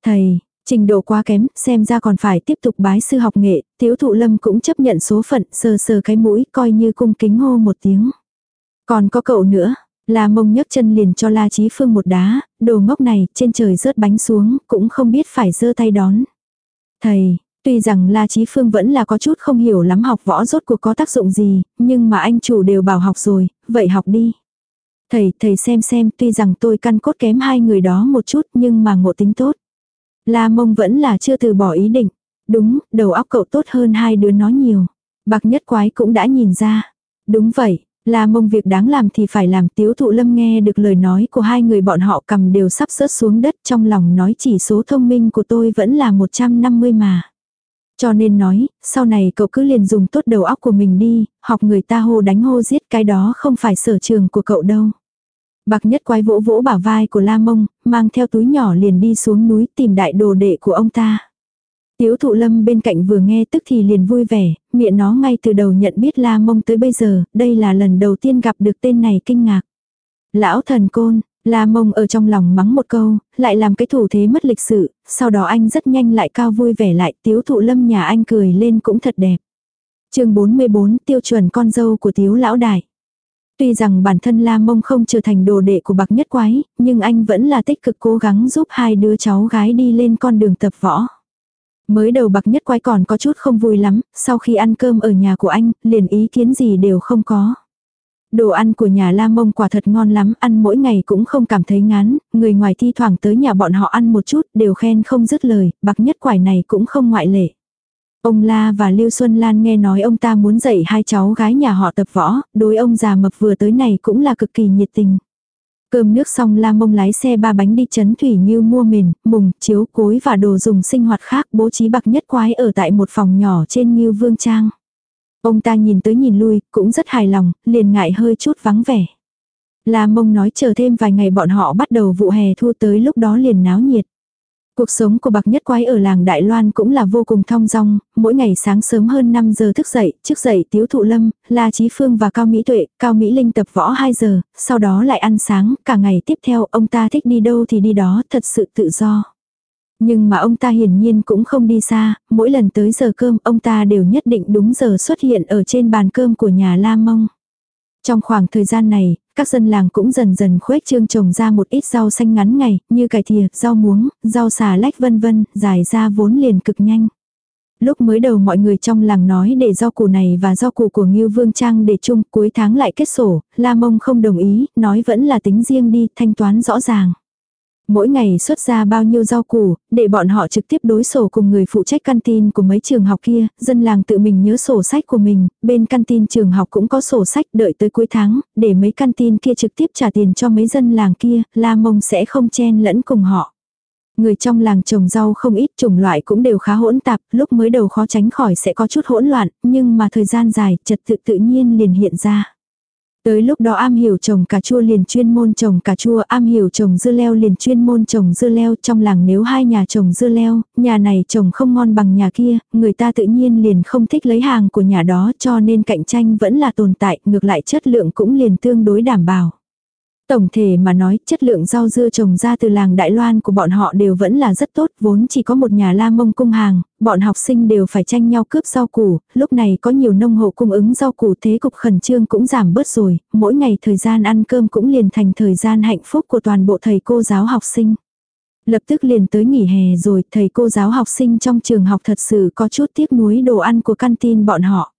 Thầy, Trình độ quá kém, xem ra còn phải tiếp tục bái sư học nghệ, tiếu thụ lâm cũng chấp nhận số phận, sờ sờ cái mũi, coi như cung kính hô một tiếng. Còn có cậu nữa, La mông nhấc chân liền cho La Chí Phương một đá, đồ ngốc này, trên trời rớt bánh xuống, cũng không biết phải giơ tay đón. Thầy, tuy rằng La Chí Phương vẫn là có chút không hiểu lắm học võ rốt cuộc có tác dụng gì, nhưng mà anh chủ đều bảo học rồi, vậy học đi. Thầy, thầy xem xem, tuy rằng tôi căn cốt kém hai người đó một chút nhưng mà ngộ tính tốt. La mông vẫn là chưa từ bỏ ý định. Đúng, đầu óc cậu tốt hơn hai đứa nói nhiều. Bạc nhất quái cũng đã nhìn ra. Đúng vậy, La mông việc đáng làm thì phải làm tiếu thụ lâm nghe được lời nói của hai người bọn họ cầm đều sắp rớt xuống đất trong lòng nói chỉ số thông minh của tôi vẫn là 150 mà. Cho nên nói, sau này cậu cứ liền dùng tốt đầu óc của mình đi, học người ta hô đánh hô giết cái đó không phải sở trường của cậu đâu. Bạc nhất quái vỗ vỗ bả vai của La Mông, mang theo túi nhỏ liền đi xuống núi tìm đại đồ đệ của ông ta. Tiếu thụ lâm bên cạnh vừa nghe tức thì liền vui vẻ, miệng nó ngay từ đầu nhận biết La Mông tới bây giờ, đây là lần đầu tiên gặp được tên này kinh ngạc. Lão thần côn, La Mông ở trong lòng mắng một câu, lại làm cái thủ thế mất lịch sự, sau đó anh rất nhanh lại cao vui vẻ lại, tiếu thụ lâm nhà anh cười lên cũng thật đẹp. chương 44 tiêu chuẩn con dâu của tiếu lão đại. Tuy rằng bản thân La Mông không trở thành đồ đệ của bạc nhất quái, nhưng anh vẫn là tích cực cố gắng giúp hai đứa cháu gái đi lên con đường tập võ. Mới đầu bạc nhất quái còn có chút không vui lắm, sau khi ăn cơm ở nhà của anh, liền ý kiến gì đều không có. Đồ ăn của nhà La Mông quả thật ngon lắm, ăn mỗi ngày cũng không cảm thấy ngán, người ngoài thi thoảng tới nhà bọn họ ăn một chút, đều khen không dứt lời, bạc nhất quải này cũng không ngoại lệ. Ông La và Lưu Xuân Lan nghe nói ông ta muốn dạy hai cháu gái nhà họ tập võ, đối ông già mập vừa tới này cũng là cực kỳ nhiệt tình. Cơm nước xong La Mông lái xe ba bánh đi chấn thủy như mua mền, mùng, chiếu, cối và đồ dùng sinh hoạt khác bố trí bạc nhất quái ở tại một phòng nhỏ trên như vương trang. Ông ta nhìn tới nhìn lui, cũng rất hài lòng, liền ngại hơi chút vắng vẻ. La Mông nói chờ thêm vài ngày bọn họ bắt đầu vụ hè thu tới lúc đó liền náo nhiệt. Cuộc sống của bạc nhất quái ở làng Đại Loan cũng là vô cùng thong dong, mỗi ngày sáng sớm hơn 5 giờ thức dậy, trước dậy tiếu thụ lâm, La Chí Phương và Cao Mỹ Tuệ, Cao Mỹ Linh tập võ 2 giờ, sau đó lại ăn sáng, cả ngày tiếp theo ông ta thích đi đâu thì đi đó, thật sự tự do. Nhưng mà ông ta hiển nhiên cũng không đi xa, mỗi lần tới giờ cơm ông ta đều nhất định đúng giờ xuất hiện ở trên bàn cơm của nhà La Mông. Trong khoảng thời gian này, các dân làng cũng dần dần khuếch trương trồng ra một ít rau xanh ngắn ngày, như cải thìa, rau muống, rau xà lách vân vân, dài ra vốn liền cực nhanh. Lúc mới đầu mọi người trong làng nói để rau củ này và rau củ của Ngưu Vương Trang để chung, cuối tháng lại kết sổ, La Mông không đồng ý, nói vẫn là tính riêng đi, thanh toán rõ ràng. Mỗi ngày xuất ra bao nhiêu rau củ, để bọn họ trực tiếp đối sổ cùng người phụ trách căn tin của mấy trường học kia, dân làng tự mình nhớ sổ sách của mình, bên căn tin trường học cũng có sổ sách đợi tới cuối tháng, để mấy căn tin kia trực tiếp trả tiền cho mấy dân làng kia, La Mông sẽ không chen lẫn cùng họ. Người trong làng trồng rau không ít chủng loại cũng đều khá hỗn tạp, lúc mới đầu khó tránh khỏi sẽ có chút hỗn loạn, nhưng mà thời gian dài, trật tự tự nhiên liền hiện ra. Tới lúc đó am hiểu trồng cà chua liền chuyên môn trồng cà chua, am hiểu trồng dưa leo liền chuyên môn trồng dưa leo. Trong làng nếu hai nhà trồng dưa leo, nhà này trồng không ngon bằng nhà kia, người ta tự nhiên liền không thích lấy hàng của nhà đó cho nên cạnh tranh vẫn là tồn tại, ngược lại chất lượng cũng liền tương đối đảm bảo. Tổng thể mà nói, chất lượng rau dưa trồng ra từ làng Đại Loan của bọn họ đều vẫn là rất tốt, vốn chỉ có một nhà la mông cung hàng, bọn học sinh đều phải tranh nhau cướp rau củ, lúc này có nhiều nông hộ cung ứng rau củ thế cục khẩn trương cũng giảm bớt rồi, mỗi ngày thời gian ăn cơm cũng liền thành thời gian hạnh phúc của toàn bộ thầy cô giáo học sinh. Lập tức liền tới nghỉ hè rồi, thầy cô giáo học sinh trong trường học thật sự có chút tiếc nuối đồ ăn của căn tin bọn họ.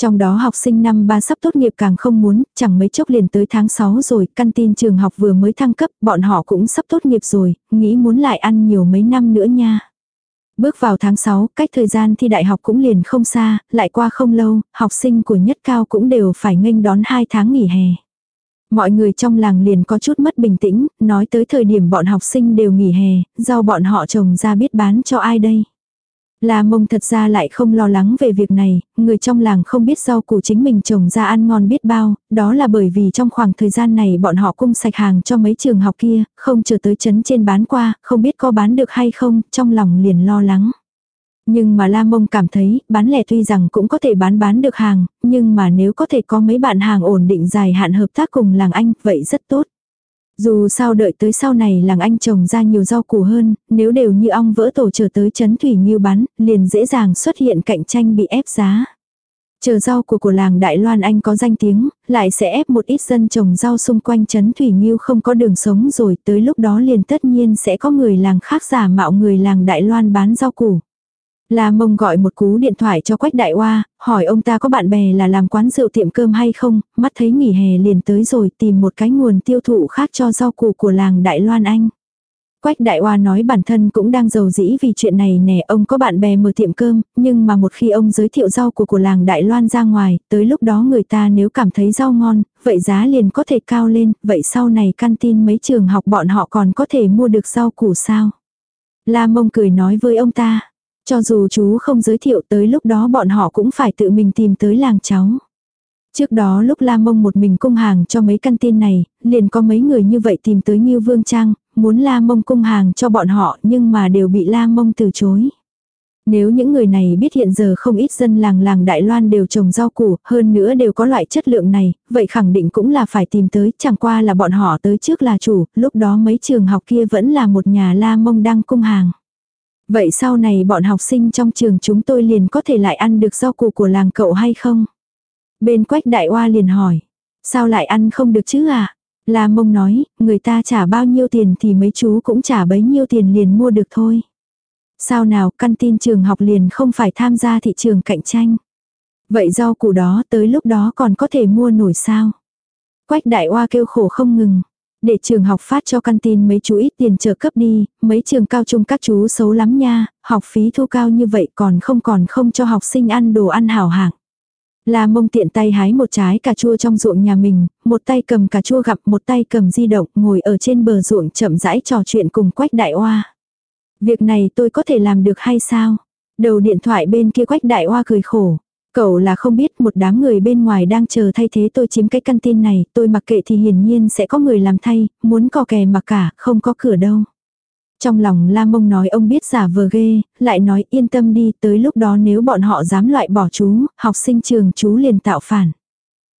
Trong đó học sinh năm ba sắp tốt nghiệp càng không muốn, chẳng mấy chốc liền tới tháng 6 rồi, căn tin trường học vừa mới thăng cấp, bọn họ cũng sắp tốt nghiệp rồi, nghĩ muốn lại ăn nhiều mấy năm nữa nha. Bước vào tháng 6, cách thời gian thi đại học cũng liền không xa, lại qua không lâu, học sinh của nhất cao cũng đều phải nghênh đón 2 tháng nghỉ hè. Mọi người trong làng liền có chút mất bình tĩnh, nói tới thời điểm bọn học sinh đều nghỉ hè, do bọn họ trồng ra biết bán cho ai đây. La mông thật ra lại không lo lắng về việc này, người trong làng không biết rau củ chính mình trồng ra ăn ngon biết bao, đó là bởi vì trong khoảng thời gian này bọn họ cung sạch hàng cho mấy trường học kia, không chờ tới chấn trên bán qua, không biết có bán được hay không, trong lòng liền lo lắng. Nhưng mà La Mông cảm thấy, bán lẻ tuy rằng cũng có thể bán bán được hàng, nhưng mà nếu có thể có mấy bạn hàng ổn định dài hạn hợp tác cùng làng anh, vậy rất tốt. Dù sao đợi tới sau này làng anh trồng ra nhiều rau củ hơn, nếu đều như ong vỡ tổ trở tới chấn thủy như bán, liền dễ dàng xuất hiện cạnh tranh bị ép giá. Chờ rau của của làng Đại Loan Anh có danh tiếng, lại sẽ ép một ít dân trồng rau xung quanh chấn thủy nghiêu không có đường sống rồi tới lúc đó liền tất nhiên sẽ có người làng khác giả mạo người làng Đại Loan bán rau củ. La mông gọi một cú điện thoại cho Quách Đại Hoa, hỏi ông ta có bạn bè là làm quán rượu tiệm cơm hay không, mắt thấy nghỉ hè liền tới rồi tìm một cái nguồn tiêu thụ khác cho rau củ của làng Đại Loan Anh. Quách Đại Hoa nói bản thân cũng đang giàu dĩ vì chuyện này nè, ông có bạn bè mở tiệm cơm, nhưng mà một khi ông giới thiệu rau của của làng Đại Loan ra ngoài, tới lúc đó người ta nếu cảm thấy rau ngon, vậy giá liền có thể cao lên, vậy sau này căn tin mấy trường học bọn họ còn có thể mua được rau củ sao? La Mông cười nói với ông ta, cho dù chú không giới thiệu tới lúc đó bọn họ cũng phải tự mình tìm tới làng cháu. Trước đó lúc La Mông một mình cung hàng cho mấy căn tin này, liền có mấy người như vậy tìm tới Nhiêu Vương Trang, muốn La Mông cung hàng cho bọn họ nhưng mà đều bị La Mông từ chối. Nếu những người này biết hiện giờ không ít dân làng làng Đại Loan đều trồng rau củ, hơn nữa đều có loại chất lượng này, vậy khẳng định cũng là phải tìm tới, chẳng qua là bọn họ tới trước là chủ, lúc đó mấy trường học kia vẫn là một nhà La Mông đang cung hàng. Vậy sau này bọn học sinh trong trường chúng tôi liền có thể lại ăn được rau củ của làng cậu hay không? Bên quách đại oa liền hỏi. Sao lại ăn không được chứ à? La mông nói, người ta trả bao nhiêu tiền thì mấy chú cũng trả bấy nhiêu tiền liền mua được thôi. Sao nào, căn tin trường học liền không phải tham gia thị trường cạnh tranh. Vậy rau củ đó tới lúc đó còn có thể mua nổi sao? Quách đại oa kêu khổ không ngừng. Để trường học phát cho căn tin mấy chú ít tiền trợ cấp đi, mấy trường cao trung các chú xấu lắm nha, học phí thu cao như vậy còn không còn không cho học sinh ăn đồ ăn hảo hạng. La mông tiện tay hái một trái cà chua trong ruộng nhà mình, một tay cầm cà chua gặp một tay cầm di động ngồi ở trên bờ ruộng chậm rãi trò chuyện cùng quách đại oa. Việc này tôi có thể làm được hay sao? Đầu điện thoại bên kia quách đại oa cười khổ. Cậu là không biết một đám người bên ngoài đang chờ thay thế tôi chiếm cái căn tin này, tôi mặc kệ thì hiển nhiên sẽ có người làm thay, muốn cò kè mặc cả, không có cửa đâu. Trong lòng La Mông nói ông biết giả vờ ghê, lại nói yên tâm đi, tới lúc đó nếu bọn họ dám loại bỏ chú, học sinh trường chú liền tạo phản.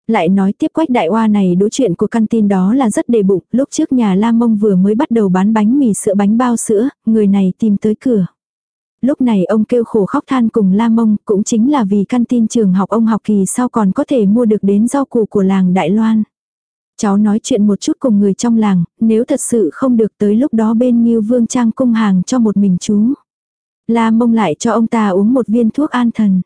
Lại nói tiếp quách đại hoa này đối chuyện của căn tin đó là rất đề bụng, lúc trước nhà La Mông vừa mới bắt đầu bán bánh mì sữa bánh bao sữa, người này tìm tới cửa. Lúc này ông kêu khổ khóc than cùng La Mông, cũng chính là vì căn tin trường học ông học kỳ sau còn có thể mua được đến rau củ của làng Đại Loan. Cháu nói chuyện một chút cùng người trong làng, nếu thật sự không được tới lúc đó bên như Vương Trang cung hàng cho một mình chú. La Mông lại cho ông ta uống một viên thuốc an thần.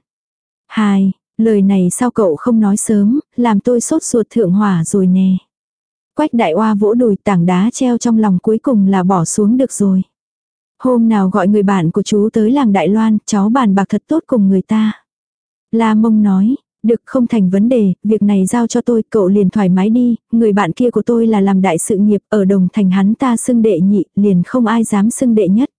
Hai, lời này sao cậu không nói sớm, làm tôi sốt ruột thượng hỏa rồi nè. Quách đại oa vỗ đùi tảng đá treo trong lòng cuối cùng là bỏ xuống được rồi. Hôm nào gọi người bạn của chú tới làng Đại Loan, cháu bàn bạc thật tốt cùng người ta. La mông nói, được không thành vấn đề, việc này giao cho tôi, cậu liền thoải mái đi, người bạn kia của tôi là làm đại sự nghiệp, ở đồng thành hắn ta xưng đệ nhị, liền không ai dám xưng đệ nhất.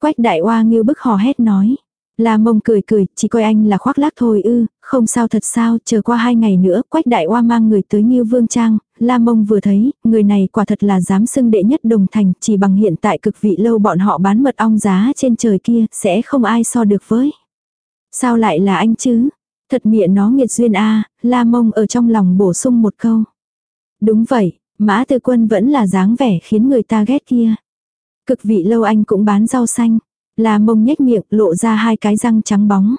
Quách đại oa nghiêu bức hò hét nói. La mông cười cười, chỉ coi anh là khoác lác thôi ư, không sao thật sao, chờ qua hai ngày nữa, quách đại oa mang người tới như Vương Trang, La mông vừa thấy, người này quả thật là dám xưng đệ nhất đồng thành, chỉ bằng hiện tại cực vị lâu bọn họ bán mật ong giá trên trời kia, sẽ không ai so được với. Sao lại là anh chứ? Thật miệng nó nghiệt duyên a La mông ở trong lòng bổ sung một câu. Đúng vậy, mã tư quân vẫn là dáng vẻ khiến người ta ghét kia. Cực vị lâu anh cũng bán rau xanh. La mông nhếch miệng lộ ra hai cái răng trắng bóng.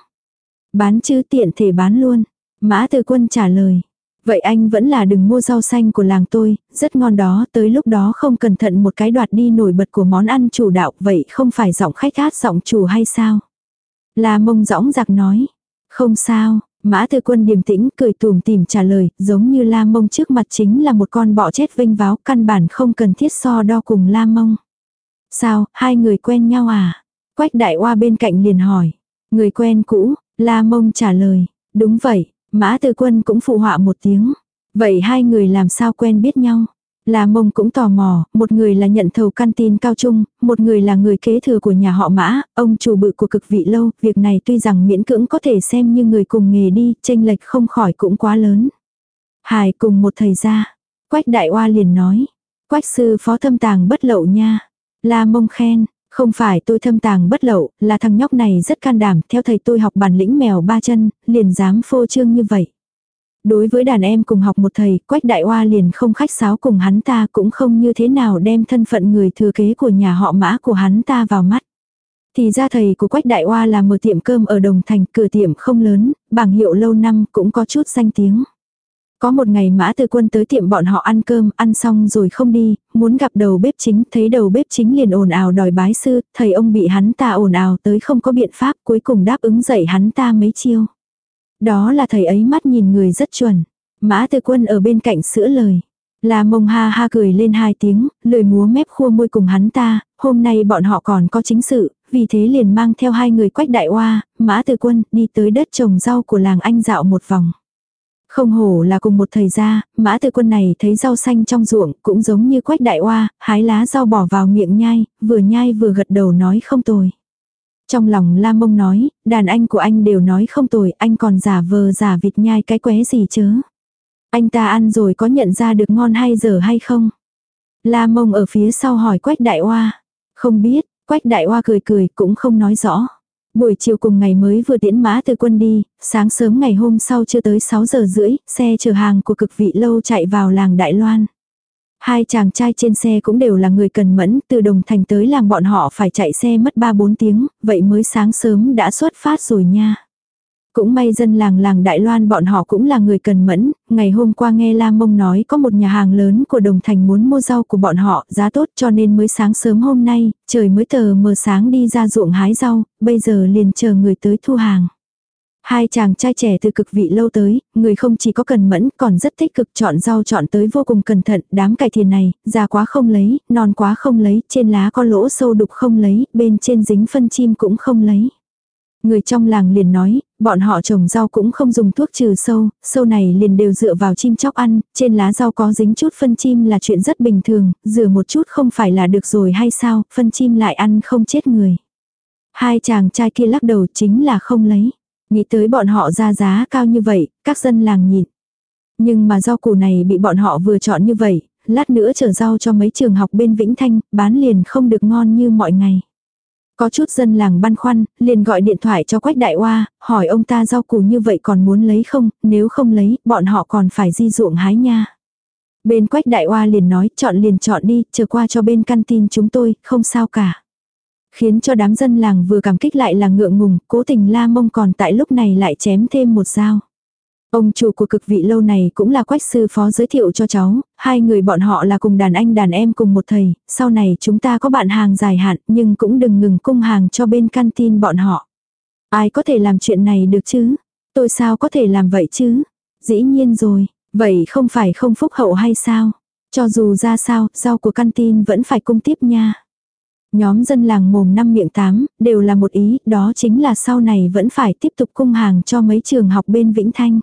Bán chứ tiện thể bán luôn. Mã từ quân trả lời. Vậy anh vẫn là đừng mua rau xanh của làng tôi, rất ngon đó, tới lúc đó không cẩn thận một cái đoạt đi nổi bật của món ăn chủ đạo, vậy không phải giọng khách hát giọng chủ hay sao? La mông rõng giặc nói. Không sao, mã tư quân điềm tĩnh cười tùm tìm trả lời, giống như la mông trước mặt chính là một con bọ chết vinh váo, căn bản không cần thiết so đo cùng la mông. Sao, hai người quen nhau à? Quách đại oa bên cạnh liền hỏi. Người quen cũ, La Mông trả lời. Đúng vậy, Mã Tư Quân cũng phụ họa một tiếng. Vậy hai người làm sao quen biết nhau? La Mông cũng tò mò, một người là nhận thầu căn tin cao trung, một người là người kế thừa của nhà họ Mã, ông chủ bự của cực vị lâu, việc này tuy rằng miễn cưỡng có thể xem như người cùng nghề đi, tranh lệch không khỏi cũng quá lớn. Hài cùng một thầy gia. Quách Đại Oa liền nói. Quách sư phó thâm tàng bất lậu nha. La Mông khen, không phải tôi thâm tàng bất lậu, là thằng nhóc này rất can đảm, theo thầy tôi học bản lĩnh mèo ba chân, liền dám phô trương như vậy. Đối với đàn em cùng học một thầy, Quách Đại Hoa liền không khách sáo cùng hắn ta cũng không như thế nào đem thân phận người thừa kế của nhà họ mã của hắn ta vào mắt. Thì ra thầy của Quách Đại Hoa là mở tiệm cơm ở Đồng Thành, cửa tiệm không lớn, bảng hiệu lâu năm cũng có chút danh tiếng. Có một ngày mã từ quân tới tiệm bọn họ ăn cơm, ăn xong rồi không đi, muốn gặp đầu bếp chính, thấy đầu bếp chính liền ồn ào đòi bái sư, thầy ông bị hắn ta ồn ào tới không có biện pháp, cuối cùng đáp ứng dạy hắn ta mấy chiêu. Đó là thầy ấy mắt nhìn người rất chuẩn. Mã từ quân ở bên cạnh sữa lời. Là mông ha ha cười lên hai tiếng, lời múa mép khua môi cùng hắn ta, hôm nay bọn họ còn có chính sự, vì thế liền mang theo hai người quách đại hoa, mã từ quân đi tới đất trồng rau của làng anh dạo một vòng. Không hổ là cùng một thời gia, mã tư quân này thấy rau xanh trong ruộng cũng giống như quách đại oa, hái lá rau bỏ vào miệng nhai, vừa nhai vừa gật đầu nói không tồi. Trong lòng la mông nói, đàn anh của anh đều nói không tồi, anh còn giả vờ giả vịt nhai cái qué gì chớ. Anh ta ăn rồi có nhận ra được ngon hay dở hay không? La mông ở phía sau hỏi quách đại oa. Không biết, quách đại oa cười cười cũng không nói rõ. Buổi chiều cùng ngày mới vừa tiễn mã từ quân đi, sáng sớm ngày hôm sau chưa tới 6 giờ rưỡi, xe chở hàng của cực vị lâu chạy vào làng Đại Loan. Hai chàng trai trên xe cũng đều là người cần mẫn, từ đồng thành tới làng bọn họ phải chạy xe mất 3-4 tiếng, vậy mới sáng sớm đã xuất phát rồi nha. Cũng may dân làng làng Đại Loan bọn họ cũng là người cần mẫn, ngày hôm qua nghe La Mông nói có một nhà hàng lớn của Đồng Thành muốn mua rau của bọn họ, giá tốt cho nên mới sáng sớm hôm nay, trời mới tờ mờ sáng đi ra ruộng hái rau, bây giờ liền chờ người tới thu hàng. Hai chàng trai trẻ từ cực vị lâu tới, người không chỉ có cần mẫn còn rất tích cực chọn rau chọn tới vô cùng cẩn thận, đám cải thiền này, già quá không lấy, non quá không lấy, trên lá có lỗ sâu đục không lấy, bên trên dính phân chim cũng không lấy. Người trong làng liền nói, bọn họ trồng rau cũng không dùng thuốc trừ sâu, sâu này liền đều dựa vào chim chóc ăn, trên lá rau có dính chút phân chim là chuyện rất bình thường, rửa một chút không phải là được rồi hay sao, phân chim lại ăn không chết người. Hai chàng trai kia lắc đầu chính là không lấy. Nghĩ tới bọn họ ra giá cao như vậy, các dân làng nhịn. Nhưng mà rau củ này bị bọn họ vừa chọn như vậy, lát nữa chở rau cho mấy trường học bên Vĩnh Thanh, bán liền không được ngon như mọi ngày. Có chút dân làng băn khoăn, liền gọi điện thoại cho Quách Đại Hoa, hỏi ông ta rau củ như vậy còn muốn lấy không, nếu không lấy, bọn họ còn phải di ruộng hái nha. Bên Quách Đại Hoa liền nói, chọn liền chọn đi, chờ qua cho bên căn tin chúng tôi, không sao cả. Khiến cho đám dân làng vừa cảm kích lại là ngượng ngùng, cố tình la mông còn tại lúc này lại chém thêm một dao. Ông chủ của cực vị lâu này cũng là quách sư phó giới thiệu cho cháu, hai người bọn họ là cùng đàn anh đàn em cùng một thầy, sau này chúng ta có bạn hàng dài hạn nhưng cũng đừng ngừng cung hàng cho bên căn tin bọn họ. Ai có thể làm chuyện này được chứ? Tôi sao có thể làm vậy chứ? Dĩ nhiên rồi, vậy không phải không phúc hậu hay sao? Cho dù ra sao, rau của căn tin vẫn phải cung tiếp nha. Nhóm dân làng mồm năm miệng tám, đều là một ý, đó chính là sau này vẫn phải tiếp tục cung hàng cho mấy trường học bên Vĩnh Thanh.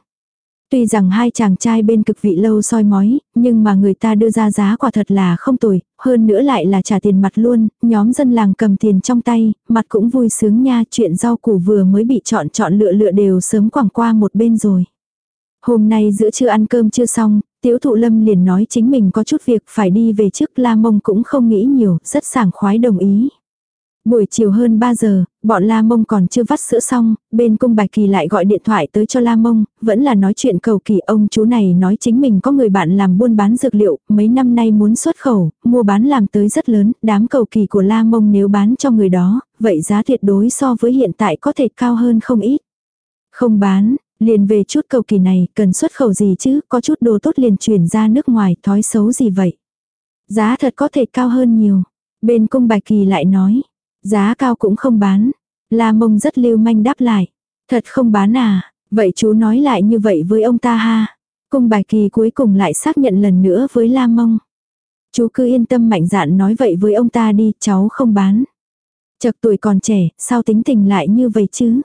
Tuy rằng hai chàng trai bên cực vị lâu soi mói, nhưng mà người ta đưa ra giá quả thật là không tồi, hơn nữa lại là trả tiền mặt luôn, nhóm dân làng cầm tiền trong tay, mặt cũng vui sướng nha, chuyện rau củ vừa mới bị chọn chọn lựa lựa đều sớm quảng qua một bên rồi. Hôm nay giữa trưa ăn cơm chưa xong, tiếu thụ lâm liền nói chính mình có chút việc phải đi về trước la mông cũng không nghĩ nhiều, rất sảng khoái đồng ý. Buổi chiều hơn 3 giờ, bọn La Mông còn chưa vắt sữa xong, bên cung Bạch Kỳ lại gọi điện thoại tới cho La Mông, vẫn là nói chuyện cầu kỳ ông chú này nói chính mình có người bạn làm buôn bán dược liệu, mấy năm nay muốn xuất khẩu, mua bán làm tới rất lớn, đám cầu kỳ của La Mông nếu bán cho người đó, vậy giá tuyệt đối so với hiện tại có thể cao hơn không ít. Không bán, liền về chút cầu kỳ này, cần xuất khẩu gì chứ, có chút đồ tốt liền chuyển ra nước ngoài, thói xấu gì vậy. Giá thật có thể cao hơn nhiều. Bên cung Bạch Kỳ lại nói, Giá cao cũng không bán. La mông rất lưu manh đáp lại. Thật không bán à, vậy chú nói lại như vậy với ông ta ha. Cung bài kỳ cuối cùng lại xác nhận lần nữa với La mông. Chú cứ yên tâm mạnh dạn nói vậy với ông ta đi, cháu không bán. Chật tuổi còn trẻ, sao tính tình lại như vậy chứ?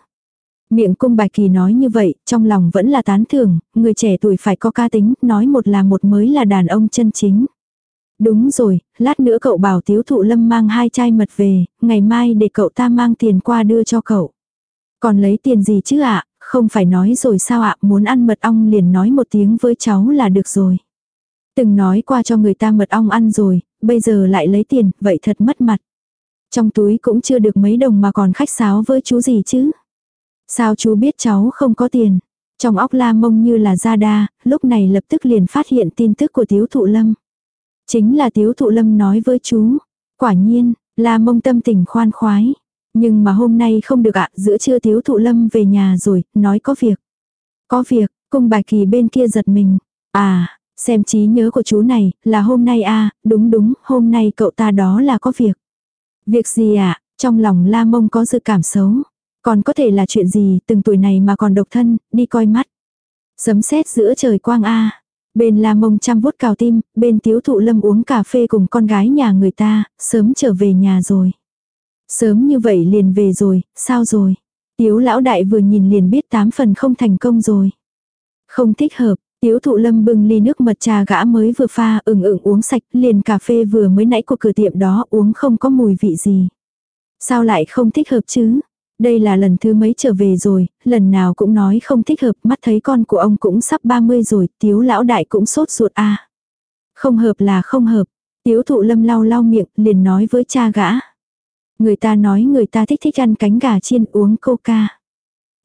Miệng cung bài kỳ nói như vậy, trong lòng vẫn là tán thưởng, người trẻ tuổi phải có ca tính, nói một là một mới là đàn ông chân chính. Đúng rồi, lát nữa cậu bảo thiếu thụ lâm mang hai chai mật về, ngày mai để cậu ta mang tiền qua đưa cho cậu. Còn lấy tiền gì chứ ạ, không phải nói rồi sao ạ, muốn ăn mật ong liền nói một tiếng với cháu là được rồi. Từng nói qua cho người ta mật ong ăn rồi, bây giờ lại lấy tiền, vậy thật mất mặt. Trong túi cũng chưa được mấy đồng mà còn khách sáo với chú gì chứ. Sao chú biết cháu không có tiền? Trong óc la mông như là ra đa, lúc này lập tức liền phát hiện tin tức của thiếu thụ lâm. Chính là tiếu thụ lâm nói với chú. Quả nhiên, là mông tâm tình khoan khoái. Nhưng mà hôm nay không được ạ, giữa trưa tiếu thụ lâm về nhà rồi, nói có việc. Có việc, cung bài kỳ bên kia giật mình. À, xem trí nhớ của chú này, là hôm nay à, đúng đúng, hôm nay cậu ta đó là có việc. Việc gì ạ, trong lòng la mông có dự cảm xấu. Còn có thể là chuyện gì, từng tuổi này mà còn độc thân, đi coi mắt. Sấm sét giữa trời quang a Bên la mông chăm vuốt cào tim, bên tiếu thụ lâm uống cà phê cùng con gái nhà người ta, sớm trở về nhà rồi. Sớm như vậy liền về rồi, sao rồi? Tiếu lão đại vừa nhìn liền biết tám phần không thành công rồi. Không thích hợp, tiếu thụ lâm bưng ly nước mật trà gã mới vừa pha ừng ừng uống sạch, liền cà phê vừa mới nãy của cửa tiệm đó uống không có mùi vị gì. Sao lại không thích hợp chứ? Đây là lần thứ mấy trở về rồi, lần nào cũng nói không thích hợp, mắt thấy con của ông cũng sắp 30 rồi, tiếu lão đại cũng sốt ruột a à. Không hợp là không hợp. Tiếu thụ lâm lau lau miệng, liền nói với cha gã. Người ta nói người ta thích thích ăn cánh gà chiên uống coca.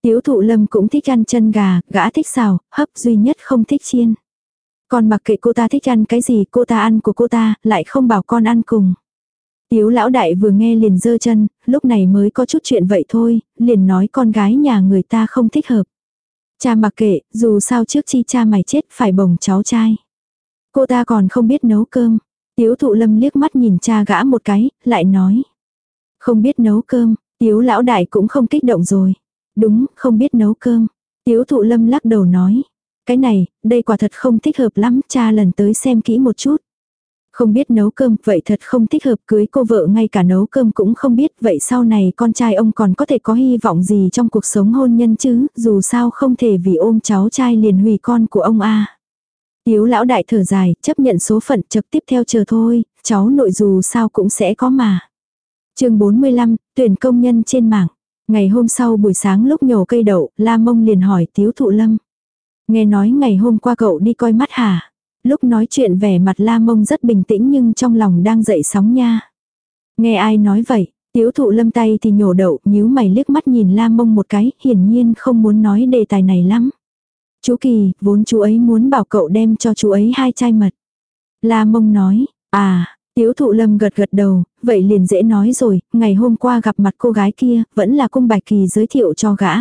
Tiếu thụ lâm cũng thích ăn chân gà, gã thích xào, hấp duy nhất không thích chiên. Còn mặc kệ cô ta thích ăn cái gì cô ta ăn của cô ta, lại không bảo con ăn cùng. Tiếu lão đại vừa nghe liền dơ chân, lúc này mới có chút chuyện vậy thôi, liền nói con gái nhà người ta không thích hợp. Cha mặc kệ, dù sao trước chi cha mày chết phải bồng cháu trai. Cô ta còn không biết nấu cơm. Tiếu thụ lâm liếc mắt nhìn cha gã một cái, lại nói. Không biết nấu cơm, tiếu lão đại cũng không kích động rồi. Đúng, không biết nấu cơm. Tiếu thụ lâm lắc đầu nói. Cái này, đây quả thật không thích hợp lắm, cha lần tới xem kỹ một chút. Không biết nấu cơm, vậy thật không thích hợp cưới cô vợ ngay cả nấu cơm cũng không biết, vậy sau này con trai ông còn có thể có hy vọng gì trong cuộc sống hôn nhân chứ, dù sao không thể vì ôm cháu trai liền hủy con của ông a. Tiếu lão đại thở dài, chấp nhận số phận trực tiếp theo chờ thôi, cháu nội dù sao cũng sẽ có mà. chương 45, tuyển công nhân trên mạng. Ngày hôm sau buổi sáng lúc nhổ cây đậu, La Mông liền hỏi Tiếu Thụ Lâm. Nghe nói ngày hôm qua cậu đi coi mắt hả? Lúc nói chuyện vẻ mặt la mông rất bình tĩnh nhưng trong lòng đang dậy sóng nha. Nghe ai nói vậy, tiếu thụ lâm tay thì nhổ đậu, nhíu mày liếc mắt nhìn la mông một cái, hiển nhiên không muốn nói đề tài này lắm. Chú Kỳ, vốn chú ấy muốn bảo cậu đem cho chú ấy hai chai mật. La mông nói, à, tiếu thụ lâm gật gật đầu, vậy liền dễ nói rồi, ngày hôm qua gặp mặt cô gái kia, vẫn là cung bạch kỳ giới thiệu cho gã.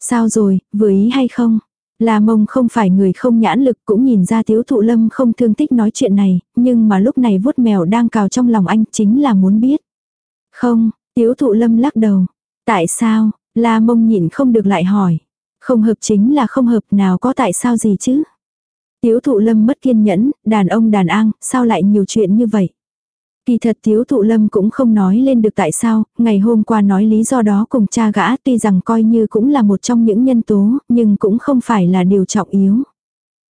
Sao rồi, vừa ý hay không? La mông không phải người không nhãn lực cũng nhìn ra tiếu thụ lâm không thương tích nói chuyện này, nhưng mà lúc này vuốt mèo đang cào trong lòng anh chính là muốn biết. Không, tiếu thụ lâm lắc đầu. Tại sao, la mông nhịn không được lại hỏi. Không hợp chính là không hợp nào có tại sao gì chứ. Tiếu thụ lâm mất kiên nhẫn, đàn ông đàn an, sao lại nhiều chuyện như vậy. Kỳ thật thiếu thụ lâm cũng không nói lên được tại sao, ngày hôm qua nói lý do đó cùng cha gã tuy rằng coi như cũng là một trong những nhân tố, nhưng cũng không phải là điều trọng yếu.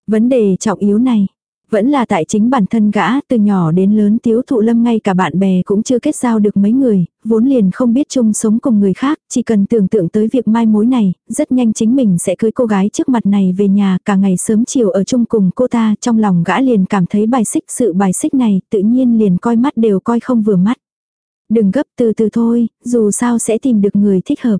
Vấn đề trọng yếu này, vẫn là tại chính bản thân gã, từ nhỏ đến lớn tiếu thụ lâm ngay cả bạn bè cũng chưa kết giao được mấy người, vốn liền không biết chung sống cùng người khác, chỉ cần tưởng tượng tới việc mai mối này, rất nhanh chính mình sẽ cưới cô gái trước mặt này về nhà cả ngày sớm chiều ở chung cùng cô ta, trong lòng gã liền cảm thấy bài xích sự bài xích này, tự nhiên liền coi mắt đều coi không vừa mắt. Đừng gấp từ từ thôi, dù sao sẽ tìm được người thích hợp.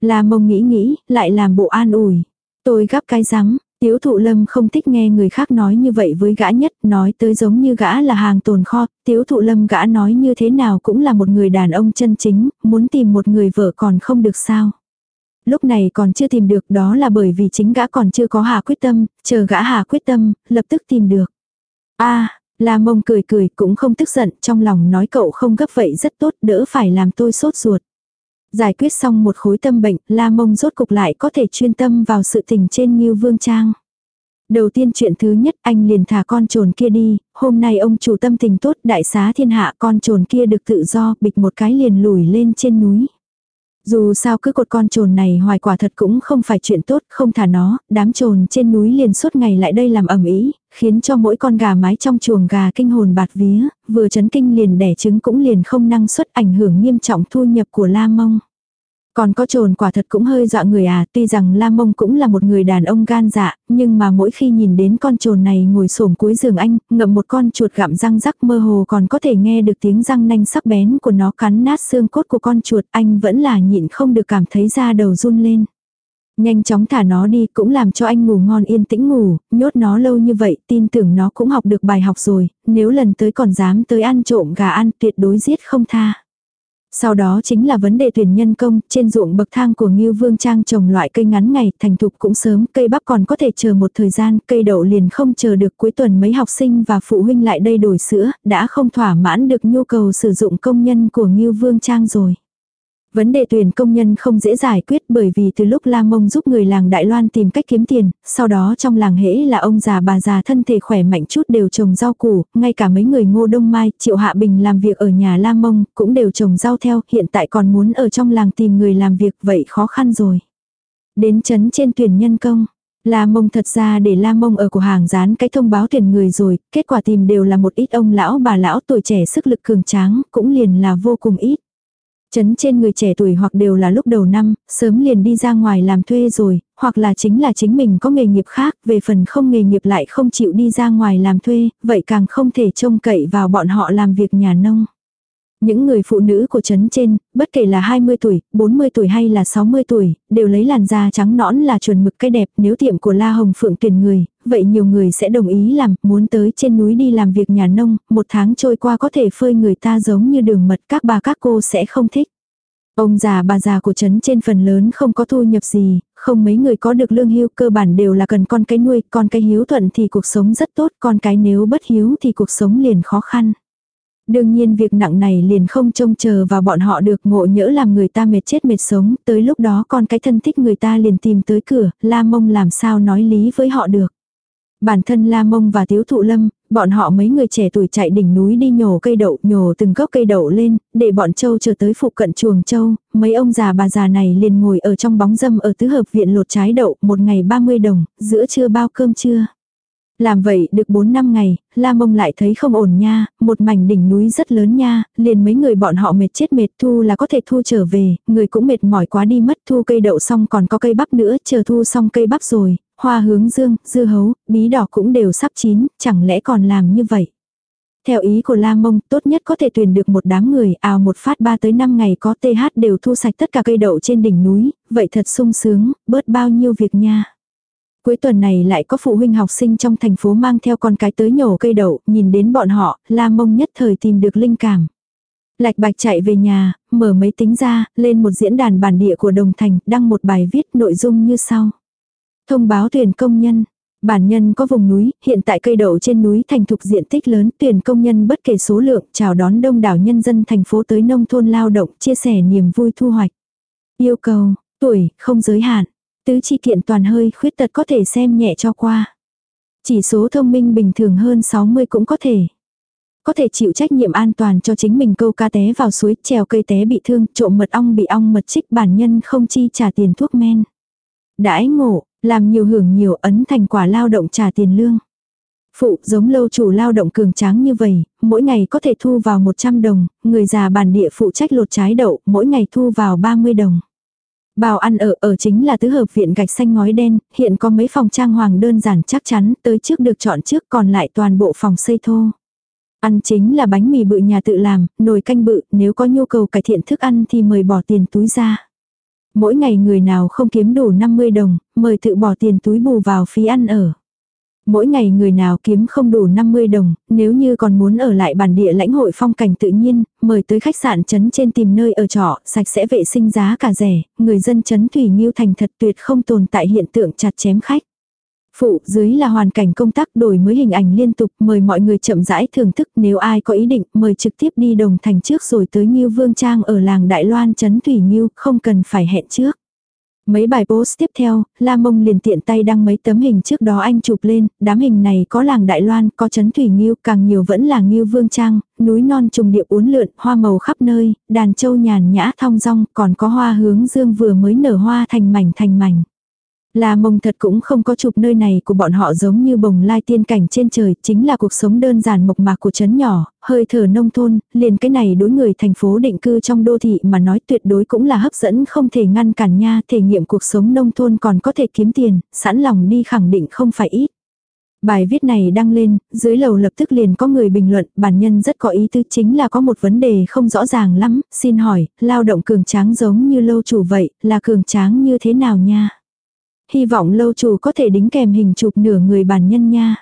Là mông nghĩ nghĩ, lại làm bộ an ủi. Tôi gấp cái rắm, Tiếu thụ lâm không thích nghe người khác nói như vậy với gã nhất, nói tới giống như gã là hàng tồn kho, tiếu thụ lâm gã nói như thế nào cũng là một người đàn ông chân chính, muốn tìm một người vợ còn không được sao. Lúc này còn chưa tìm được đó là bởi vì chính gã còn chưa có hà quyết tâm, chờ gã hà quyết tâm, lập tức tìm được. a La mông cười cười cũng không tức giận, trong lòng nói cậu không gấp vậy rất tốt, đỡ phải làm tôi sốt ruột. Giải quyết xong một khối tâm bệnh, La Mông rốt cục lại có thể chuyên tâm vào sự tình trên Ngưu Vương Trang. Đầu tiên chuyện thứ nhất anh liền thả con trồn kia đi, hôm nay ông chủ tâm tình tốt đại xá thiên hạ con trồn kia được tự do bịch một cái liền lùi lên trên núi. Dù sao cứ cột con trồn này hoài quả thật cũng không phải chuyện tốt, không thả nó, đám trồn trên núi liền suốt ngày lại đây làm ẩm ý, khiến cho mỗi con gà mái trong chuồng gà kinh hồn bạt vía, vừa chấn kinh liền đẻ trứng cũng liền không năng suất ảnh hưởng nghiêm trọng thu nhập của La Mông. Còn có trồn quả thật cũng hơi dọa người à, tuy rằng lam Mông cũng là một người đàn ông gan dạ, nhưng mà mỗi khi nhìn đến con trồn này ngồi xổm cuối giường anh, ngậm một con chuột gặm răng rắc mơ hồ còn có thể nghe được tiếng răng nanh sắc bén của nó cắn nát xương cốt của con chuột, anh vẫn là nhịn không được cảm thấy da đầu run lên. Nhanh chóng thả nó đi cũng làm cho anh ngủ ngon yên tĩnh ngủ, nhốt nó lâu như vậy tin tưởng nó cũng học được bài học rồi, nếu lần tới còn dám tới ăn trộm gà ăn tuyệt đối giết không tha. Sau đó chính là vấn đề tuyển nhân công, trên ruộng bậc thang của Ngưu Vương Trang trồng loại cây ngắn ngày, thành thục cũng sớm, cây bắp còn có thể chờ một thời gian, cây đậu liền không chờ được cuối tuần mấy học sinh và phụ huynh lại đây đổi sữa, đã không thỏa mãn được nhu cầu sử dụng công nhân của Ngưu Vương Trang rồi. Vấn đề tuyển công nhân không dễ giải quyết bởi vì từ lúc La Mông giúp người làng Đại Loan tìm cách kiếm tiền, sau đó trong làng hễ là ông già bà già thân thể khỏe mạnh chút đều trồng rau củ, ngay cả mấy người ngô đông mai, triệu hạ bình làm việc ở nhà La Mông cũng đều trồng rau theo, hiện tại còn muốn ở trong làng tìm người làm việc vậy khó khăn rồi. Đến chấn trên tuyển nhân công, La mông thật ra để la mông ở của hàng dán cái thông báo tuyển người rồi, kết quả tìm đều là một ít ông lão bà lão tuổi trẻ sức lực cường tráng, cũng liền là vô cùng ít. Chấn trên người trẻ tuổi hoặc đều là lúc đầu năm, sớm liền đi ra ngoài làm thuê rồi, hoặc là chính là chính mình có nghề nghiệp khác, về phần không nghề nghiệp lại không chịu đi ra ngoài làm thuê, vậy càng không thể trông cậy vào bọn họ làm việc nhà nông. Những người phụ nữ của trấn trên, bất kể là 20 tuổi, 40 tuổi hay là 60 tuổi, đều lấy làn da trắng nõn là chuẩn mực cái đẹp. Nếu tiệm của La Hồng Phượng tuyển người, vậy nhiều người sẽ đồng ý làm, muốn tới trên núi đi làm việc nhà nông, một tháng trôi qua có thể phơi người ta giống như đường mật các bà các cô sẽ không thích. Ông già bà già của trấn trên phần lớn không có thu nhập gì, không mấy người có được lương hưu cơ bản đều là cần con cái nuôi, con cái hiếu thuận thì cuộc sống rất tốt, con cái nếu bất hiếu thì cuộc sống liền khó khăn. Đương nhiên việc nặng này liền không trông chờ vào bọn họ được ngộ nhỡ làm người ta mệt chết mệt sống, tới lúc đó con cái thân thích người ta liền tìm tới cửa, la mông làm sao nói lý với họ được. Bản thân La Mông và Tiếu Thụ Lâm, bọn họ mấy người trẻ tuổi chạy đỉnh núi đi nhổ cây đậu, nhổ từng gốc cây đậu lên, để bọn châu chờ tới phụ cận chuồng châu, mấy ông già bà già này liền ngồi ở trong bóng dâm ở tứ hợp viện lột trái đậu, một ngày 30 đồng, giữa trưa bao cơm trưa. Làm vậy được 4 năm ngày, La Mông lại thấy không ổn nha, một mảnh đỉnh núi rất lớn nha, liền mấy người bọn họ mệt chết mệt thu là có thể thu trở về, người cũng mệt mỏi quá đi mất thu cây đậu xong còn có cây bắp nữa, chờ thu xong cây bắp rồi, hoa hướng dương, dưa hấu, bí đỏ cũng đều sắp chín, chẳng lẽ còn làm như vậy. Theo ý của La Mông, tốt nhất có thể tuyển được một đám người, ào một phát ba tới năm ngày có TH đều thu sạch tất cả cây đậu trên đỉnh núi, vậy thật sung sướng, bớt bao nhiêu việc nha. Cuối tuần này lại có phụ huynh học sinh trong thành phố mang theo con cái tới nhổ cây đậu, nhìn đến bọn họ, La Mông nhất thời tìm được linh cảm. Lạch bạch chạy về nhà, mở máy tính ra, lên một diễn đàn bản địa của Đồng Thành, đăng một bài viết nội dung như sau. Thông báo tuyển công nhân. Bản nhân có vùng núi, hiện tại cây đậu trên núi thành thục diện tích lớn, tuyển công nhân bất kể số lượng, chào đón đông đảo nhân dân thành phố tới nông thôn lao động, chia sẻ niềm vui thu hoạch. Yêu cầu, tuổi, không giới hạn. Tứ chi kiện toàn hơi khuyết tật có thể xem nhẹ cho qua. Chỉ số thông minh bình thường hơn 60 cũng có thể. Có thể chịu trách nhiệm an toàn cho chính mình câu ca té vào suối, trèo cây té bị thương, trộm mật ong bị ong mật trích bản nhân không chi trả tiền thuốc men. Đãi ngộ, làm nhiều hưởng nhiều ấn thành quả lao động trả tiền lương. Phụ giống lâu chủ lao động cường tráng như vậy, mỗi ngày có thể thu vào 100 đồng, người già bản địa phụ trách lột trái đậu, mỗi ngày thu vào 30 đồng bào ăn ở ở chính là tứ hợp viện gạch xanh ngói đen, hiện có mấy phòng trang hoàng đơn giản chắc chắn, tới trước được chọn trước còn lại toàn bộ phòng xây thô. Ăn chính là bánh mì bự nhà tự làm, nồi canh bự, nếu có nhu cầu cải thiện thức ăn thì mời bỏ tiền túi ra. Mỗi ngày người nào không kiếm đủ 50 đồng, mời tự bỏ tiền túi bù vào phí ăn ở. Mỗi ngày người nào kiếm không đủ 50 đồng, nếu như còn muốn ở lại bản địa lãnh hội phong cảnh tự nhiên, mời tới khách sạn trấn trên tìm nơi ở trọ, sạch sẽ vệ sinh giá cả rẻ, người dân trấn Thủy Nhiêu thành thật tuyệt không tồn tại hiện tượng chặt chém khách. Phụ, dưới là hoàn cảnh công tác đổi mới hình ảnh liên tục, mời mọi người chậm rãi thưởng thức, nếu ai có ý định, mời trực tiếp đi đồng thành trước rồi tới Nhiêu Vương Trang ở làng Đại Loan trấn Thủy Nhiêu, không cần phải hẹn trước. Mấy bài post tiếp theo, La Mông liền tiện tay đăng mấy tấm hình trước đó anh chụp lên, đám hình này có làng Đại Loan, có chấn Thủy Nghiêu, càng nhiều vẫn là Nghiêu Vương Trang, núi non trùng điệp uốn lượn, hoa màu khắp nơi, đàn châu nhàn nhã thong dong, còn có hoa hướng dương vừa mới nở hoa thành mảnh thành mảnh. La mông thật cũng không có chụp nơi này của bọn họ giống như bồng lai tiên cảnh trên trời, chính là cuộc sống đơn giản mộc mạc của chấn nhỏ, hơi thở nông thôn, liền cái này đối người thành phố định cư trong đô thị mà nói tuyệt đối cũng là hấp dẫn không thể ngăn cản nha, thể nghiệm cuộc sống nông thôn còn có thể kiếm tiền, sẵn lòng đi khẳng định không phải ít. Bài viết này đăng lên, dưới lầu lập tức liền có người bình luận, bản nhân rất có ý tứ chính là có một vấn đề không rõ ràng lắm, xin hỏi, lao động cường tráng giống như lâu chủ vậy, là cường tráng như thế nào nha? Hy vọng lâu chủ có thể đính kèm hình chụp nửa người bản nhân nha.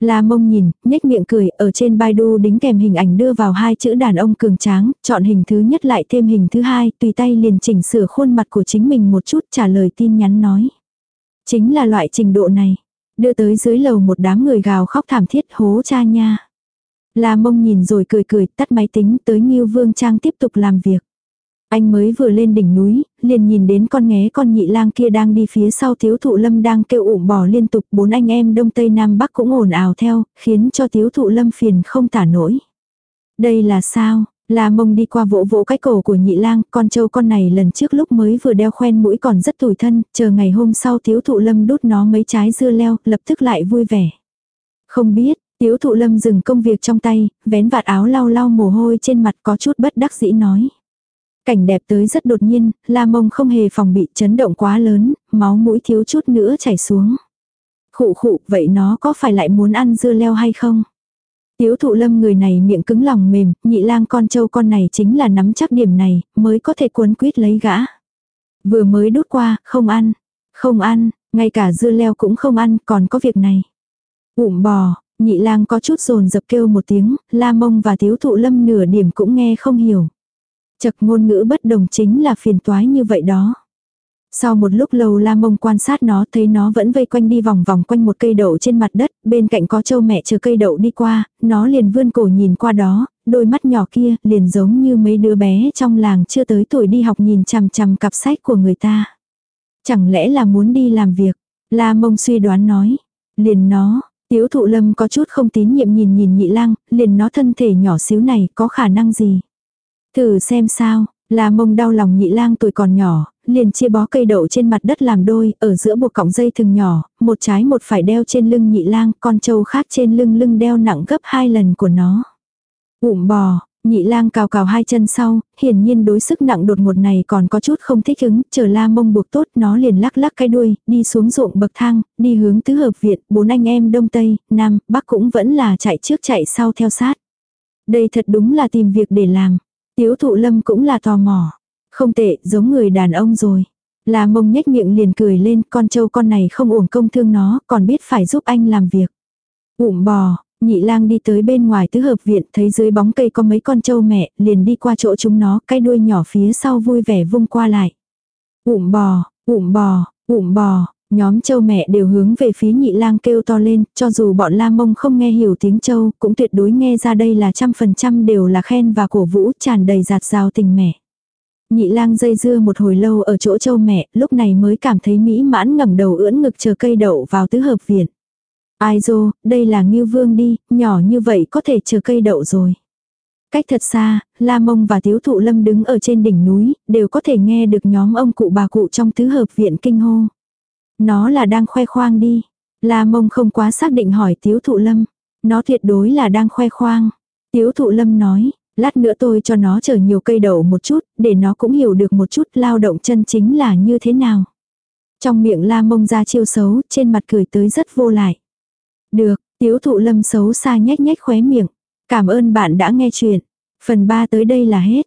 La mông nhìn, nhếch miệng cười, ở trên Baidu đính kèm hình ảnh đưa vào hai chữ đàn ông cường tráng, chọn hình thứ nhất lại thêm hình thứ hai, tùy tay liền chỉnh sửa khuôn mặt của chính mình một chút trả lời tin nhắn nói. Chính là loại trình độ này. Đưa tới dưới lầu một đám người gào khóc thảm thiết hố cha nha. La mông nhìn rồi cười cười tắt máy tính tới Nghiêu Vương Trang tiếp tục làm việc. Anh mới vừa lên đỉnh núi, liền nhìn đến con nghé con nhị lang kia đang đi phía sau thiếu thụ lâm đang kêu ủng bò liên tục bốn anh em đông tây nam bắc cũng ồn ào theo, khiến cho thiếu thụ lâm phiền không tả nổi. Đây là sao? La mông đi qua vỗ vỗ cái cổ của nhị lang, con trâu con này lần trước lúc mới vừa đeo khoen mũi còn rất tủi thân, chờ ngày hôm sau thiếu thụ lâm đút nó mấy trái dưa leo, lập tức lại vui vẻ. Không biết, thiếu thụ lâm dừng công việc trong tay, vén vạt áo lau lau mồ hôi trên mặt có chút bất đắc dĩ nói. Cảnh đẹp tới rất đột nhiên, la mông không hề phòng bị chấn động quá lớn, máu mũi thiếu chút nữa chảy xuống. Khụ khụ, vậy nó có phải lại muốn ăn dưa leo hay không? Tiếu thụ lâm người này miệng cứng lòng mềm, nhị lang con trâu con này chính là nắm chắc điểm này, mới có thể cuốn quýt lấy gã. Vừa mới đút qua, không ăn, không ăn, ngay cả dưa leo cũng không ăn, còn có việc này. Bụng bò, nhị lang có chút rồn dập kêu một tiếng, la mông và tiếu thụ lâm nửa điểm cũng nghe không hiểu. Chật ngôn ngữ bất đồng chính là phiền toái như vậy đó. Sau một lúc lâu la mông quan sát nó thấy nó vẫn vây quanh đi vòng vòng quanh một cây đậu trên mặt đất, bên cạnh có châu mẹ chờ cây đậu đi qua, nó liền vươn cổ nhìn qua đó, đôi mắt nhỏ kia liền giống như mấy đứa bé trong làng chưa tới tuổi đi học nhìn chằm chằm cặp sách của người ta. Chẳng lẽ là muốn đi làm việc? La mông suy đoán nói. Liền nó, tiếu thụ lâm có chút không tín nhiệm nhìn nhìn nhị lang, liền nó thân thể nhỏ xíu này có khả năng gì? Thử xem sao, là mông đau lòng nhị lang tuổi còn nhỏ, liền chia bó cây đậu trên mặt đất làm đôi, ở giữa buộc cọng dây thừng nhỏ, một trái một phải đeo trên lưng nhị lang, con trâu khác trên lưng lưng đeo nặng gấp hai lần của nó. Ụm bò, Nhị lang cào cào hai chân sau, hiển nhiên đối sức nặng đột ngột này còn có chút không thích ứng, chờ la mông buộc tốt nó liền lắc lắc cái đuôi, đi xuống ruộng bậc thang, đi hướng tứ hợp viện, bốn anh em đông tây, nam, bắc cũng vẫn là chạy trước chạy sau theo sát. Đây thật đúng là tìm việc để làm. Tiếu thụ lâm cũng là tò mò. Không tệ, giống người đàn ông rồi. là mông nhếch miệng liền cười lên, con trâu con này không uổng công thương nó, còn biết phải giúp anh làm việc. Ụm bò, nhị lang đi tới bên ngoài tứ hợp viện, thấy dưới bóng cây có mấy con trâu mẹ, liền đi qua chỗ chúng nó, cái đuôi nhỏ phía sau vui vẻ vung qua lại. Ụm bò, ụm bò, ụm bò, nhóm châu mẹ đều hướng về phía nhị lang kêu to lên, cho dù bọn la mông không nghe hiểu tiếng châu, cũng tuyệt đối nghe ra đây là trăm phần trăm đều là khen và cổ vũ tràn đầy giạt rào tình mẹ. Nhị lang dây dưa một hồi lâu ở chỗ châu mẹ, lúc này mới cảm thấy mỹ mãn ngẩng đầu ưỡn ngực chờ cây đậu vào tứ hợp viện. Ai dô, đây là Ngưu Vương đi, nhỏ như vậy có thể chờ cây đậu rồi. Cách thật xa, La Mông và Tiếu Thụ Lâm đứng ở trên đỉnh núi, đều có thể nghe được nhóm ông cụ bà cụ trong tứ hợp viện kinh hô. Nó là đang khoe khoang đi. La Mông không quá xác định hỏi Tiếu Thụ Lâm. Nó tuyệt đối là đang khoe khoang. Tiếu Thụ Lâm nói, lát nữa tôi cho nó chở nhiều cây đậu một chút, để nó cũng hiểu được một chút lao động chân chính là như thế nào. Trong miệng La Mông ra chiêu xấu, trên mặt cười tới rất vô lại. Được, Tiếu Thụ Lâm xấu xa nhếch nhếch khóe miệng. Cảm ơn bạn đã nghe chuyện. Phần 3 tới đây là hết.